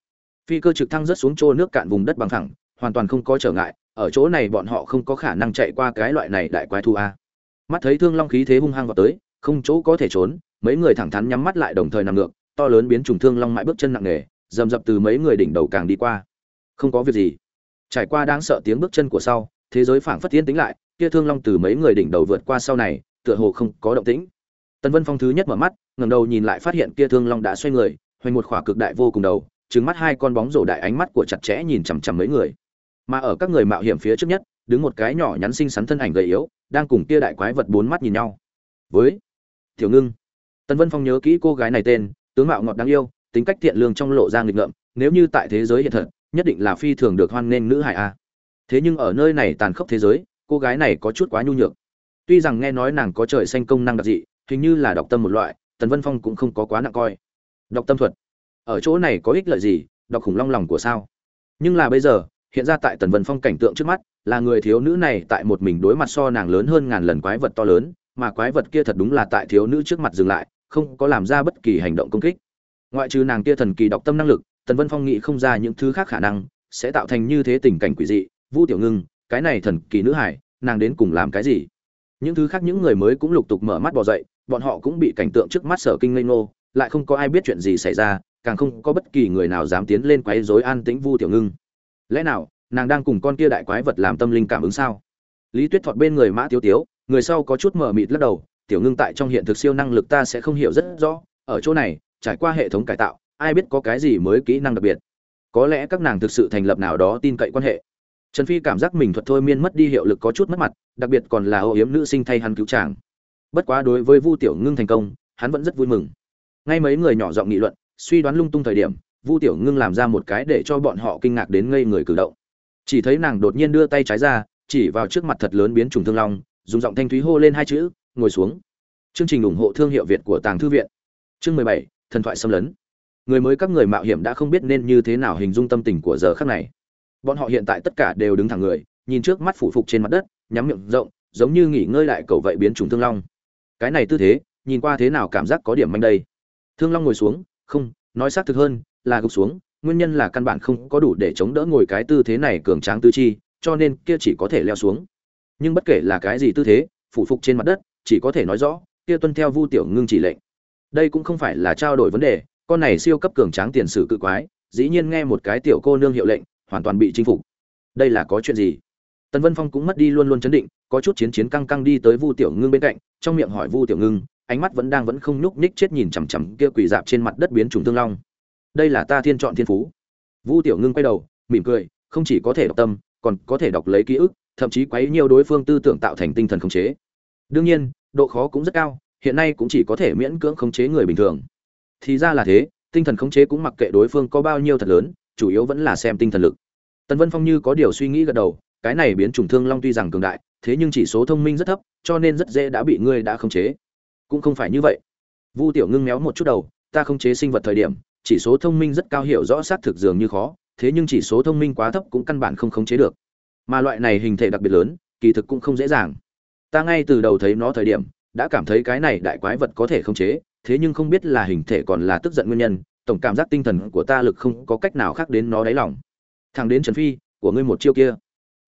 Phi cơ trực thăng rớt xuống chỗ nước cạn vùng đất bằng thẳng, hoàn toàn không có trở ngại, ở chỗ này bọn họ không có khả năng chạy qua cái loại này đại quái thu a. Mắt thấy thương long khí thế hung hăng vào tới, không chỗ có thể trốn, mấy người thẳng thắn nhắm mắt lại đồng thời nằm ngược, to lớn biến trùng thương long mãi bước chân nặng nề, dầm dập từ mấy người đỉnh đầu càng đi qua. Không có việc gì. Trải qua đáng sợ tiếng bước chân của sau, thế giới phảng phất tiến tính lại kia thương long từ mấy người đỉnh đầu vượt qua sau này, tựa hồ không có động tĩnh. Tần vân phong thứ nhất mở mắt, ngẩng đầu nhìn lại phát hiện kia thương long đã xoay người, hoành một khỏa cực đại vô cùng đầu, trừng mắt hai con bóng rổ đại ánh mắt của chặt chẽ nhìn chằm chằm mấy người. Mà ở các người mạo hiểm phía trước nhất, đứng một cái nhỏ nhắn xinh xắn thân ảnh gầy yếu, đang cùng kia đại quái vật bốn mắt nhìn nhau. Với tiểu ngưng. Tần vân phong nhớ kỹ cô gái này tên, tướng mạo ngọt đáng yêu, tính cách thiện lương trong lộ ra nghịch ngợm, nếu như tại thế giới hiện thật, nhất định là phi thường được hoan nghênh nữ hải a. Thế nhưng ở nơi này tàn khốc thế giới cô gái này có chút quá nhu nhược. Tuy rằng nghe nói nàng có trời xanh công năng đặc dị, hình như là đọc tâm một loại, tần vân phong cũng không có quá nặng coi. Đọc tâm thuật? Ở chỗ này có ích lợi gì, đọc khủng long lòng của sao? Nhưng là bây giờ, hiện ra tại tần vân phong cảnh tượng trước mắt, là người thiếu nữ này tại một mình đối mặt so nàng lớn hơn ngàn lần quái vật to lớn, mà quái vật kia thật đúng là tại thiếu nữ trước mặt dừng lại, không có làm ra bất kỳ hành động công kích. Ngoại trừ nàng kia thần kỳ đọc tâm năng lực, tần vân phong nghĩ không ra những thứ khác khả năng, sẽ tạo thành như thế tình cảnh quỷ dị, vu tiểu ngưng cái này thần kỳ nữ hải, nàng đến cùng làm cái gì? Những thứ khác những người mới cũng lục tục mở mắt bỏ dậy, bọn họ cũng bị cảnh tượng trước mắt sở kinh ngây ngô, lại không có ai biết chuyện gì xảy ra, càng không có bất kỳ người nào dám tiến lên quấy rối an tĩnh vu tiểu ngưng. Lẽ nào, nàng đang cùng con kia đại quái vật làm tâm linh cảm ứng sao? Lý tuyết thọt bên người mã tiếu tiếu, người sau có chút mở mịt lắc đầu, tiểu ngưng tại trong hiện thực siêu năng lực ta sẽ không hiểu rất rõ, ở chỗ này, trải qua hệ thống cải tạo, ai biết có cái gì mới kỹ năng đặc biệt? Có lẽ các nàng thực sự thành lập nào đó tin cậy quan hệ trần phi cảm giác mình thuật thôi miên mất đi hiệu lực có chút mất mặt, đặc biệt còn là ô yếm nữ sinh thay hắn cứu chàng. Bất quá đối với vu tiểu ngưng thành công, hắn vẫn rất vui mừng. Ngay mấy người nhỏ giọng nghị luận, suy đoán lung tung thời điểm, vu tiểu ngưng làm ra một cái để cho bọn họ kinh ngạc đến ngây người cử động. Chỉ thấy nàng đột nhiên đưa tay trái ra, chỉ vào trước mặt thật lớn biến trùng thương long, dùng giọng thanh thúy hô lên hai chữ, ngồi xuống. Chương trình ủng hộ thương hiệu việt của tàng thư viện. Chương mười bảy, thần thoại xâm lấn. Người mới các người mạo hiểm đã không biết nên như thế nào hình dung tâm tình của giờ khắc này bọn họ hiện tại tất cả đều đứng thẳng người, nhìn trước mắt phủ phục trên mặt đất, nhắm miệng rộng, giống như nghỉ ngơi lại cầu vậy biến trùng thương long. Cái này tư thế, nhìn qua thế nào cảm giác có điểm manh đây. Thương long ngồi xuống, không, nói xác thực hơn, là gục xuống, nguyên nhân là căn bản không có đủ để chống đỡ ngồi cái tư thế này cường tráng tư chi, cho nên kia chỉ có thể leo xuống. Nhưng bất kể là cái gì tư thế, phủ phục trên mặt đất, chỉ có thể nói rõ, kia tuân theo vu tiểu ngưng chỉ lệnh. Đây cũng không phải là trao đổi vấn đề, con này siêu cấp cường tráng tiền sử cự quái, dĩ nhiên nghe một cái tiểu cô nương hiệu lệnh hoàn toàn bị chinh phục. Đây là có chuyện gì? Tần vân phong cũng mất đi luôn luôn chấn định, có chút chiến chiến căng căng đi tới vu tiểu ngưng bên cạnh, trong miệng hỏi vu tiểu ngưng, ánh mắt vẫn đang vẫn không nhúc nhích chết nhìn chằm chằm kia quỷ dạp trên mặt đất biến trùng tương long. Đây là ta thiên chọn thiên phú. Vu tiểu ngưng quay đầu, mỉm cười, không chỉ có thể đọc tâm, còn có thể đọc lấy ký ức, thậm chí quấy nhiều đối phương tư tưởng tạo thành tinh thần khống chế. Đương nhiên, độ khó cũng rất cao, hiện nay cũng chỉ có thể miễn cưỡng khống chế người bình thường. Thì ra là thế, tinh thần khống chế cũng mặc kệ đối phương có bao nhiêu thật lớn chủ yếu vẫn là xem tinh thần lực. Tần vân phong như có điều suy nghĩ gật đầu, cái này biến chủng thương long tuy rằng cường đại, thế nhưng chỉ số thông minh rất thấp, cho nên rất dễ đã bị ngươi đã khống chế. Cũng không phải như vậy. Vu tiểu ngưng méo một chút đầu, ta khống chế sinh vật thời điểm, chỉ số thông minh rất cao hiểu rõ xác thực dường như khó, thế nhưng chỉ số thông minh quá thấp cũng căn bản không khống chế được. Mà loại này hình thể đặc biệt lớn, kỳ thực cũng không dễ dàng. Ta ngay từ đầu thấy nó thời điểm, đã cảm thấy cái này đại quái vật có thể khống chế, thế nhưng không biết là hình thể còn là tức giận nguyên nhân tổng cảm giác tinh thần của ta lực không có cách nào khác đến nó đáy lòng. Thằng đến trần phi, của ngươi một chiêu kia.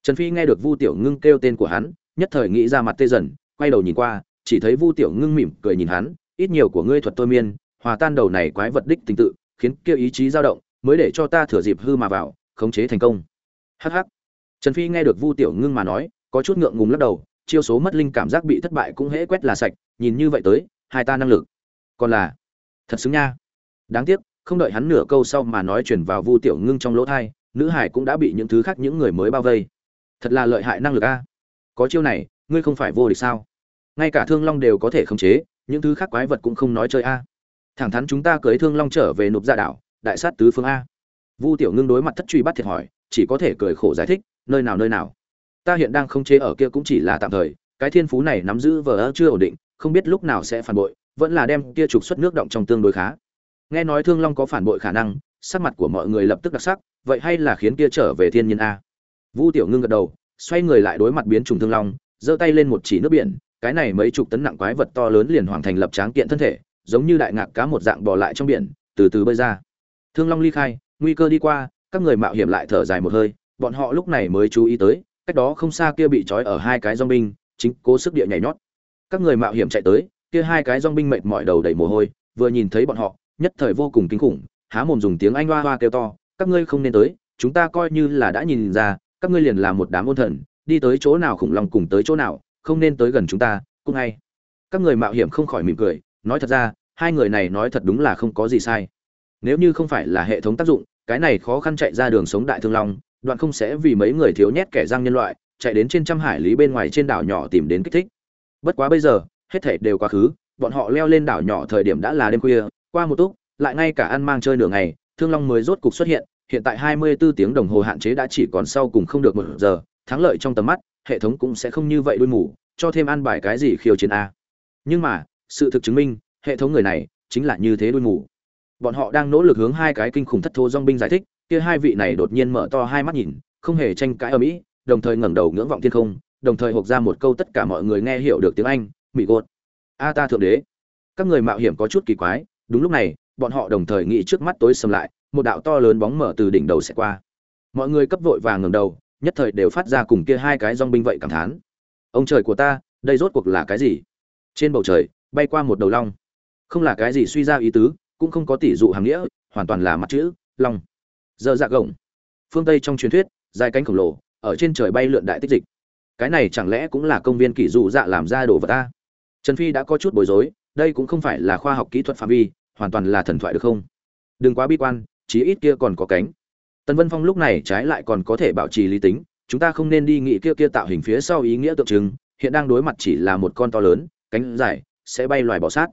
Trần phi nghe được vu tiểu ngưng kêu tên của hắn, nhất thời nghĩ ra mặt tê dần, quay đầu nhìn qua, chỉ thấy vu tiểu ngưng mỉm cười nhìn hắn, ít nhiều của ngươi thuật tôi miên, hòa tan đầu này quái vật đích tình tự, khiến kêu ý chí dao động, mới để cho ta thừa dịp hư mà vào, khống chế thành công. Hh trần phi nghe được vu tiểu ngưng mà nói, có chút ngượng ngùng lắc đầu, chiêu số mất linh cảm giác bị thất bại cũng hễ quét là sạch, nhìn như vậy tới, hai ta năng lực. Còn là, thật xứng nha. Đáng tiếc không đợi hắn nửa câu sau mà nói chuyển vào vu tiểu ngưng trong lỗ thai, nữ hải cũng đã bị những thứ khác những người mới bao vây. Thật là lợi hại năng lực a. Có chiêu này, ngươi không phải vô địch sao? Ngay cả thương long đều có thể khống chế, những thứ khác quái vật cũng không nói chơi a. Thẳng thắn chúng ta cưới thương long trở về nộp ra dạ đảo, đại sát tứ phương a. Vu tiểu ngưng đối mặt thất truy bắt thiệt hỏi, chỉ có thể cười khổ giải thích, nơi nào nơi nào. Ta hiện đang khống chế ở kia cũng chỉ là tạm thời, cái thiên phú này nắm giữ vờ chưa ổn định, không biết lúc nào sẽ phản bội, vẫn là đem kia trục xuất nước động trong tương đối khá nghe nói thương long có phản bội khả năng, sắc mặt của mọi người lập tức đặc sắc, vậy hay là khiến kia trở về thiên nhiên a? Vu tiểu ngưng gật đầu, xoay người lại đối mặt biến trùng thương long, giơ tay lên một chỉ nước biển, cái này mấy chục tấn nặng quái vật to lớn liền hoàn thành lập tráng kiện thân thể, giống như đại ngạc cá một dạng bỏ lại trong biển, từ từ bơi ra. Thương long ly khai, nguy cơ đi qua, các người mạo hiểm lại thở dài một hơi, bọn họ lúc này mới chú ý tới, cách đó không xa kia bị trói ở hai cái dong binh chính cố sức địa nhảy nhót. Các người mạo hiểm chạy tới, kia hai cái dong binh mệt mỏi đầu đầy mồ hôi, vừa nhìn thấy bọn họ nhất thời vô cùng kinh khủng, há mồm dùng tiếng anh hoa hoa kêu to, các ngươi không nên tới, chúng ta coi như là đã nhìn ra, các ngươi liền là một đám ôn thần, đi tới chỗ nào khủng long cùng tới chỗ nào, không nên tới gần chúng ta, cũng ngay. Các người mạo hiểm không khỏi mỉm cười, nói thật ra, hai người này nói thật đúng là không có gì sai. Nếu như không phải là hệ thống tác dụng, cái này khó khăn chạy ra đường sống đại thương long, đoạn không sẽ vì mấy người thiếu nhét kẻ răng nhân loại, chạy đến trên trăm hải lý bên ngoài trên đảo nhỏ tìm đến kích thích. Bất quá bây giờ, hết thể đều quá khứ, bọn họ leo lên đảo nhỏ thời điểm đã là đêm khuya qua một túc, lại ngay cả ăn mang chơi nửa ngày, thương long mới rốt cục xuất hiện hiện tại 24 tiếng đồng hồ hạn chế đã chỉ còn sau cùng không được một giờ, thắng lợi trong tầm mắt, hệ thống cũng sẽ không như vậy đuôi mù, cho thêm ăn bài cái gì khiêu chiến a. Nhưng mà, sự thực chứng minh, hệ thống người này chính là như thế đuôi mù. Bọn họ đang nỗ lực hướng hai cái kinh khủng thất thô dong binh giải thích, kia hai vị này đột nhiên mở to hai mắt nhìn, không hề tranh cãi ở mỹ, đồng thời ngẩng đầu ngưỡng vọng thiên không, đồng thời hộc ra một câu tất cả mọi người nghe hiểu được tiếng anh mỹ gột. A ta thượng đế. Các người mạo hiểm có chút kỳ quái đúng lúc này, bọn họ đồng thời nghĩ trước mắt tối sầm lại, một đạo to lớn bóng mở từ đỉnh đầu sẽ qua. Mọi người cấp vội vàng ngẩng đầu, nhất thời đều phát ra cùng kia hai cái dong binh vậy cảm thán. Ông trời của ta, đây rốt cuộc là cái gì? Trên bầu trời, bay qua một đầu long. Không là cái gì suy ra ý tứ, cũng không có tỷ dụ hàng nghĩa, hoàn toàn là mặt chữ, long. Dơ dạ gồng. Phương tây trong truyền thuyết, dài cánh khổng lồ, ở trên trời bay lượn đại tích dịch. Cái này chẳng lẽ cũng là công viên kỷ dụ dạ làm ra đồ vật ta? Trần phi đã có chút bối rối đây cũng không phải là khoa học kỹ thuật phạm vi, hoàn toàn là thần thoại được không? Đừng quá bi quan, chí ít kia còn có cánh. Tần vân phong lúc này trái lại còn có thể bảo trì lý tính, chúng ta không nên đi nghĩ kia kia tạo hình phía sau ý nghĩa tượng trưng, hiện đang đối mặt chỉ là một con to lớn, cánh dài, sẽ bay loài bọ sát.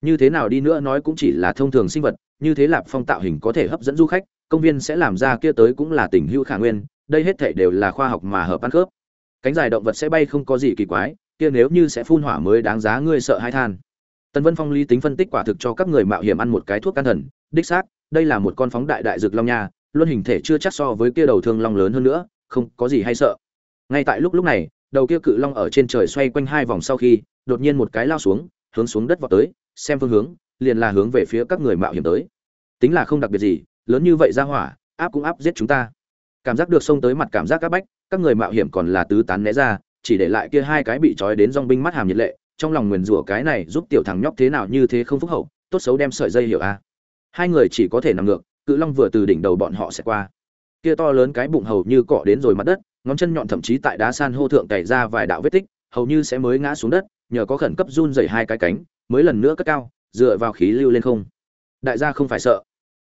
Như thế nào đi nữa nói cũng chỉ là thông thường sinh vật, như thế lạp phong tạo hình có thể hấp dẫn du khách, công viên sẽ làm ra kia tới cũng là tình hữu khả nguyên, đây hết thể đều là khoa học mà hợp ăn khớp. Cánh dài động vật sẽ bay không có gì kỳ quái, kia nếu như sẽ phun hỏa mới đáng giá ngươi sợ hai than tần vân phong lý tính phân tích quả thực cho các người mạo hiểm ăn một cái thuốc can thần. Đích xác, đây là một con phóng đại đại dược long nha luôn hình thể chưa chắc so với kia đầu thương long lớn hơn nữa, không có gì hay sợ. Ngay tại lúc lúc này, đầu kia cự long ở trên trời xoay quanh hai vòng sau khi, đột nhiên một cái lao xuống, hướng xuống đất vào tới, xem phương hướng, liền là hướng về phía các người mạo hiểm tới. Tính là không đặc biệt gì, lớn như vậy ra hỏa, áp cũng áp giết chúng ta. Cảm giác được xông tới mặt cảm giác các bách, các người mạo hiểm còn là tứ tán né ra, chỉ để lại kia hai cái bị trói đến dong binh mắt hàm nhiệt lệ trong lòng nguyền rủa cái này giúp tiểu thằng nhóc thế nào như thế không phúc hậu, tốt xấu đem sợi dây hiểu a hai người chỉ có thể nằm ngược, cự long vừa từ đỉnh đầu bọn họ sẽ qua. Kia to lớn cái bụng hầu như cọ đến rồi mặt đất, ngón chân nhọn thậm chí tại đá san hô thượng cày ra vài đạo vết tích, hầu như sẽ mới ngã xuống đất, nhờ có khẩn cấp run dày hai cái cánh, mới lần nữa cất cao, dựa vào khí lưu lên không. Đại gia không phải sợ.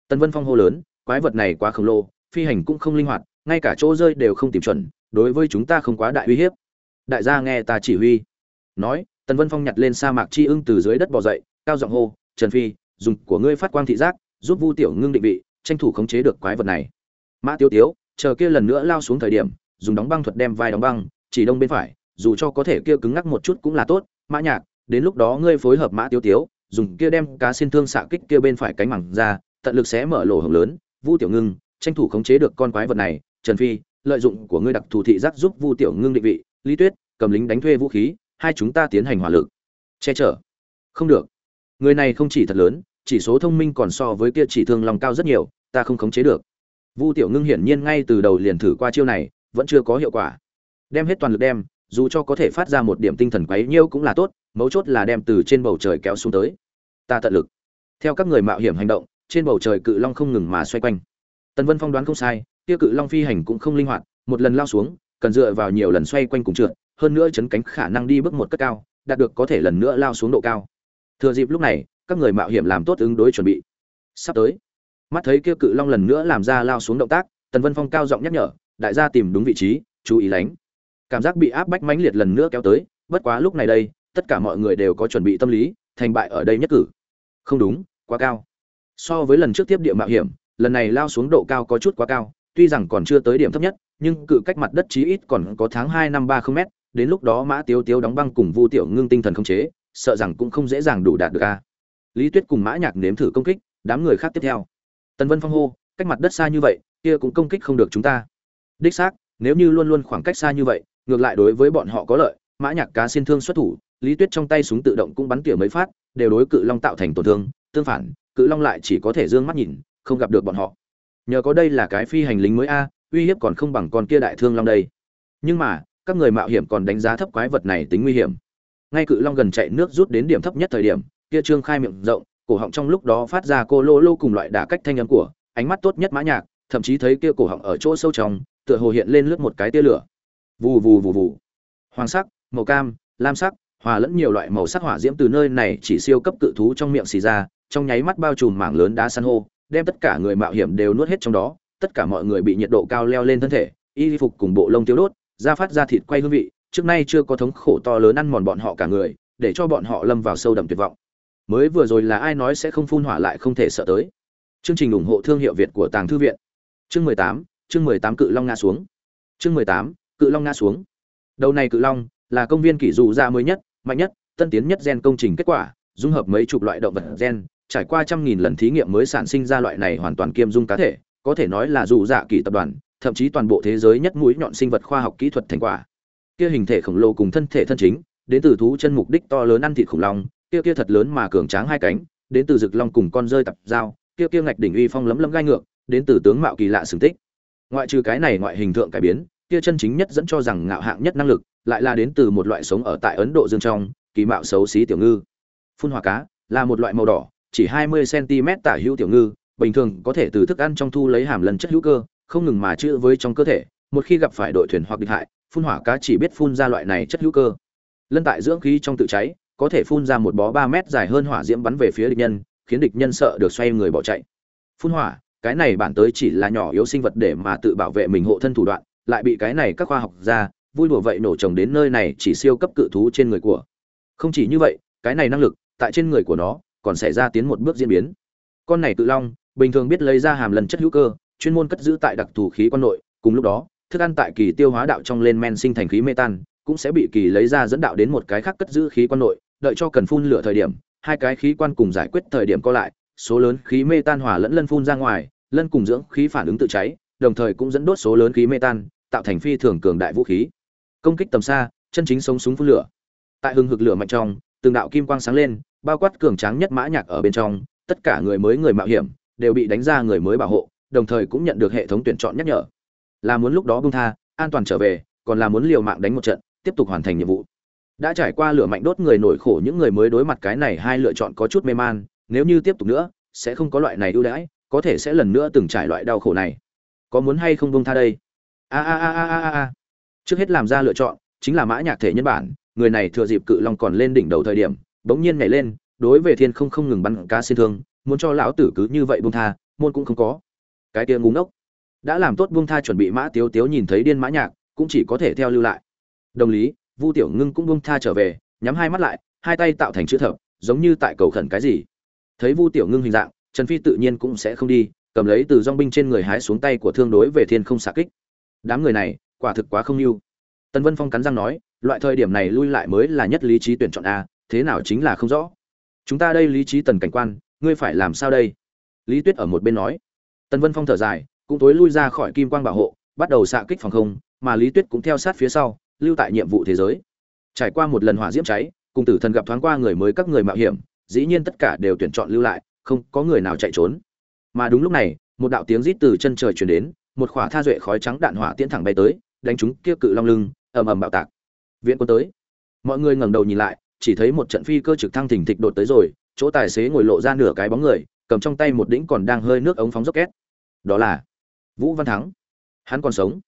Tần vân phong hô lớn, quái vật này quá khổng lồ, phi hành cũng không linh hoạt, ngay cả chỗ rơi đều không tìm chuẩn, đối với chúng ta không quá đại uy hiếp. Đại gia nghe ta chỉ huy. Nói tần vân phong nhặt lên sa mạc chi ưng từ dưới đất bò dậy, cao giọng hô, trần phi, dùng của ngươi phát quang thị giác, giúp vu tiểu ngưng định vị, tranh thủ khống chế được quái vật này. Mã tiêu tiếu, chờ kia lần nữa lao xuống thời điểm, dùng đóng băng thuật đem vai đóng băng, chỉ đông bên phải, dù cho có thể kia cứng ngắc một chút cũng là tốt. Mã nhạc, đến lúc đó ngươi phối hợp mã tiêu tiếu, dùng kia đem cá xin thương xạ kích kia bên phải cánh mảng ra, tận lực sẽ mở lỗ hổng lớn. Vu tiểu ngưng, tranh thủ khống chế được con quái vật này. Trần phi, lợi dụng của ngươi đặc thù thị giác giúp vu tiểu ngưng định vị, lý tuyết, cầm lính đánh thuê vũ khí hai chúng ta tiến hành hỏa lực. Che chở. Không được. Người này không chỉ thật lớn, chỉ số thông minh còn so với kia chỉ thương lòng cao rất nhiều, ta không khống chế được. Vu tiểu ngưng hiển nhiên ngay từ đầu liền thử qua chiêu này, vẫn chưa có hiệu quả. Đem hết toàn lực đem, dù cho có thể phát ra một điểm tinh thần quấy nhiêu cũng là tốt, mấu chốt là đem từ trên bầu trời kéo xuống tới. Ta tận lực. Theo các người mạo hiểm hành động, trên bầu trời cự long không ngừng mà xoay quanh. Tần vân phong đoán không sai, kia cự long phi hành cũng không linh hoạt, một lần lao xuống, cần dựa vào nhiều lần xoay quanh cùng trượt hơn nữa chấn cánh khả năng đi bước một cất cao, đạt được có thể lần nữa lao xuống độ cao. Thừa dịp lúc này, các người mạo hiểm làm tốt ứng đối chuẩn bị. Sắp tới, mắt thấy kia cự long lần nữa làm ra lao xuống động tác, tần vân phong cao giọng nhắc nhở, đại gia tìm đúng vị trí, chú ý lánh. Cảm giác bị áp bách mãnh liệt lần nữa kéo tới, bất quá lúc này đây, tất cả mọi người đều có chuẩn bị tâm lý, thành bại ở đây nhất cử. Không đúng, quá cao. So với lần trước tiếp địa mạo hiểm, lần này lao xuống độ cao có chút quá cao, tuy rằng còn chưa tới điểm thấp nhất, nhưng cự cách mặt đất chí ít còn có tháng hai năm ba không mét đến lúc đó mã tiếu tiếu đóng băng cùng vu tiểu ngưng tinh thần không chế, sợ rằng cũng không dễ dàng đủ đạt được a. Lý tuyết cùng mã nhạc nếm thử công kích, đám người khác tiếp theo. Tần vân phong hô, cách mặt đất xa như vậy, kia cũng công kích không được chúng ta. Đích xác, nếu như luôn luôn khoảng cách xa như vậy, ngược lại đối với bọn họ có lợi, mã nhạc cá xin thương xuất thủ, lý tuyết trong tay súng tự động cũng bắn tỉa mấy phát, đều đối cự long tạo thành tổn thương, tương phản, cự long lại chỉ có thể dương mắt nhìn, không gặp được bọn họ. Nhờ có đây là cái phi hành lính mới a, uy hiếp còn không bằng con kia đại thương long đây. Nhưng mà các người mạo hiểm còn đánh giá thấp quái vật này tính nguy hiểm. Ngay cự long gần chạy nước rút đến điểm thấp nhất thời điểm, kia trương khai miệng rộng, cổ họng trong lúc đó phát ra cô lô lô cùng loại đả cách thanh âm của, ánh mắt tốt nhất mã nhạc, thậm chí thấy kia cổ họng ở chỗ sâu trong, tựa hồ hiện lên lướt một cái tia lửa. Vù vù vù vù. Hoàng sắc, màu cam, lam sắc, hòa lẫn nhiều loại màu sắc hỏa diễm từ nơi này chỉ siêu cấp cự thú trong miệng xì ra, trong nháy mắt bao trùm mảng lớn đá san hô, đem tất cả người mạo hiểm đều nuốt hết trong đó, tất cả mọi người bị nhiệt độ cao leo lên thân thể, y phục cùng bộ lông tiêu đốt da phát ra thịt quay hương vị, trước nay chưa có thống khổ to lớn ăn mòn bọn họ cả người, để cho bọn họ lâm vào sâu đậm tuyệt vọng. Mới vừa rồi là ai nói sẽ không phun hỏa lại không thể sợ tới? Chương trình ủng hộ thương hiệu việt của tàng thư viện. Chương mười tám, chương mười tám cự long ngã xuống. Chương mười tám, cự long ngã xuống. Đầu này cự long là công viên kỷ dụ ra mới nhất, mạnh nhất, tân tiến nhất gen công trình kết quả, dung hợp mấy chục loại động vật gen, trải qua trăm nghìn lần thí nghiệm mới sản sinh ra loại này hoàn toàn kiêm dung cá thể, có thể nói là dù dạ kỳ tập đoàn thậm chí toàn bộ thế giới nhất mũi nhọn sinh vật khoa học kỹ thuật thành quả. Kia hình thể khổng lồ cùng thân thể thân chính, đến từ thú chân mục đích to lớn ăn thịt khủng long, kia kia thật lớn mà cường tráng hai cánh, đến từ rực long cùng con rơi tập dao, kia kia ngạch đỉnh uy phong lấm lấm gai ngược, đến từ tướng mạo kỳ lạ sừng tích. Ngoại trừ cái này ngoại hình tượng cải biến, kia chân chính nhất dẫn cho rằng ngạo hạng nhất năng lực, lại là đến từ một loại sống ở tại ấn độ dương trong, kỳ mạo xấu xí tiểu ngư. Phun hỏa cá, là một loại màu đỏ, chỉ 20 cm tả hữu tiểu ngư, bình thường có thể từ thức ăn trong thu lấy hàm lần chất hữu cơ không ngừng mà chữa với trong cơ thể, một khi gặp phải đội thuyền hoặc địch hại, phun hỏa cá chỉ biết phun ra loại này chất hữu cơ. Lân tại dưỡng khí trong tự cháy, có thể phun ra một bó ba mét dài hơn hỏa diễm bắn về phía địch nhân, khiến địch nhân sợ được xoay người bỏ chạy. Phun hỏa, cái này bản tới chỉ là nhỏ yếu sinh vật để mà tự bảo vệ mình hộ thân thủ đoạn, lại bị cái này các khoa học gia vui đùa vậy nổ trồng đến nơi này chỉ siêu cấp cự thú trên người của. Không chỉ như vậy, cái này năng lực, tại trên người của nó, còn xảy ra tiến một bước diễn biến. Con này tự long, bình thường biết lấy ra hàm lần chất hữu cơ chuyên môn cất giữ tại đặc thù khí quan nội, cùng lúc đó, thức ăn tại kỳ tiêu hóa đạo trong lên men sinh thành khí mê tan, cũng sẽ bị kỳ lấy ra dẫn đạo đến một cái khác cất giữ khí quan nội, đợi cho cần phun lửa thời điểm, hai cái khí quan cùng giải quyết thời điểm co lại, số lớn khí mê tan hòa lẫn lân phun ra ngoài, lân cùng dưỡng khí phản ứng tự cháy, đồng thời cũng dẫn đốt số lớn khí mê tan, tạo thành phi thường cường đại vũ khí. Công kích tầm xa, chân chính sống súng phun lửa. Tại hưng hực lửa mạnh trong, từng đạo kim quang sáng lên, bao quát cường tráng nhất mã nhạc ở bên trong, tất cả người mới người mạo hiểm, đều bị đánh ra người mới bảo hộ đồng thời cũng nhận được hệ thống tuyển chọn nhắc nhở. Là muốn lúc đó bung tha, an toàn trở về, còn là muốn liều mạng đánh một trận, tiếp tục hoàn thành nhiệm vụ. Đã trải qua lửa mạnh đốt người nổi khổ, những người mới đối mặt cái này hai lựa chọn có chút mê man, nếu như tiếp tục nữa, sẽ không có loại này ưu đãi, có thể sẽ lần nữa từng trải loại đau khổ này. Có muốn hay không bung tha đây? A a a a a a. Trước hết làm ra lựa chọn, chính là mã nhạc thể nhân bản, người này thừa dịp cự long còn lên đỉnh đầu thời điểm, bỗng nhiên nhảy lên, đối về thiên không không ngừng bắn cá xin thương, muốn cho lão tử cứ như vậy bung tha, môn cũng không có cái kia ngu ngốc. Đã làm tốt buông tha chuẩn bị mã tiếu tiếu nhìn thấy điên mã nhạc, cũng chỉ có thể theo lưu lại. Đồng lý, vu tiểu ngưng cũng buông tha trở về, nhắm hai mắt lại, hai tay tạo thành chữ thập, giống như tại cầu khẩn cái gì. Thấy vu tiểu ngưng hình dạng, trần phi tự nhiên cũng sẽ không đi, cầm lấy từ dong binh trên người hái xuống tay của thương đối về thiên không xạ kích. Đám người này, quả thực quá không yêu. Tần vân phong cắn răng nói, loại thời điểm này lui lại mới là nhất lý trí tuyển chọn a, thế nào chính là không rõ. Chúng ta đây lý trí tần cảnh quan, ngươi phải làm sao đây? Lý tuyết ở một bên nói tần vân phong thở dài, cũng tối lui ra khỏi kim quang bảo hộ, bắt đầu xạ kích phòng không, mà lý tuyết cũng theo sát phía sau, lưu tại nhiệm vụ thế giới. Trải qua một lần hỏa diễm cháy, cùng tử thần gặp thoáng qua người mới các người mạo hiểm, dĩ nhiên tất cả đều tuyển chọn lưu lại, không có người nào chạy trốn. Mà đúng lúc này, một đạo tiếng rít từ chân trời truyền đến, một khỏa tha duệ khói trắng đạn hỏa tiễn thẳng bay tới, đánh chúng kia cự long lưng, ầm ầm bạo tạc. Viện quân tới. Mọi người ngẩng đầu nhìn lại, chỉ thấy một trận phi cơ trực thăng thình thịch đột tới rồi, chỗ tài xế ngồi lộ ra nửa cái bóng người, cầm trong tay một đĩnh còn đang hơi nước ống phóng rocket đó là vũ văn thắng. Hắn còn sống.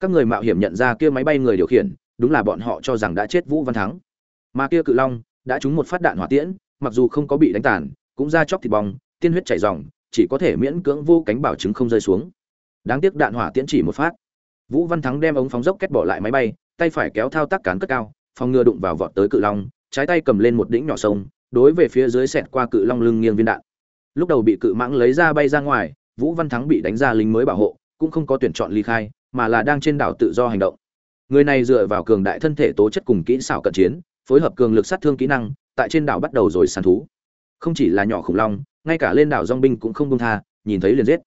Các người mạo hiểm nhận ra kia máy bay người điều khiển, đúng là bọn họ cho rằng đã chết vũ văn thắng. Mà kia cự long đã trúng một phát đạn hỏa tiễn, mặc dù không có bị đánh tàn, cũng ra chóc thịt bong, tiên huyết chảy ròng chỉ có thể miễn cưỡng vô cánh bảo chứng không rơi xuống. Đáng tiếc đạn hỏa tiễn chỉ một phát. Vũ văn thắng đem ống phóng dốc kết bỏ lại máy bay, tay phải kéo thao tác cán cất cao, phòng ngừa đụng vào vọt tới cự long, trái tay cầm lên một đỉnh nhỏ sông, đối về phía dưới xẹt qua cự long lưng nghiêng viên đạn. Lúc đầu bị cự mãng lấy ra bay ra ngoài vũ văn thắng bị đánh ra lính mới bảo hộ, cũng không có tuyển chọn ly khai, mà là đang trên đảo tự do hành động. Người này dựa vào cường đại thân thể tố chất cùng kỹ xảo cận chiến, phối hợp cường lực sát thương kỹ năng, tại trên đảo bắt đầu rồi săn thú. Không chỉ là nhỏ khủng long, ngay cả lên đảo rong binh cũng không buông tha, nhìn thấy liền giết.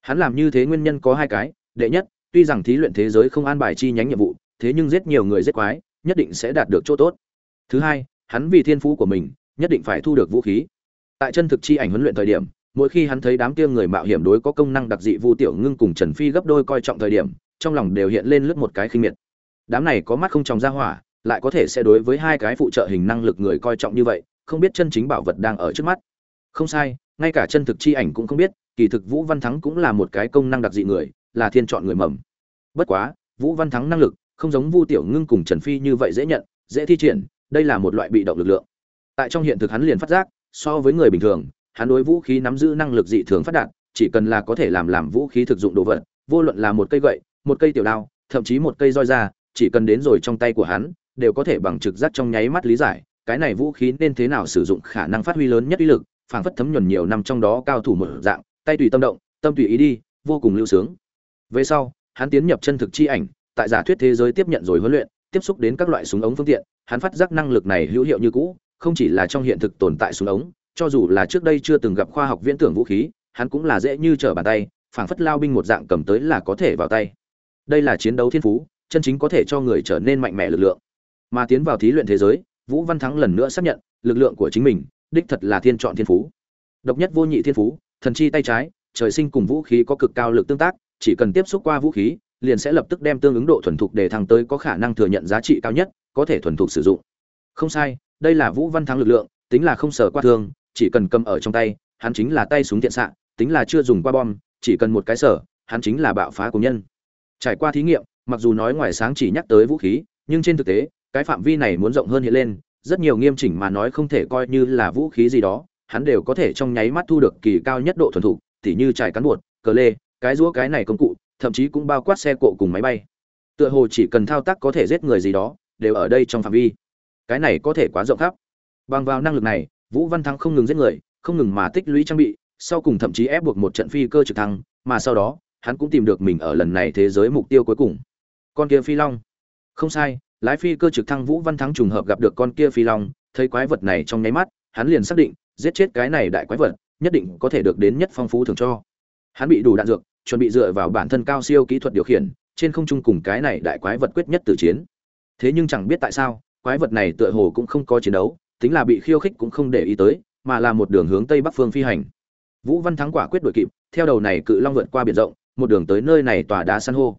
Hắn làm như thế nguyên nhân có hai cái, đệ nhất, tuy rằng thí luyện thế giới không an bài chi nhánh nhiệm vụ, thế nhưng giết nhiều người giết quái, nhất định sẽ đạt được chỗ tốt. Thứ hai, hắn vì thiên phú của mình, nhất định phải thu được vũ khí. Tại chân thực chi ảnh huấn luyện thời điểm mỗi khi hắn thấy đám kia người mạo hiểm đối có công năng đặc dị vu tiểu ngưng cùng trần phi gấp đôi coi trọng thời điểm, trong lòng đều hiện lên lướt một cái khinh miệt. Đám này có mắt không tròng ra hỏa, lại có thể sẽ đối với hai cái phụ trợ hình năng lực người coi trọng như vậy, không biết chân chính bảo vật đang ở trước mắt. Không sai, ngay cả chân thực chi ảnh cũng không biết, kỳ thực vũ văn thắng cũng là một cái công năng đặc dị người, là thiên chọn người mầm. Bất quá, vũ văn thắng năng lực, không giống vu tiểu ngưng cùng trần phi như vậy dễ nhận, dễ thi triển, đây là một loại bị động lực lượng. Tại trong hiện thực hắn liền phát giác, so với người bình thường hắn đối vũ khí nắm giữ năng lực dị thường phát đạt, chỉ cần là có thể làm làm vũ khí thực dụng đồ vật, vô luận là một cây gậy, một cây tiểu đao, thậm chí một cây roi ra, chỉ cần đến rồi trong tay của hắn, đều có thể bằng trực giác trong nháy mắt lý giải, cái này vũ khí nên thế nào sử dụng khả năng phát huy lớn nhất uy lực, phảng phất thấm nhuần nhiều năm trong đó cao thủ một dạng, tay tùy tâm động, tâm tùy ý đi, vô cùng lưu sướng. Về sau, hắn tiến nhập chân thực chi ảnh, tại giả thuyết thế giới tiếp nhận rồi huấn luyện, tiếp xúc đến các loại súng ống phương tiện, hắn phát giác năng lực này hữu hiệu như cũ, không chỉ là trong hiện thực tồn tại súng ống cho dù là trước đây chưa từng gặp khoa học viễn tưởng vũ khí, hắn cũng là dễ như trở bàn tay, phảng phất lao binh một dạng cầm tới là có thể vào tay. Đây là chiến đấu thiên phú, chân chính có thể cho người trở nên mạnh mẽ lực lượng. Mà tiến vào thí luyện thế giới, vũ văn thắng lần nữa xác nhận, lực lượng của chính mình, đích thật là thiên chọn thiên phú. Độc nhất vô nhị thiên phú, thần chi tay trái, trời sinh cùng vũ khí có cực cao lực tương tác, chỉ cần tiếp xúc qua vũ khí, liền sẽ lập tức đem tương ứng độ thuần thục để thăng tới có khả năng thừa nhận giá trị cao nhất, có thể thuần thục sử dụng. Không sai, đây là vũ văn thắng lực lượng, tính là không sở qua thương chỉ cần cầm ở trong tay, hắn chính là tay súng tiện xạ, tính là chưa dùng qua bom, chỉ cần một cái sở, hắn chính là bạo phá của nhân. Trải qua thí nghiệm, mặc dù nói ngoài sáng chỉ nhắc tới vũ khí, nhưng trên thực tế, cái phạm vi này muốn rộng hơn hiện lên, rất nhiều nghiêm chỉnh mà nói không thể coi như là vũ khí gì đó, hắn đều có thể trong nháy mắt thu được kỳ cao nhất độ thuần thục, tỉ như trải cán bột, cờ lê, cái rũa cái này công cụ, thậm chí cũng bao quát xe cộ cùng máy bay. Tựa hồ chỉ cần thao tác có thể giết người gì đó, đều ở đây trong phạm vi. Cái này có thể quá rộng khắp. Bằng vào năng lực này vũ văn thắng không ngừng giết người, không ngừng mà tích lũy trang bị, sau cùng thậm chí ép buộc một trận phi cơ trực thăng, mà sau đó, hắn cũng tìm được mình ở lần này thế giới mục tiêu cuối cùng. Con kia phi long. Không sai, lái phi cơ trực thăng vũ văn thắng trùng hợp gặp được con kia phi long, thấy quái vật này trong nháy mắt, hắn liền xác định, giết chết cái này đại quái vật, nhất định có thể được đến nhất phong phú thường cho. Hắn bị đủ đạn dược, chuẩn bị dựa vào bản thân cao siêu kỹ thuật điều khiển, trên không trung cùng cái này đại quái vật quyết nhất tử chiến. Thế nhưng chẳng biết tại sao, quái vật này tựa hồ cũng không có chiến đấu tính là bị khiêu khích cũng không để ý tới mà là một đường hướng tây bắc phương phi hành. Vũ văn thắng quả quyết đuổi kịp theo đầu này cự long vượt qua biển rộng một đường tới nơi này tòa đá san hô.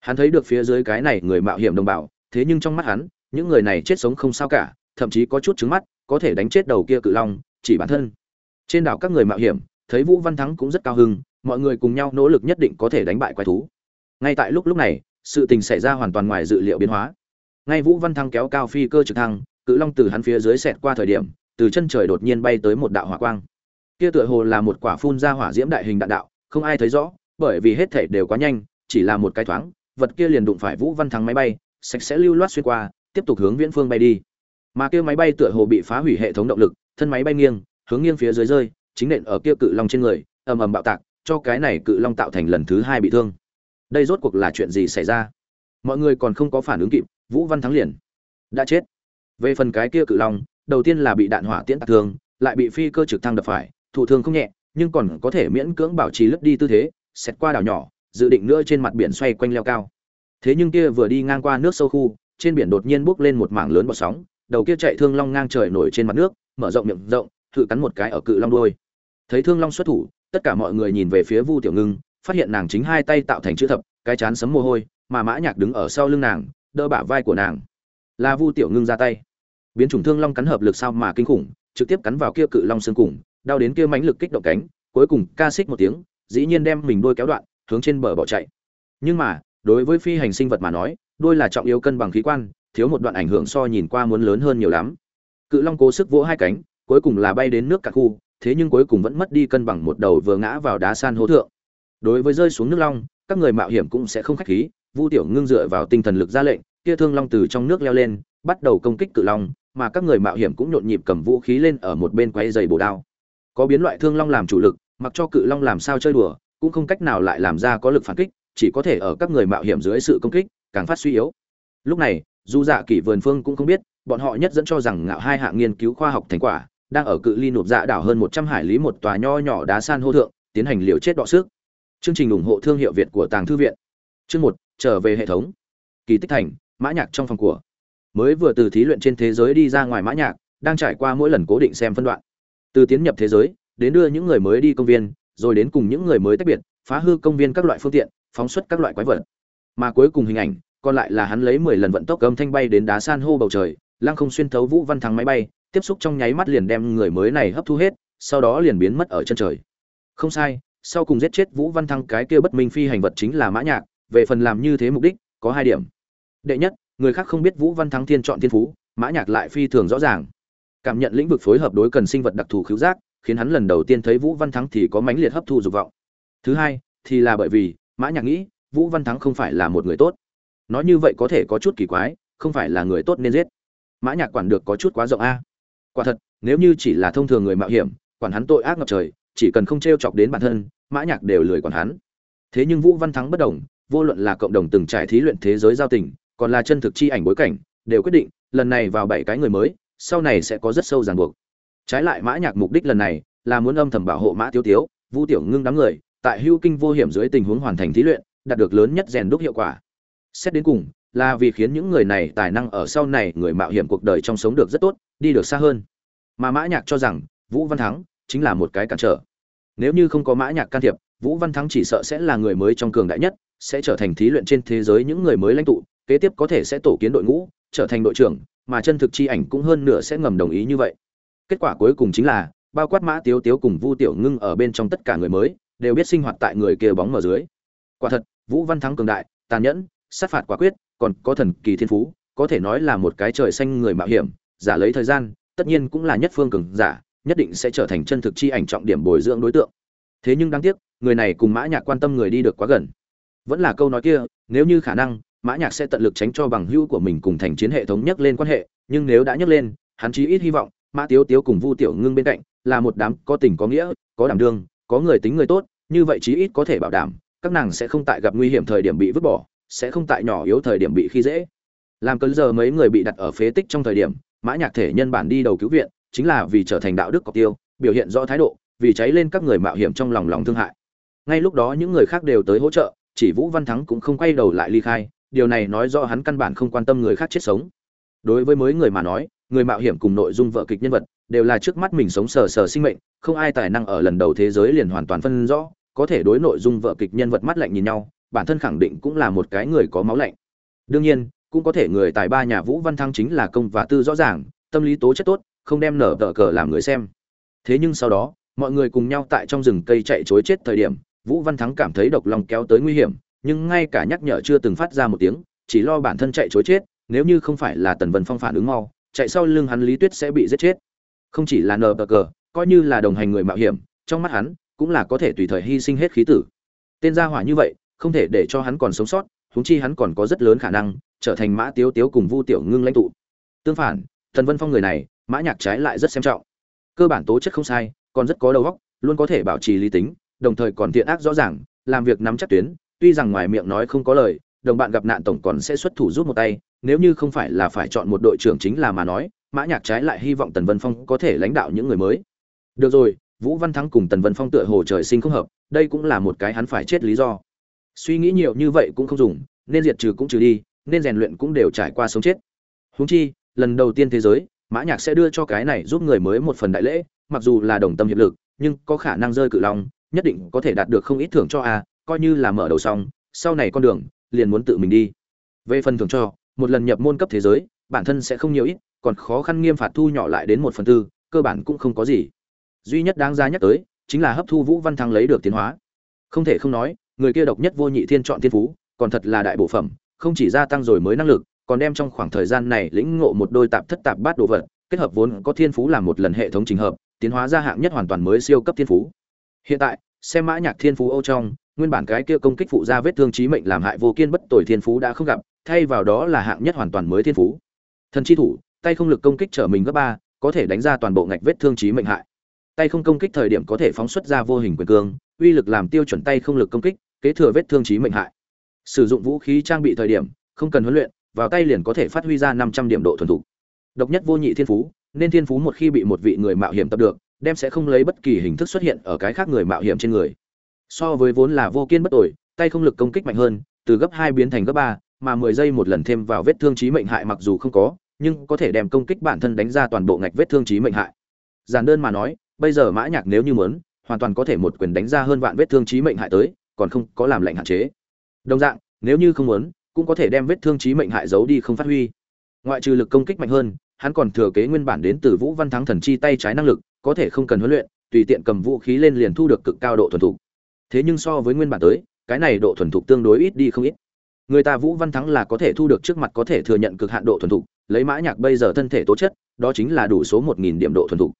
Hắn thấy được phía dưới cái này người mạo hiểm đồng bào thế nhưng trong mắt hắn những người này chết sống không sao cả thậm chí có chút trứng mắt có thể đánh chết đầu kia cự long chỉ bản thân. Trên đảo các người mạo hiểm thấy vũ văn thắng cũng rất cao hứng, mọi người cùng nhau nỗ lực nhất định có thể đánh bại quái thú. Ngay tại lúc lúc này sự tình xảy ra hoàn toàn ngoài dự liệu biến hóa. Ngay vũ văn thắng kéo cao phi cơ trực thăng cự long từ hắn phía dưới xẹt qua thời điểm, từ chân trời đột nhiên bay tới một đạo hỏa quang. Kia tựa hồ là một quả phun ra hỏa diễm đại hình đạn đạo, không ai thấy rõ, bởi vì hết thảy đều quá nhanh, chỉ là một cái thoáng, vật kia liền đụng phải vũ văn thắng máy bay, sạch sẽ lưu loát xuyên qua, tiếp tục hướng viễn phương bay đi. Mà kia máy bay tựa hồ bị phá hủy hệ thống động lực, thân máy bay nghiêng, hướng nghiêng phía dưới rơi, chính nện ở kia cự long trên người, ầm ầm bạo tạc, cho cái này cự long tạo thành lần thứ hai bị thương. Đây rốt cuộc là chuyện gì xảy ra? Mọi người còn không có phản ứng kịp, vũ văn thắng liền đã chết về phần cái kia cự long, đầu tiên là bị đạn hỏa tiễn tạc thương, lại bị phi cơ trực thăng đập phải, thụ thương không nhẹ, nhưng còn có thể miễn cưỡng bảo trì lướt đi tư thế xét qua đảo nhỏ, dự định nữa trên mặt biển xoay quanh leo cao. Thế nhưng kia vừa đi ngang qua nước sâu khu, trên biển đột nhiên bốc lên một mảng lớn bọt sóng, đầu kia chạy thương long ngang trời nổi trên mặt nước, mở rộng miệng rộng, thử cắn một cái ở cự long đôi thấy thương long xuất thủ, tất cả mọi người nhìn về phía vu tiểu ngưng, phát hiện nàng chính hai tay tạo thành chữ thập, cái chán sấm mồ hôi, mà mã nhạc đứng ở sau lưng nàng, đỡ bả vai của nàng. Là vu tiểu ngưng ra tay biến chủng thương long cắn hợp lực sao mà kinh khủng, trực tiếp cắn vào kia cự long xương cùng, đau đến kia mãnh lực kích động cánh, cuối cùng ca xích một tiếng, dĩ nhiên đem mình đôi kéo đoạn, hướng trên bờ bỏ chạy. Nhưng mà, đối với phi hành sinh vật mà nói đôi là trọng yếu cân bằng khí quan, thiếu một đoạn ảnh hưởng so nhìn qua muốn lớn hơn nhiều lắm. Cự long cố sức vỗ hai cánh, cuối cùng là bay đến nước cả khu, thế nhưng cuối cùng vẫn mất đi cân bằng một đầu vừa ngã vào đá san hố thượng. Đối với rơi xuống nước long, các người mạo hiểm cũng sẽ không khách khí, vu tiểu ngưng dựa vào tinh thần lực ra lệnh, kia thương long từ trong nước leo lên, bắt đầu công kích cự long mà các người mạo hiểm cũng nhộn nhịp cầm vũ khí lên ở một bên quay dày bổ đao. Có biến loại thương long làm chủ lực, mặc cho cự long làm sao chơi đùa, cũng không cách nào lại làm ra có lực phản kích, chỉ có thể ở các người mạo hiểm dưới sự công kích, càng phát suy yếu. Lúc này, dù dạ kỷ vườn phương cũng không biết, bọn họ nhất dẫn cho rằng ngạo hai hạng nghiên cứu khoa học thành quả, đang ở cự ly nộp dạ đảo hơn một trăm hải lý một tòa nho nhỏ đá san hô thượng, tiến hành liều chết đọ sức. Chương trình ủng hộ thương hiệu việt của tàng thư viện. Chương một, trở về hệ thống. Kỳ tích thành, mã nhạc trong phòng của mới vừa từ thí luyện trên thế giới đi ra ngoài mã nhạc, đang trải qua mỗi lần cố định xem phân đoạn. Từ tiến nhập thế giới, đến đưa những người mới đi công viên, rồi đến cùng những người mới tách biệt, phá hư công viên các loại phương tiện, phóng xuất các loại quái vật. Mà cuối cùng hình ảnh, còn lại là hắn lấy mười lần vận tốc âm thanh bay đến đá san hô bầu trời, lăng không xuyên thấu vũ văn thắng máy bay, tiếp xúc trong nháy mắt liền đem người mới này hấp thu hết, sau đó liền biến mất ở chân trời. Không sai, sau cùng giết chết vũ văn thắng cái kia bất minh phi hành vật chính là mã nhạc, về phần làm như thế mục đích, có hai điểm. Đệ nhất người khác không biết vũ văn thắng thiên chọn thiên phú, mã nhạc lại phi thường rõ ràng. Cảm nhận lĩnh vực phối hợp đối cần sinh vật đặc thù khiếu giác, khiến hắn lần đầu tiên thấy vũ văn thắng thì có mãnh liệt hấp thu dục vọng. Thứ hai, thì là bởi vì, mã nhạc nghĩ, vũ văn thắng không phải là một người tốt. Nói như vậy có thể có chút kỳ quái, không phải là người tốt nên giết. Mã nhạc quản được có chút quá rộng a. Quả thật, nếu như chỉ là thông thường người mạo hiểm, quản hắn tội ác ngập trời, chỉ cần không treo chọc đến bản thân, mã nhạc đều lười quản hắn. Thế nhưng vũ văn thắng bất động vô luận là cộng đồng từng trải thí luyện thế giới giao tình còn là chân thực chi ảnh bối cảnh, đều quyết định, lần này vào bảy cái người mới, sau này sẽ có rất sâu ràng buộc. Trái lại mã nhạc mục đích lần này là muốn âm thầm bảo hộ mã tiêu tiếu, vu tiểu ngưng đám người, tại hưu kinh vô hiểm dưới tình huống hoàn thành thí luyện, đạt được lớn nhất rèn đúc hiệu quả. Xét đến cùng, là vì khiến những người này tài năng ở sau này người mạo hiểm cuộc đời trong sống được rất tốt, đi được xa hơn. Mà mã nhạc cho rằng, vũ văn thắng chính là một cái cản trở. Nếu như không có mã nhạc can thiệp, vũ văn thắng chỉ sợ sẽ là người mới trong cường đại nhất, sẽ trở thành thí luyện trên thế giới những người mới lãnh tụ kế tiếp có thể sẽ tổ kiến đội ngũ, trở thành đội trưởng, mà chân thực chi ảnh cũng hơn nửa sẽ ngầm đồng ý như vậy. Kết quả cuối cùng chính là, bao quát mã tiếu tiếu cùng vu tiểu ngưng ở bên trong tất cả người mới, đều biết sinh hoạt tại người kia bóng mờ dưới. Quả thật, vũ văn thắng cường đại, tàn nhẫn, sát phạt quả quyết, còn có thần kỳ thiên phú, có thể nói là một cái trời xanh người mạo hiểm, giả lấy thời gian, tất nhiên cũng là nhất phương cường giả, nhất định sẽ trở thành chân thực chi ảnh trọng điểm bồi dưỡng đối tượng. Thế nhưng đáng tiếc, người này cùng mã nhạc quan tâm người đi được quá gần. Vẫn là câu nói kia, nếu như khả năng mã nhạc sẽ tận lực tránh cho bằng hữu của mình cùng thành chiến hệ thống nhất lên quan hệ, nhưng nếu đã nhắc lên, hắn chí ít hy vọng mã tiếu tiếu cùng vu tiểu ngưng bên cạnh là một đám có tình có nghĩa, có đảm đương, có người tính người tốt, như vậy chí ít có thể bảo đảm các nàng sẽ không tại gặp nguy hiểm thời điểm bị vứt bỏ, sẽ không tại nhỏ yếu thời điểm bị khi dễ. Làm cơn giờ mấy người bị đặt ở phế tích trong thời điểm, mã nhạc thể nhân bản đi đầu cứu viện, chính là vì trở thành đạo đức cọc tiêu, biểu hiện rõ thái độ, vì cháy lên các người mạo hiểm trong lòng lòng thương hại. Ngay lúc đó những người khác đều tới hỗ trợ, chỉ vũ văn thắng cũng không quay đầu lại ly khai điều này nói rõ hắn căn bản không quan tâm người khác chết sống. Đối với mới người mà nói, người mạo hiểm cùng nội dung vợ kịch nhân vật đều là trước mắt mình sống sờ sờ sinh mệnh, không ai tài năng ở lần đầu thế giới liền hoàn toàn phân rõ, có thể đối nội dung vợ kịch nhân vật mắt lạnh nhìn nhau, bản thân khẳng định cũng là một cái người có máu lạnh. Đương nhiên, cũng có thể người tài ba nhà vũ văn thăng chính là công và tư rõ ràng, tâm lý tố chất tốt, không đem nở tờ cờ làm người xem. Thế nhưng sau đó, mọi người cùng nhau tại trong rừng cây chạy chối chết thời điểm, vũ văn thắng cảm thấy độc lòng kéo tới nguy hiểm nhưng ngay cả nhắc nhở chưa từng phát ra một tiếng, chỉ lo bản thân chạy chối chết, nếu như không phải là tần vân phong phản ứng mau, chạy sau lưng hắn lý tuyết sẽ bị giết chết. Không chỉ là nờ cờ coi như là đồng hành người mạo hiểm, trong mắt hắn cũng là có thể tùy thời hy sinh hết khí tử. Tên gia hỏa như vậy, không thể để cho hắn còn sống sót, huống chi hắn còn có rất lớn khả năng trở thành mã tiếu tiếu cùng vu tiểu ngưng lãnh tụ. Tương phản, tần vân phong người này, mã nhạc trái lại rất xem trọng. Cơ bản tố chất không sai, còn rất có đầu óc, luôn có thể bảo trì lý tính, đồng thời còn thiện ác rõ ràng, làm việc nắm chắc tuyến tuy rằng ngoài miệng nói không có lời, đồng bạn gặp nạn tổng còn sẽ xuất thủ giúp một tay, nếu như không phải là phải chọn một đội trưởng chính là mà nói, mã nhạc trái lại hy vọng tần vân phong có thể lãnh đạo những người mới. Được rồi, vũ văn thắng cùng tần vân phong tựa hồ trời sinh không hợp, đây cũng là một cái hắn phải chết lý do. Suy nghĩ nhiều như vậy cũng không dùng, nên diệt trừ cũng trừ đi, nên rèn luyện cũng đều trải qua sống chết. Huống chi, lần đầu tiên thế giới, mã nhạc sẽ đưa cho cái này giúp người mới một phần đại lễ, mặc dù là đồng tâm hiệp lực, nhưng có khả năng rơi cự long, nhất định có thể đạt được không ít thưởng cho a coi như là mở đầu xong, sau này con đường, liền muốn tự mình đi. Về phần thưởng cho, một lần nhập môn cấp thế giới, bản thân sẽ không nhiều ít, còn khó khăn nghiêm phạt thu nhỏ lại đến một phần tư, cơ bản cũng không có gì. Duy nhất đáng giá nhắc tới, chính là hấp thu vũ văn thăng lấy được tiến hóa. Không thể không nói, người kia độc nhất vô nhị thiên chọn thiên phú, còn thật là đại bộ phẩm, không chỉ gia tăng rồi mới năng lực, còn đem trong khoảng thời gian này lĩnh ngộ một đôi tạp thất tạp bát đồ vật, kết hợp vốn có thiên phú làm một lần hệ thống trình hợp, tiến hóa ra hạng nhất hoàn toàn mới siêu cấp thiên phú. Hiện tại, xem mã nhạc thiên phú âu trong nguyên bản cái kia công kích phụ ra vết thương chí mệnh làm hại vô kiên bất tồi thiên phú đã không gặp, thay vào đó là hạng nhất hoàn toàn mới thiên phú. Thần chi thủ, tay không lực công kích trở mình gấp ba, có thể đánh ra toàn bộ ngạch vết thương chí mệnh hại. Tay không công kích thời điểm có thể phóng xuất ra vô hình quyền cương, uy lực làm tiêu chuẩn tay không lực công kích, kế thừa vết thương chí mệnh hại. Sử dụng vũ khí trang bị thời điểm, không cần huấn luyện, vào tay liền có thể phát huy ra năm trăm điểm độ thuần thục. Độc nhất vô nhị thiên phú, nên thiên phú một khi bị một vị người mạo hiểm tập được, đem sẽ không lấy bất kỳ hình thức xuất hiện ở cái khác người mạo hiểm trên người so với vốn là vô kiên bất tội tay không lực công kích mạnh hơn, từ gấp hai biến thành gấp ba, mà mười giây một lần thêm vào vết thương chí mệnh hại mặc dù không có, nhưng có thể đem công kích bản thân đánh ra toàn bộ ngạch vết thương chí mệnh hại. Giản đơn mà nói, bây giờ mã nhạc nếu như muốn, hoàn toàn có thể một quyền đánh ra hơn vạn vết thương chí mệnh hại tới, còn không có làm lệnh hạn chế. Đồng dạng, nếu như không muốn, cũng có thể đem vết thương chí mệnh hại giấu đi không phát huy. Ngoại trừ lực công kích mạnh hơn, hắn còn thừa kế nguyên bản đến từ vũ văn thắng thần chi tay trái năng lực, có thể không cần huấn luyện, tùy tiện cầm vũ khí lên liền thu được cực cao độ thuần thục thế nhưng so với nguyên bản tới, cái này độ thuần thục tương đối ít đi không ít. Người ta vũ văn thắng là có thể thu được trước mặt có thể thừa nhận cực hạn độ thuần thục, lấy mã nhạc bây giờ thân thể tố chất, đó chính là đủ số một nghìn điểm độ thuần thục.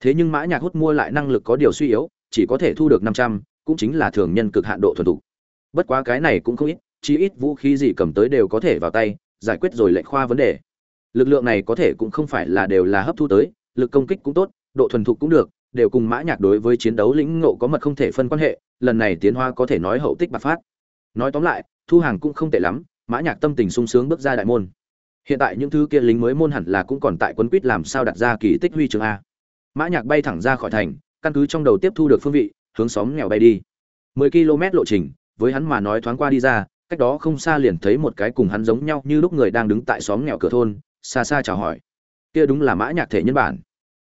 Thế nhưng mã nhạc hút mua lại năng lực có điều suy yếu, chỉ có thể thu được năm trăm, cũng chính là thường nhân cực hạn độ thuần thục. Bất quá cái này cũng không ít, chí ít vũ khí gì cầm tới đều có thể vào tay, giải quyết rồi lệnh khoa vấn đề. Lực lượng này có thể cũng không phải là đều là hấp thu tới, lực công kích cũng tốt, độ thuần thục cũng được đều cùng mã nhạc đối với chiến đấu lĩnh ngộ có mật không thể phân quan hệ, lần này tiến hoa có thể nói hậu tích bạc phát. Nói tóm lại, thu hàng cũng không tệ lắm, mã nhạc tâm tình sung sướng bước ra đại môn. Hiện tại những thứ kia lính mới môn hẳn là cũng còn tại quân quýt làm sao đặt ra kỳ tích huy chương a. Mã nhạc bay thẳng ra khỏi thành, căn cứ trong đầu tiếp thu được phương vị, hướng xóm nghèo bay đi. 10 km lộ trình, với hắn mà nói thoáng qua đi ra, cách đó không xa liền thấy một cái cùng hắn giống nhau như lúc người đang đứng tại xóm nghèo cửa thôn, xa xa chào hỏi. Kia đúng là mã nhạc thể nhân bản.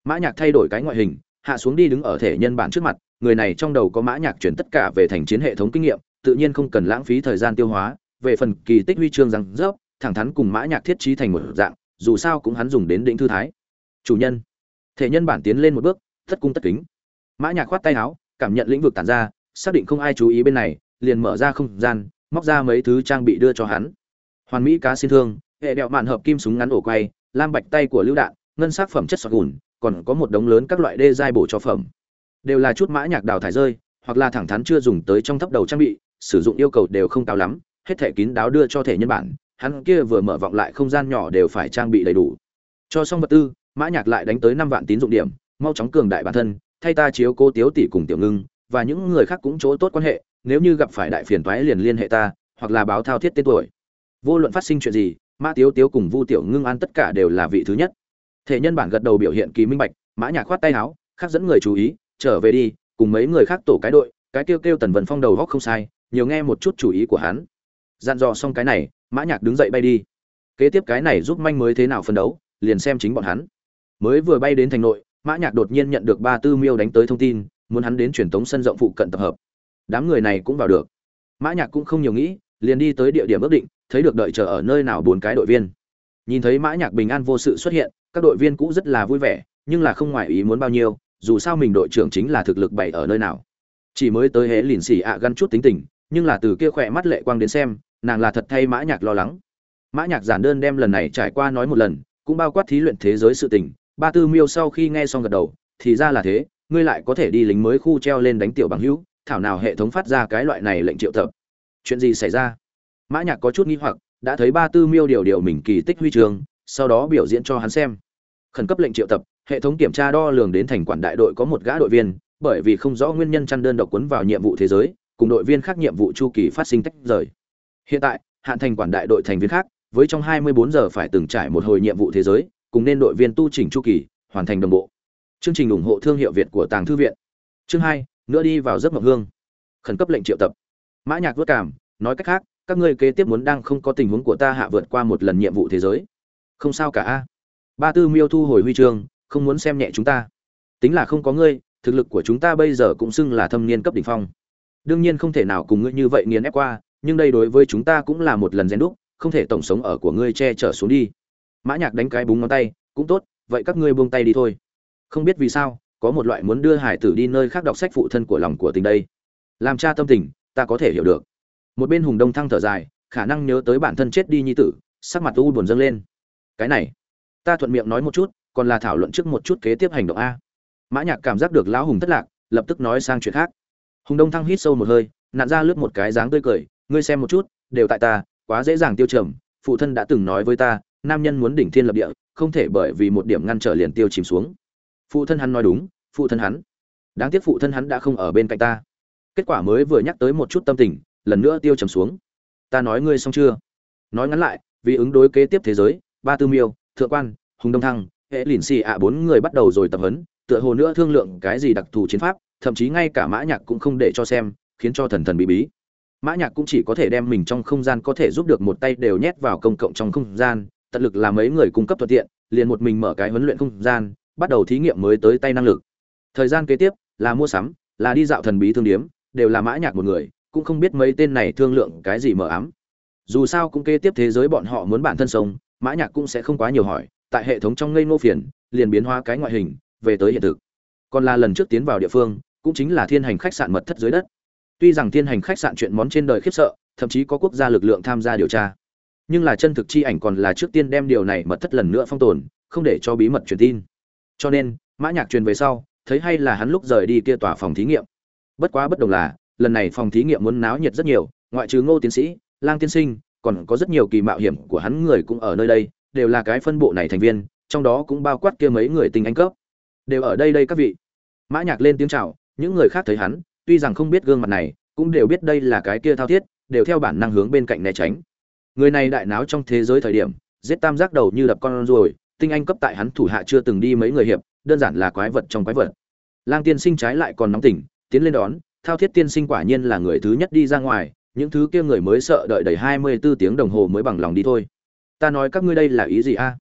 Mã nhạc thay đổi cái ngoại hình hạ xuống đi đứng ở thể nhân bản trước mặt, người này trong đầu có mã nhạc chuyển tất cả về thành chiến hệ thống kinh nghiệm, tự nhiên không cần lãng phí thời gian tiêu hóa. Về phần kỳ tích huy chương rằng dốc thẳng thắn cùng mã nhạc thiết trí thành một dạng, dù sao cũng hắn dùng đến định thư thái. Chủ nhân. Thể nhân bản tiến lên một bước, thất cung tất kính. Mã nhạc khoát tay áo, cảm nhận lĩnh vực tản ra, xác định không ai chú ý bên này, liền mở ra không gian, móc ra mấy thứ trang bị đưa cho hắn. Hoàn mỹ cá xin thương, hệ đeo màn hợp kim súng ngắn ổ quay, lam bạch tay của lưu đạn, ngân sắc phẩm chất sọt gùn còn có một đống lớn các loại đê giai bổ cho phẩm. Đều là chút mã nhạc đào thải rơi, hoặc là thẳng thắn chưa dùng tới trong thấp đầu trang bị, sử dụng yêu cầu đều không cao lắm, hết thể kín đáo đưa cho thể nhân bản, hắn kia vừa mở vọng lại không gian nhỏ đều phải trang bị đầy đủ. Cho xong vật tư, mã nhạc lại đánh tới năm vạn tín dụng điểm, mau chóng cường đại bản thân, thay ta chiếu cô tiếu tỷ cùng tiểu ngưng, và những người khác cũng chỗ tốt quan hệ, nếu như gặp phải đại phiền toái liền liên hệ ta, hoặc là báo thao thiết tên tuổi. Vô luận phát sinh chuyện gì, mã tiếu tiếu cùng vu tiểu ngưng an tất cả đều là vị thứ nhất thể nhân bản gật đầu biểu hiện kỳ minh bạch, mã nhạc khoát tay áo, khác dẫn người chú ý, trở về đi, cùng mấy người khác tổ cái đội, cái kêu kêu tần vân phong đầu góc không sai, nhiều nghe một chút chủ ý của hắn. Dặn dò xong cái này, mã nhạc đứng dậy bay đi. Kế tiếp cái này giúp manh mới thế nào phân đấu, liền xem chính bọn hắn. Mới vừa bay đến thành nội, mã nhạc đột nhiên nhận được ba tư miêu đánh tới thông tin, muốn hắn đến truyền tống sân rộng phụ cận tập hợp. Đám người này cũng vào được. Mã nhạc cũng không nhiều nghĩ, liền đi tới địa điểm ước định, thấy được đợi chờ ở nơi nào bốn cái đội viên. Nhìn thấy mã nhạc bình an vô sự xuất hiện các đội viên cũ rất là vui vẻ nhưng là không ngoài ý muốn bao nhiêu dù sao mình đội trưởng chính là thực lực bày ở nơi nào. Chỉ mới tới hễ lìn xì ạ gắn chút tính tình nhưng là từ kia khỏe mắt lệ quang đến xem nàng là thật thay mã nhạc lo lắng. Mã nhạc giản đơn đem lần này trải qua nói một lần cũng bao quát thí luyện thế giới sự tình. Ba tư miêu sau khi nghe xong gật đầu thì ra là thế ngươi lại có thể đi lính mới khu treo lên đánh tiểu bằng hữu thảo nào hệ thống phát ra cái loại này lệnh triệu tập. Chuyện gì xảy ra? Mã nhạc có chút nghi hoặc đã thấy ba tư miêu điều điều mình kỳ tích huy trường, sau đó biểu diễn cho hắn xem khẩn cấp lệnh triệu tập, hệ thống kiểm tra đo lường đến thành quản đại đội có một gã đội viên, bởi vì không rõ nguyên nhân chăn đơn độc quấn vào nhiệm vụ thế giới, cùng đội viên khác nhiệm vụ chu kỳ phát sinh tách rời. Hiện tại, hạn thành quản đại đội thành viên khác, với trong 24 giờ phải từng trải một hồi nhiệm vụ thế giới, cùng nên đội viên tu chỉnh chu kỳ, hoàn thành đồng bộ. Chương trình ủng hộ thương hiệu việt của tàng thư viện. Chương hai, nữa đi vào giấc mộng hương. Khẩn cấp lệnh triệu tập. Mã nhạc vất cảm, nói cách khác, các ngươi kế tiếp muốn đang không có tình huống của ta hạ vượt qua một lần nhiệm vụ thế giới. Không sao cả a ba tư miêu thu hồi huy chương, không muốn xem nhẹ chúng ta. Tính là không có ngươi, thực lực của chúng ta bây giờ cũng xưng là thâm niên cấp đỉnh phong. Đương nhiên không thể nào cùng ngươi như vậy nghiền ép qua, nhưng đây đối với chúng ta cũng là một lần rèn đúc, không thể tổng sống ở của ngươi che chở xuống đi. Mã nhạc đánh cái búng ngón tay, cũng tốt, vậy các ngươi buông tay đi thôi. Không biết vì sao, có một loại muốn đưa hải tử đi nơi khác đọc sách phụ thân của lòng của tình đây. Làm cha tâm tình, ta có thể hiểu được. Một bên hùng đông thăng thở dài, khả năng nhớ tới bản thân chết đi nhi tử, sắc mặt u buồn dâng lên. Cái này ta thuận miệng nói một chút, còn là thảo luận trước một chút kế tiếp hành động a. Mã nhạc cảm giác được lão hùng thất lạc, lập tức nói sang chuyện khác. Hùng đông thăng hít sâu một hơi nạn ra lướt một cái dáng tươi cười, ngươi xem một chút, đều tại ta, quá dễ dàng tiêu trầm, phụ thân đã từng nói với ta, nam nhân muốn đỉnh thiên lập địa, không thể bởi vì một điểm ngăn trở liền tiêu chìm xuống. Phụ thân hắn nói đúng, phụ thân hắn. Đáng tiếc phụ thân hắn đã không ở bên cạnh ta. Kết quả mới vừa nhắc tới một chút tâm tình, lần nữa tiêu trầm xuống. Ta nói ngươi xong chưa? Nói ngắn lại, vì ứng đối kế tiếp thế giới, ba tư miêu thượng quan, hùng đông thăng, hệ lìn xì ạ bốn người bắt đầu rồi tập huấn, tựa hồ nữa thương lượng cái gì đặc thù chiến pháp, thậm chí ngay cả mã nhạc cũng không để cho xem, khiến cho thần thần bí bí. Mã nhạc cũng chỉ có thể đem mình trong không gian có thể giúp được một tay đều nhét vào công cộng trong không gian, tận lực làm mấy người cung cấp thuận tiện, liền một mình mở cái huấn luyện không gian, bắt đầu thí nghiệm mới tới tay năng lực. Thời gian kế tiếp, là mua sắm, là đi dạo thần bí thương điếm, đều là mã nhạc một người, cũng không biết mấy tên này thương lượng cái gì mở ám. Dù sao cũng kế tiếp thế giới bọn họ muốn bản thân sống mã nhạc cũng sẽ không quá nhiều hỏi, tại hệ thống trong ngây ngô phiền, liền biến hóa cái ngoại hình, về tới hiện thực. Còn là lần trước tiến vào địa phương, cũng chính là thiên hành khách sạn mật thất dưới đất. Tuy rằng thiên hành khách sạn chuyện món trên đời khiếp sợ, thậm chí có quốc gia lực lượng tham gia điều tra. Nhưng là chân thực chi ảnh còn là trước tiên đem điều này mật thất lần nữa phong tồn, không để cho bí mật truyền tin. Cho nên, mã nhạc truyền về sau, thấy hay là hắn lúc rời đi kia tòa phòng thí nghiệm. Bất quá bất đồng là, lần này phòng thí nghiệm muốn náo nhiệt rất nhiều, ngoại trừ ngô tiến sĩ, lang tiên sinh còn có rất nhiều kỳ mạo hiểm của hắn người cũng ở nơi đây, đều là cái phân bộ này thành viên, trong đó cũng bao quát kia mấy người tinh anh cấp. Đều ở đây đây các vị. Mã nhạc lên tiếng chào, những người khác thấy hắn, tuy rằng không biết gương mặt này, cũng đều biết đây là cái kia thao thiết, đều theo bản năng hướng bên cạnh né tránh. Người này đại náo trong thế giới thời điểm, giết tam giác đầu như đập con rồi tinh anh cấp tại hắn thủ hạ chưa từng đi mấy người hiệp, đơn giản là quái vật trong quái vật. Lang tiên sinh trái lại còn nóng tỉnh, tiến lên đón, thao thiết tiên sinh quả nhiên là người thứ nhất đi ra ngoài những thứ kia người mới sợ đợi đầy hai mươi 24 tiếng đồng hồ mới bằng lòng đi thôi. Ta nói các ngươi đây là ý gì a?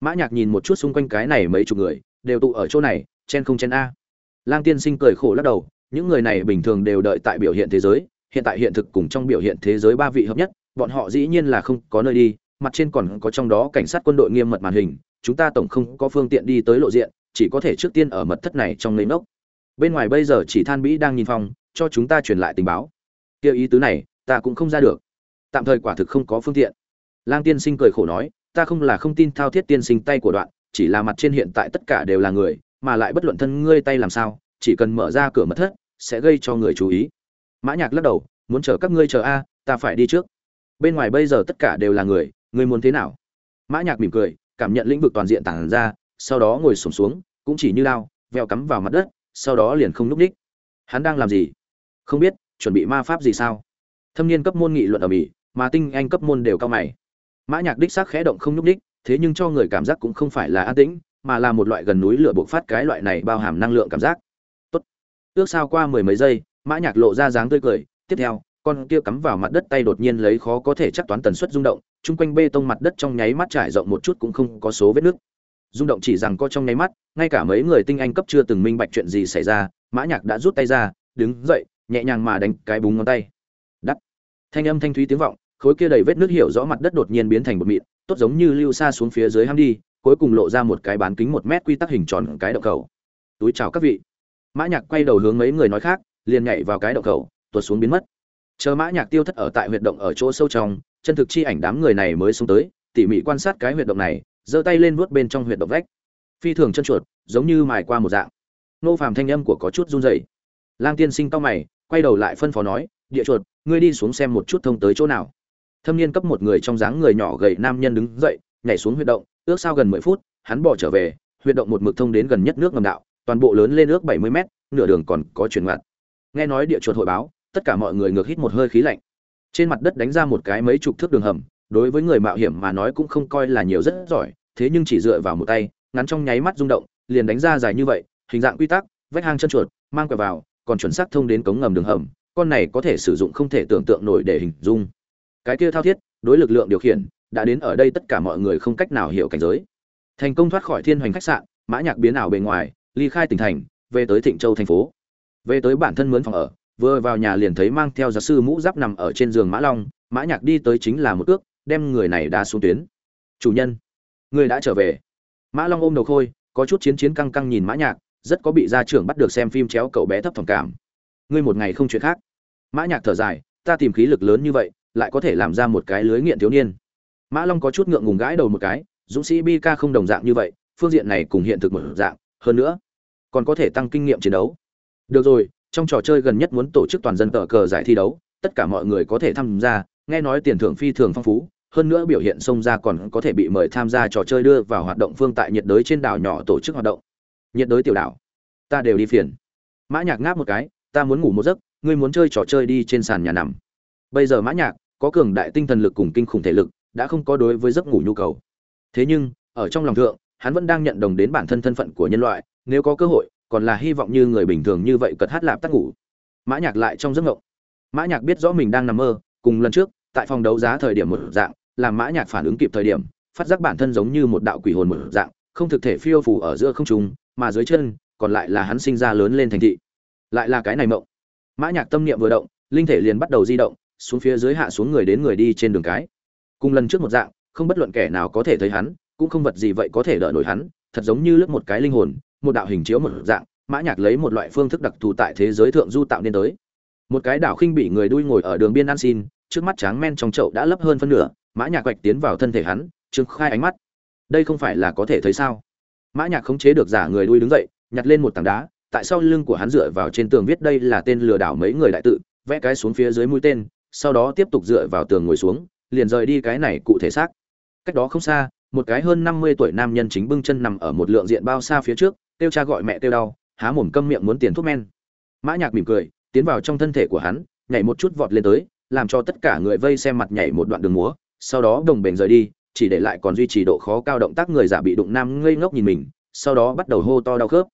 Mã nhạc nhìn một chút xung quanh cái này mấy chục người, đều tụ ở chỗ này, chen không chen a. Lang tiên sinh cười khổ lắc đầu, những người này bình thường đều đợi tại biểu hiện thế giới, hiện tại hiện thực cùng trong biểu hiện thế giới ba vị hợp nhất, bọn họ dĩ nhiên là không có nơi đi, mặt trên còn có trong đó cảnh sát quân đội nghiêm mật màn hình, chúng ta tổng không có phương tiện đi tới lộ diện, chỉ có thể trước tiên ở mật thất này trong lấy nốc bên ngoài bây giờ chỉ than bĩ đang nhìn phòng, cho chúng ta truyền lại tình báo. Kia ý tứ này ta cũng không ra được. Tạm thời quả thực không có phương tiện. Lang tiên sinh cười khổ nói ta không là không tin thao thiết tiên sinh tay của đoạn chỉ là mặt trên hiện tại tất cả đều là người mà lại bất luận thân ngươi tay làm sao chỉ cần mở ra cửa mật thất sẽ gây cho người chú ý. Mã nhạc lắc đầu muốn chờ các ngươi chờ a ta phải đi trước. Bên ngoài bây giờ tất cả đều là người ngươi muốn thế nào? Mã nhạc mỉm cười cảm nhận lĩnh vực toàn diện tàng ra sau đó ngồi sụp xuống, xuống cũng chỉ như lao veo cắm vào mặt đất sau đó liền không núp đích hắn đang làm gì? Không biết chuẩn bị ma pháp gì sao? Thâm niên cấp môn nghị luận ở mỹ, mà tinh anh cấp môn đều cao mày. Mã nhạc đích xác khẽ động không nhúc đích thế nhưng cho người cảm giác cũng không phải là an tĩnh, mà là một loại gần núi lửa bộc phát cái loại này bao hàm năng lượng cảm giác. Tốt. Ước sao qua mười mấy giây, mã nhạc lộ ra dáng tươi cười, tiếp theo, con kia cắm vào mặt đất tay đột nhiên lấy khó có thể chắc toán tần suất rung động, chung quanh bê tông mặt đất trong nháy mắt trải rộng một chút cũng không có số vết nước. Rung động chỉ rằng có trong nháy mắt, ngay cả mấy người tinh anh cấp chưa từng minh bạch chuyện gì xảy ra, mã nhạc đã rút tay ra, đứng dậy, nhẹ nhàng mà đánh cái búng ngón tay thanh âm thanh thúy tiếng vọng, khối kia đầy vết nước hiểu rõ mặt đất đột nhiên biến thành một mịn, tốt giống như lưu xa xuống phía dưới ham đi, cuối cùng lộ ra một cái bán kính một mét quy tắc hình tròn cái động cầu. Túi chào các vị. Mã nhạc quay đầu hướng mấy người nói khác, liền nhảy vào cái động cầu, tuột xuống biến mất. Chờ mã nhạc tiêu thất ở tại huyệt động ở chỗ sâu trong, chân thực chi ảnh đám người này mới xuống tới, tỉ mỉ quan sát cái huyệt động này, giơ tay lên vuốt bên trong huyệt động vách. Phi thường chân chuột, giống như mài qua một dạng. Nô phàm thanh âm của có chút run rẩy. Lang tiên sinh cao mày, quay đầu lại phân phó nói địa chuột, ngươi đi xuống xem một chút thông tới chỗ nào. Thâm niên cấp một người trong dáng người nhỏ gầy nam nhân đứng dậy, nhảy xuống huyệt động, ước sau gần mười phút, hắn bỏ trở về, huyệt động một mực thông đến gần nhất nước ngầm đạo, toàn bộ lớn lên ước bảy mươi mét, nửa đường còn có chuyển ngặt nghe nói địa chuột hội báo, tất cả mọi người ngược hít một hơi khí lạnh. Trên mặt đất đánh ra một cái mấy chục thước đường hầm, đối với người mạo hiểm mà nói cũng không coi là nhiều rất giỏi, thế nhưng chỉ dựa vào một tay, ngắn trong nháy mắt rung động, liền đánh ra dài như vậy, hình dạng quy tắc, vách hang chân chuột, mang quẹo vào, còn chuẩn xác thông đến cống ngầm đường hầm con này có thể sử dụng không thể tưởng tượng nổi để hình dung. Cái kia thao thiết, đối lực lượng điều khiển, đã đến ở đây tất cả mọi người không cách nào hiểu cảnh giới. Thành công thoát khỏi thiên hoành khách sạn, mã nhạc biến ảo bề ngoài, ly khai tỉnh thành, về tới thịnh châu thành phố. Về tới bản thân mướn phòng ở, vừa vào nhà liền thấy mang theo giáo sư mũ giáp nằm ở trên giường mã long, mã nhạc đi tới chính là một cước đem người này đá xuống tuyến. Chủ nhân, người đã trở về. Mã long ôm đầu khôi, có chút chiến chiến căng căng nhìn mã nhạc, rất có bị gia trưởng bắt được xem phim chéo cậu bé thấp thỏm cảm ngươi một ngày không chuyện khác. Mã nhạc thở dài, ta tìm khí lực lớn như vậy, lại có thể làm ra một cái lưới nghiện thiếu niên. Mã long có chút ngượng ngùng gãi đầu một cái, dũng sĩ bi ca không đồng dạng như vậy, phương diện này cùng hiện thực một dạng, hơn nữa, còn có thể tăng kinh nghiệm chiến đấu. Được rồi, trong trò chơi gần nhất muốn tổ chức toàn dân tờ cờ giải thi đấu, tất cả mọi người có thể tham gia, nghe nói tiền thưởng phi thường phong phú, hơn nữa biểu hiện xông ra còn có thể bị mời tham gia trò chơi đưa vào hoạt động phương tại nhiệt đới trên đảo nhỏ tổ chức hoạt động. Nhiệt đới tiểu đảo, ta đều đi phiền. Mã nhạc ngáp một cái ta muốn ngủ một giấc, ngươi muốn chơi trò chơi đi trên sàn nhà nằm. Bây giờ mã nhạc, có cường đại tinh thần lực cùng kinh khủng thể lực, đã không có đối với giấc ngủ nhu cầu. Thế nhưng, ở trong lòng thượng, hắn vẫn đang nhận đồng đến bản thân thân phận của nhân loại, nếu có cơ hội, còn là hy vọng như người bình thường như vậy cật hát lạp tắt ngủ. Mã nhạc lại trong giấc ngủ. mã nhạc biết rõ mình đang nằm mơ, cùng lần trước, tại phòng đấu giá thời điểm một dạng, làm mã nhạc phản ứng kịp thời điểm, phát giác bản thân giống như một đạo quỷ hồn một dạng, không thực thể phiêu phù ở giữa không trung, mà dưới chân, còn lại là hắn sinh ra lớn lên thành thị lại là cái này mộng. Mã nhạc tâm niệm vừa động, linh thể liền bắt đầu di động, xuống phía dưới hạ xuống người đến người đi trên đường cái. Cùng lần trước một dạng, không bất luận kẻ nào có thể thấy hắn, cũng không vật gì vậy có thể đỡ nổi hắn, thật giống như lướt một cái linh hồn, một đạo hình chiếu một dạng, mã nhạc lấy một loại phương thức đặc thù tại thế giới thượng du tạo nên tới. Một cái đảo khinh bị người đuôi ngồi ở đường biên ăn xin, trước mắt tráng men trong chậu đã lấp hơn phân nửa, mã nhạc quạch tiến vào thân thể hắn trương khai ánh mắt. Đây không phải là có thể thấy sao? Mã nhạc khống chế được giả người đuôi đứng dậy, nhặt lên một tảng đá tại sau lưng của hắn dựa vào trên tường viết đây là tên lừa đảo mấy người đại tự, vẽ cái xuống phía dưới mũi tên, sau đó tiếp tục dựa vào tường ngồi xuống, liền rời đi cái này cụ thể xác. Cách đó không xa, một cái hơn năm mươi tuổi nam nhân chính bưng chân nằm ở một lượng diện bao xa phía trước tiêu cha gọi mẹ tiêu đau, há mồm câm miệng muốn tiền thuốc men. Mã nhạc mỉm cười, tiến vào trong thân thể của hắn, nhảy một chút vọt lên tới, làm cho tất cả người vây xem mặt nhảy một đoạn đường múa, sau đó đồng bền rời đi, chỉ để lại còn duy trì độ khó cao động tác người giả bị đụng nam ngây ngốc nhìn mình, sau đó bắt đầu hô to đau khớp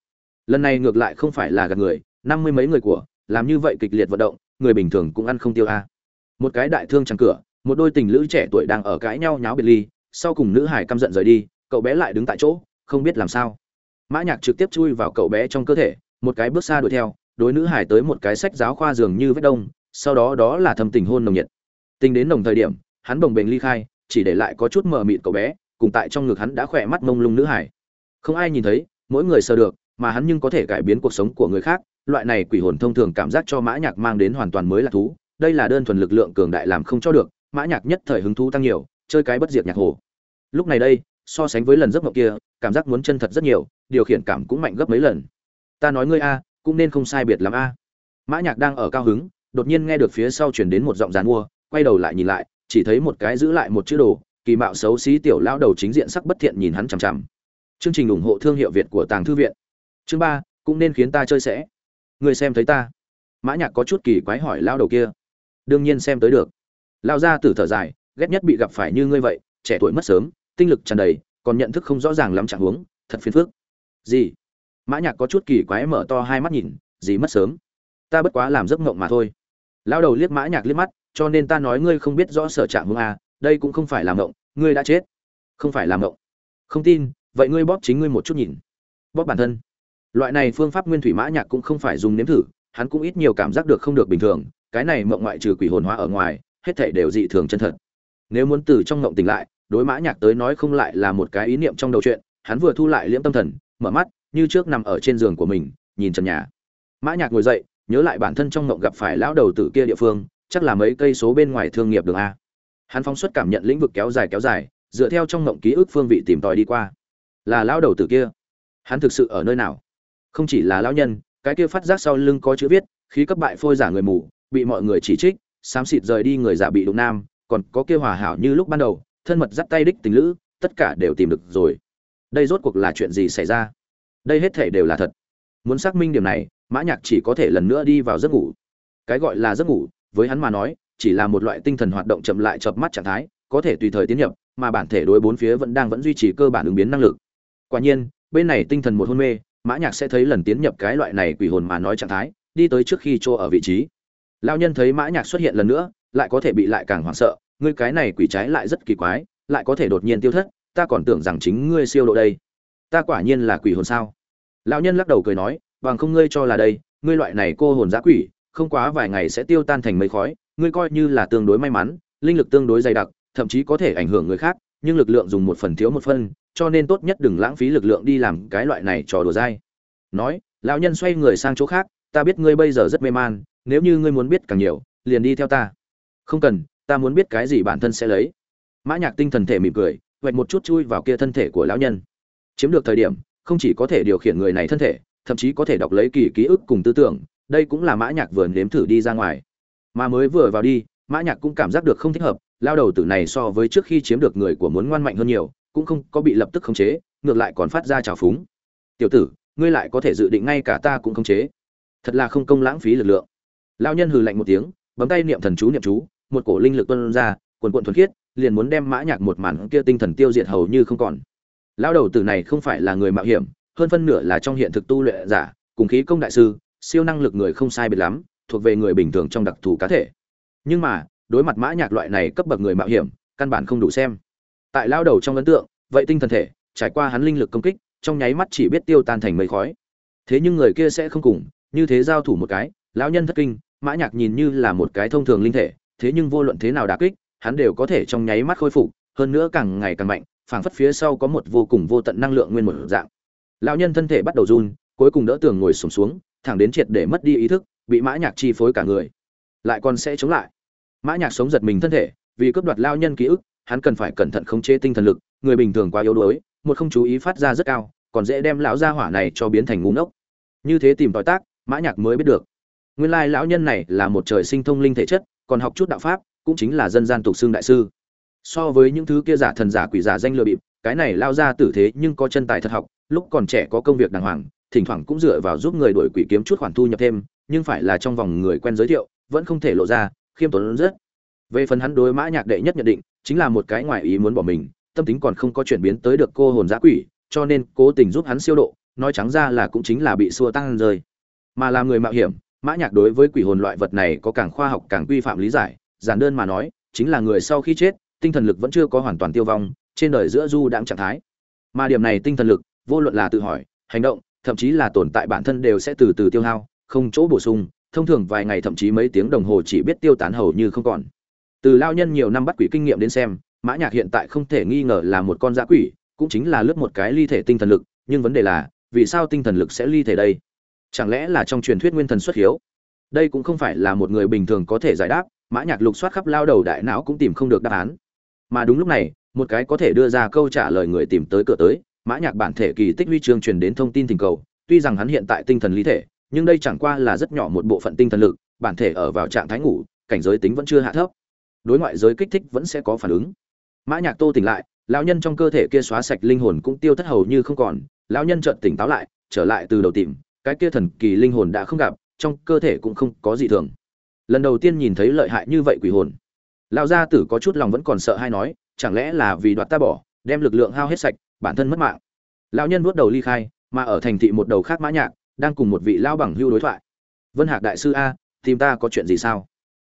lần này ngược lại không phải là gạt người, năm mươi mấy người của, làm như vậy kịch liệt vận động, người bình thường cũng ăn không tiêu a. Một cái đại thương chẳng cửa, một đôi tình lữ trẻ tuổi đang ở cãi nhau nháo biệt ly, sau cùng nữ hải căm giận rời đi, cậu bé lại đứng tại chỗ, không biết làm sao. Mã nhạc trực tiếp chui vào cậu bé trong cơ thể, một cái bước xa đuổi theo, đối nữ hải tới một cái sách giáo khoa dường như vết đông, sau đó đó là thầm tình hôn nồng nhiệt. Tình đến nồng thời điểm, hắn bồng bềnh ly khai, chỉ để lại có chút mờ mịt cậu bé, cùng tại trong ngực hắn đã khỏe mắt mông lung nữ hải. Không ai nhìn thấy, mỗi người sờ được mà hắn nhưng có thể cải biến cuộc sống của người khác, loại này quỷ hồn thông thường cảm giác cho mã nhạc mang đến hoàn toàn mới là thú, đây là đơn thuần lực lượng cường đại làm không cho được, mã nhạc nhất thời hứng thú tăng nhiều, chơi cái bất diệt nhạc hồ. Lúc này đây, so sánh với lần giấc mộng kia, cảm giác muốn chân thật rất nhiều, điều khiển cảm cũng mạnh gấp mấy lần. Ta nói ngươi a, cũng nên không sai biệt lắm a. Mã nhạc đang ở cao hứng, đột nhiên nghe được phía sau truyền đến một giọng giàn mua, quay đầu lại nhìn lại, chỉ thấy một cái giữ lại một chữ đồ, kỳ mạo xấu xí tiểu lão đầu chính diện sắc bất thiện nhìn hắn chằm chằm. Chương trình ủng hộ thương hiệu việt của tàng thư viện chương ba, cũng nên khiến ta chơi sẽ. Người xem thấy ta. Mã nhạc có chút kỳ quái hỏi lao đầu kia. Đương nhiên xem tới được. Lao gia tử thở dài, ghét nhất bị gặp phải như ngươi vậy, trẻ tuổi mất sớm, tinh lực tràn đầy, còn nhận thức không rõ ràng lắm trạng huống, thật phiền phức. Gì? Mã nhạc có chút kỳ quái mở to hai mắt nhìn, gì mất sớm? Ta bất quá làm giấc mộng mà thôi. Lao đầu liếc mã nhạc liếc mắt, cho nên ta nói ngươi không biết rõ sở trạng huống a, đây cũng không phải là mộng, ngươi đã chết. Không phải là mộng. Không tin, vậy ngươi bóp chính ngươi một chút nhìn. Bóp bản thân loại này phương pháp nguyên thủy mã nhạc cũng không phải dùng nếm thử, hắn cũng ít nhiều cảm giác được không được bình thường, cái này mộng ngoại trừ quỷ hồn hóa ở ngoài, hết thảy đều dị thường chân thật. Nếu muốn từ trong mộng tỉnh lại, đối mã nhạc tới nói không lại là một cái ý niệm trong đầu chuyện, hắn vừa thu lại liễm tâm thần, mở mắt, như trước nằm ở trên giường của mình, nhìn trần nhà. Mã nhạc ngồi dậy, nhớ lại bản thân trong mộng gặp phải lão đầu tử kia địa phương, chắc là mấy cây số bên ngoài thương nghiệp đường a. Hắn phóng xuất cảm nhận lĩnh vực kéo dài kéo dài, dựa theo trong mộng ký ức phương vị tìm tòi đi qua. Là lão đầu tử kia. Hắn thực sự ở nơi nào? Không chỉ là lão nhân, cái kia phát giác sau lưng có chữ viết, khí cấp bại phôi giả người mù, bị mọi người chỉ trích, xám xịt rời đi người giả bị đụng nam, còn có kia hòa hảo như lúc ban đầu, thân mật dắt tay đích tình lữ, tất cả đều tìm được rồi. Đây rốt cuộc là chuyện gì xảy ra? Đây hết thể đều là thật. Muốn xác minh điểm này, mã nhạc chỉ có thể lần nữa đi vào giấc ngủ. Cái gọi là giấc ngủ, với hắn mà nói, chỉ là một loại tinh thần hoạt động chậm lại chập mắt trạng thái, có thể tùy thời tiến nhập, mà bản thể đối bốn phía vẫn đang vẫn duy trì cơ bản ứng biến năng lực. Quả nhiên, bên này tinh thần một hôn mê mã nhạc sẽ thấy lần tiến nhập cái loại này quỷ hồn mà nói trạng thái, đi tới trước khi chỗ ở vị trí. Lão nhân thấy mã nhạc xuất hiện lần nữa, lại có thể bị lại càng hoảng sợ, ngươi cái này quỷ trái lại rất kỳ quái, lại có thể đột nhiên tiêu thất, ta còn tưởng rằng chính ngươi siêu độ đây. Ta quả nhiên là quỷ hồn sao? Lão nhân lắc đầu cười nói, bằng không ngươi cho là đây, ngươi loại này cô hồn giã quỷ, không quá vài ngày sẽ tiêu tan thành mây khói, ngươi coi như là tương đối may mắn, linh lực tương đối dày đặc, thậm chí có thể ảnh hưởng người khác, nhưng lực lượng dùng một phần thiếu một phân cho nên tốt nhất đừng lãng phí lực lượng đi làm cái loại này trò đùa dai. Nói, lão nhân xoay người sang chỗ khác, ta biết ngươi bây giờ rất mê man, nếu như ngươi muốn biết càng nhiều, liền đi theo ta. Không cần, ta muốn biết cái gì bản thân sẽ lấy. Mã nhạc tinh thần thể mỉm cười vạch một chút chui vào kia thân thể của lão nhân. Chiếm được thời điểm, không chỉ có thể điều khiển người này thân thể, thậm chí có thể đọc lấy kỳ ký ức cùng tư tưởng, đây cũng là mã nhạc vừa nếm thử đi ra ngoài. Mà mới vừa vào đi, mã nhạc cũng cảm giác được không thích hợp, lao đầu tử này so với trước khi chiếm được người của muốn ngoan mạnh hơn nhiều cũng không có bị lập tức khống chế, ngược lại còn phát ra trào phúng. Tiểu tử, ngươi lại có thể dự định ngay cả ta cũng khống chế. Thật là không công lãng phí lực lượng. Lao nhân hừ lạnh một tiếng, bấm tay niệm thần chú niệm chú, một cổ linh lực tuôn ra quần cuộn thuần khiết, liền muốn đem mã nhạc một màn kia tinh thần tiêu diệt hầu như không còn. Lao đầu tử này không phải là người mạo hiểm, hơn phân nửa là trong hiện thực tu luyện giả, cùng khí công đại sư, siêu năng lực người không sai biệt lắm, thuộc về người bình thường trong đặc thù cá thể. Nhưng mà, đối mặt mã nhạc loại này cấp bậc người mạo hiểm, căn bản không đủ xem tại lao đầu trong ấn tượng vậy tinh thần thể trải qua hắn linh lực công kích trong nháy mắt chỉ biết tiêu tan thành mây khói. Thế nhưng người kia sẽ không cùng như thế giao thủ một cái lão nhân thất kinh mã nhạc nhìn như là một cái thông thường linh thể thế nhưng vô luận thế nào đả kích hắn đều có thể trong nháy mắt khôi phục hơn nữa càng ngày càng mạnh phảng phất phía sau có một vô cùng vô tận năng lượng nguyên một dạng. Lão nhân thân thể bắt đầu run cuối cùng đỡ tường ngồi sụp xuống, xuống thẳng đến triệt để mất đi ý thức bị mã nhạc chi phối cả người. Lại còn sẽ chống lại. Mã nhạc sống giật mình thân thể vì cướp đoạt lao nhân ký ức hắn cần phải cẩn thận khống chế tinh thần lực, người bình thường quá yếu đuối, một không chú ý phát ra rất cao, còn dễ đem lão gia hỏa này cho biến thành ngu ngốc. Như thế tìm tòi tác, mã nhạc mới biết được. Nguyên lai lão nhân này là một trời sinh thông linh thể chất, còn học chút đạo pháp, cũng chính là dân gian tục xương đại sư. So với những thứ kia giả thần giả quỷ giả danh lừa bịp, cái này lao ra tử thế nhưng có chân tài thật học, lúc còn trẻ có công việc đàng hoàng, thỉnh thoảng cũng dựa vào giúp người đuổi quỷ kiếm chút khoản thu nhập thêm, nhưng phải là trong vòng người quen giới thiệu, vẫn không thể lộ ra, khiêm tốn rất. Về phần hắn đối mã nhạc đệ nhất nhận định chính là một cái ngoài ý muốn bỏ mình, tâm tính còn không có chuyển biến tới được cô hồn giã quỷ, cho nên cố tình giúp hắn siêu độ, nói trắng ra là cũng chính là bị xua tăng rơi. Mà làm người mạo hiểm, mã nhạc đối với quỷ hồn loại vật này có càng khoa học, càng quy phạm lý giải, giản đơn mà nói, chính là người sau khi chết, tinh thần lực vẫn chưa có hoàn toàn tiêu vong, trên đời giữa du đang trạng thái. Mà điểm này tinh thần lực, vô luận là tự hỏi, hành động, thậm chí là tồn tại bản thân đều sẽ từ từ tiêu hao, không chỗ bổ sung, thông thường vài ngày thậm chí mấy tiếng đồng hồ chỉ biết tiêu tán hầu như không còn từ lao nhân nhiều năm bắt quỷ kinh nghiệm đến xem, mã nhạc hiện tại không thể nghi ngờ là một con dã quỷ, cũng chính là lướt một cái ly thể tinh thần lực, nhưng vấn đề là, vì sao tinh thần lực sẽ ly thể đây? Chẳng lẽ là trong truyền thuyết nguyên thần xuất hiếu? Đây cũng không phải là một người bình thường có thể giải đáp, mã nhạc lục soát khắp lao đầu đại não cũng tìm không được đáp án. Mà đúng lúc này, một cái có thể đưa ra câu trả lời người tìm tới cửa tới, mã nhạc bản thể kỳ tích huy chương truyền đến thông tin tình cầu, tuy rằng hắn hiện tại tinh thần lý thể, nhưng đây chẳng qua là rất nhỏ một bộ phận tinh thần lực, bản thể ở vào trạng thái ngủ, cảnh giới tính vẫn chưa hạ thấp đối ngoại giới kích thích vẫn sẽ có phản ứng. Mã nhạc tô tỉnh lại, lão nhân trong cơ thể kia xóa sạch linh hồn cũng tiêu thất hầu như không còn, lão nhân chợt tỉnh táo lại, trở lại từ đầu tìm, cái kia thần kỳ linh hồn đã không gặp, trong cơ thể cũng không có gì thường. Lần đầu tiên nhìn thấy lợi hại như vậy quỷ hồn. Lão gia tử có chút lòng vẫn còn sợ hay nói, chẳng lẽ là vì đoạt ta bỏ, đem lực lượng hao hết sạch, bản thân mất mạng. Lão nhân bước đầu ly khai, mà ở thành thị một đầu khác mã nhạc, đang cùng một vị lão bằng hưu đối thoại. Vân hạc đại sư a, tìm ta có chuyện gì sao?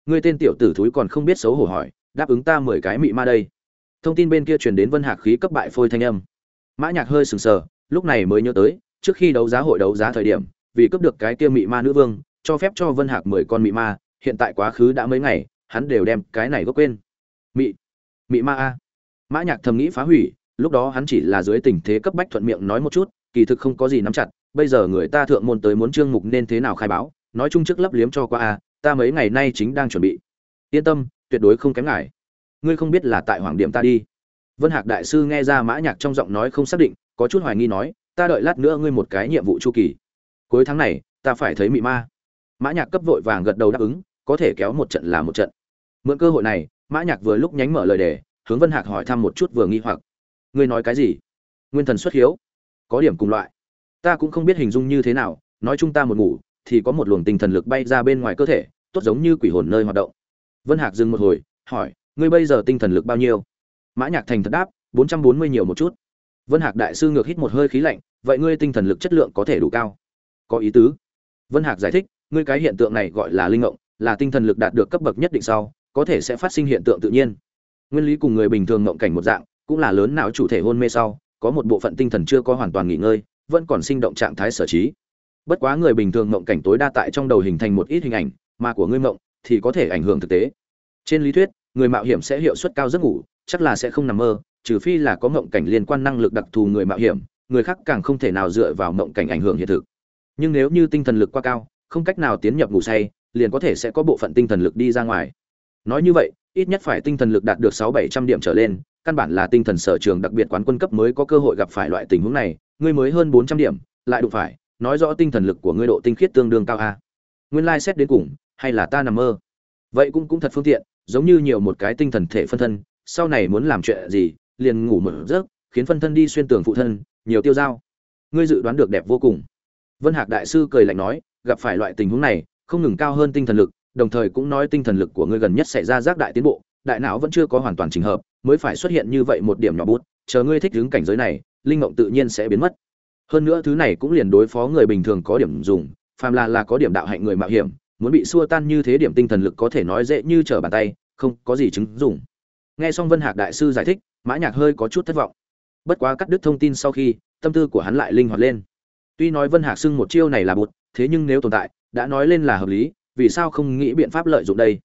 Ngươi tên tiểu tử thúi còn không biết xấu hổ hỏi, đáp ứng ta mười cái mị ma đây. Thông tin bên kia truyền đến vân hạc khí cấp bại phôi thanh âm. Mã nhạc hơi sừng sờ, lúc này mới nhớ tới, trước khi đấu giá hội đấu giá thời điểm, vì cấp được cái kia mị ma nữ vương, cho phép cho vân hạc mười con mị ma, hiện tại quá khứ đã mấy ngày, hắn đều đem cái này gốc quên. Mị mị ma a. Mã nhạc thầm nghĩ phá hủy, lúc đó hắn chỉ là dưới tình thế cấp bách thuận miệng nói một chút, kỳ thực không có gì nắm chặt, bây giờ người ta thượng môn tới muốn trương mục nên thế nào khai báo, nói chung trước lấp liếm cho qua a ta mấy ngày nay chính đang chuẩn bị. Yên tâm, tuyệt đối không kém ngài. Ngươi không biết là tại hoàng điểm ta đi. Vân hạc đại sư nghe ra mã nhạc trong giọng nói không xác định, có chút hoài nghi nói, ta đợi lát nữa ngươi một cái nhiệm vụ chu kỳ. Cuối tháng này, ta phải thấy mị ma. Mã nhạc cấp vội vàng gật đầu đáp ứng, có thể kéo một trận là một trận. Mượn cơ hội này, mã nhạc vừa lúc nhánh mở lời đề, hướng vân hạc hỏi thăm một chút vừa nghi hoặc. Ngươi nói cái gì? Nguyên thần xuất hiếu. Có điểm cùng loại. Ta cũng không biết hình dung như thế nào, nói chung ta một ngủ thì có một luồng tinh thần lực bay ra bên ngoài cơ thể, tốt giống như quỷ hồn nơi hoạt động. Vân hạc dừng một hồi, hỏi, ngươi bây giờ tinh thần lực bao nhiêu? Mã nhạc thành thật đáp, bốn trăm bốn mươi nhiều một chút. Vân hạc đại sư ngược hít một hơi khí lạnh, vậy ngươi tinh thần lực chất lượng có thể đủ cao? Có ý tứ. Vân hạc giải thích, ngươi cái hiện tượng này gọi là linh ngộng, là tinh thần lực đạt được cấp bậc nhất định sau, có thể sẽ phát sinh hiện tượng tự nhiên. Nguyên lý cùng người bình thường ngộng cảnh một dạng, cũng là lớn não chủ thể hôn mê sau, có một bộ phận tinh thần chưa có hoàn toàn nghỉ ngơi, vẫn còn sinh động trạng thái sở trí bất quá người bình thường mộng cảnh tối đa tại trong đầu hình thành một ít hình ảnh, mà của ngươi mộng thì có thể ảnh hưởng thực tế. Trên lý thuyết, người mạo hiểm sẽ hiệu suất cao giấc ngủ, chắc là sẽ không nằm mơ, trừ phi là có mộng cảnh liên quan năng lực đặc thù người mạo hiểm, người khác càng không thể nào dựa vào mộng cảnh ảnh hưởng hiện thực. Nhưng nếu như tinh thần lực quá cao, không cách nào tiến nhập ngủ say, liền có thể sẽ có bộ phận tinh thần lực đi ra ngoài. Nói như vậy, ít nhất phải tinh thần lực đạt được sáu bảy trăm điểm trở lên, căn bản là tinh thần sở trường đặc biệt quán quân cấp mới có cơ hội gặp phải loại tình huống này, ngươi mới hơn bốn trăm điểm, lại đụng phải nói rõ tinh thần lực của ngươi độ tinh khiết tương đương cao a. Nguyên lai xét đến cùng, hay là ta nằm mơ? Vậy cũng cũng thật phương tiện, giống như nhiều một cái tinh thần thể phân thân, sau này muốn làm chuyện gì, liền ngủ một giấc, khiến phân thân đi xuyên tường phụ thân, nhiều tiêu dao. Ngươi dự đoán được đẹp vô cùng. Vân hạc đại sư cười lạnh nói, gặp phải loại tình huống này, không ngừng cao hơn tinh thần lực, đồng thời cũng nói tinh thần lực của ngươi gần nhất xảy ra giác đại tiến bộ, đại não vẫn chưa có hoàn toàn trình hợp, mới phải xuất hiện như vậy một điểm nhỏ bút, chờ ngươi thích ứng cảnh giới này, linh mộng tự nhiên sẽ biến mất hơn nữa thứ này cũng liền đối phó người bình thường có điểm dùng, phàm là là có điểm đạo hạnh người mạo hiểm, muốn bị xua tan như thế điểm tinh thần lực có thể nói dễ như trở bàn tay, không có gì chứng dùng nghe xong vân hạc đại sư giải thích, mã nhạc hơi có chút thất vọng. Bất quá cắt đứt thông tin sau khi, tâm tư của hắn lại linh hoạt lên. Tuy nói vân hạc xưng một chiêu này là bụt thế nhưng nếu tồn tại, đã nói lên là hợp lý, vì sao không nghĩ biện pháp lợi dụng đây?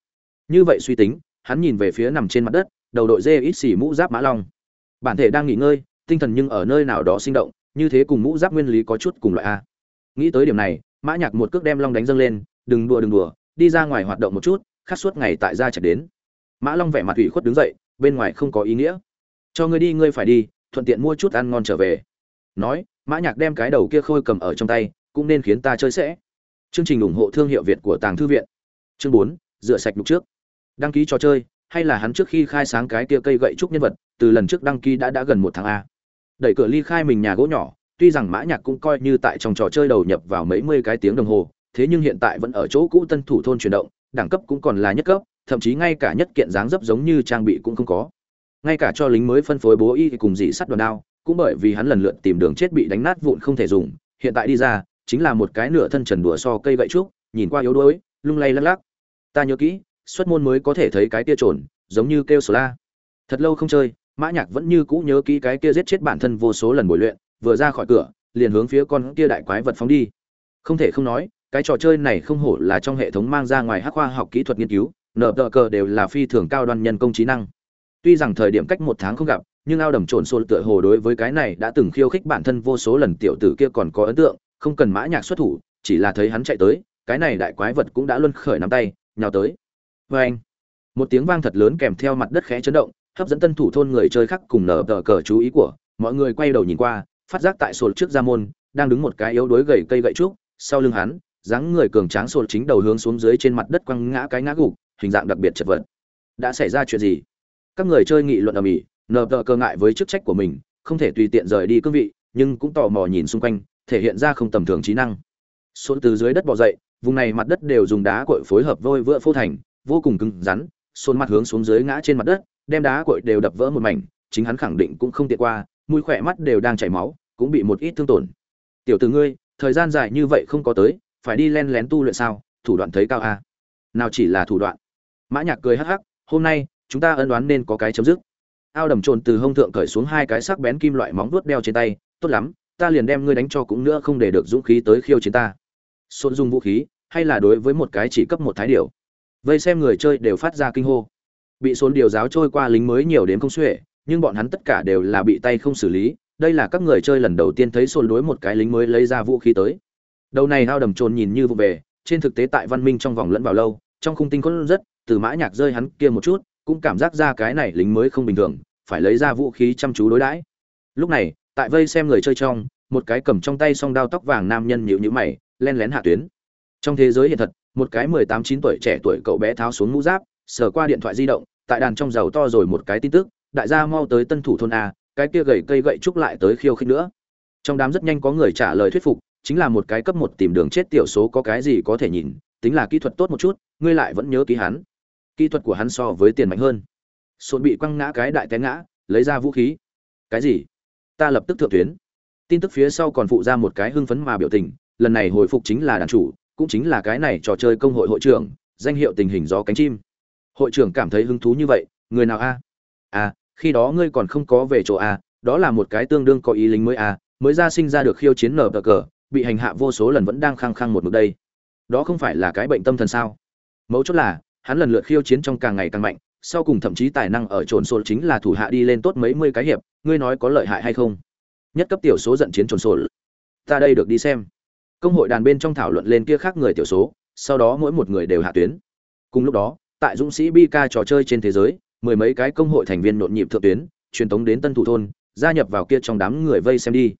Như vậy suy tính, hắn nhìn về phía nằm trên mặt đất, đầu đội dê ít xỉ mũ giáp mã long. Bản thể đang nghỉ ngơi, tinh thần nhưng ở nơi nào đó sinh động như thế cùng mũ giáp nguyên lý có chút cùng loại a. Nghĩ tới điểm này, mã nhạc một cước đem long đánh dâng lên, đừng đùa đừng đùa, đi ra ngoài hoạt động một chút khát suốt ngày tại gia chợt đến. Mã long vẻ mặt ủy khuất đứng dậy, bên ngoài không có ý nghĩa. Cho ngươi đi, ngươi phải đi, thuận tiện mua chút ăn ngon trở về. Nói, mã nhạc đem cái đầu kia khôi cầm ở trong tay, cũng nên khiến ta chơi sẽ. Chương trình ủng hộ thương hiệu việt của tàng thư viện. Chương bốn, rửa sạch lục trước. Đăng ký trò chơi, hay là hắn trước khi khai sáng cái kia cây gậy trúc nhân vật, từ lần trước đăng ký đã đã gần một tháng a đẩy cửa ly khai mình nhà gỗ nhỏ, tuy rằng mã nhạc cũng coi như tại trong trò chơi đầu nhập vào mấy mươi cái tiếng đồng hồ, thế nhưng hiện tại vẫn ở chỗ cũ tân thủ thôn chuyển động, đẳng cấp cũng còn là nhất cấp, thậm chí ngay cả nhất kiện dáng dấp giống như trang bị cũng không có. Ngay cả cho lính mới phân phối bố y cùng dị sắt đòn đao, cũng bởi vì hắn lần lượt tìm đường chết bị đánh nát vụn không thể dùng, hiện tại đi ra, chính là một cái nửa thân trần đùa so cây gậy trúc, nhìn qua yếu đuối, lung lay lắc lắc. Ta nhớ kỹ, xuất môn mới có thể thấy cái tia trồn, giống như kêu sổ la thật lâu không chơi mã nhạc vẫn như cũ nhớ kỹ cái kia giết chết bản thân vô số lần buổi luyện, vừa ra khỏi cửa, liền hướng phía con kia đại quái vật phóng đi. Không thể không nói, cái trò chơi này không hổ là trong hệ thống mang ra ngoài hắc khoa học kỹ thuật nghiên cứu, nở tờ cờ đều là phi thường cao đoan nhân công trí năng. Tuy rằng thời điểm cách một tháng không gặp, nhưng ao đầm trồn xôn tựa hồ đối với cái này đã từng khiêu khích bản thân vô số lần tiểu tử kia còn có ấn tượng, không cần mã nhạc xuất thủ, chỉ là thấy hắn chạy tới, cái này đại quái vật cũng đã luân khởi nắm tay, nhào tới. Với anh một tiếng vang thật lớn kèm theo mặt đất khẽ chấn động hấp dẫn tân thủ thôn người chơi khác cùng nở tờ cờ chú ý của mọi người quay đầu nhìn qua, phát giác tại sổ trước ra môn, đang đứng một cái yếu đuối gầy cây gậy trúc, sau lưng hắn, dáng người cường tráng sổ chính đầu hướng xuống dưới trên mặt đất quăng ngã cái ngã gục, hình dạng đặc biệt chật vật. Đã xảy ra chuyện gì? Các người chơi nghị luận ở mỹ nờ tờ cờ ngại với chức trách của mình, không thể tùy tiện rời đi cương vị, nhưng cũng tò mò nhìn xung quanh, thể hiện ra không tầm thường trí năng. Sổ từ dưới đất bò dậy, vùng này mặt đất đều dùng đá cội phối hợp vôi vữa phô thành, vô cùng cứng rắn xôn mặt hướng xuống dưới ngã trên mặt đất đem đá cội đều đập vỡ một mảnh, chính hắn khẳng định cũng không tiện qua, mũi khỏe mắt đều đang chảy máu, cũng bị một ít thương tổn. Tiểu tử ngươi, thời gian dài như vậy không có tới, phải đi len lén tu luyện sao? Thủ đoạn thấy cao a. Nào chỉ là thủ đoạn. Mã nhạc cười hắc hắc, hôm nay, chúng ta ân đoán nên có cái chấm dứt. Ao đầm trồn từ hông thượng cởi xuống hai cái sắc bén kim loại móng vuốt đeo trên tay, tốt lắm, ta liền đem ngươi đánh cho cũng nữa không để được dũng khí tới khiêu chiến ta. Xôn dung vũ khí, hay là đối với một cái chỉ cấp một thái điều vây xem người chơi đều phát ra kinh hô bị xôn điều giáo trôi qua lính mới nhiều đến không xuể, nhưng bọn hắn tất cả đều là bị tay không xử lý. Đây là các người chơi lần đầu tiên thấy xôn đối một cái lính mới lấy ra vũ khí tới. Đầu này ao đầm trồn nhìn như vụ về, trên thực tế tại văn minh trong vòng lẫn vào lâu, trong khung tinh có rất, từ mã nhạc rơi hắn kia một chút, cũng cảm giác ra cái này lính mới không bình thường, phải lấy ra vũ khí chăm chú đối đãi. Lúc này, tại vây xem người chơi trong, một cái cầm trong tay song đao tóc vàng nam nhân nhíu nhíu mày, len lén hạ tuyến. Trong thế giới hiện thật, một cái mười tám, chín tuổi trẻ tuổi cậu bé tháo xuống mũ giáp, sờ qua điện thoại di động tại đàn trong giàu to rồi một cái tin tức, đại gia mau tới tân thủ thôn a, cái kia gậy cây gậy trúc lại tới khiêu khích nữa. Trong đám rất nhanh có người trả lời thuyết phục, chính là một cái cấp một tìm đường chết tiểu số có cái gì có thể nhìn, tính là kỹ thuật tốt một chút, ngươi lại vẫn nhớ ký hắn. Kỹ thuật của hắn so với tiền mạnh hơn. Sồn bị quăng ngã cái đại té ngã, lấy ra vũ khí. Cái gì? Ta lập tức thượng tuyến. Tin tức phía sau còn phụ ra một cái hưng phấn mà biểu tình, lần này hồi phục chính là đàn chủ, cũng chính là cái này trò chơi công hội hội trưởng, danh hiệu tình hình gió cánh chim hội trưởng cảm thấy hứng thú như vậy, người nào a? À? à khi đó ngươi còn không có về chỗ a, đó là một cái tương đương có ý lính mới a, mới ra sinh ra được khiêu chiến nở cờ, bị hành hạ vô số lần vẫn đang khăng khăng một mực đây. Đó không phải là cái bệnh tâm thần sao? Mấu chốt là, hắn lần lượt khiêu chiến trong càng ngày càng mạnh, sau cùng thậm chí tài năng ở trồn sổ chính là thủ hạ đi lên tốt mấy mươi cái hiệp, ngươi nói có lợi hại hay không? Nhất cấp tiểu số giận chiến trồn sổ ta đây được đi xem. Công hội đàn bên trong thảo luận lên kia khác người tiểu số, sau đó mỗi một người đều hạ tuyến. Cùng lúc đó tại dũng sĩ bi ca trò chơi trên thế giới, mười mấy cái công hội thành viên nhộn nhịp thượng tuyến, truyền tống đến tân thủ thôn, gia nhập vào kia trong đám người vây xem đi.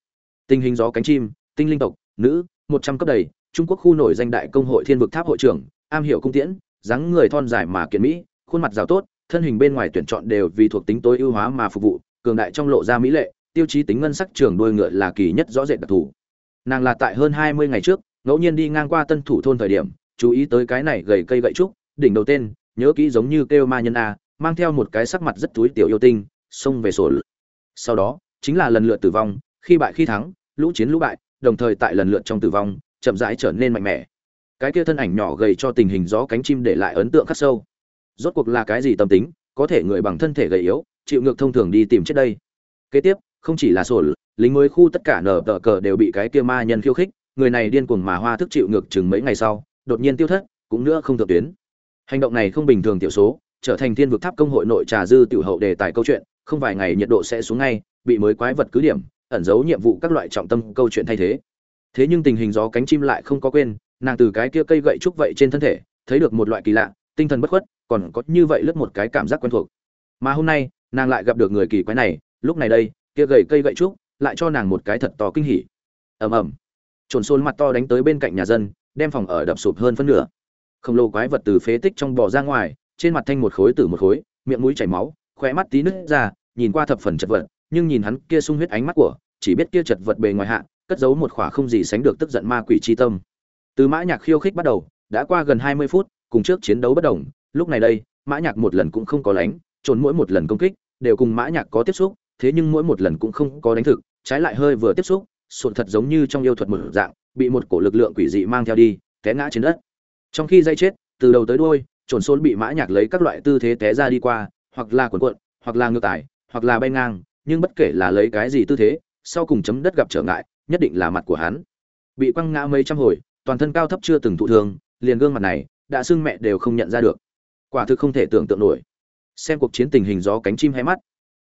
Tình hình gió cánh chim, tinh linh tộc, nữ, một trăm cấp đầy, trung quốc khu nổi danh đại công hội thiên vực tháp hội trưởng, am hiểu cung tiễn, dáng người thon dài mà kiện mỹ, khuôn mặt rào tốt, thân hình bên ngoài tuyển chọn đều vì thuộc tính tối ưu hóa mà phục vụ, cường đại trong lộ ra mỹ lệ, tiêu chí tính ngân sắc trường đôi ngựa là kỳ nhất rõ rệt đặc thù. Nàng là tại hơn hai mươi ngày trước, ngẫu nhiên đi ngang qua tân thủ thôn thời điểm, chú ý tới cái này gầy cây gậy trúc, đỉnh đầu tên nhớ kỹ giống như kêu ma nhân a, mang theo một cái sắc mặt rất túi tiểu yêu tinh, xông về sổ sau đó, chính là lần lượt tử vong, khi bại khi thắng, lũ chiến lũ bại, đồng thời tại lần lượt trong tử vong, chậm rãi trở nên mạnh mẽ. Cái kia thân ảnh nhỏ gầy cho tình hình gió cánh chim để lại ấn tượng khắc sâu. Rốt cuộc là cái gì tâm tính, có thể người bằng thân thể gầy yếu, chịu ngược thông thường đi tìm chết đây? Kế tiếp, không chỉ là sổ lính mới khu tất cả nở tờ cờ đều bị cái kia ma nhân khiêu khích, người này điên cuồng mà hoa thức chịu ngược chừng mấy ngày sau, đột nhiên tiêu thất, cũng nữa không thượng tuyến hành động này không bình thường tiểu số, trở thành thiên vực tháp công hội nội trà dư tiểu hậu đề tài câu chuyện, không vài ngày nhiệt độ sẽ xuống ngay, bị mới quái vật cứ điểm, ẩn giấu nhiệm vụ các loại trọng tâm câu chuyện thay thế. Thế nhưng tình hình gió cánh chim lại không có quên, nàng từ cái kia cây gậy trúc vậy trên thân thể, thấy được một loại kỳ lạ, tinh thần bất khuất, còn có như vậy lướt một cái cảm giác quen thuộc. Mà hôm nay, nàng lại gặp được người kỳ quái này, lúc này đây, kia gậy cây gậy trúc lại cho nàng một cái thật to kinh hỉ. Ầm ầm. Trồn xôn mặt to đánh tới bên cạnh nhà dân, đem phòng ở đập sụp hơn phân nửa khổng lồ quái vật từ phế tích trong bò ra ngoài, trên mặt thanh một khối từ một khối, miệng mũi chảy máu, khóe mắt tí nứt ra, nhìn qua thập phần chật vật, nhưng nhìn hắn kia sung huyết ánh mắt của, chỉ biết kia chật vật bề ngoài hạ, cất giấu một khỏa không gì sánh được tức giận ma quỷ chi tâm. Từ mã nhạc khiêu khích bắt đầu, đã qua gần hai mươi phút, cùng trước chiến đấu bất động lúc này đây, mã nhạc một lần cũng không có lánh, trốn mỗi một lần công kích, đều cùng mã nhạc có tiếp xúc, thế nhưng mỗi một lần cũng không có đánh thực, trái lại hơi vừa tiếp xúc, sụt thật giống như trong yêu thuật một dạng, bị một cổ lực lượng quỷ dị mang theo đi, té ngã trên đất trong khi dây chết, từ đầu tới đuôi, trồn xôn bị mã nhạc lấy các loại tư thế té ra đi qua, hoặc là cuộn cuộn, hoặc là ngược tải hoặc là bay ngang, nhưng bất kể là lấy cái gì tư thế, sau cùng chấm đất gặp trở ngại, nhất định là mặt của hắn. Bị quăng ngã mấy trăm hồi, toàn thân cao thấp chưa từng thụ thương, liền gương mặt này, đã xưng mẹ đều không nhận ra được. Quả thực không thể tưởng tượng nổi. Xem cuộc chiến tình hình gió cánh chim hay mắt.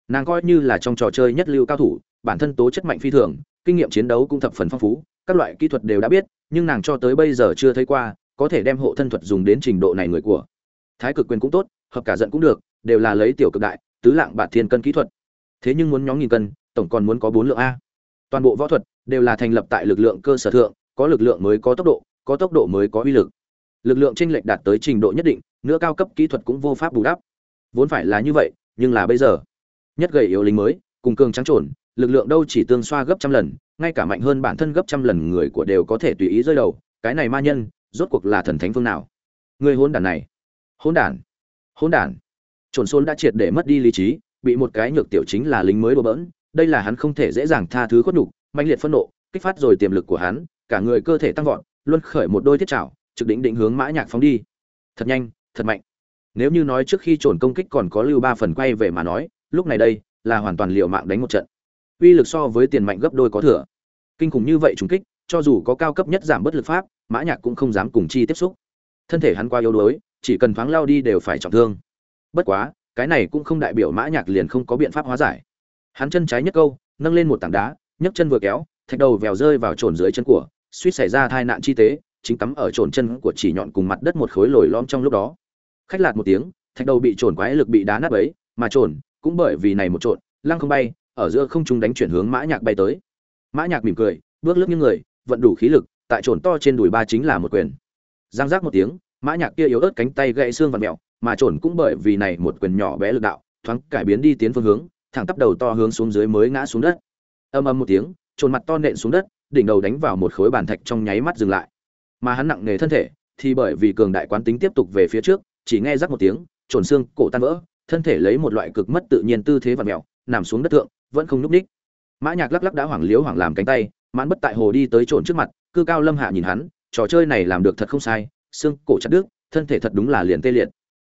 Nàng coi như là trong trò chơi nhất lưu cao thủ, bản thân tố chất mạnh phi thường, kinh nghiệm chiến đấu cũng thập phần phong phú, các loại kỹ thuật đều đã biết, nhưng nàng cho tới bây giờ chưa thấy qua có thể đem hộ thân thuật dùng đến trình độ này người của. Thái cực quyền cũng tốt, hợp cả giận cũng được, đều là lấy tiểu cực đại, tứ lạng bạt thiên cân kỹ thuật. Thế nhưng muốn nhóm nghìn cân, tổng còn muốn có bốn lượng a. Toàn bộ võ thuật đều là thành lập tại lực lượng cơ sở thượng, có lực lượng mới có tốc độ, có tốc độ mới có uy lực. Lực lượng chênh lệch đạt tới trình độ nhất định, nữa cao cấp kỹ thuật cũng vô pháp bù đắp. Vốn phải là như vậy, nhưng là bây giờ, nhất gầy yếu lính mới, cùng cường trắng trồn, lực lượng đâu chỉ tương xoa gấp trăm lần, ngay cả mạnh hơn bản thân gấp trăm lần người của đều có thể tùy ý rơi đầu, cái này ma nhân rốt cuộc là thần thánh phương nào? Người hôn đản này. Hôn đản. Hôn đản. Trồn xôn đã triệt để mất đi lý trí, bị một cái nhược tiểu chính là lính mới đổ bỡn, đây là hắn không thể dễ dàng tha thứ khuất nhục mạnh liệt phẫn nộ, kích phát rồi tiềm lực của hắn, cả người cơ thể tăng vọt, luân khởi một đôi thiết chảo trực đỉnh định hướng mã nhạc phóng đi. Thật nhanh, thật mạnh. Nếu như nói trước khi trồn công kích còn có lưu ba phần quay về mà nói, lúc này đây là hoàn toàn liều mạng đánh một trận. Uy lực so với tiền mạnh gấp đôi có thừa. Kinh khủng như vậy trùng kích, cho dù có cao cấp nhất giảm bất lực pháp mã nhạc cũng không dám cùng chi tiếp xúc. Thân thể hắn qua yếu đuối, chỉ cần thoáng lao đi đều phải trọng thương. Bất quá, cái này cũng không đại biểu mã nhạc liền không có biện pháp hóa giải. Hắn chân trái nhất câu, nâng lên một tảng đá, nhấc chân vừa kéo, thạch đầu vèo rơi vào trồn dưới chân của, suýt xảy ra tai nạn chi tế, chính cắm ở trồn chân của chỉ nhọn cùng mặt đất một khối lồi lõm trong lúc đó. Khách lạt một tiếng, thạch đầu bị trồn quái lực bị đá nát ấy mà trồn cũng bởi vì này một trộn, lăng không bay, ở giữa không trung đánh chuyển hướng mã nhạc bay tới. Mã nhạc mỉm cười, bước lướt những người, vận đủ khí lực tại trồn to trên đùi ba chính là một quyền. Giang giác một tiếng, mã nhạc kia yếu ớt cánh tay gãy xương vặn mèo, mà trồn cũng bởi vì này một quyền nhỏ bé lực đạo, thoáng cải biến đi tiến phương hướng, thẳng tắp đầu to hướng xuống dưới mới ngã xuống đất. Ầm ầm một tiếng, trồn mặt to nện xuống đất, đỉnh đầu đánh vào một khối bàn thạch trong nháy mắt dừng lại. Mà hắn nặng nề thân thể, thì bởi vì cường đại quán tính tiếp tục về phía trước, chỉ nghe rắc một tiếng, trồn xương cổ tan vỡ, thân thể lấy một loại cực mất tự nhiên tư thế vặn mèo, nằm xuống đất thượng, vẫn không núp ních mã nhạc lắc lắc đã hoảng liếu hoảng làm cánh tay, mãn bất tại hồ đi tới trồn trước mặt cư cao lâm hạ nhìn hắn, trò chơi này làm được thật không sai, xương cổ chặt đứt, thân thể thật đúng là liền tê liệt.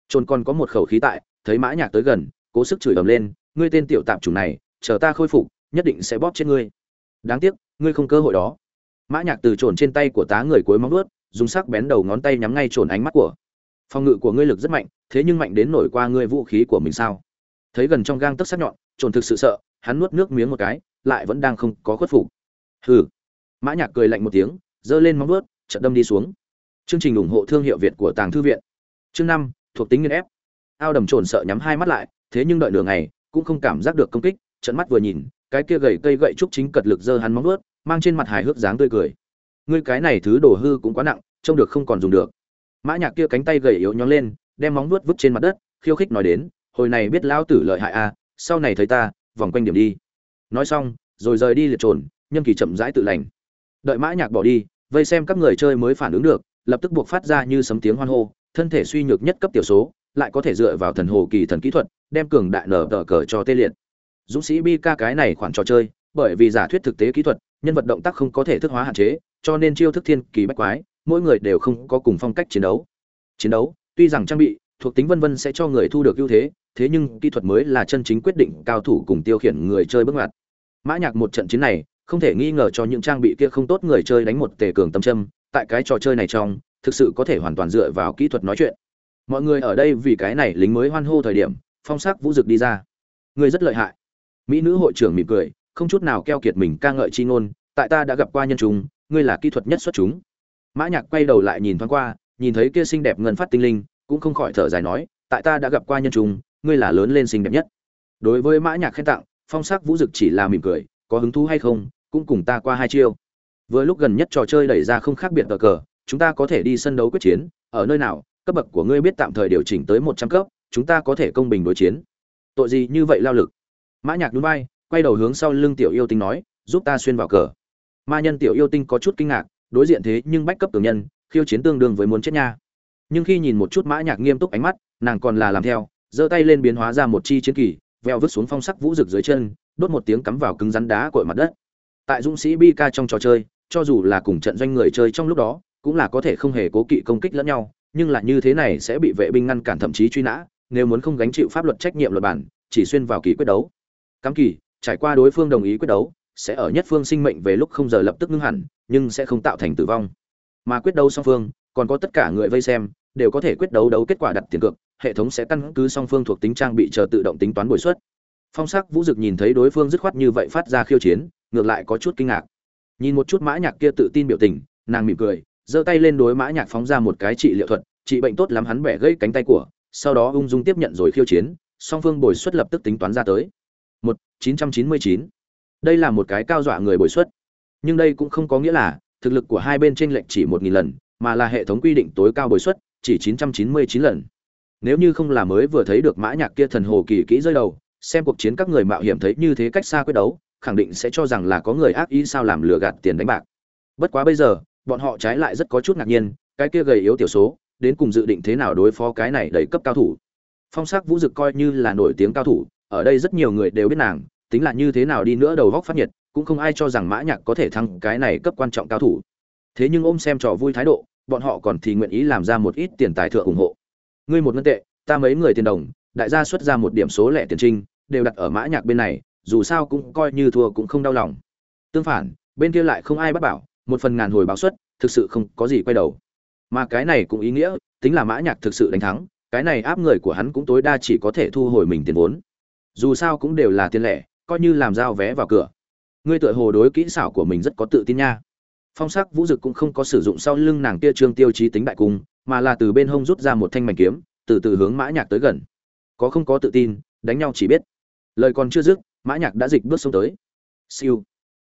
Trồn còn có một khẩu khí tại, thấy mã nhạc tới gần, cố sức chửi ầm lên, ngươi tên tiểu tạm chủ này, chờ ta khôi phục, nhất định sẽ bóp chết ngươi. Đáng tiếc, ngươi không cơ hội đó. Mã nhạc từ trồn trên tay của tá người cuối móng vuốt, dùng sắc bén đầu ngón tay nhắm ngay trồn ánh mắt của. Phòng ngự của ngươi lực rất mạnh, thế nhưng mạnh đến nổi qua ngươi vũ khí của mình sao? Thấy gần trong gang tấc sắc nhọn, trồn thực sự sợ, hắn nuốt nước miếng một cái, lại vẫn đang không có khuất phục. Hừ mã nhạc cười lạnh một tiếng giơ lên móng vuốt chợt đâm đi xuống. Chương trình ủng hộ thương hiệu việt của tàng thư viện. Chương năm thuộc tính nghiên ép. Ao đầm trồn sợ nhắm hai mắt lại thế nhưng đợi nửa ngày cũng không cảm giác được công kích trận mắt vừa nhìn cái kia gầy cây gậy trúc chính cật lực giơ hắn móng vuốt mang trên mặt hài hước dáng tươi cười. Ngươi cái này thứ đồ hư cũng quá nặng trông được không còn dùng được. Mã nhạc kia cánh tay gầy yếu nhón lên đem móng vuốt vứt trên mặt đất khiêu khích nói đến hồi này biết lão tử lợi hại a à, sau này thấy ta vòng quanh điểm đi. Nói xong rồi rời đi liệt trồn nhân kỳ chậm rãi tự lành đợi mã nhạc bỏ đi, vây xem các người chơi mới phản ứng được, lập tức buộc phát ra như sấm tiếng hoan hô, thân thể suy nhược nhất cấp tiểu số, lại có thể dựa vào thần hồ kỳ thần kỹ thuật, đem cường đại nở tờ cờ cho tê liệt. Dũng sĩ bi ca cái này khoản trò chơi, bởi vì giả thuyết thực tế kỹ thuật, nhân vật động tác không có thể thức hóa hạn chế, cho nên chiêu thức thiên kỳ bách quái, mỗi người đều không có cùng phong cách chiến đấu. Chiến đấu, tuy rằng trang bị, thuộc tính vân vân sẽ cho người thu được ưu thế thế nhưng kỹ thuật mới là chân chính quyết định cao thủ cùng tiêu khiển người chơi bước ngoặt. Mã nhạc một trận chiến này không thể nghi ngờ cho những trang bị kia không tốt người chơi đánh một tề cường tâm châm, tại cái trò chơi này trong, thực sự có thể hoàn toàn dựa vào kỹ thuật nói chuyện. Mọi người ở đây vì cái này lính mới hoan hô thời điểm, phong sắc vũ dực đi ra. Người rất lợi hại. Mỹ nữ hội trưởng mỉm cười, không chút nào keo kiệt mình ca ngợi chi ngôn, tại ta đã gặp qua nhân chúng, ngươi là kỹ thuật nhất xuất chúng. Mã nhạc quay đầu lại nhìn thoáng qua, nhìn thấy kia xinh đẹp ngân phát tinh linh, cũng không khỏi thở dài nói, tại ta đã gặp qua nhân chúng, ngươi là lớn lên xinh đẹp nhất. Đối với mã nhạc khen tặng, phong sắc vũ dực chỉ là mỉm cười có hứng thú hay không, cũng cùng ta qua hai chiêu. Vừa lúc gần nhất trò chơi đẩy ra không khác biệt cờ cờ, chúng ta có thể đi sân đấu quyết chiến, ở nơi nào, cấp bậc của ngươi biết tạm thời điều chỉnh tới một trăm cấp, chúng ta có thể công bình đối chiến. Tội gì như vậy lao lực? Mã nhạc nhún vai, quay đầu hướng sau lưng tiểu yêu tinh nói, giúp ta xuyên vào cờ. Ma nhân tiểu yêu tinh có chút kinh ngạc, đối diện thế nhưng bách cấp tường nhân, khiêu chiến tương đương với muốn chết nha. Nhưng khi nhìn một chút mã nhạc nghiêm túc ánh mắt, nàng còn là làm theo, giơ tay lên biến hóa ra một chi chiến kỳ, veo vứt xuống phong sắc vũ rực dưới chân đốt một tiếng cắm vào cứng rắn đá cội mặt đất. Tại dũng sĩ bi ca trong trò chơi, cho dù là cùng trận doanh người chơi trong lúc đó, cũng là có thể không hề cố kỵ công kích lẫn nhau, nhưng là như thế này sẽ bị vệ binh ngăn cản thậm chí truy nã, nếu muốn không gánh chịu pháp luật trách nhiệm luật bản, chỉ xuyên vào kỳ quyết đấu. Cắm kỳ, trải qua đối phương đồng ý quyết đấu, sẽ ở nhất phương sinh mệnh về lúc không giờ lập tức ngưng hẳn, nhưng sẽ không tạo thành tử vong. Mà quyết đấu song phương, còn có tất cả người vây xem, đều có thể quyết đấu đấu kết quả đặt tiền cược, hệ thống sẽ căn cứ song phương thuộc tính trang bị chờ tự động tính toán bồi suất phong sắc vũ dực nhìn thấy đối phương dứt khoát như vậy phát ra khiêu chiến, ngược lại có chút kinh ngạc. Nhìn một chút mã nhạc kia tự tin biểu tình, nàng mỉm cười, giơ tay lên đối mã nhạc phóng ra một cái trị liệu thuật, trị bệnh tốt lắm hắn bẻ gãy cánh tay của, sau đó ung dung tiếp nhận rồi khiêu chiến, song phương bồi suất lập tức tính toán ra tới. Một, chín trăm chín mươi chín. Đây là một cái cao dọa người bồi suất. Nhưng đây cũng không có nghĩa là, thực lực của hai bên trên lệnh chỉ một nghìn lần, mà là hệ thống quy định tối cao bồi suất, chỉ chín trăm chín mươi chín lần. Nếu như không là mới vừa thấy được mã nhạc kia thần hồ kỳ kỹ rơi đầu xem cuộc chiến các người mạo hiểm thấy như thế cách xa quyết đấu, khẳng định sẽ cho rằng là có người ác ý sao làm lừa gạt tiền đánh bạc. Bất quá bây giờ, bọn họ trái lại rất có chút ngạc nhiên, cái kia gầy yếu tiểu số, đến cùng dự định thế nào đối phó cái này đầy cấp cao thủ. Phong sắc vũ dực coi như là nổi tiếng cao thủ, ở đây rất nhiều người đều biết nàng, tính là như thế nào đi nữa đầu góc phát nhiệt, cũng không ai cho rằng mã nhạc có thể thắng cái này cấp quan trọng cao thủ. Thế nhưng ôm xem trò vui thái độ, bọn họ còn thì nguyện ý làm ra một ít tiền tài thượng ủng hộ. Ngươi một ngân tệ, ta mấy người tiền đồng, đại gia xuất ra một điểm số lẻ tiền trinh đều đặt ở mã nhạc bên này, dù sao cũng coi như thua cũng không đau lòng. Tương phản, bên kia lại không ai bắt bảo, một phần ngàn hồi báo suất, thực sự không có gì quay đầu. Mà cái này cũng ý nghĩa, tính là mã nhạc thực sự đánh thắng, cái này áp người của hắn cũng tối đa chỉ có thể thu hồi mình tiền vốn. Dù sao cũng đều là tiền lẻ, coi như làm giao vé vào cửa. Ngươi tựa hồ đối kỹ xảo của mình rất có tự tin nha. Phong sắc vũ dực cũng không có sử dụng sau lưng nàng kia trương tiêu chí tính đại cung, mà là từ bên hông rút ra một thanh mảnh kiếm, từ từ hướng mã nhạc tới gần. Có không có tự tin, đánh nhau chỉ biết lời còn chưa dứt, mã nhạc đã dịch bước xuống tới. Siêu.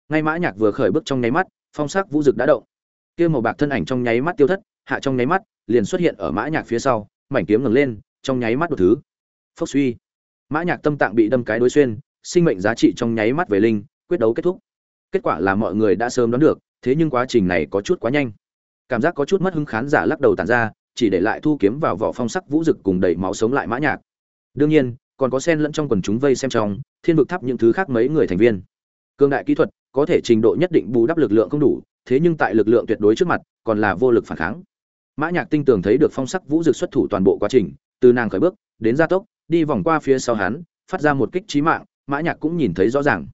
Ngay mã nhạc vừa khởi bước trong nháy mắt, phong sắc vũ dực đã động. Kia màu bạc thân ảnh trong nháy mắt tiêu thất, hạ trong nháy mắt, liền xuất hiện ở mã nhạc phía sau, mảnh kiếm ngẩng lên, trong nháy mắt đột thứ. Phốc suy. Mã nhạc tâm tạng bị đâm cái đối xuyên, sinh mệnh giá trị trong nháy mắt về linh, quyết đấu kết thúc. Kết quả là mọi người đã sớm đoán được, thế nhưng quá trình này có chút quá nhanh. Cảm giác có chút mất hứng khán giả lắc đầu tàn ra, chỉ để lại thu kiếm vào vỏ phong sắc vũ dực cùng đầy máu sống lại mã nhạc. Đương nhiên còn có sen lẫn trong quần chúng vây xem trong, thiên vực tháp những thứ khác mấy người thành viên. Cương đại kỹ thuật, có thể trình độ nhất định bù đắp lực lượng không đủ, thế nhưng tại lực lượng tuyệt đối trước mặt, còn là vô lực phản kháng. Mã nhạc tinh tường thấy được phong sắc vũ dực xuất thủ toàn bộ quá trình, từ nàng khởi bước, đến gia tốc, đi vòng qua phía sau hắn, phát ra một kích chí mạng, mã nhạc cũng nhìn thấy rõ ràng.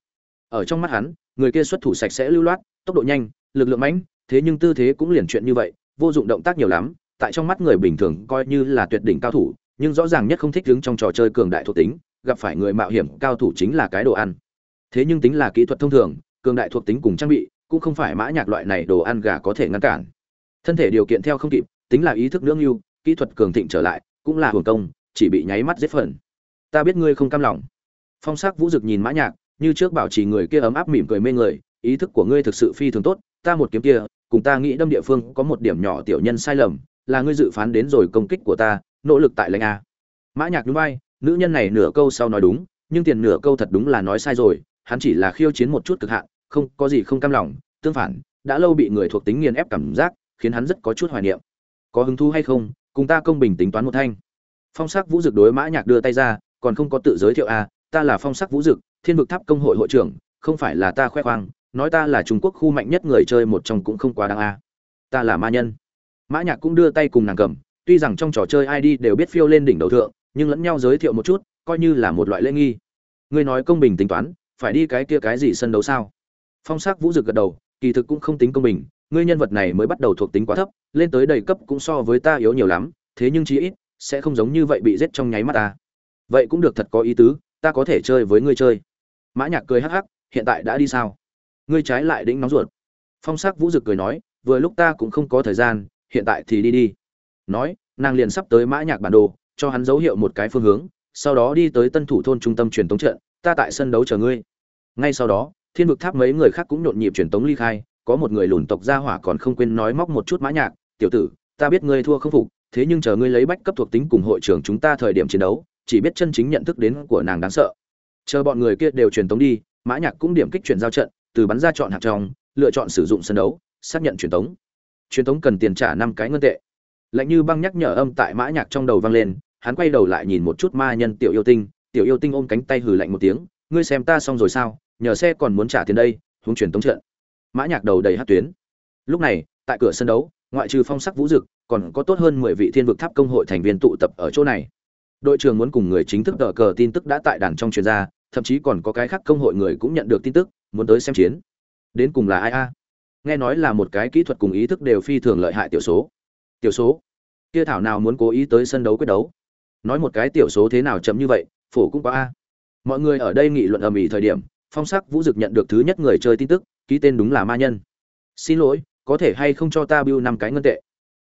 Ở trong mắt hắn, người kia xuất thủ sạch sẽ lưu loát, tốc độ nhanh, lực lượng mạnh thế nhưng tư thế cũng liền chuyện như vậy, vô dụng động tác nhiều lắm, tại trong mắt người bình thường coi như là tuyệt đỉnh cao thủ nhưng rõ ràng nhất không thích đứng trong trò chơi cường đại thuộc tính, gặp phải người mạo hiểm cao thủ chính là cái đồ ăn. Thế nhưng tính là kỹ thuật thông thường, cường đại thuộc tính cùng trang bị, cũng không phải mã nhạc loại này đồ ăn gà có thể ngăn cản. Thân thể điều kiện theo không kịp, tính là ý thức nương ưu, kỹ thuật cường thịnh trở lại, cũng là hưởng công, chỉ bị nháy mắt giết phần. Ta biết ngươi không cam lòng. Phong sắc vũ dực nhìn mã nhạc, như trước bảo trì người kia ấm áp mỉm cười mê người, ý thức của ngươi thực sự phi thường tốt, ta một kiếm kia, cùng ta nghĩ đâm địa phương có một điểm nhỏ tiểu nhân sai lầm là ngươi dự phán đến rồi công kích của ta, nỗ lực tại lãnh a. Mã nhạc núi bay nữ nhân này nửa câu sau nói đúng, nhưng tiền nửa câu thật đúng là nói sai rồi, hắn chỉ là khiêu chiến một chút cực hạn, không, có gì không cam lòng, tương phản, đã lâu bị người thuộc tính nghiền ép cảm giác, khiến hắn rất có chút hoài niệm. Có hứng thú hay không, cùng ta công bình tính toán một thanh. Phong sắc vũ dực đối mã nhạc đưa tay ra, còn không có tự giới thiệu a, ta là phong sắc vũ dực, thiên vực tháp công hội hội trưởng, không phải là ta khoe khoang, nói ta là trung quốc khu mạnh nhất người chơi một trong cũng không quá đáng a. Ta là ma nhân mã nhạc cũng đưa tay cùng nàng cầm, tuy rằng trong trò chơi id đều biết phiêu lên đỉnh đầu thượng, nhưng lẫn nhau giới thiệu một chút, coi như là một loại lễ nghi. Ngươi nói công bình tính toán, phải đi cái kia cái gì sân đấu sao? Phong sắc vũ dực gật đầu, kỳ thực cũng không tính công bình, ngươi nhân vật này mới bắt đầu thuộc tính quá thấp, lên tới đầy cấp cũng so với ta yếu nhiều lắm, thế nhưng chí ít, sẽ không giống như vậy bị giết trong nháy mắt ta. Vậy cũng được thật có ý tứ, ta có thể chơi với ngươi chơi. Mã nhạc cười hắc hắc, hiện tại đã đi sao? Ngươi trái lại đĩnh nóng ruột. Phong sắc vũ dực cười nói, vừa lúc ta cũng không có thời gian hiện tại thì đi đi. Nói, nàng liền sắp tới mã nhạc bản đồ, cho hắn dấu hiệu một cái phương hướng, sau đó đi tới tân thủ thôn trung tâm truyền tống trận, ta tại sân đấu chờ ngươi. Ngay sau đó, thiên vực tháp mấy người khác cũng nhộn nhịp truyền tống ly khai, có một người lùn tộc gia hỏa còn không quên nói móc một chút mã nhạc, tiểu tử, ta biết ngươi thua không phục, thế nhưng chờ ngươi lấy bách cấp thuộc tính cùng hội trưởng chúng ta thời điểm chiến đấu, chỉ biết chân chính nhận thức đến của nàng đáng sợ. Chờ bọn người kia đều truyền tống đi, mã nhạc cũng điểm kích chuyển giao trận, từ bắn ra chọn hạt trong, lựa chọn sử dụng sân đấu, xác nhận truyền tống truyền thống cần tiền trả năm cái ngân tệ. Lạnh như băng nhắc nhở âm tại mã nhạc trong đầu vang lên hắn quay đầu lại nhìn một chút ma nhân tiểu yêu tinh tiểu yêu tinh ôm cánh tay hừ lạnh một tiếng ngươi xem ta xong rồi sao? Nhờ xe còn muốn trả tiền đây hướng truyền tống trận. Mã nhạc đầu đầy hát tuyến. Lúc này tại cửa sân đấu ngoại trừ phong sắc vũ dực còn có tốt hơn mười vị thiên vực tháp công hội thành viên tụ tập ở chỗ này. Đội trưởng muốn cùng người chính thức tờ cờ tin tức đã tại đàn trong truyền ra, thậm chí còn có cái khác công hội người cũng nhận được tin tức muốn tới xem chiến. Đến cùng là ai a? Nghe nói là một cái kỹ thuật cùng ý thức đều phi thường lợi hại tiểu số. Tiểu số? Kia thảo nào muốn cố ý tới sân đấu quyết đấu? Nói một cái tiểu số thế nào chấm như vậy, phổ cũng có a. Mọi người ở đây nghị luận ầm ĩ thời điểm, phong sắc vũ dực nhận được thứ nhất người chơi tin tức, ký tên đúng là ma nhân. Xin lỗi, có thể hay không cho ta biêu năm cái ngân tệ?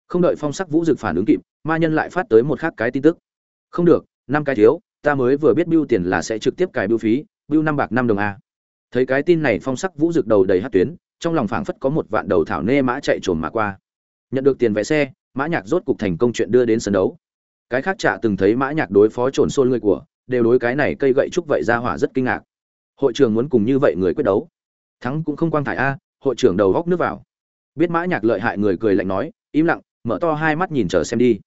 Không đợi phong sắc vũ dực phản ứng kịp, ma nhân lại phát tới một khác cái tin tức. Không được, năm cái thiếu, ta mới vừa biết biêu tiền là sẽ trực tiếp cài biêu phí biêu năm bạc năm đồng a. Thấy cái tin này, phong sắc vũ dực đầu đầy hát tuyến trong lòng phảng phất có một vạn đầu thảo nê mã chạy trồm mà qua. Nhận được tiền vé xe, mã nhạc rốt cục thành công chuyện đưa đến sân đấu. Cái khác chả từng thấy mã nhạc đối phó trồn xôn người của, đều đối cái này cây gậy trúc vậy ra hỏa rất kinh ngạc. Hội trưởng muốn cùng như vậy người quyết đấu. Thắng cũng không quang thải a, hội trưởng đầu góc nước vào. Biết mã nhạc lợi hại người cười lạnh nói, im lặng, mở to hai mắt nhìn chờ xem đi.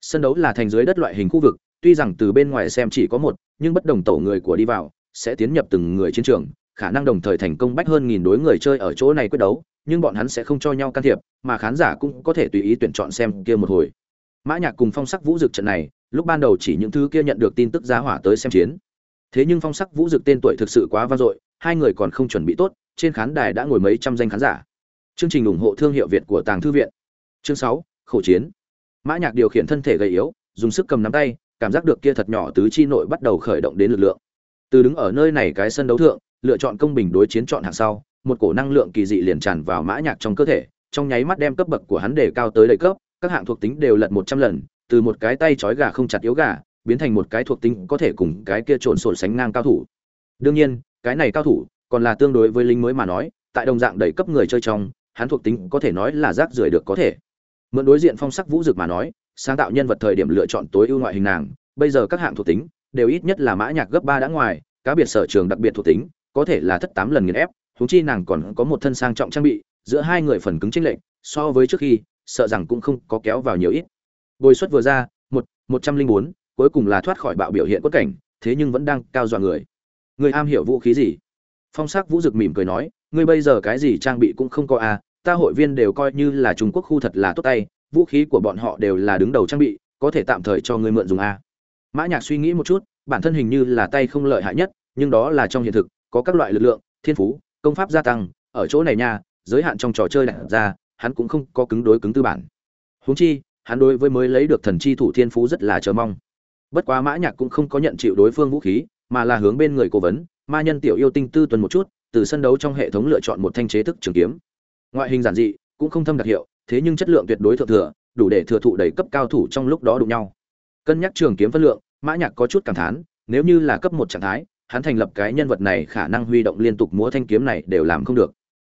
Sân đấu là thành dưới đất loại hình khu vực, tuy rằng từ bên ngoài xem chỉ có một, nhưng bất đồng tổ người của đi vào, sẽ tiến nhập từng người chiến trường khả năng đồng thời thành công bách hơn nghìn đối người chơi ở chỗ này quyết đấu, nhưng bọn hắn sẽ không cho nhau can thiệp, mà khán giả cũng có thể tùy ý tuyển chọn xem kia một hồi. Mã nhạc cùng phong sắc vũ dực trận này, lúc ban đầu chỉ những thứ kia nhận được tin tức giá hỏa tới xem chiến. Thế nhưng phong sắc vũ dực tên tuổi thực sự quá vang dội, hai người còn không chuẩn bị tốt, trên khán đài đã ngồi mấy trăm danh khán giả. Chương trình ủng hộ thương hiệu việt của tàng thư viện. Chương sáu khẩu chiến. Mã nhạc điều khiển thân thể gầy yếu, dùng sức cầm nắm tay, cảm giác được kia thật nhỏ tứ chi nội bắt đầu khởi động đến lực lượng. Từ đứng ở nơi này cái sân đấu thượng lựa chọn công bình đối chiến chọn hạng sau, một cổ năng lượng kỳ dị liền tràn vào mã nhạc trong cơ thể, trong nháy mắt đem cấp bậc của hắn đề cao tới đầy cấp, các hạng thuộc tính đều lật một trăm lần, từ một cái tay trói gà không chặt yếu gà, biến thành một cái thuộc tính có thể cùng cái kia trộn xộn sánh ngang cao thủ. Đương nhiên, cái này cao thủ còn là tương đối với lính mới mà nói, tại đồng dạng đẩy cấp người chơi trong, hắn thuộc tính có thể nói là rác rưởi được có thể. Mượn đối diện phong sắc vũ dực mà nói, sáng tạo nhân vật thời điểm lựa chọn tối ưu ngoại hình nàng, bây giờ các hạng thuộc tính đều ít nhất là mã nhạc gấp ba đã ngoài, cá biệt sở trường đặc biệt thuộc tính có thể là thất tám lần nghiền ép, huống chi nàng còn có một thân sang trọng trang bị, giữa hai người phần cứng chênh lệch, so với trước khi, sợ rằng cũng không có kéo vào nhiều ít. Bồi suất vừa ra, một một trăm linh bốn, cuối cùng là thoát khỏi bạo biểu hiện quất cảnh, thế nhưng vẫn đang cao dọa người. Người am hiểu vũ khí gì? Phong sắc vũ dực mỉm cười nói, ngươi bây giờ cái gì trang bị cũng không có à ta hội viên đều coi như là trung quốc khu thật là tốt tay, vũ khí của bọn họ đều là đứng đầu trang bị, có thể tạm thời cho ngươi mượn dùng à. mã nhạc suy nghĩ một chút, bản thân hình như là tay không lợi hại nhất, nhưng đó là trong hiện thực có các loại lực lượng, thiên phú, công pháp gia tăng, ở chỗ này nha, giới hạn trong trò chơi đặt ra, hắn cũng không có cứng đối cứng tư bản. Huống chi, hắn đối với mới lấy được thần chi thủ thiên phú rất là chờ mong. Bất quá mã nhạc cũng không có nhận chịu đối phương vũ khí, mà là hướng bên người cố vấn, ma nhân tiểu yêu tinh tư tuần một chút, từ sân đấu trong hệ thống lựa chọn một thanh chế thức trường kiếm. Ngoại hình giản dị, cũng không thâm đặc hiệu, thế nhưng chất lượng tuyệt đối thượng thừa, đủ để thừa thụ đầy cấp cao thủ trong lúc đó đụng nhau. Cân nhắc trường kiếm phân lượng, mã nhạc có chút cảm thán, nếu như là cấp một trạng thái hắn thành lập cái nhân vật này khả năng huy động liên tục múa thanh kiếm này đều làm không được.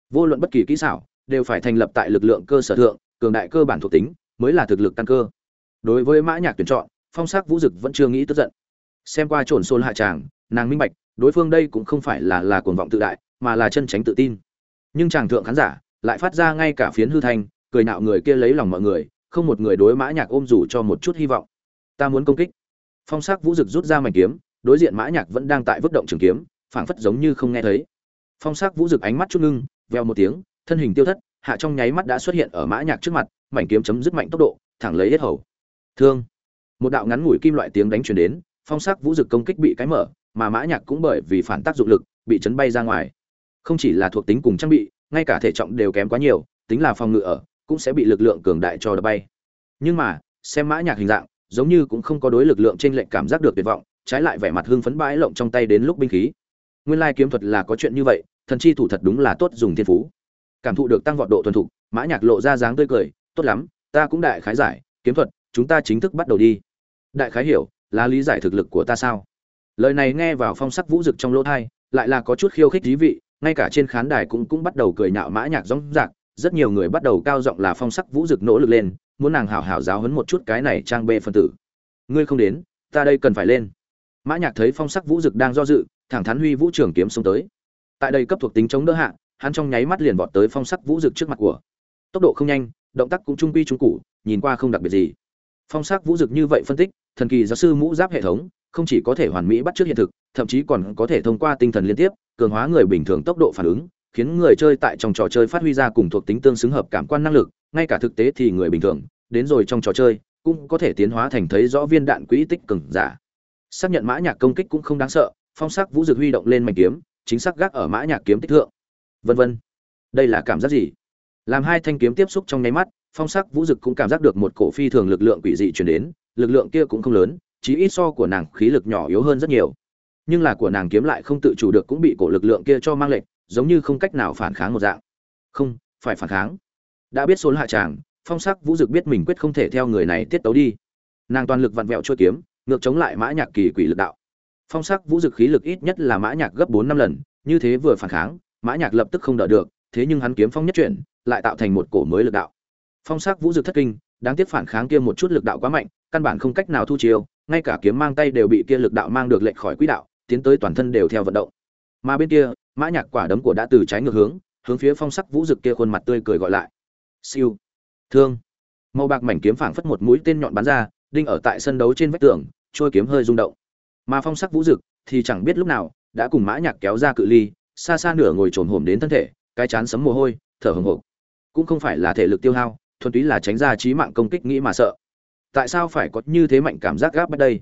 Vô luận bất kỳ kỹ xảo, đều phải thành lập tại lực lượng cơ sở thượng, cường đại cơ bản thuộc tính mới là thực lực căn cơ. Đối với mã nhạc tuyển chọn, phong sắc vũ dực vẫn chưa nghĩ tức giận. Xem qua trồn xôn hạ tràng, nàng minh bạch, đối phương đây cũng không phải là là cuồng vọng tự đại, mà là chân tránh tự tin. Nhưng chàng thượng khán giả lại phát ra ngay cả phiến hư thanh, cười nạo người kia lấy lòng mọi người, không một người đối mã nhạc ôm rủ cho một chút hy vọng. Ta muốn công kích. Phong sắc vũ dực rút ra mảnh kiếm đối diện mã nhạc vẫn đang tại vứt động trường kiếm, phảng phất giống như không nghe thấy. Phong sắc vũ dực ánh mắt chút ngưng, veo một tiếng, thân hình tiêu thất, hạ trong nháy mắt đã xuất hiện ở mã nhạc trước mặt, mảnh kiếm chấm dứt mạnh tốc độ, thẳng lấy hết hầu. Thương. Một đạo ngắn ngủi kim loại tiếng đánh truyền đến, phong sắc vũ dực công kích bị cái mở, mà mã nhạc cũng bởi vì phản tác dụng lực, bị chấn bay ra ngoài. Không chỉ là thuộc tính cùng trang bị, ngay cả thể trọng đều kém quá nhiều, tính là phòng ngự ở, cũng sẽ bị lực lượng cường đại cho đập bay. Nhưng mà, xem mã nhạc hình dạng, giống như cũng không có đối lực lượng trên lệnh cảm giác được tuyệt vọng trái lại vẻ mặt hưng phấn bãi lộng trong tay đến lúc binh khí. Nguyên lai kiếm thuật là có chuyện như vậy, thần chi thủ thật đúng là tốt dùng thiên phú. Cảm thụ được tăng vọt độ thuần thục, mã nhạc lộ ra dáng tươi cười, tốt lắm, ta cũng đại khái giải, kiếm thuật, chúng ta chính thức bắt đầu đi. Đại khái hiểu, là lý giải thực lực của ta sao? Lời này nghe vào phong sắc vũ dực trong lỗ thai, lại là có chút khiêu khích thí vị, ngay cả trên khán đài cũng cũng bắt đầu cười nhạo mã nhạc rõng rạc, rất nhiều người bắt đầu cao giọng là phong sắc vũ dực nỗ lực lên, muốn nàng hảo hảo giáo huấn một chút cái này trang bê phân tử. Ngươi không đến, ta đây cần phải lên mã nhạc thấy phong sắc vũ dực đang do dự, thẳng thắn huy vũ trưởng kiếm xuống tới. Tại đây cấp thuộc tính chống đỡ hạ, hắn trong nháy mắt liền vọt tới phong sắc vũ dực trước mặt của. Tốc độ không nhanh, động tác cũng trung quy trung cụ nhìn qua không đặc biệt gì. Phong sắc vũ dực như vậy phân tích, thần kỳ giáo sư mũ giáp hệ thống, không chỉ có thể hoàn mỹ bắt trước hiện thực, thậm chí còn có thể thông qua tinh thần liên tiếp, cường hóa người bình thường tốc độ phản ứng, khiến người chơi tại trong trò chơi phát huy ra cùng thuộc tính tương xứng hợp cảm quan năng lực, ngay cả thực tế thì người bình thường, đến rồi trong trò chơi, cũng có thể tiến hóa thành thấy rõ viên đạn quỹ tích cường giả xác nhận mã nhạc công kích cũng không đáng sợ, phong sắc vũ dực huy động lên mảnh kiếm, chính xác gác ở mã nhạc kiếm tích thượng. Vân vân. Đây là cảm giác gì? Làm hai thanh kiếm tiếp xúc trong nháy mắt, phong sắc vũ dực cũng cảm giác được một cổ phi thường lực lượng quỷ dị truyền đến, lực lượng kia cũng không lớn chỉ ít so của nàng khí lực nhỏ yếu hơn rất nhiều. Nhưng là của nàng kiếm lại không tự chủ được cũng bị cổ lực lượng kia cho mang lệnh giống như không cách nào phản kháng một dạng. Không, phải phản kháng. Đã biết số hạ tràng, phong sắc vũ dực biết mình quyết không thể theo người này tiết tấu đi. Nàng toàn lực vặn vẹo trôi kiếm ngược chống lại mã nhạc kỳ quỷ lực đạo. Phong sắc vũ dực khí lực ít nhất là mã nhạc gấp bốn năm lần, như thế vừa phản kháng, mã nhạc lập tức không đỡ được, thế nhưng hắn kiếm phong nhất chuyển, lại tạo thành một cổ mới lực đạo. Phong sắc vũ dực thất kinh, đáng tiếc phản kháng kia một chút lực đạo quá mạnh, căn bản không cách nào thu chiêu, ngay cả kiếm mang tay đều bị kia lực đạo mang được lệch khỏi quỹ đạo, tiến tới toàn thân đều theo vận động. Mà bên kia, mã nhạc quả đấm của đã từ trái ngược hướng hướng phía phong sắc vũ dực kia khuôn mặt tươi cười gọi lại. Siêu. Thương. Màu bạc mảnh kiếm phảng phất một mũi tên nhọn bắn ra đinh ở tại sân đấu trên vách tường, trôi kiếm hơi rung động. Mà phong sắc vũ dực thì chẳng biết lúc nào, đã cùng mã nhạc kéo ra cự ly, xa xa nửa ngồi trồn hổm đến thân thể, cái chán sấm mồ hôi, thở hổn hển cũng không phải là thể lực tiêu hao, thuần túy là tránh ra trí mạng công kích nghĩ mà sợ. Tại sao phải có như thế mạnh cảm giác gáp bắt đây?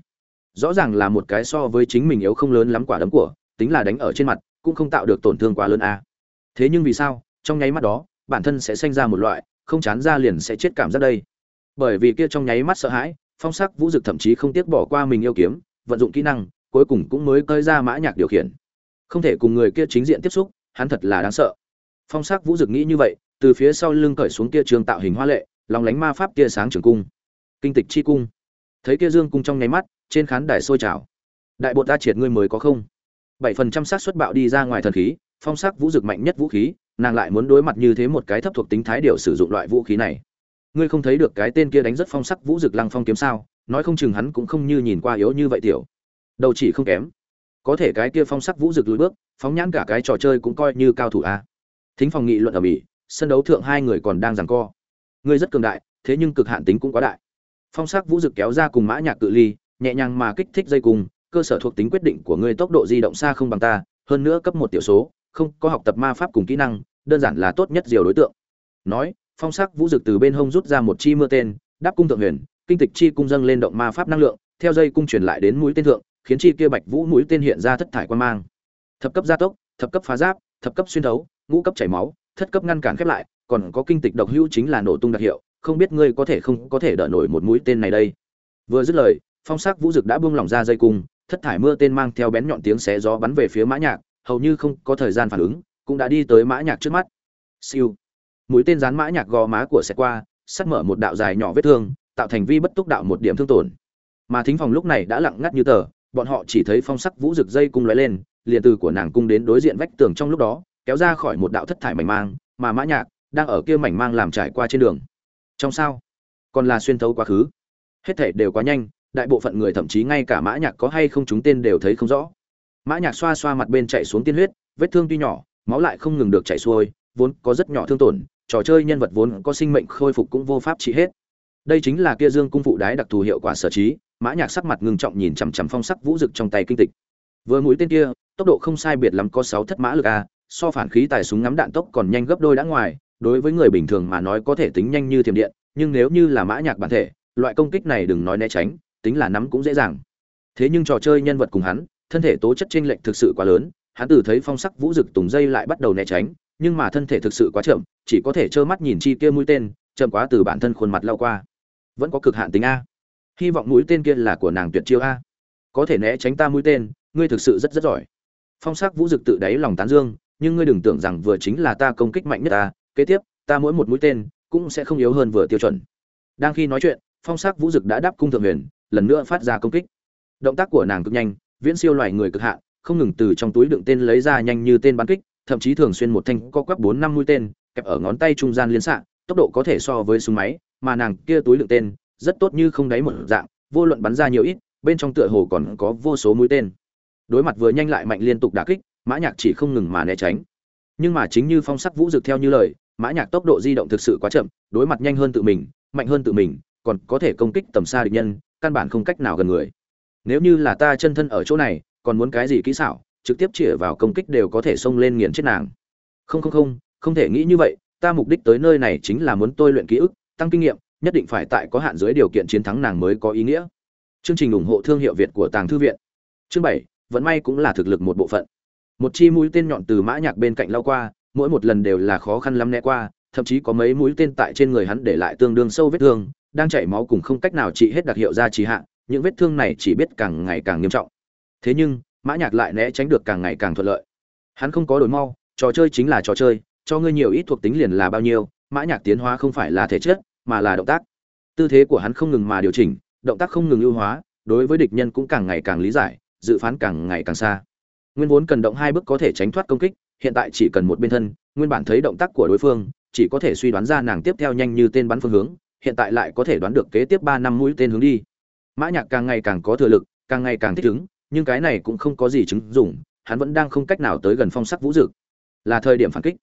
Rõ ràng là một cái so với chính mình yếu không lớn lắm quả đấm của, tính là đánh ở trên mặt, cũng không tạo được tổn thương quá lớn a à. thế nhưng vì sao, trong nháy mắt đó, bản thân sẽ sinh ra một loại, không chán ra liền sẽ chết cảm giác đây. Bởi vì kia trong nháy mắt sợ hãi phong sắc vũ dực thậm chí không tiếc bỏ qua mình yêu kiếm, vận dụng kỹ năng, cuối cùng cũng mới cơi ra mã nhạc điều khiển. Không thể cùng người kia chính diện tiếp xúc, hắn thật là đáng sợ. Phong sắc vũ dực nghĩ như vậy, từ phía sau lưng cởi xuống kia trường tạo hình hoa lệ, lòng lánh ma pháp kia sáng trường cung. Kinh tịch chi cung. Thấy kia dương cung trong nháy mắt, trên khán đài sôi trào. Đại bộ ta triệt ngươi mới có không? Bảy phần trăm xác suất bạo đi ra ngoài thần khí, phong sắc vũ dực mạnh nhất vũ khí, nàng lại muốn đối mặt như thế một cái thấp thuộc tính thái điều sử dụng loại vũ khí này ngươi không thấy được cái tên kia đánh rất phong sắc vũ dực lăng phong kiếm sao? Nói không chừng hắn cũng không như nhìn qua yếu như vậy tiểu. Đầu chỉ không kém. Có thể cái kia phong sắc vũ dực lùi bước, phóng nhãn cả cái trò chơi cũng coi như cao thủ a. Thính phòng nghị luận ở mỹ, sân đấu thượng hai người còn đang giằng co. Ngươi rất cường đại, thế nhưng cực hạn tính cũng quá đại. Phong sắc vũ dực kéo ra cùng mã nhạc cự ly, nhẹ nhàng mà kích thích dây cùng, cơ sở thuộc tính quyết định của ngươi tốc độ di động xa không bằng ta, hơn nữa cấp một tiểu số, không có học tập ma pháp cùng kỹ năng, đơn giản là tốt nhất diều đối tượng. Nói phong sắc vũ dực từ bên hông rút ra một chi mưa tên, đáp cung thượng huyền, kinh tịch chi cung dâng lên động ma pháp năng lượng, theo dây cung truyền lại đến mũi tên thượng, khiến chi kia bạch vũ mũi tên hiện ra thất thải quan mang. Thập cấp gia tốc, thập cấp phá giáp, thập cấp xuyên thấu, ngũ cấp chảy máu, thất cấp ngăn cản khép lại, còn có kinh tịch độc hữu chính là nổ tung đặc hiệu, không biết ngươi có thể không có thể đỡ nổi một mũi tên này đây. Vừa dứt lời, phong sắc vũ dực đã buông lỏng ra dây cung, thất thải mưa tên mang theo bén nhọn tiếng xé gió bắn về phía mã nhạc, hầu như không có thời gian phản ứng, cũng đã đi tới mã nhạc trước mắt. Siêu mũi tên dán mã nhạc gò má của xe qua sắt mở một đạo dài nhỏ vết thương, tạo thành vi bất túc đạo một điểm thương tổn. Mà thính phòng lúc này đã lặng ngắt như tờ, bọn họ chỉ thấy phong sắc vũ rực dây cung lóe lên, liền từ của nàng cung đến đối diện vách tường trong lúc đó, kéo ra khỏi một đạo thất thải mảnh mang, mà mã nhạc đang ở kia mảnh mang làm trải qua trên đường. Trong sao, còn là xuyên thấu quá khứ. Hết thảy đều quá nhanh, đại bộ phận người thậm chí ngay cả mã nhạc có hay không chúng tên đều thấy không rõ. Mã nhạc xoa xoa mặt bên chạy xuống tiên huyết, vết thương tuy nhỏ, máu lại không ngừng được chảy xuôi vốn có rất nhỏ thương tổn, trò chơi nhân vật vốn có sinh mệnh khôi phục cũng vô pháp trị hết. Đây chính là kia dương cung phụ đái đặc thù hiệu quả sở trí, mã nhạc sắc mặt ngưng trọng nhìn chằm chằm phong sắc vũ dực trong tay kinh tịch. Vừa mũi tên kia, tốc độ không sai biệt lắm có sáu thất mã lực a, so phản khí tài súng ngắm đạn tốc còn nhanh gấp đôi đã ngoài, đối với người bình thường mà nói có thể tính nhanh như thiểm điện, nhưng nếu như là mã nhạc bản thể, loại công kích này đừng nói né tránh, tính là nắm cũng dễ dàng. Thế nhưng trò chơi nhân vật cùng hắn, thân thể tố chất trên lệnh thực sự quá lớn, hắn từ thấy phong sắc vũ dực tùng dây lại bắt đầu né tránh nhưng mà thân thể thực sự quá chậm, chỉ có thể trơ mắt nhìn chi kia mũi tên, chậm quá từ bản thân khuôn mặt lao qua. Vẫn có cực hạn tính a. Hy vọng mũi tên kia là của nàng tuyệt chiêu a. Có thể né tránh ta mũi tên, ngươi thực sự rất rất giỏi. Phong sắc vũ dực tự đáy lòng tán dương, nhưng ngươi đừng tưởng rằng vừa chính là ta công kích mạnh nhất ta kế tiếp, ta mỗi một mũi tên cũng sẽ không yếu hơn vừa tiêu chuẩn. Đang khi nói chuyện, phong sắc vũ dực đã đáp cung thượng huyền, lần nữa phát ra công kích. Động tác của nàng cực nhanh, viễn siêu loài người cực hạn, không ngừng từ trong túi đựng tên lấy ra nhanh như tên bắn kích thậm chí thường xuyên một thanh có quắc bốn năm mũi tên, kẹp ở ngón tay trung gian liên xạ, tốc độ có thể so với súng máy, mà nàng kia túi lượng tên, rất tốt như không đáy một dạng, vô luận bắn ra nhiều ít, bên trong tựa hồ còn có vô số mũi tên. Đối mặt vừa nhanh lại mạnh liên tục đả kích, mã nhạc chỉ không ngừng mà né tránh. Nhưng mà chính như phong sắc vũ dực theo như lời, mã nhạc tốc độ di động thực sự quá chậm, đối mặt nhanh hơn tự mình, mạnh hơn tự mình, còn có thể công kích tầm xa địch nhân, căn bản không cách nào gần người. Nếu như là ta chân thân ở chỗ này, còn muốn cái gì kỹ xảo trực tiếp chĩa vào công kích đều có thể xông lên nghiền chết nàng. Không không không không thể nghĩ như vậy, ta mục đích tới nơi này chính là muốn tôi luyện ký ức, tăng kinh nghiệm, nhất định phải tại có hạn dưới điều kiện chiến thắng nàng mới có ý nghĩa. Chương trình ủng hộ thương hiệu việt của tàng thư viện. Chương bảy vẫn may cũng là thực lực một bộ phận. Một chi mũi tên nhọn từ mã nhạc bên cạnh lao qua, mỗi một lần đều là khó khăn lắm né qua, thậm chí có mấy mũi tên tại trên người hắn để lại tương đương sâu vết thương, đang chảy máu cùng không cách nào trị hết đặc hiệu ra trì hạ, những vết thương này chỉ biết càng ngày càng nghiêm trọng. Thế nhưng mã nhạc lại né tránh được càng ngày càng thuận lợi. Hắn không có đổi mau, trò chơi chính là trò chơi, cho ngươi nhiều ít thuộc tính liền là bao nhiêu, mã nhạc tiến hóa không phải là thể chất, mà là động tác. Tư thế của hắn không ngừng mà điều chỉnh, động tác không ngừng ưu hóa, đối với địch nhân cũng càng ngày càng lý giải, dự phán càng ngày càng xa. Nguyên vốn cần động hai bước có thể tránh thoát công kích, hiện tại chỉ cần một bên thân, nguyên bản thấy động tác của đối phương, chỉ có thể suy đoán ra nàng tiếp theo nhanh như tên bắn phương hướng, hiện tại lại có thể đoán được kế tiếp ba năm mũi tên hướng đi. Mã nhạc càng ngày càng có thừa lực, càng ngày càng thích ứng nhưng cái này cũng không có gì chứng dụng, hắn vẫn đang không cách nào tới gần phong sắc vũ dực. Là thời điểm phản kích.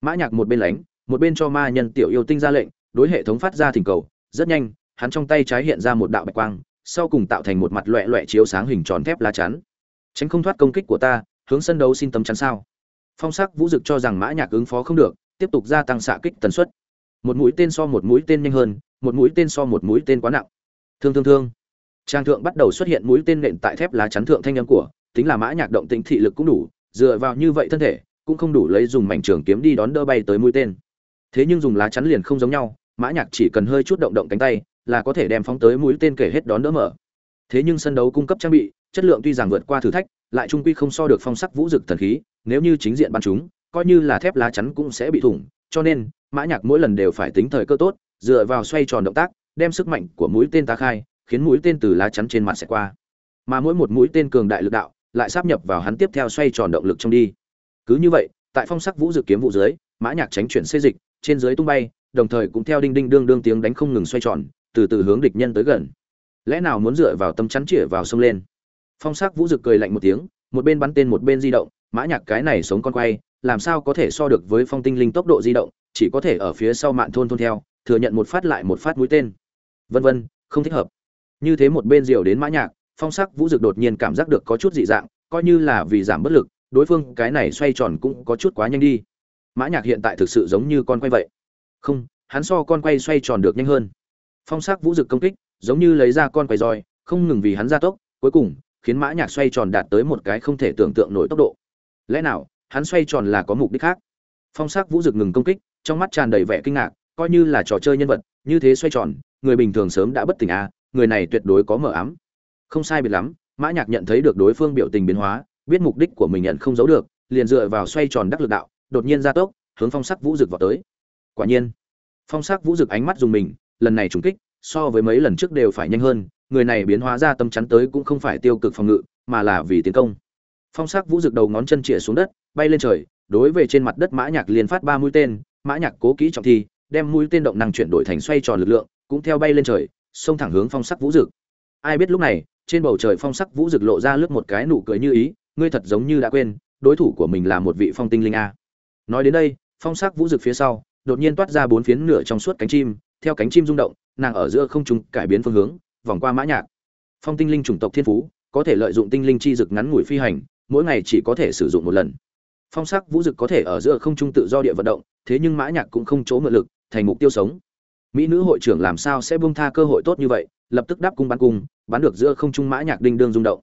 Mã nhạc một bên lánh, một bên cho ma nhân tiểu yêu tinh ra lệnh, đối hệ thống phát ra thỉnh cầu. Rất nhanh, hắn trong tay trái hiện ra một đạo bạch quang, sau cùng tạo thành một mặt loẹt loẹt chiếu sáng hình tròn thép lá chắn. Tránh không thoát công kích của ta, hướng sân đấu xin tấm chắn sao? Phong sắc vũ dực cho rằng mã nhạc ứng phó không được, tiếp tục gia tăng xạ kích tần suất. Một mũi tên so một mũi tên nhanh hơn, một mũi tên so một mũi tên quá nặng. Thương thương thương trang thượng bắt đầu xuất hiện mũi tên nện tại thép lá chắn thượng thanh âm của, tính là mã nhạc động tĩnh thị lực cũng đủ, dựa vào như vậy thân thể, cũng không đủ lấy dùng mảnh trường kiếm đi đón đỡ bay tới mũi tên. Thế nhưng dùng lá chắn liền không giống nhau, mã nhạc chỉ cần hơi chút động động cánh tay, là có thể đem phóng tới mũi tên kể hết đón đỡ mở. Thế nhưng sân đấu cung cấp trang bị, chất lượng tuy rằng vượt qua thử thách, lại trung quy không so được phong sắc vũ dực thần khí, nếu như chính diện bắn chúng, coi như là thép lá chắn cũng sẽ bị thủng, cho nên, mã nhạc mỗi lần đều phải tính thời cơ tốt, dựa vào xoay tròn động tác, đem sức mạnh của mũi tên ta khai khiến mũi tên từ lá chắn trên mặt sẽ qua. Mà mỗi một mũi tên cường đại lực đạo lại sáp nhập vào hắn tiếp theo xoay tròn động lực trong đi. Cứ như vậy, tại phong sắc vũ dực kiếm vụ dưới, mã nhạc tránh chuyển xê dịch, trên dưới tung bay, đồng thời cũng theo đinh đinh đương đương tiếng đánh không ngừng xoay tròn, từ từ hướng địch nhân tới gần. Lẽ nào muốn dựa vào tâm chắn chĩa vào sông lên? Phong sắc vũ dực cười lạnh một tiếng, một bên bắn tên một bên di động, mã nhạc cái này sống con quay, làm sao có thể so được với phong tinh linh tốc độ di động, chỉ có thể ở phía sau mạn thôn thôn theo, thừa nhận một phát lại một phát mũi tên. Vân vân, không thích hợp như thế một bên diều đến mã nhạc, phong sắc vũ dực đột nhiên cảm giác được có chút dị dạng, coi như là vì giảm bất lực, đối phương cái này xoay tròn cũng có chút quá nhanh đi. Mã nhạc hiện tại thực sự giống như con quay vậy. Không, hắn so con quay xoay tròn được nhanh hơn. Phong sắc vũ dực công kích, giống như lấy ra con quay roi, không ngừng vì hắn gia tốc, cuối cùng, khiến mã nhạc xoay tròn đạt tới một cái không thể tưởng tượng nổi tốc độ. Lẽ nào, hắn xoay tròn là có mục đích khác? Phong sắc vũ dực ngừng công kích, trong mắt tràn đầy vẻ kinh ngạc, coi như là trò chơi nhân vật, như thế xoay tròn, người bình thường sớm đã bất tỉnh à người này tuyệt đối có mở ám. Không sai biệt lắm, mã nhạc nhận thấy được đối phương biểu tình biến hóa, biết mục đích của mình nhận không giấu được, liền dựa vào xoay tròn đắc lực đạo, đột nhiên gia tốc, hướng phong sắc vũ dực vào tới. Quả nhiên, phong sắc vũ dực ánh mắt dùng mình, lần này trùng kích, so với mấy lần trước đều phải nhanh hơn, người này biến hóa ra tâm chắn tới cũng không phải tiêu cực phòng ngự, mà là vì tiến công. Phong sắc vũ dực đầu ngón chân chĩa xuống đất, bay lên trời, đối về trên mặt đất mã nhạc liền phát ba mũi tên, mã nhạc cố kỹ trọng thi, đem mũi tên động năng chuyển đổi thành xoay tròn lực lượng, cũng theo bay lên trời xông thẳng hướng phong sắc vũ dực. Ai biết lúc này, trên bầu trời phong sắc vũ dực lộ ra lướt một cái nụ cười như ý, ngươi thật giống như đã quên, đối thủ của mình là một vị phong tinh linh a. Nói đến đây, phong sắc vũ dực phía sau, đột nhiên toát ra bốn phiến nửa trong suốt cánh chim, theo cánh chim rung động, nàng ở giữa không trung cải biến phương hướng, vòng qua mã nhạc. Phong tinh linh chủng tộc thiên phú, có thể lợi dụng tinh linh chi dực ngắn ngủi phi hành, mỗi ngày chỉ có thể sử dụng một lần. Phong sắc vũ dực có thể ở giữa không trung tự do địa vận động, thế nhưng mã nhạc cũng không chỗ mượn lực, thành mục tiêu sống mỹ nữ hội trưởng làm sao sẽ buông tha cơ hội tốt như vậy, lập tức đáp cung bắn cung bắn được giữa không trung mã nhạc đinh đương rung động.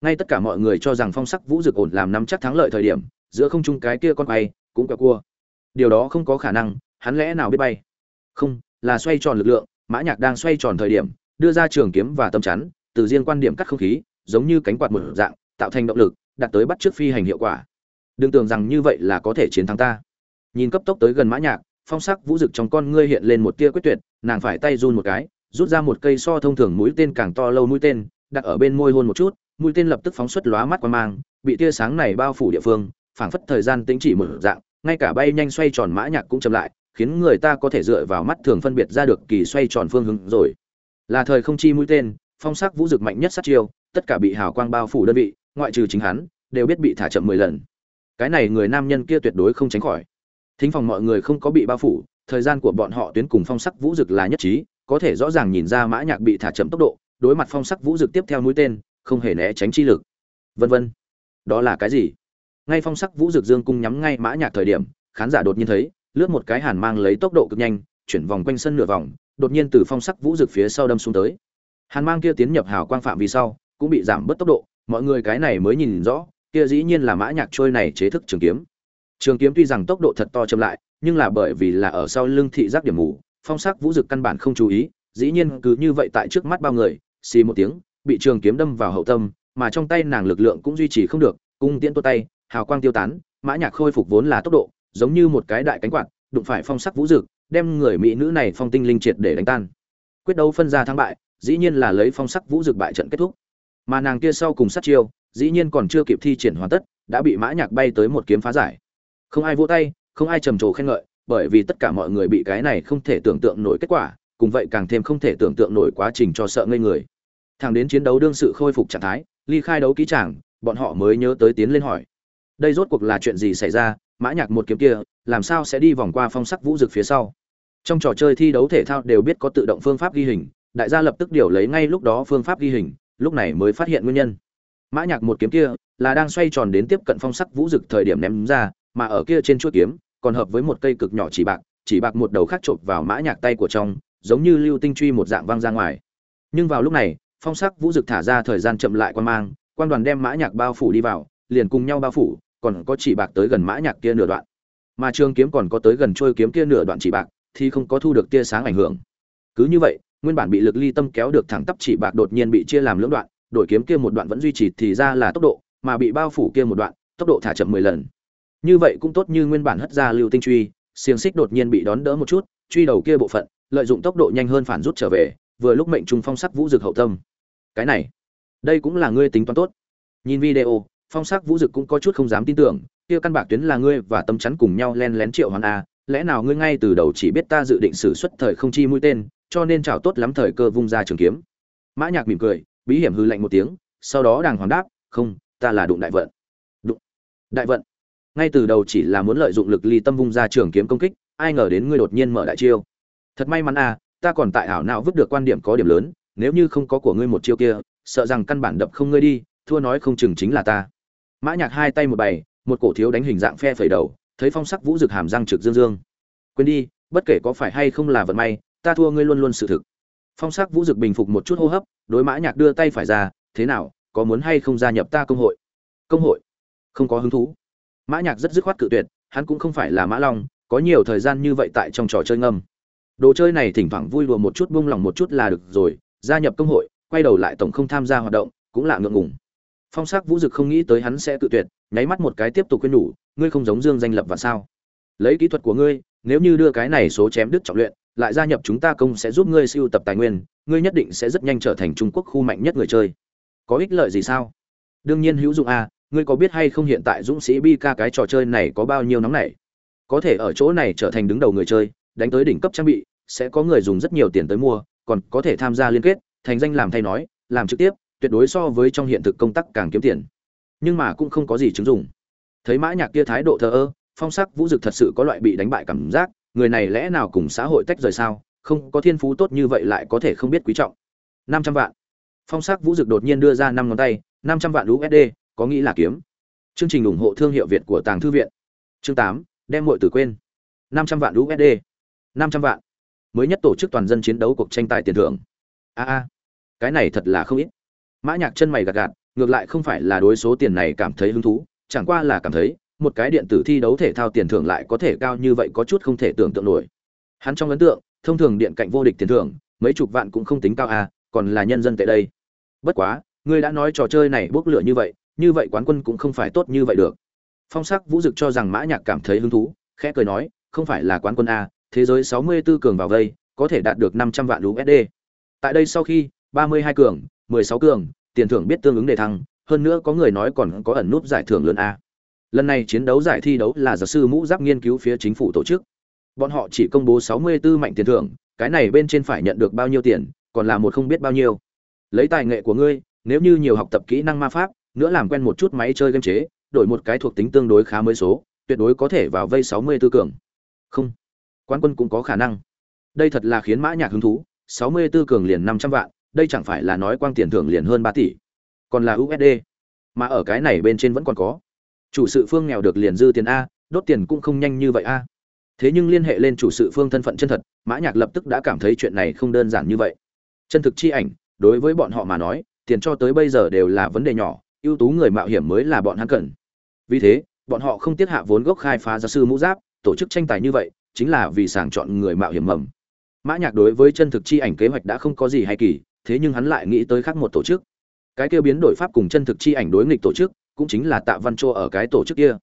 Ngay tất cả mọi người cho rằng phong sắc vũ dực ổn làm nắm chắc thắng lợi thời điểm, giữa không trung cái kia con bay cũng quẹo cua. Điều đó không có khả năng, hắn lẽ nào biết bay? Không, là xoay tròn lực lượng, mã nhạc đang xoay tròn thời điểm, đưa ra trường kiếm và tâm chắn, từ riêng quan điểm cắt không khí, giống như cánh quạt một dạng, tạo thành động lực, đạt tới bắt trước phi hành hiệu quả. Đừng tưởng rằng như vậy là có thể chiến thắng ta. Nhìn cấp tốc tới gần mã nhạc phong sắc vũ dực trong con ngươi hiện lên một tia quyết tuyệt, nàng phải tay run một cái, rút ra một cây so thông thường mũi tên càng to lâu mũi tên, đặt ở bên môi hôn một chút, mũi tên lập tức phóng xuất lóa mắt qua mang, bị tia sáng này bao phủ địa phương, phảng phất thời gian tính chỉ một dạng, ngay cả bay nhanh xoay tròn mã nhạc cũng chậm lại, khiến người ta có thể dựa vào mắt thường phân biệt ra được kỳ xoay tròn phương hướng rồi. Là thời không chi mũi tên, phong sắc vũ dực mạnh nhất sát chiêu, tất cả bị hào quang bao phủ đơn vị, ngoại trừ chính hắn, đều biết bị thả chậm mười lần. Cái này người nam nhân kia tuyệt đối không tránh khỏi thính phòng mọi người không có bị bao phủ, thời gian của bọn họ tuyến cùng phong sắc vũ dực là nhất trí, có thể rõ ràng nhìn ra mã nhạc bị thả chậm tốc độ, đối mặt phong sắc vũ dực tiếp theo mũi tên, không hề né tránh chi lực. Vân vân. Đó là cái gì? Ngay phong sắc vũ dực dương cung nhắm ngay mã nhạc thời điểm, khán giả đột nhiên thấy, lướt một cái hàn mang lấy tốc độ cực nhanh, chuyển vòng quanh sân nửa vòng, đột nhiên từ phong sắc vũ rực phía sau đâm xuống tới. Hàn mang kia tiến nhập hào quang phạm vi sau, cũng bị giảm bớt tốc độ, mọi người cái này mới nhìn rõ, kia dĩ nhiên là mã nhạc trôi này chế thức trường kiếm trường kiếm tuy rằng tốc độ thật to chậm lại, nhưng là bởi vì là ở sau lưng thị giác điểm mù, phong sắc vũ dực căn bản không chú ý, dĩ nhiên cứ như vậy tại trước mắt bao người, xì một tiếng, bị trường kiếm đâm vào hậu tâm, mà trong tay nàng lực lượng cũng duy trì không được, cung tiễn tô tay, hào quang tiêu tán, mã nhạc khôi phục vốn là tốc độ, giống như một cái đại cánh quạt, đụng phải phong sắc vũ dực, đem người mỹ nữ này phong tinh linh triệt để đánh tan. Quyết đấu phân ra thắng bại, dĩ nhiên là lấy phong sắc vũ dực bại trận kết thúc. Mà nàng kia sau cùng sát chiêu, dĩ nhiên còn chưa kịp thi triển hoàn tất, đã bị mã nhạc bay tới một kiếm phá giải không ai vỗ tay, không ai trầm trồ khen ngợi, bởi vì tất cả mọi người bị cái này không thể tưởng tượng nổi kết quả, cùng vậy càng thêm không thể tưởng tượng nổi quá trình cho sợ ngây người. Thẳng đến chiến đấu đương sự khôi phục trạng thái, ly khai đấu ký tràng, bọn họ mới nhớ tới tiến lên hỏi. Đây rốt cuộc là chuyện gì xảy ra? Mã nhạc một kiếm kia, làm sao sẽ đi vòng qua phong sắc vũ dực phía sau? Trong trò chơi thi đấu thể thao đều biết có tự động phương pháp ghi hình, đại gia lập tức điều lấy ngay lúc đó phương pháp ghi hình, lúc này mới phát hiện nguyên nhân. Mã nhạc một kiếm kia là đang xoay tròn đến tiếp cận phong sắc vũ dực thời điểm ném ra mà ở kia trên chuôi kiếm, còn hợp với một cây cực nhỏ chỉ bạc chỉ bạc một đầu khác chộp vào mã nhạc tay của trong, giống như lưu tinh truy một dạng văng ra ngoài. Nhưng vào lúc này, phong sắc vũ dực thả ra thời gian chậm lại quan mang, quan đoàn đem mã nhạc bao phủ đi vào, liền cùng nhau bao phủ, còn có chỉ bạc tới gần mã nhạc kia nửa đoạn. Mà trường kiếm còn có tới gần trôi kiếm kia nửa đoạn chỉ bạc, thì không có thu được tia sáng ảnh hưởng. Cứ như vậy, nguyên bản bị lực ly tâm kéo được thẳng tắp chỉ bạc đột nhiên bị chia làm lưỡng đoạn, đổi kiếm kia một đoạn vẫn duy trì thì ra là tốc độ, mà bị bao phủ kia một đoạn, tốc độ thả chậm mười lần như vậy cũng tốt như nguyên bản hất ra lưu tinh truy, xiềng xích đột nhiên bị đón đỡ một chút, truy đầu kia bộ phận, lợi dụng tốc độ nhanh hơn phản rút trở về, vừa lúc mệnh trung phong sắc vũ dực hậu tâm. Cái này, đây cũng là ngươi tính toán tốt. Nhìn video, phong sắc vũ dực cũng có chút không dám tin tưởng, kia căn bạc tuyến là ngươi và tâm chắn cùng nhau len lén triệu hoàn a à, lẽ nào ngươi ngay từ đầu chỉ biết ta dự định xử xuất thời không chi mũi tên, cho nên chào tốt lắm thời cơ vung ra trường kiếm. Mã nhạc mỉm cười, bí hiểm hư lạnh một tiếng, sau đó đàng hoàng đáp, không, ta là đụng đại vận. Đụng. Đại vận ngay từ đầu chỉ là muốn lợi dụng lực ly tâm vung ra trường kiếm công kích, ai ngờ đến ngươi đột nhiên mở đại chiêu. Thật may mắn à ta còn tại ảo não vứt được quan điểm có điểm lớn, nếu như không có của ngươi một chiêu kia, sợ rằng căn bản đập không ngươi đi, thua nói không chừng chính là ta. Mã nhạc hai tay một bày, một cổ thiếu đánh hình dạng phe phẩy đầu, thấy phong sắc vũ rực hàm răng trực dương dương. Quên đi, bất kể có phải hay không là vận may, ta thua ngươi luôn luôn sự thực. Phong sắc vũ rực bình phục một chút hô hấp, đối mã nhạc đưa tay phải ra, thế nào, có muốn hay không gia nhập ta công hội? Công hội? Không có hứng thú mã nhạc rất dứt khoát cự tuyệt hắn cũng không phải là mã long có nhiều thời gian như vậy tại trong trò chơi ngâm. Đồ chơi này thỉnh thoảng vui đùa một chút buông lòng một chút là được rồi gia nhập công hội quay đầu lại tổng không tham gia hoạt động cũng là ngượng ngùng. Phong sắc vũ dực không nghĩ tới hắn sẽ cự tuyệt nháy mắt một cái tiếp tục quên nhủ ngươi không giống dương danh lập và sao? Lấy kỹ thuật của ngươi nếu như đưa cái này số chém đứt trọng luyện lại gia nhập chúng ta công sẽ giúp ngươi siêu tập tài nguyên ngươi nhất định sẽ rất nhanh trở thành trung quốc khu mạnh nhất người chơi. Có ích lợi gì sao? Đương nhiên hữu dụng a à, ngươi có biết hay không hiện tại dũng sĩ bi ca cái trò chơi này có bao nhiêu nóng này có thể ở chỗ này trở thành đứng đầu người chơi, đánh tới đỉnh cấp trang bị, sẽ có người dùng rất nhiều tiền tới mua, còn có thể tham gia liên kết, thành danh làm thay nói, làm trực tiếp, tuyệt đối so với trong hiện thực công tác càng kiếm tiền. Nhưng mà cũng không có gì chứng dụng. Thấy mã nhạc kia thái độ thờ ơ, phong sắc vũ dực thật sự có loại bị đánh bại cảm giác, người này lẽ nào cùng xã hội tách rời sao? Không, có thiên phú tốt như vậy lại có thể không biết quý trọng. Năm trăm vạn. Phong sắc vũ dực đột nhiên đưa ra năm ngón tay, năm trăm vạn usd có nghĩ là kiếm. Chương trình ủng hộ thương hiệu việt của tàng thư viện. Chương tám, đem mọi tử quên. Năm trăm vạn usd năm trăm vạn. Mới nhất tổ chức toàn dân chiến đấu cuộc tranh tài tiền thưởng. A a. Cái này thật là không ít. Mã nhạc chân mày gạt gạt, ngược lại không phải là đối số tiền này cảm thấy hứng thú, chẳng qua là cảm thấy, một cái điện tử thi đấu thể thao tiền thưởng lại có thể cao như vậy có chút không thể tưởng tượng nổi. Hắn trong ấn tượng, thông thường điện cạnh vô địch tiền thưởng, mấy chục vạn cũng không tính cao à còn là nhân dân tại đây. Bất quá, ngươi đã nói trò chơi này bốc lửa như vậy như vậy quán quân cũng không phải tốt như vậy được. Phong sắc vũ dực cho rằng mã nhạc cảm thấy hứng thú, khẽ cười nói, không phải là quán quân a, thế giới 64 cường vào vây, có thể đạt được 500 vạn USD tại đây sau khi 32 cường 16 cường, tiền thưởng biết tương ứng đề thăng, hơn nữa có người nói còn có ẩn nút giải thưởng lớn a. Lần này chiến đấu giải thi đấu là giáo sư mũ giáp nghiên cứu phía chính phủ tổ chức. Bọn họ chỉ công bố 64 mạnh tiền thưởng, cái này bên trên phải nhận được bao nhiêu tiền, còn là một không biết bao nhiêu. Lấy tài nghệ của ngươi, nếu như nhiều học tập kỹ năng ma pháp nữa làm quen một chút máy chơi game chế, đổi một cái thuộc tính tương đối khá mới số, tuyệt đối có thể vào vây 64 cường. Không. Quán quân cũng có khả năng. Đây thật là khiến mã nhạc hứng thú 64 cường liền 500 vạn, đây chẳng phải là nói quang tiền thưởng liền hơn 3 tỷ. Còn là USD mà ở cái này bên trên vẫn còn có. Chủ sự phương nghèo được liền dư tiền a, đốt tiền cũng không nhanh như vậy a. Thế nhưng liên hệ lên chủ sự phương thân phận chân thật, mã nhạc lập tức đã cảm thấy chuyện này không đơn giản như vậy. Chân thực chi ảnh, đối với bọn họ mà nói, tiền cho tới bây giờ đều là vấn đề nhỏ ưu tú người mạo hiểm mới là bọn hắn cần. Vì thế, bọn họ không tiết hạ vốn gốc khai phá giáo sư mũ giáp, tổ chức tranh tài như vậy, chính là vì sàng chọn người mạo hiểm mầm. Mã nhạc đối với chân thực chi ảnh kế hoạch đã không có gì hay kỳ, thế nhưng hắn lại nghĩ tới khác một tổ chức. Cái kia biến đổi pháp cùng chân thực chi ảnh đối nghịch tổ chức, cũng chính là tạ văn châu ở cái tổ chức kia.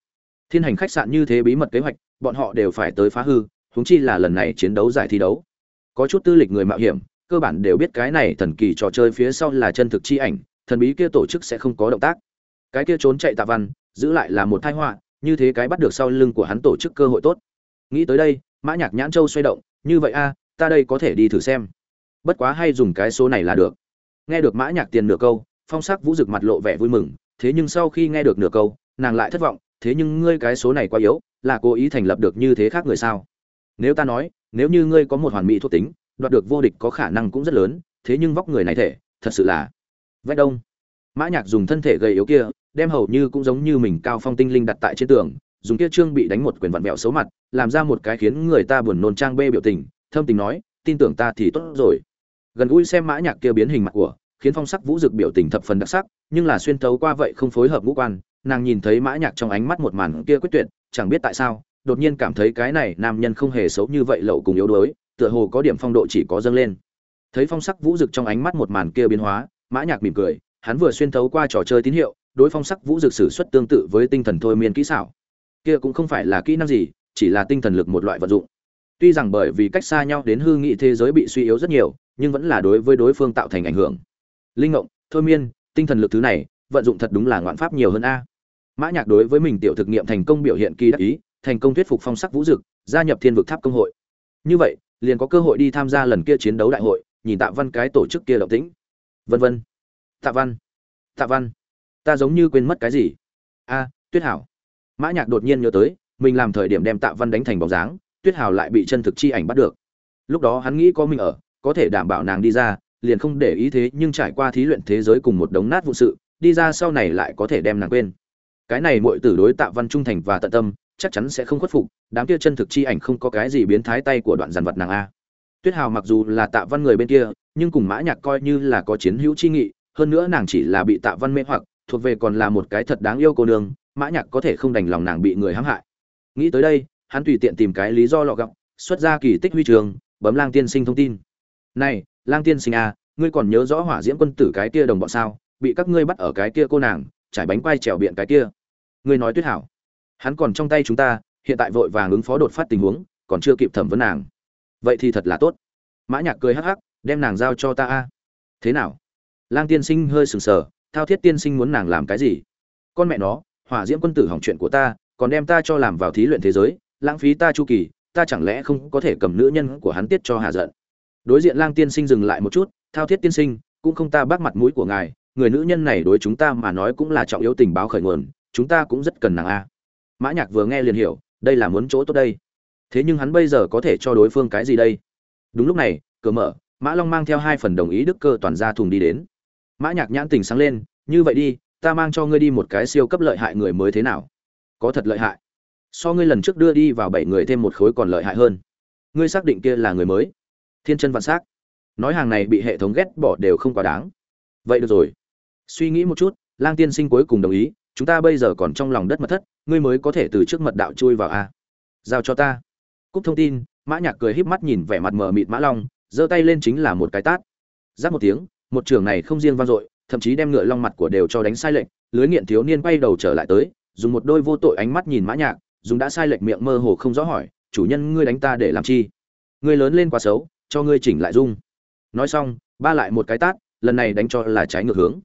Thiên hành khách sạn như thế bí mật kế hoạch, bọn họ đều phải tới phá hư, huống chi là lần này chiến đấu giải thi đấu. Có chút tư lịch người mạo hiểm, cơ bản đều biết cái này thần kỳ trò chơi phía sau là chân thực chi ảnh thần bí kia tổ chức sẽ không có động tác. Cái kia trốn chạy tạ văn, giữ lại là một tai họa, như thế cái bắt được sau lưng của hắn tổ chức cơ hội tốt. Nghĩ tới đây, mã nhạc nhãn châu xoay động, như vậy a, ta đây có thể đi thử xem. Bất quá hay dùng cái số này là được. Nghe được mã nhạc tiền nửa câu, phong sắc vũ rực mặt lộ vẻ vui mừng, thế nhưng sau khi nghe được nửa câu, nàng lại thất vọng, thế nhưng ngươi cái số này quá yếu, là cố ý thành lập được như thế khác người sao? Nếu ta nói, nếu như ngươi có một hoàn mỹ thuộc tính, đoạt được vô địch có khả năng cũng rất lớn, thế nhưng vóc người này thể, thật sự là vách đông. Mã nhạc dùng thân thể gầy yếu kia, đem hầu như cũng giống như mình cao phong tinh linh đặt tại trên tường, dùng kia trương bị đánh một quyền vặn vẹo xấu mặt, làm ra một cái khiến người ta buồn nôn trang bê biểu tình, thâm tình nói, tin tưởng ta thì tốt rồi. Gần gũi xem mã nhạc kia biến hình mặt của, khiến phong sắc vũ dực biểu tình thập phần đặc sắc, nhưng là xuyên thấu qua vậy không phối hợp ngũ quan, nàng nhìn thấy mã nhạc trong ánh mắt một màn kia quyết tuyệt, chẳng biết tại sao, đột nhiên cảm thấy cái này nam nhân không hề xấu như vậy lậu cùng yếu đuối, tựa hồ có điểm phong độ chỉ có dâng lên. Thấy phong sắc vũ dực trong ánh mắt một màn kia biến hóa mã nhạc mỉm cười, hắn vừa xuyên thấu qua trò chơi tín hiệu, đối phong sắc vũ dực sử xuất tương tự với tinh thần thôi miên kỹ xảo. Kia cũng không phải là kỹ năng gì, chỉ là tinh thần lực một loại vận dụng. Tuy rằng bởi vì cách xa nhau đến hư nghị thế giới bị suy yếu rất nhiều, nhưng vẫn là đối với đối phương tạo thành ảnh hưởng. Linh ngộng, thôi miên, tinh thần lực thứ này, vận dụng thật đúng là ngoạn pháp nhiều hơn a. Mã nhạc đối với mình tiểu thực nghiệm thành công biểu hiện kỳ đắc ý, thành công thuyết phục phong sắc vũ dực, gia nhập thiên vực tháp công hội. Như vậy, liền có cơ hội đi tham gia lần kia chiến đấu đại hội, nhìn tạ văn cái tổ chức kia động tĩnh vân vân. Tạ văn. Tạ văn. Ta giống như quên mất cái gì. A, tuyết hảo. Mã nhạc đột nhiên nhớ tới, mình làm thời điểm đem tạ văn đánh thành bóng dáng, tuyết hảo lại bị chân thực chi ảnh bắt được. Lúc đó hắn nghĩ có mình ở, có thể đảm bảo nàng đi ra, liền không để ý thế, nhưng trải qua thí luyện thế giới cùng một đống nát vụ sự, đi ra sau này lại có thể đem nàng quên. Cái này muội tử đối tạ văn trung thành và tận tâm, chắc chắn sẽ không khuất phục, đám kia chân thực chi ảnh không có cái gì biến thái tay của đoạn giàn vật nàng a tuyết hào mặc dù là tạ văn người bên kia, nhưng cùng mã nhạc coi như là có chiến hữu chi nghị, hơn nữa nàng chỉ là bị tạ văn mê hoặc, thuộc về còn là một cái thật đáng yêu cô nương, mã nhạc có thể không đành lòng nàng bị người hãm hại. Nghĩ tới đây, hắn tùy tiện tìm cái lý do lọ gọng, xuất ra kỳ tích huy trường, bấm lang tiên sinh thông tin. Này, lang tiên sinh a ngươi còn nhớ rõ hỏa diễm quân tử cái kia đồng bọn sao? Bị các ngươi bắt ở cái kia cô nàng, trải bánh quai trèo biện cái kia. Ngươi nói tuyết hảo hắn còn trong tay chúng ta, hiện tại vội vàng ứng phó đột phát tình huống, còn chưa kịp thẩm vấn nàng vậy thì thật là tốt. Mã nhạc cười hắc hắc, đem nàng giao cho ta a. Thế nào? Lang tiên sinh hơi sừng sờ, thao thiết tiên sinh muốn nàng làm cái gì? Con mẹ nó, hỏa diễm quân tử hỏng chuyện của ta, còn đem ta cho làm vào thí luyện thế giới, lãng phí ta chu kỳ, ta chẳng lẽ không có thể cầm nữ nhân của hắn tiết cho hạ giận? Đối diện lang tiên sinh dừng lại một chút, thao thiết tiên sinh, cũng không ta bác mặt mũi của ngài, người nữ nhân này đối chúng ta mà nói cũng là trọng yếu tình báo khởi nguồn, chúng ta cũng rất cần nàng a. Mã nhạc vừa nghe liền hiểu, đây là muốn chỗ tốt đây thế nhưng hắn bây giờ có thể cho đối phương cái gì đây? Đúng lúc này, cửa mở, mã long mang theo hai phần đồng ý đức cơ toàn ra thùng đi đến. Mã nhạc nhãn tình sáng lên, như vậy đi, ta mang cho ngươi đi một cái siêu cấp lợi hại người mới thế nào? Có thật lợi hại. So ngươi lần trước đưa đi vào bảy người thêm một khối còn lợi hại hơn. Ngươi xác định kia là người mới. Thiên chân vạn s nói hàng này bị hệ thống ghét bỏ đều không quá đáng. Vậy được rồi. Suy nghĩ một chút, lang tiên sinh cuối cùng đồng ý, chúng ta bây giờ còn trong lòng đất mật thất, ngươi mới có thể từ trước mật đạo chui vào a. Giao cho ta cúp thông tin, mã nhạc cười híp mắt nhìn vẻ mặt mờ mịt mã long, giơ tay lên chính là một cái tát. Giáp một tiếng, một trường này không riêng vang dội, thậm chí đem ngựa long mặt của đều cho đánh sai lệch, lưới nghiện thiếu niên quay đầu trở lại tới, dùng một đôi vô tội ánh mắt nhìn mã nhạc, dùng đã sai lệch miệng mơ hồ không rõ hỏi, chủ nhân, ngươi đánh ta để làm chi? Ngươi lớn lên quá xấu, cho ngươi chỉnh lại dung. Nói xong, ba lại một cái tát, lần này đánh cho là trái ngược hướng.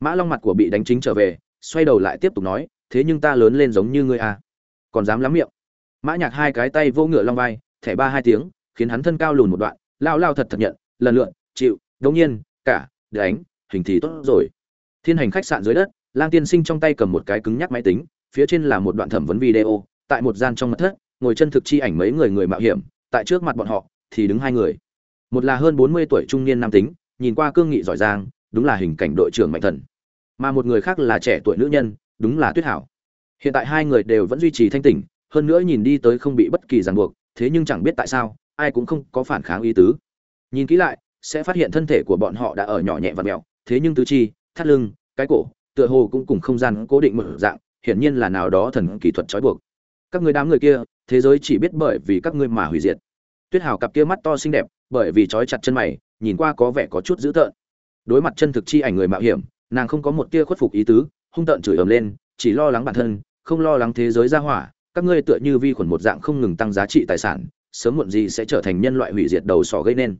Mã long mặt của bị đánh chính trở về, xoay đầu lại tiếp tục nói, thế nhưng ta lớn lên giống như ngươi à. Còn dám lắm miệng mã nhạc hai cái tay vô ngựa long vai, thẻ ba hai tiếng, khiến hắn thân cao lùn một đoạn, lao lao thật thật nhận, lần lượn chịu đống nhiên, cả, đánh, hình thì tốt rồi. Thiên hành khách sạn dưới đất, lang tiên sinh trong tay cầm một cái cứng nhắc máy tính, phía trên là một đoạn thẩm vấn video, tại một gian trong mật thất, ngồi chân thực chi ảnh mấy người người mạo hiểm, tại trước mặt bọn họ, thì đứng hai người. Một là hơn bốn mươi tuổi trung niên nam tính, nhìn qua cương nghị giỏi giang, đúng là hình cảnh đội trưởng mạnh thần. Mà một người khác là trẻ tuổi nữ nhân, đúng là tuyết hảo. Hiện tại hai người đều vẫn duy trì thanh tỉnh hơn nữa nhìn đi tới không bị bất kỳ ràng buộc, thế nhưng chẳng biết tại sao, ai cũng không có phản kháng ý tứ. Nhìn kỹ lại, sẽ phát hiện thân thể của bọn họ đã ở nhỏ nhẹ và mẹo, thế nhưng tứ chi, thắt lưng, cái cổ, tựa hồ cũng cùng không gian cố định một dạng, hiển nhiên là nào đó thần kỹ thuật trói buộc. Các người đám người kia, thế giới chỉ biết bởi vì các ngươi mà hủy diệt. Tuyết hào cặp kia mắt to xinh đẹp, bởi vì trói chặt chân mày, nhìn qua có vẻ có chút dữ tợn. Đối mặt chân thực chi ảnh người mạo hiểm, nàng không có một tia khuất phục ý tứ, hung tợn chửi ầm lên, chỉ lo lắng bản thân, không lo lắng thế giới ra hỏa các ngươi tựa như vi khuẩn một dạng không ngừng tăng giá trị tài sản, sớm muộn gì sẽ trở thành nhân loại hủy diệt đầu sỏ gây nên.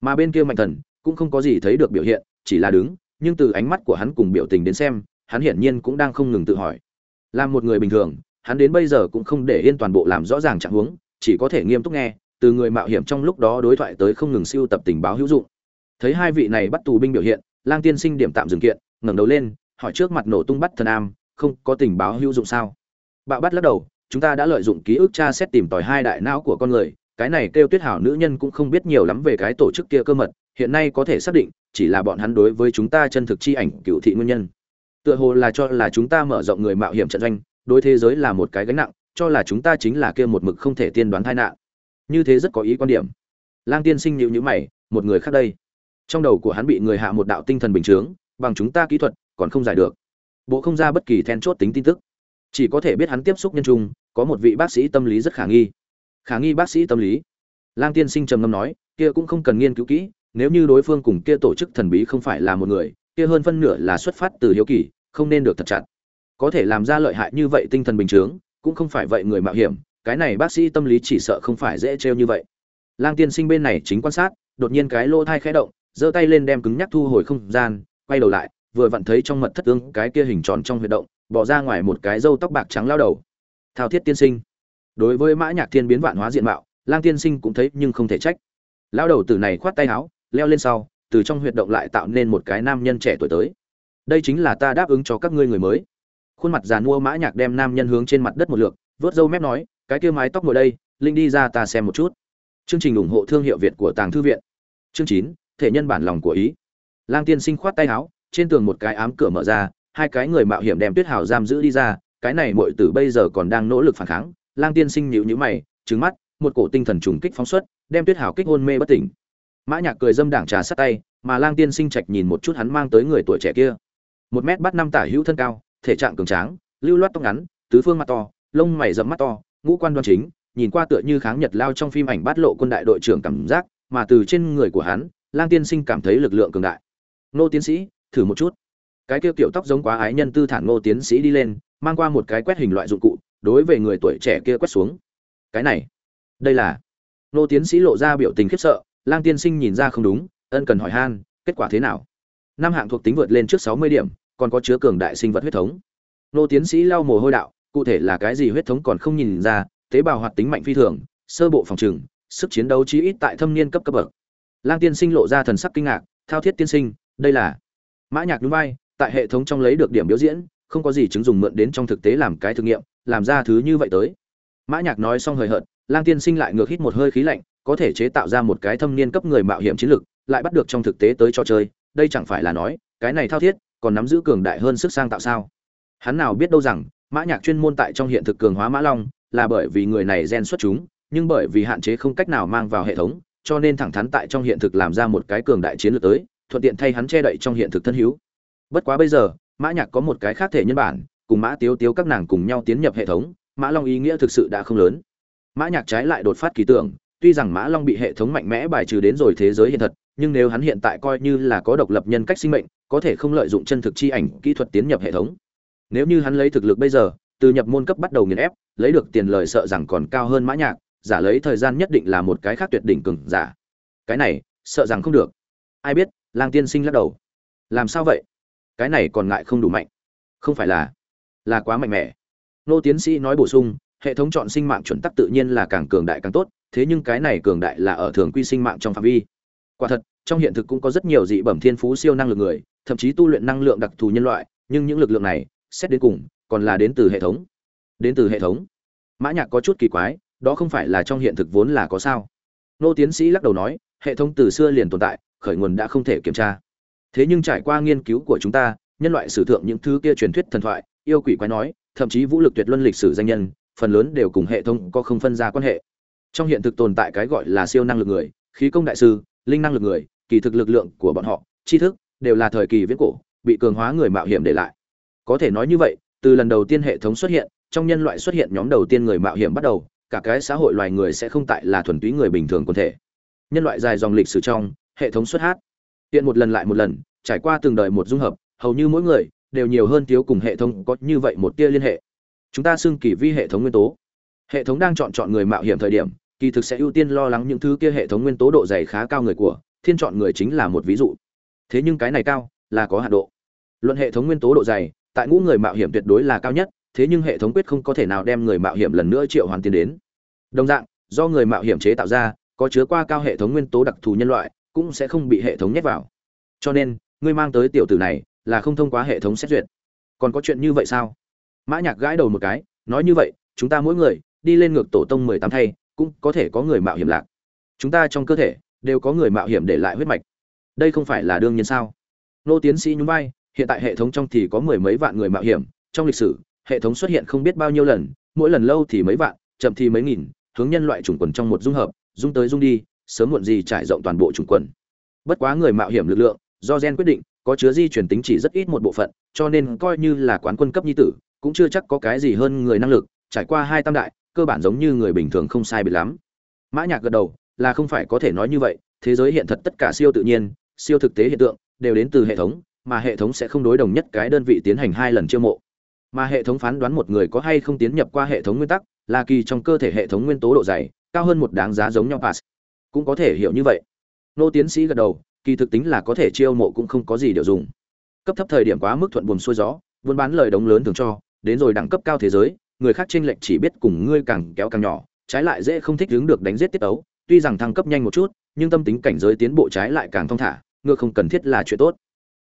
Mà bên kia mạnh thần cũng không có gì thấy được biểu hiện, chỉ là đứng, nhưng từ ánh mắt của hắn cùng biểu tình đến xem, hắn hiển nhiên cũng đang không ngừng tự hỏi. Làm một người bình thường, hắn đến bây giờ cũng không để yên toàn bộ làm rõ ràng trạng huống, chỉ có thể nghiêm túc nghe, từ người mạo hiểm trong lúc đó đối thoại tới không ngừng siêu tập tình báo hữu dụng. Thấy hai vị này bắt tù binh biểu hiện, lang tiên sinh điểm tạm dừng kiện, ngẩng đầu lên, hỏi trước mặt nổ tung bắt thần am, không có tình báo hữu dụng sao? Bạo bắt lắc đầu chúng ta đã lợi dụng ký ức tra xét tìm tòi hai đại não của con người, cái này kêu tuyết hảo nữ nhân cũng không biết nhiều lắm về cái tổ chức kia cơ mật, hiện nay có thể xác định, chỉ là bọn hắn đối với chúng ta chân thực chi ảnh, cựu thị nguyên nhân. Tựa hồ là cho là chúng ta mở rộng người mạo hiểm trận doanh, đối thế giới là một cái gánh nặng, cho là chúng ta chính là kia một mực không thể tiên đoán tai nạn. Như thế rất có ý quan điểm. Lang tiên sinh nhịu nhữ mày, một người khác đây. Trong đầu của hắn bị người hạ một đạo tinh thần bình chướng, bằng chúng ta kỹ thuật, còn không giải được. Bộ không ra bất kỳ then chốt tính tin tức chỉ có thể biết hắn tiếp xúc nhân trung, có một vị bác sĩ tâm lý rất khả nghi. Khả nghi bác sĩ tâm lý? Lang tiên sinh trầm ngâm nói, kia cũng không cần nghiên cứu kỹ, nếu như đối phương cùng kia tổ chức thần bí không phải là một người, kia hơn phân nửa là xuất phát từ hiếu kỳ, không nên được thật chặt. Có thể làm ra lợi hại như vậy tinh thần bình chướng cũng không phải vậy người mạo hiểm, cái này bác sĩ tâm lý chỉ sợ không phải dễ trêu như vậy. Lang tiên sinh bên này chính quan sát, đột nhiên cái lỗ thai khẽ động, giơ tay lên đem cứng nhắc thu hồi không gian, quay đầu lại, vừa vặn thấy trong mật thất tương cái kia hình tròn trong huy động bỏ ra ngoài một cái râu tóc bạc trắng lao đầu. Thao thiết tiên sinh. Đối với mã nhạc thiên biến vạn hóa diện mạo, lang tiên sinh cũng thấy nhưng không thể trách. Lao đầu tử này khoát tay áo, leo lên sau, từ trong huyệt động lại tạo nên một cái nam nhân trẻ tuổi tới. Đây chính là ta đáp ứng cho các ngươi người mới. Khuôn mặt già mua mã nhạc đem nam nhân hướng trên mặt đất một lượt vớt râu mép nói, cái kia mái tóc ngồi đây, linh đi ra ta xem một chút. Chương trình ủng hộ thương hiệu việt của tàng thư viện. Chương chín, thể nhân bản lòng của ý. Lang tiên sinh khoát tay áo, trên tường một cái ám cửa mở ra hai cái người mạo hiểm đem tuyết hào giam giữ đi ra, cái này muội tử bây giờ còn đang nỗ lực phản kháng, lang tiên sinh nhíu nhíu mày, trừng mắt, một cổ tinh thần trùng kích phóng xuất, đem tuyết hào kích hôn mê bất tỉnh. Mã nhạc cười dâm đảng trà sát tay, mà lang tiên sinh trạch nhìn một chút hắn mang tới người tuổi trẻ kia. Một mét bắt năm tả hữu thân cao, thể trạng cường tráng, lưu loát tóc ngắn, tứ phương mặt to, lông mày rậm mắt to, ngũ quan đoan chính, nhìn qua tựa như kháng nhật lao trong phim ảnh bát lộ quân đại đội trưởng cảm giác, mà từ trên người của hắn, lang tiên sinh cảm thấy lực lượng cường đại. Nô tiến sĩ, thử một chút cái kia kiểu tóc giống quá ái nhân tư thản ngô tiến sĩ đi lên, mang qua một cái quét hình loại dụng cụ, đối về người tuổi trẻ kia quét xuống. Cái này, đây là, ngô tiến sĩ lộ ra biểu tình khiếp sợ, lang tiên sinh nhìn ra không đúng, ân cần hỏi han, kết quả thế nào? Năm hạng thuộc tính vượt lên trước sáu mươi điểm, còn có chứa cường đại sinh vật huyết thống. Ngô tiến sĩ lau mồ hôi đạo, cụ thể là cái gì huyết thống còn không nhìn ra, tế bào hoạt tính mạnh phi thường, sơ bộ phòng trừng, sức chiến đấu chí ít tại thâm niên cấp cấp bậc. Lang tiên sinh lộ ra thần sắc kinh ngạc, thao thiết tiên sinh, đây là, mã nhạc núi vai tại hệ thống trong lấy được điểm biểu diễn, không có gì chứng dùng mượn đến trong thực tế làm cái thử nghiệm, làm ra thứ như vậy tới. Mã nhạc nói xong hời hợt, lang tiên sinh lại ngược hít một hơi khí lạnh, có thể chế tạo ra một cái thâm niên cấp người mạo hiểm chiến lược, lại bắt được trong thực tế tới trò chơi, đây chẳng phải là nói, cái này thao thiết, còn nắm giữ cường đại hơn sức sang tạo sao? Hắn nào biết đâu rằng, mã nhạc chuyên môn tại trong hiện thực cường hóa mã long, là bởi vì người này gen xuất chúng, nhưng bởi vì hạn chế không cách nào mang vào hệ thống, cho nên thẳng thắn tại trong hiện thực làm ra một cái cường đại chiến lược tới, thuận tiện thay hắn che đậy trong hiện thực thân hữu bất quá bây giờ, mã nhạc có một cái khác thể nhân bản, cùng mã tiếu tiếu các nàng cùng nhau tiến nhập hệ thống, mã long ý nghĩa thực sự đã không lớn. Mã nhạc trái lại đột phát kỳ tưởng, tuy rằng mã long bị hệ thống mạnh mẽ bài trừ đến rồi thế giới hiện thật, nhưng nếu hắn hiện tại coi như là có độc lập nhân cách sinh mệnh, có thể không lợi dụng chân thực chi ảnh, kỹ thuật tiến nhập hệ thống. Nếu như hắn lấy thực lực bây giờ, từ nhập môn cấp bắt đầu nghiền ép, lấy được tiền lời sợ rằng còn cao hơn mã nhạc, giả lấy thời gian nhất định là một cái khác tuyệt đỉnh cường giả. Cái này, sợ rằng không được. Ai biết, lang tiên sinh lắc đầu. Làm sao vậy? Cái này còn ngại không đủ mạnh. Không phải là là quá mạnh mẽ. Nô tiến sĩ nói bổ sung, hệ thống chọn sinh mạng chuẩn tắc tự nhiên là càng cường đại càng tốt, thế nhưng cái này cường đại là ở thường quy sinh mạng trong phạm vi. Quả thật, trong hiện thực cũng có rất nhiều dị bẩm thiên phú siêu năng lực người, thậm chí tu luyện năng lượng đặc thù nhân loại, nhưng những lực lượng này, xét đến cùng, còn là đến từ hệ thống. Đến từ hệ thống. Mã nhạc có chút kỳ quái, đó không phải là trong hiện thực vốn là có sao? Nô tiến sĩ lắc đầu nói, hệ thống từ xưa liền tồn tại, khởi nguồn đã không thể kiểm tra thế nhưng trải qua nghiên cứu của chúng ta, nhân loại sử thượng những thứ kia truyền thuyết thần thoại, yêu quỷ quái nói, thậm chí vũ lực tuyệt luân lịch sử danh nhân, phần lớn đều cùng hệ thống có không phân ra quan hệ. Trong hiện thực tồn tại cái gọi là siêu năng lực người, khí công đại sư, linh năng lực người, kỳ thực lực lượng của bọn họ, tri thức, đều là thời kỳ viễn cổ, bị cường hóa người mạo hiểm để lại. Có thể nói như vậy, từ lần đầu tiên hệ thống xuất hiện, trong nhân loại xuất hiện nhóm đầu tiên người mạo hiểm bắt đầu, cả cái xã hội loài người sẽ không tại là thuần túy người bình thường quần thể. Nhân loại dài dòng lịch sử trong, hệ thống xuất hát hiện một lần lại một lần, trải qua từng đời một dung hợp, hầu như mỗi người đều nhiều hơn thiếu cùng hệ thống có như vậy một tia liên hệ. Chúng ta xưng kỳ vi hệ thống nguyên tố. Hệ thống đang chọn chọn người mạo hiểm thời điểm, kỳ thực sẽ ưu tiên lo lắng những thứ kia hệ thống nguyên tố độ dày khá cao người của, thiên chọn người chính là một ví dụ. Thế nhưng cái này cao, là có hạn độ. Luận hệ thống nguyên tố độ dày, tại ngũ người mạo hiểm tuyệt đối là cao nhất, thế nhưng hệ thống quyết không có thể nào đem người mạo hiểm lần nữa triệu hoàn tiền đến. Đồng dạng, do người mạo hiểm chế tạo ra, có chứa qua cao hệ thống nguyên tố đặc thù nhân loại cũng sẽ không bị hệ thống nhét vào. Cho nên, ngươi mang tới tiểu tử này là không thông qua hệ thống xét duyệt. Còn có chuyện như vậy sao? Mã nhạc gãi đầu một cái, nói như vậy, chúng ta mỗi người đi lên ngược tổ tông mười tám thay, cũng có thể có người mạo hiểm lạc. Chúng ta trong cơ thể đều có người mạo hiểm để lại huyết mạch. Đây không phải là đương nhiên sao? Nô tiến sĩ nhún vai, hiện tại hệ thống trong thì có mười mấy vạn người mạo hiểm, trong lịch sử, hệ thống xuất hiện không biết bao nhiêu lần, mỗi lần lâu thì mấy vạn, chậm thì mấy nghìn, hướng nhân loại chủng quần trong một dung hợp, dung tới dung đi sớm muộn gì trải rộng toàn bộ chủng quần. Bất quá người mạo hiểm lực lượng, do gen quyết định, có chứa di truyền tính chỉ rất ít một bộ phận, cho nên coi như là quán quân cấp nhi tử, cũng chưa chắc có cái gì hơn người năng lực, trải qua hai tam đại, cơ bản giống như người bình thường không sai biệt lắm. Mã nhạc gật đầu, là không phải có thể nói như vậy, thế giới hiện thật tất cả siêu tự nhiên, siêu thực tế hiện tượng, đều đến từ hệ thống, mà hệ thống sẽ không đối đồng nhất cái đơn vị tiến hành hai lần chiêu mộ. Mà hệ thống phán đoán một người có hay không tiến nhập qua hệ thống nguyên tắc, là kỳ trong cơ thể hệ thống nguyên tố độ dày, cao hơn một đáng giá giống nhau pass cũng có thể hiểu như vậy. Nô tiến sĩ gật đầu, kỳ thực tính là có thể chiêu mộ cũng không có gì điều dùng. Cấp thấp thời điểm quá mức thuận buồm xuôi gió, buôn bán lời đống lớn thường cho, đến rồi đẳng cấp cao thế giới, người khác trên lệch chỉ biết cùng ngươi càng kéo càng nhỏ, trái lại dễ không thích đứng được đánh giết tiết ấu tuy rằng thăng cấp nhanh một chút, nhưng tâm tính cảnh giới tiến bộ trái lại càng thong thả ngươi không cần thiết là chuyện tốt.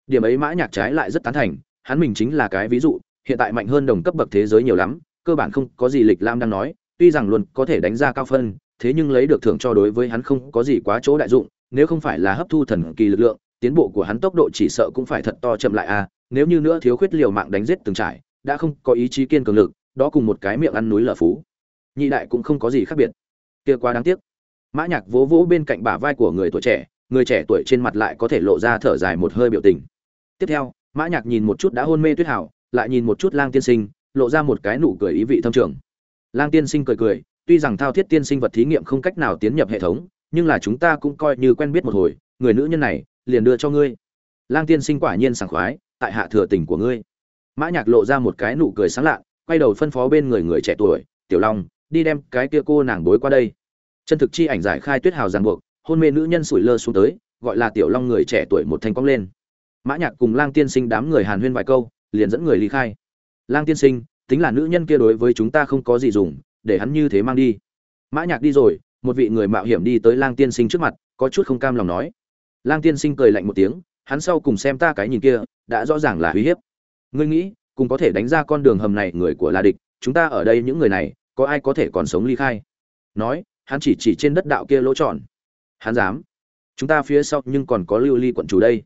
Điểm ấy mã nhạc trái lại rất tán thành, hắn mình chính là cái ví dụ, hiện tại mạnh hơn đồng cấp bậc thế giới nhiều lắm, cơ bản không có gì lịch lam đang nói, tuy rằng luôn có thể đánh ra cao phân thế nhưng lấy được thưởng cho đối với hắn không có gì quá chỗ đại dụng, nếu không phải là hấp thu thần kỳ lực lượng, tiến bộ của hắn tốc độ chỉ sợ cũng phải thật to chậm lại a nếu như nữa thiếu khuyết liều mạng đánh giết từng trải, đã không có ý chí kiên cường lực, đó cùng một cái miệng ăn núi lở phú. Nhị đại cũng không có gì khác biệt. Kia quá đáng tiếc. Mã nhạc vỗ vỗ bên cạnh bả vai của người tuổi trẻ, người trẻ tuổi trên mặt lại có thể lộ ra thở dài một hơi biểu tình. Tiếp theo, mã nhạc nhìn một chút đã hôn mê tuyết hảo, lại nhìn một chút lang tiên sinh, lộ ra một cái nụ cười ý vị thâm trường. Lang tiên sinh cười cười tuy rằng thao thiết tiên sinh vật thí nghiệm không cách nào tiến nhập hệ thống, nhưng là chúng ta cũng coi như quen biết một hồi, người nữ nhân này, liền đưa cho ngươi. Lang tiên sinh quả nhiên sảng khoái, tại hạ thừa tình của ngươi. Mã nhạc lộ ra một cái nụ cười sáng lạ quay đầu phân phó bên người người trẻ tuổi, tiểu long, đi đem cái kia cô nàng bối qua đây. Chân thực chi ảnh giải khai tuyết hào ràng buộc, hôn mê nữ nhân sủi lơ xuống tới, gọi là tiểu long người trẻ tuổi một thanh cong lên. Mã nhạc cùng lang tiên sinh đám người hàn huyên vài câu, liền dẫn người ly khai. Lang tiên sinh, tính là nữ nhân kia đối với chúng ta không có gì dùng để hắn như thế mang đi. Mã nhạc đi rồi, một vị người mạo hiểm đi tới lang tiên sinh trước mặt, có chút không cam lòng nói. Lang tiên sinh cười lạnh một tiếng, hắn sau cùng xem ta cái nhìn kia, đã rõ ràng là uy hiếp. Ngươi nghĩ, cùng có thể đánh ra con đường hầm này người của la địch, chúng ta ở đây những người này, có ai có thể còn sống ly khai? Nói, hắn chỉ chỉ trên đất đạo kia lỗ tròn. Hắn dám. Chúng ta phía sau nhưng còn có lưu ly quận chủ đây.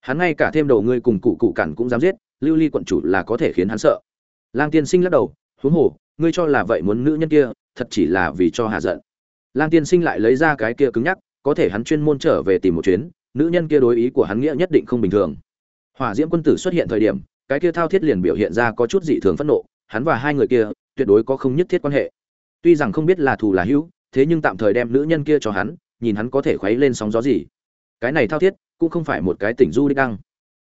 Hắn ngay cả thêm đầu ngươi cùng cụ cụ cản cũng dám giết, lưu ly quận chủ là có thể khiến hắn sợ. Lang tiên sinh lắc đầu, huống hồ ngươi cho là vậy muốn nữ nhân kia, thật chỉ là vì cho hạ giận. Lang tiên sinh lại lấy ra cái kia cứng nhắc, có thể hắn chuyên môn trở về tìm một chuyến, nữ nhân kia đối ý của hắn nghĩa nhất định không bình thường. Hỏa diễm quân tử xuất hiện thời điểm, cái kia thao thiết liền biểu hiện ra có chút dị thường phẫn nộ, hắn và hai người kia, tuyệt đối có không nhất thiết quan hệ. Tuy rằng không biết là thù là hữu, thế nhưng tạm thời đem nữ nhân kia cho hắn, nhìn hắn có thể khuấy lên sóng gió gì. Cái này thao thiết, cũng không phải một cái tỉnh du đích đăng.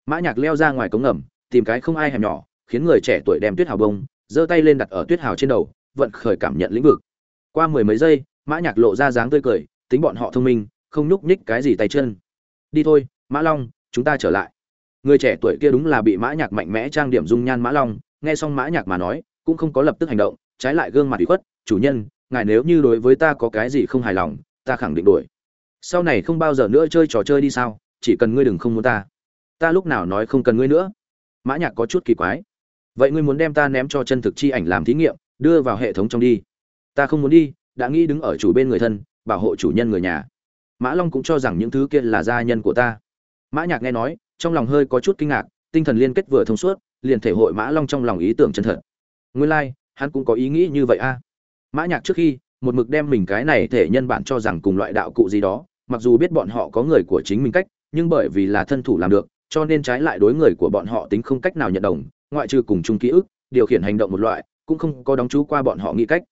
Mã nhạc leo ra ngoài cống ngầm, tìm cái không ai hẻm nhỏ, khiến người trẻ tuổi đem tuyết hào bông giơ tay lên đặt ở tuyết hào trên đầu, vận khởi cảm nhận lĩnh vực. Qua mười mấy giây, mã nhạc lộ ra dáng tươi cười, tính bọn họ thông minh, không nhúc nhích cái gì tay chân. Đi thôi, mã long, chúng ta trở lại. Người trẻ tuổi kia đúng là bị mã nhạc mạnh mẽ trang điểm dung nhan mã long, nghe xong mã nhạc mà nói, cũng không có lập tức hành động, trái lại gương mặt ủy khuất, chủ nhân, ngài nếu như đối với ta có cái gì không hài lòng, ta khẳng định đuổi. sau này không bao giờ nữa chơi trò chơi đi sao, chỉ cần ngươi đừng không muốn ta. Ta lúc nào nói không cần ngươi nữa. Mã nhạc có chút kỳ quái vậy ngươi muốn đem ta ném cho chân thực chi ảnh làm thí nghiệm đưa vào hệ thống trong đi. Ta không muốn đi đã nghĩ đứng ở chủ bên người thân bảo hộ chủ nhân người nhà. Mã long cũng cho rằng những thứ kia là gia nhân của ta. Mã nhạc nghe nói trong lòng hơi có chút kinh ngạc tinh thần liên kết vừa thông suốt liền thể hội mã long trong lòng ý tưởng chân thật. Nguyên lai like, hắn cũng có ý nghĩ như vậy a. Mã nhạc trước khi một mực đem mình cái này thể nhân bản cho rằng cùng loại đạo cụ gì đó mặc dù biết bọn họ có người của chính mình cách nhưng bởi vì là thân thủ làm được cho nên trái lại đối người của bọn họ tính không cách nào nhận đồng, ngoại trừ cùng chung ký ức, điều khiển hành động một loại, cũng không có đóng chú qua bọn họ nghĩ cách.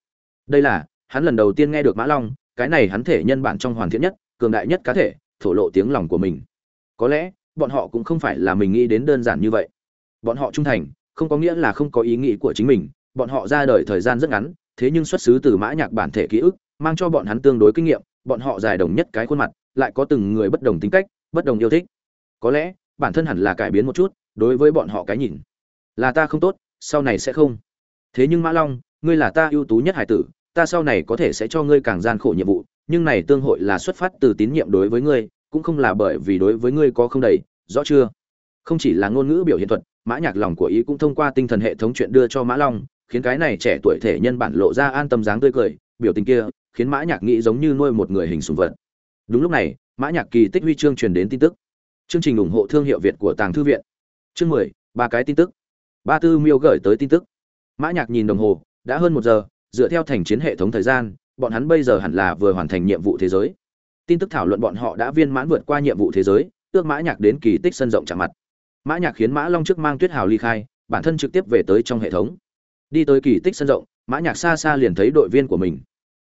Đây là, hắn lần đầu tiên nghe được mã long, cái này hắn thể nhân bản trong hoàn thiện nhất, cường đại nhất cá thể, thổ lộ tiếng lòng của mình. Có lẽ, bọn họ cũng không phải là mình nghĩ đến đơn giản như vậy. Bọn họ trung thành, không có nghĩa là không có ý nghĩ của chính mình, bọn họ ra đời thời gian rất ngắn, thế nhưng xuất xứ từ mã nhạc bản thể ký ức, mang cho bọn hắn tương đối kinh nghiệm, bọn họ dài đồng nhất cái khuôn mặt, lại có từng người bất đồng tính cách, bất đồng yêu thích. Có lẽ bản thân hẳn là cải biến một chút, đối với bọn họ cái nhìn. Là ta không tốt, sau này sẽ không. Thế nhưng mã long, ngươi là ta ưu tú nhất hải tử, ta sau này có thể sẽ cho ngươi càng gian khổ nhiệm vụ, nhưng này tương hội là xuất phát từ tín nhiệm đối với ngươi, cũng không là bởi vì đối với ngươi có không đầy, rõ chưa? Không chỉ là ngôn ngữ biểu hiện thuật, mã nhạc lòng của ý cũng thông qua tinh thần hệ thống chuyện đưa cho mã long, khiến cái này trẻ tuổi thể nhân bản lộ ra an tâm dáng tươi cười, biểu tình kia khiến mã nhạc nghĩ giống như nuôi một người hình sùng vật. Đúng lúc này, mã nhạc kỳ tích huy chương truyền đến tin tức chương trình ủng hộ thương hiệu việt của tàng thư viện. Chương mười, ba cái tin tức. Ba tư miêu gửi tới tin tức. Mã nhạc nhìn đồng hồ, đã hơn một giờ, dựa theo thành chiến hệ thống thời gian, bọn hắn bây giờ hẳn là vừa hoàn thành nhiệm vụ thế giới. Tin tức thảo luận bọn họ đã viên mãn vượt qua nhiệm vụ thế giới ước mã nhạc đến kỳ tích sân rộng chạm mặt. Mã nhạc khiến mã long trước mang tuyết hào ly khai, bản thân trực tiếp về tới trong hệ thống. Đi tới kỳ tích sân rộng, mã nhạc xa xa liền thấy đội viên của mình.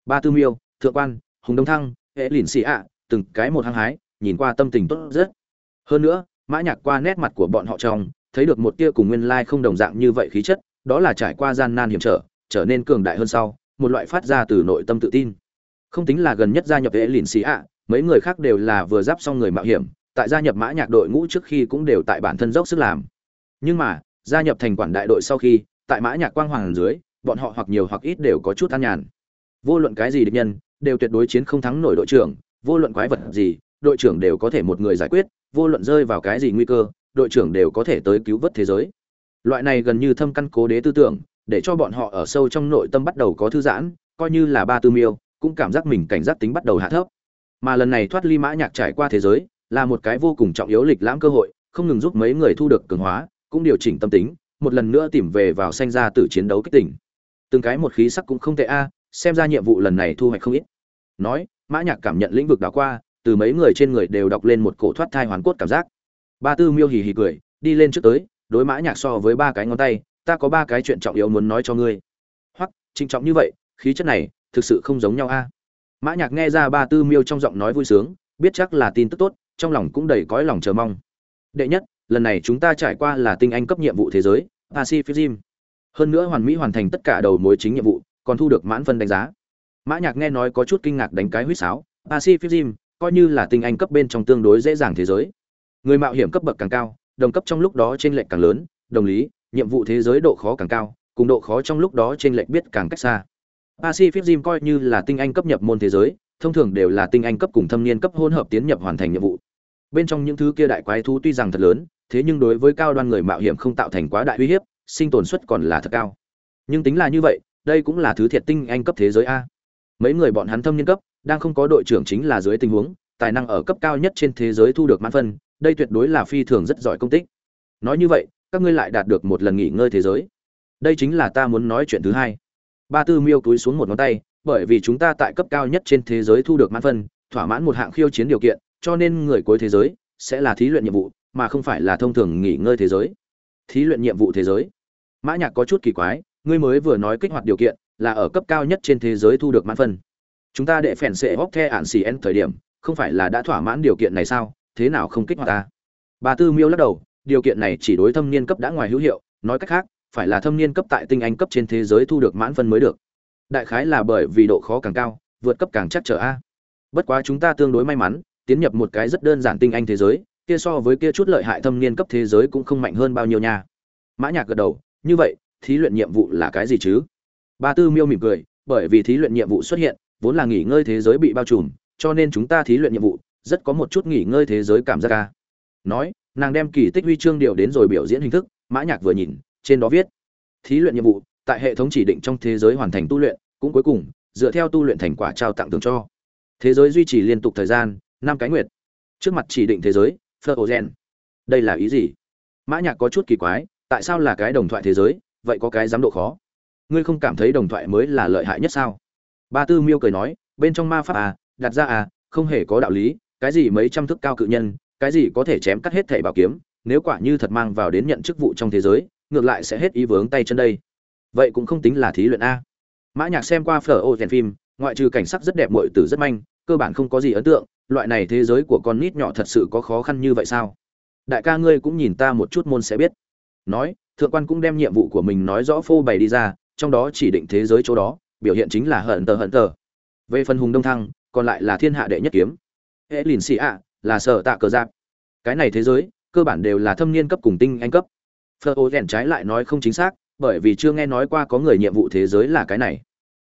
Ba tư miêu, thượng quan, hùng đông thăng, hệ lìn xì ạ từng cái một hăng hái, nhìn qua tâm tình tốt rất hơn nữa, mã nhạc qua nét mặt của bọn họ trong, thấy được một tia cùng nguyên lai không đồng dạng như vậy khí chất, đó là trải qua gian nan hiểm trở trở nên cường đại hơn sau, một loại phát ra từ nội tâm tự tin. Không tính là gần nhất gia nhập hệ lìn xì ạ, mấy người khác đều là vừa giáp xong người mạo hiểm, tại gia nhập mã nhạc đội ngũ trước khi cũng đều tại bản thân dốc sức làm. Nhưng mà, gia nhập thành quản đại đội sau khi, tại mã nhạc quang hoàng dưới, bọn họ hoặc nhiều hoặc ít đều có chút an nhàn. Vô luận cái gì địch nhân, đều tuyệt đối chiến không thắng nổi đội trưởng, vô luận quái vật gì, đội trưởng đều có thể một người giải quyết vô luận rơi vào cái gì nguy cơ, đội trưởng đều có thể tới cứu vớt thế giới. Loại này gần như thâm căn cố đế tư tưởng, để cho bọn họ ở sâu trong nội tâm bắt đầu có thư giãn, coi như là ba tư miêu, cũng cảm giác mình cảnh giác tính bắt đầu hạ thấp. Mà lần này thoát ly mã nhạc trải qua thế giới, là một cái vô cùng trọng yếu lịch lãm cơ hội, không ngừng giúp mấy người thu được cường hóa, cũng điều chỉnh tâm tính, một lần nữa tìm về vào sanh ra tử chiến đấu kích tỉnh từng cái một khí sắc cũng không tệ a, xem ra nhiệm vụ lần này thu hoạch không ít. Nói, mã nhạc cảm nhận lĩnh vực đảo qua từ mấy người trên người đều đọc lên một cổ thoát thai hoàn cốt cảm giác. Ba tư miêu hì hì cười, đi lên trước tới, đối mã nhạc so với ba cái ngón tay, ta có ba cái chuyện trọng yếu muốn nói cho ngươi. Hoặc trinh trọng như vậy, khí chất này, thực sự không giống nhau a. Mã nhạc nghe ra ba tư miêu trong giọng nói vui sướng, biết chắc là tin tức tốt, trong lòng cũng đầy cõi lòng chờ mong. Đệ nhất, lần này chúng ta trải qua là tinh anh cấp nhiệm vụ thế giới, pacific rim. Hơn nữa hoàn mỹ hoàn thành tất cả đầu mối chính nhiệm vụ, còn thu được mãn phân đánh giá. Mã nhạc nghe nói có chút kinh ngạc đánh cái huýt sáo, pacific rim coi như là tinh anh cấp bên trong tương đối dễ dàng thế giới. Người mạo hiểm cấp bậc càng cao, đồng cấp trong lúc đó trên lệch càng lớn, đồng lý, nhiệm vụ thế giới độ khó càng cao, cùng độ khó trong lúc đó trên lệch biết càng cách xa. Pacific rim coi như là tinh anh cấp nhập môn thế giới, thông thường đều là tinh anh cấp cùng thâm niên cấp hỗn hợp tiến nhập hoàn thành nhiệm vụ. Bên trong những thứ kia đại quái thú tuy rằng thật lớn, thế nhưng đối với cao đoan người mạo hiểm không tạo thành quá đại uy hiếp, sinh tồn suất còn là thật cao. Nhưng tính là như vậy, đây cũng là thứ thiệt tinh anh cấp thế giới a. Mấy người bọn hắn thâm niên cấp đang không có đội trưởng chính là dưới tình huống, tài năng ở cấp cao nhất trên thế giới thu được mãn phân, đây tuyệt đối là phi thường rất giỏi công tích. Nói như vậy, các ngươi lại đạt được một lần nghỉ ngơi thế giới. Đây chính là ta muốn nói chuyện thứ hai. Ba tư miêu túi xuống một ngón tay, bởi vì chúng ta tại cấp cao nhất trên thế giới thu được mãn phân, thỏa mãn một hạng khiêu chiến điều kiện, cho nên người cuối thế giới sẽ là thí luyện nhiệm vụ, mà không phải là thông thường nghỉ ngơi thế giới. Thí luyện nhiệm vụ thế giới. Mã nhạc có chút kỳ quái, ngươi mới vừa nói kích hoạt điều kiện là ở cấp cao nhất trên thế giới thu được mãn phân chúng ta đệ phèn sẽ hóc the ạn xì en thời điểm, không phải là đã thỏa mãn điều kiện này sao? Thế nào không kích hoạt ta? Bà tư miêu lắc đầu, điều kiện này chỉ đối thâm niên cấp đã ngoài hữu hiệu, nói cách khác, phải là thâm niên cấp tại tinh anh cấp trên thế giới thu được mãn phân mới được. Đại khái là bởi vì độ khó càng cao, vượt cấp càng chắc trở a. Bất quá chúng ta tương đối may mắn, tiến nhập một cái rất đơn giản tinh anh thế giới, kia so với kia chút lợi hại thâm niên cấp thế giới cũng không mạnh hơn bao nhiêu nha. Mã nhạc gật đầu, như vậy, thí luyện nhiệm vụ là cái gì chứ? Ba tư miêu mỉm cười, bởi vì thí luyện nhiệm vụ xuất hiện vốn là nghỉ ngơi thế giới bị bao trùm, cho nên chúng ta thí luyện nhiệm vụ, rất có một chút nghỉ ngơi thế giới cảm giác ca. Nói, nàng đem kỳ tích huy chương điều đến rồi biểu diễn hình thức, mã nhạc vừa nhìn, trên đó viết, thí luyện nhiệm vụ, tại hệ thống chỉ định trong thế giới hoàn thành tu luyện, cũng cuối cùng, dựa theo tu luyện thành quả trao tặng thưởng cho. Thế giới duy trì liên tục thời gian, năm cái nguyệt. Trước mặt chỉ định thế giới florian. đây là ý gì? Mã nhạc có chút kỳ quái, tại sao là cái đồng thoại thế giới, vậy có cái giám độ khó? Ngươi không cảm thấy đồng thoại mới là lợi hại nhất sao? Ba tư miêu cười nói, bên trong ma pháp à đặt ra à không hề có đạo lý, cái gì mấy trăm thước cao cự nhân, cái gì có thể chém cắt hết thảy bảo kiếm, nếu quả như thật mang vào đến nhận chức vụ trong thế giới, ngược lại sẽ hết ý vướng tay chân đây. Vậy cũng không tính là thí luyện a. Mã nhạc xem qua phở ô rèn phim, ngoại trừ cảnh sắc rất đẹp muội tử rất manh, cơ bản không có gì ấn tượng, loại này thế giới của con nít nhỏ thật sự có khó khăn như vậy sao? Đại ca ngươi cũng nhìn ta một chút môn sẽ biết. Nói, thượng quan cũng đem nhiệm vụ của mình nói rõ phô bày đi ra, trong đó chỉ định thế giới chỗ đó biểu hiện chính là hận tờ hận tờ. Về phần hùng đông thăng, còn lại là thiên hạ đệ nhất kiếm. Hệ lìn xì ạ, là sở tạ cờ giáp. Cái này thế giới, cơ bản đều là thâm niên cấp cùng tinh anh cấp. Phơ ô rèn trái lại nói không chính xác, bởi vì chưa nghe nói qua có người nhiệm vụ thế giới là cái này.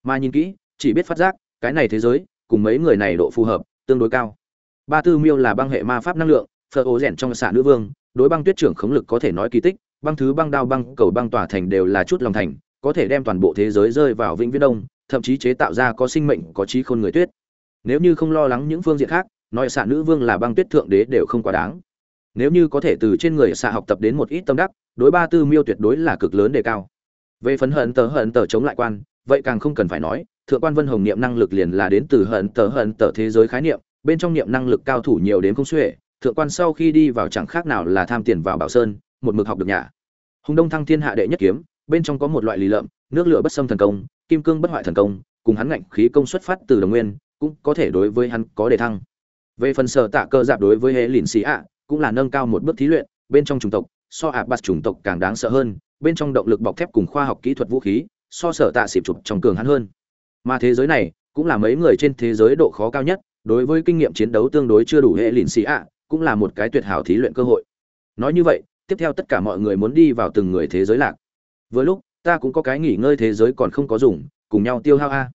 Mà nhìn kỹ, chỉ biết phát giác, cái này thế giới, cùng mấy người này độ phù hợp, tương đối cao. Ba tư miêu là băng hệ ma pháp năng lượng phơ ô rèn trong xạ nữ vương, đối băng tuyết trưởng khống lực có thể nói kỳ tích, băng thứ băng đao băng cầu băng tỏa thành đều là chút lòng thành có thể đem toàn bộ thế giới rơi vào vĩnh viễn đông, thậm chí chế tạo ra có sinh mệnh, có trí khôn người tuyết. Nếu như không lo lắng những phương diện khác, nói xạ nữ vương là băng tuyết thượng đế đều không quá đáng. Nếu như có thể từ trên người xạ học tập đến một ít tâm đắc, đối ba tư miêu tuyệt đối là cực lớn đề cao. Về phấn hận tờ hận tờ chống lại quan, vậy càng không cần phải nói, thượng quan vân hồng niệm năng lực liền là đến từ hận tờ hận tờ thế giới khái niệm, bên trong niệm năng lực cao thủ nhiều đến không xuể, thượng quan sau khi đi vào chẳng khác nào là tham tiền vào bảo sơn, một mực học được nhà. Hùng đông thăng thiên hạ đệ nhất kiếm bên trong có một loại lì lợm, nước lửa bất xâm thần công, kim cương bất hoại thần công, cùng hắn ngạnh khí công xuất phát từ đồng nguyên, cũng có thể đối với hắn có đề thăng. Về phần sở tạ cơ giáp đối với hệ lìn xì ạ, cũng là nâng cao một bước thí luyện, bên trong chủng tộc, so ạ bát chủng tộc càng đáng sợ hơn, bên trong động lực bọc thép cùng khoa học kỹ thuật vũ khí, so sở tạ xịp chụp trong cường hắn hơn. Mà thế giới này, cũng là mấy người trên thế giới độ khó cao nhất, đối với kinh nghiệm chiến đấu tương đối chưa đủ hệ lìn xì ạ, cũng là một cái tuyệt hảo thí luyện cơ hội. Nói như vậy, tiếp theo tất cả mọi người muốn đi vào từng người thế giới lạc vừa lúc, ta cũng có cái nghỉ ngơi thế giới còn không có dùng, cùng nhau tiêu hao a.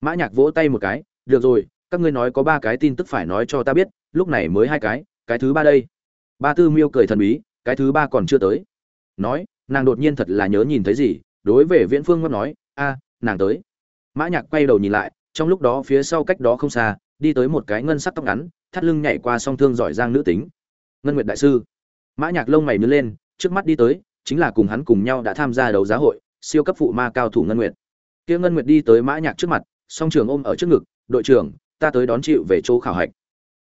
Mã nhạc vỗ tay một cái, được rồi, các ngươi nói có ba cái tin tức phải nói cho ta biết, lúc này mới hai cái cái thứ ba đây. Ba tư miêu cười thần bí, cái thứ ba còn chưa tới. Nói, nàng đột nhiên thật là nhớ nhìn thấy gì, đối về viễn phương ngâm nói, a, nàng tới. Mã nhạc quay đầu nhìn lại, trong lúc đó phía sau cách đó không xa, đi tới một cái ngân sắc tóc ngắn, thắt lưng nhảy qua song thương giỏi giang nữ tính. Ngân nguyệt đại sư. Mã nhạc lông mày nhướng lên, trước mắt đi tới chính là cùng hắn cùng nhau đã tham gia đấu giá hội, siêu cấp phụ ma cao thủ ngân nguyệt. Kia ngân nguyệt đi tới mã nhạc trước mặt, song trường ôm ở trước ngực, đội trưởng, ta tới đón chịu về chỗ khảo hạch.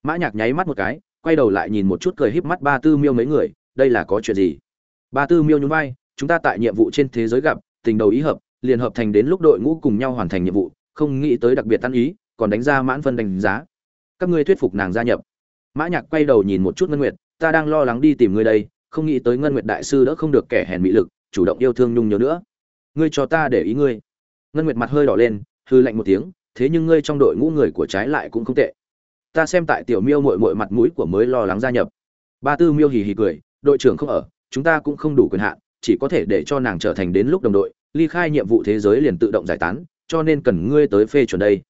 Mã nhạc nháy mắt một cái, quay đầu lại nhìn một chút cười híp mắt ba tư miêu mấy người, đây là có chuyện gì? Ba tư miêu nhún vai, chúng ta tại nhiệm vụ trên thế giới gặp, tình đầu ý hợp, liền hợp thành đến lúc đội ngũ cùng nhau hoàn thành nhiệm vụ, không nghĩ tới đặc biệt tan ý, còn đánh ra mãn phân đánh giá. Các ngươi thuyết phục nàng gia nhập. Mã nhạc quay đầu nhìn một chút ngân nguyệt, ta đang lo lắng đi tìm ngươi đây không nghĩ tới ngân nguyệt đại sư đỡ không được kẻ hèn mị lực, chủ động yêu thương nhung nhớ nữa. Ngươi cho ta để ý ngươi. Ngân nguyệt mặt hơi đỏ lên, hư lạnh một tiếng, thế nhưng ngươi trong đội ngũ người của trái lại cũng không tệ. Ta xem tại tiểu miêu mội mội mặt mũi của mới lo lắng gia nhập. Ba tư miêu hì hì cười, đội trưởng không ở, chúng ta cũng không đủ quyền hạn, chỉ có thể để cho nàng trở thành đến lúc đồng đội, ly khai nhiệm vụ thế giới liền tự động giải tán, cho nên cần ngươi tới phê chuẩn đây.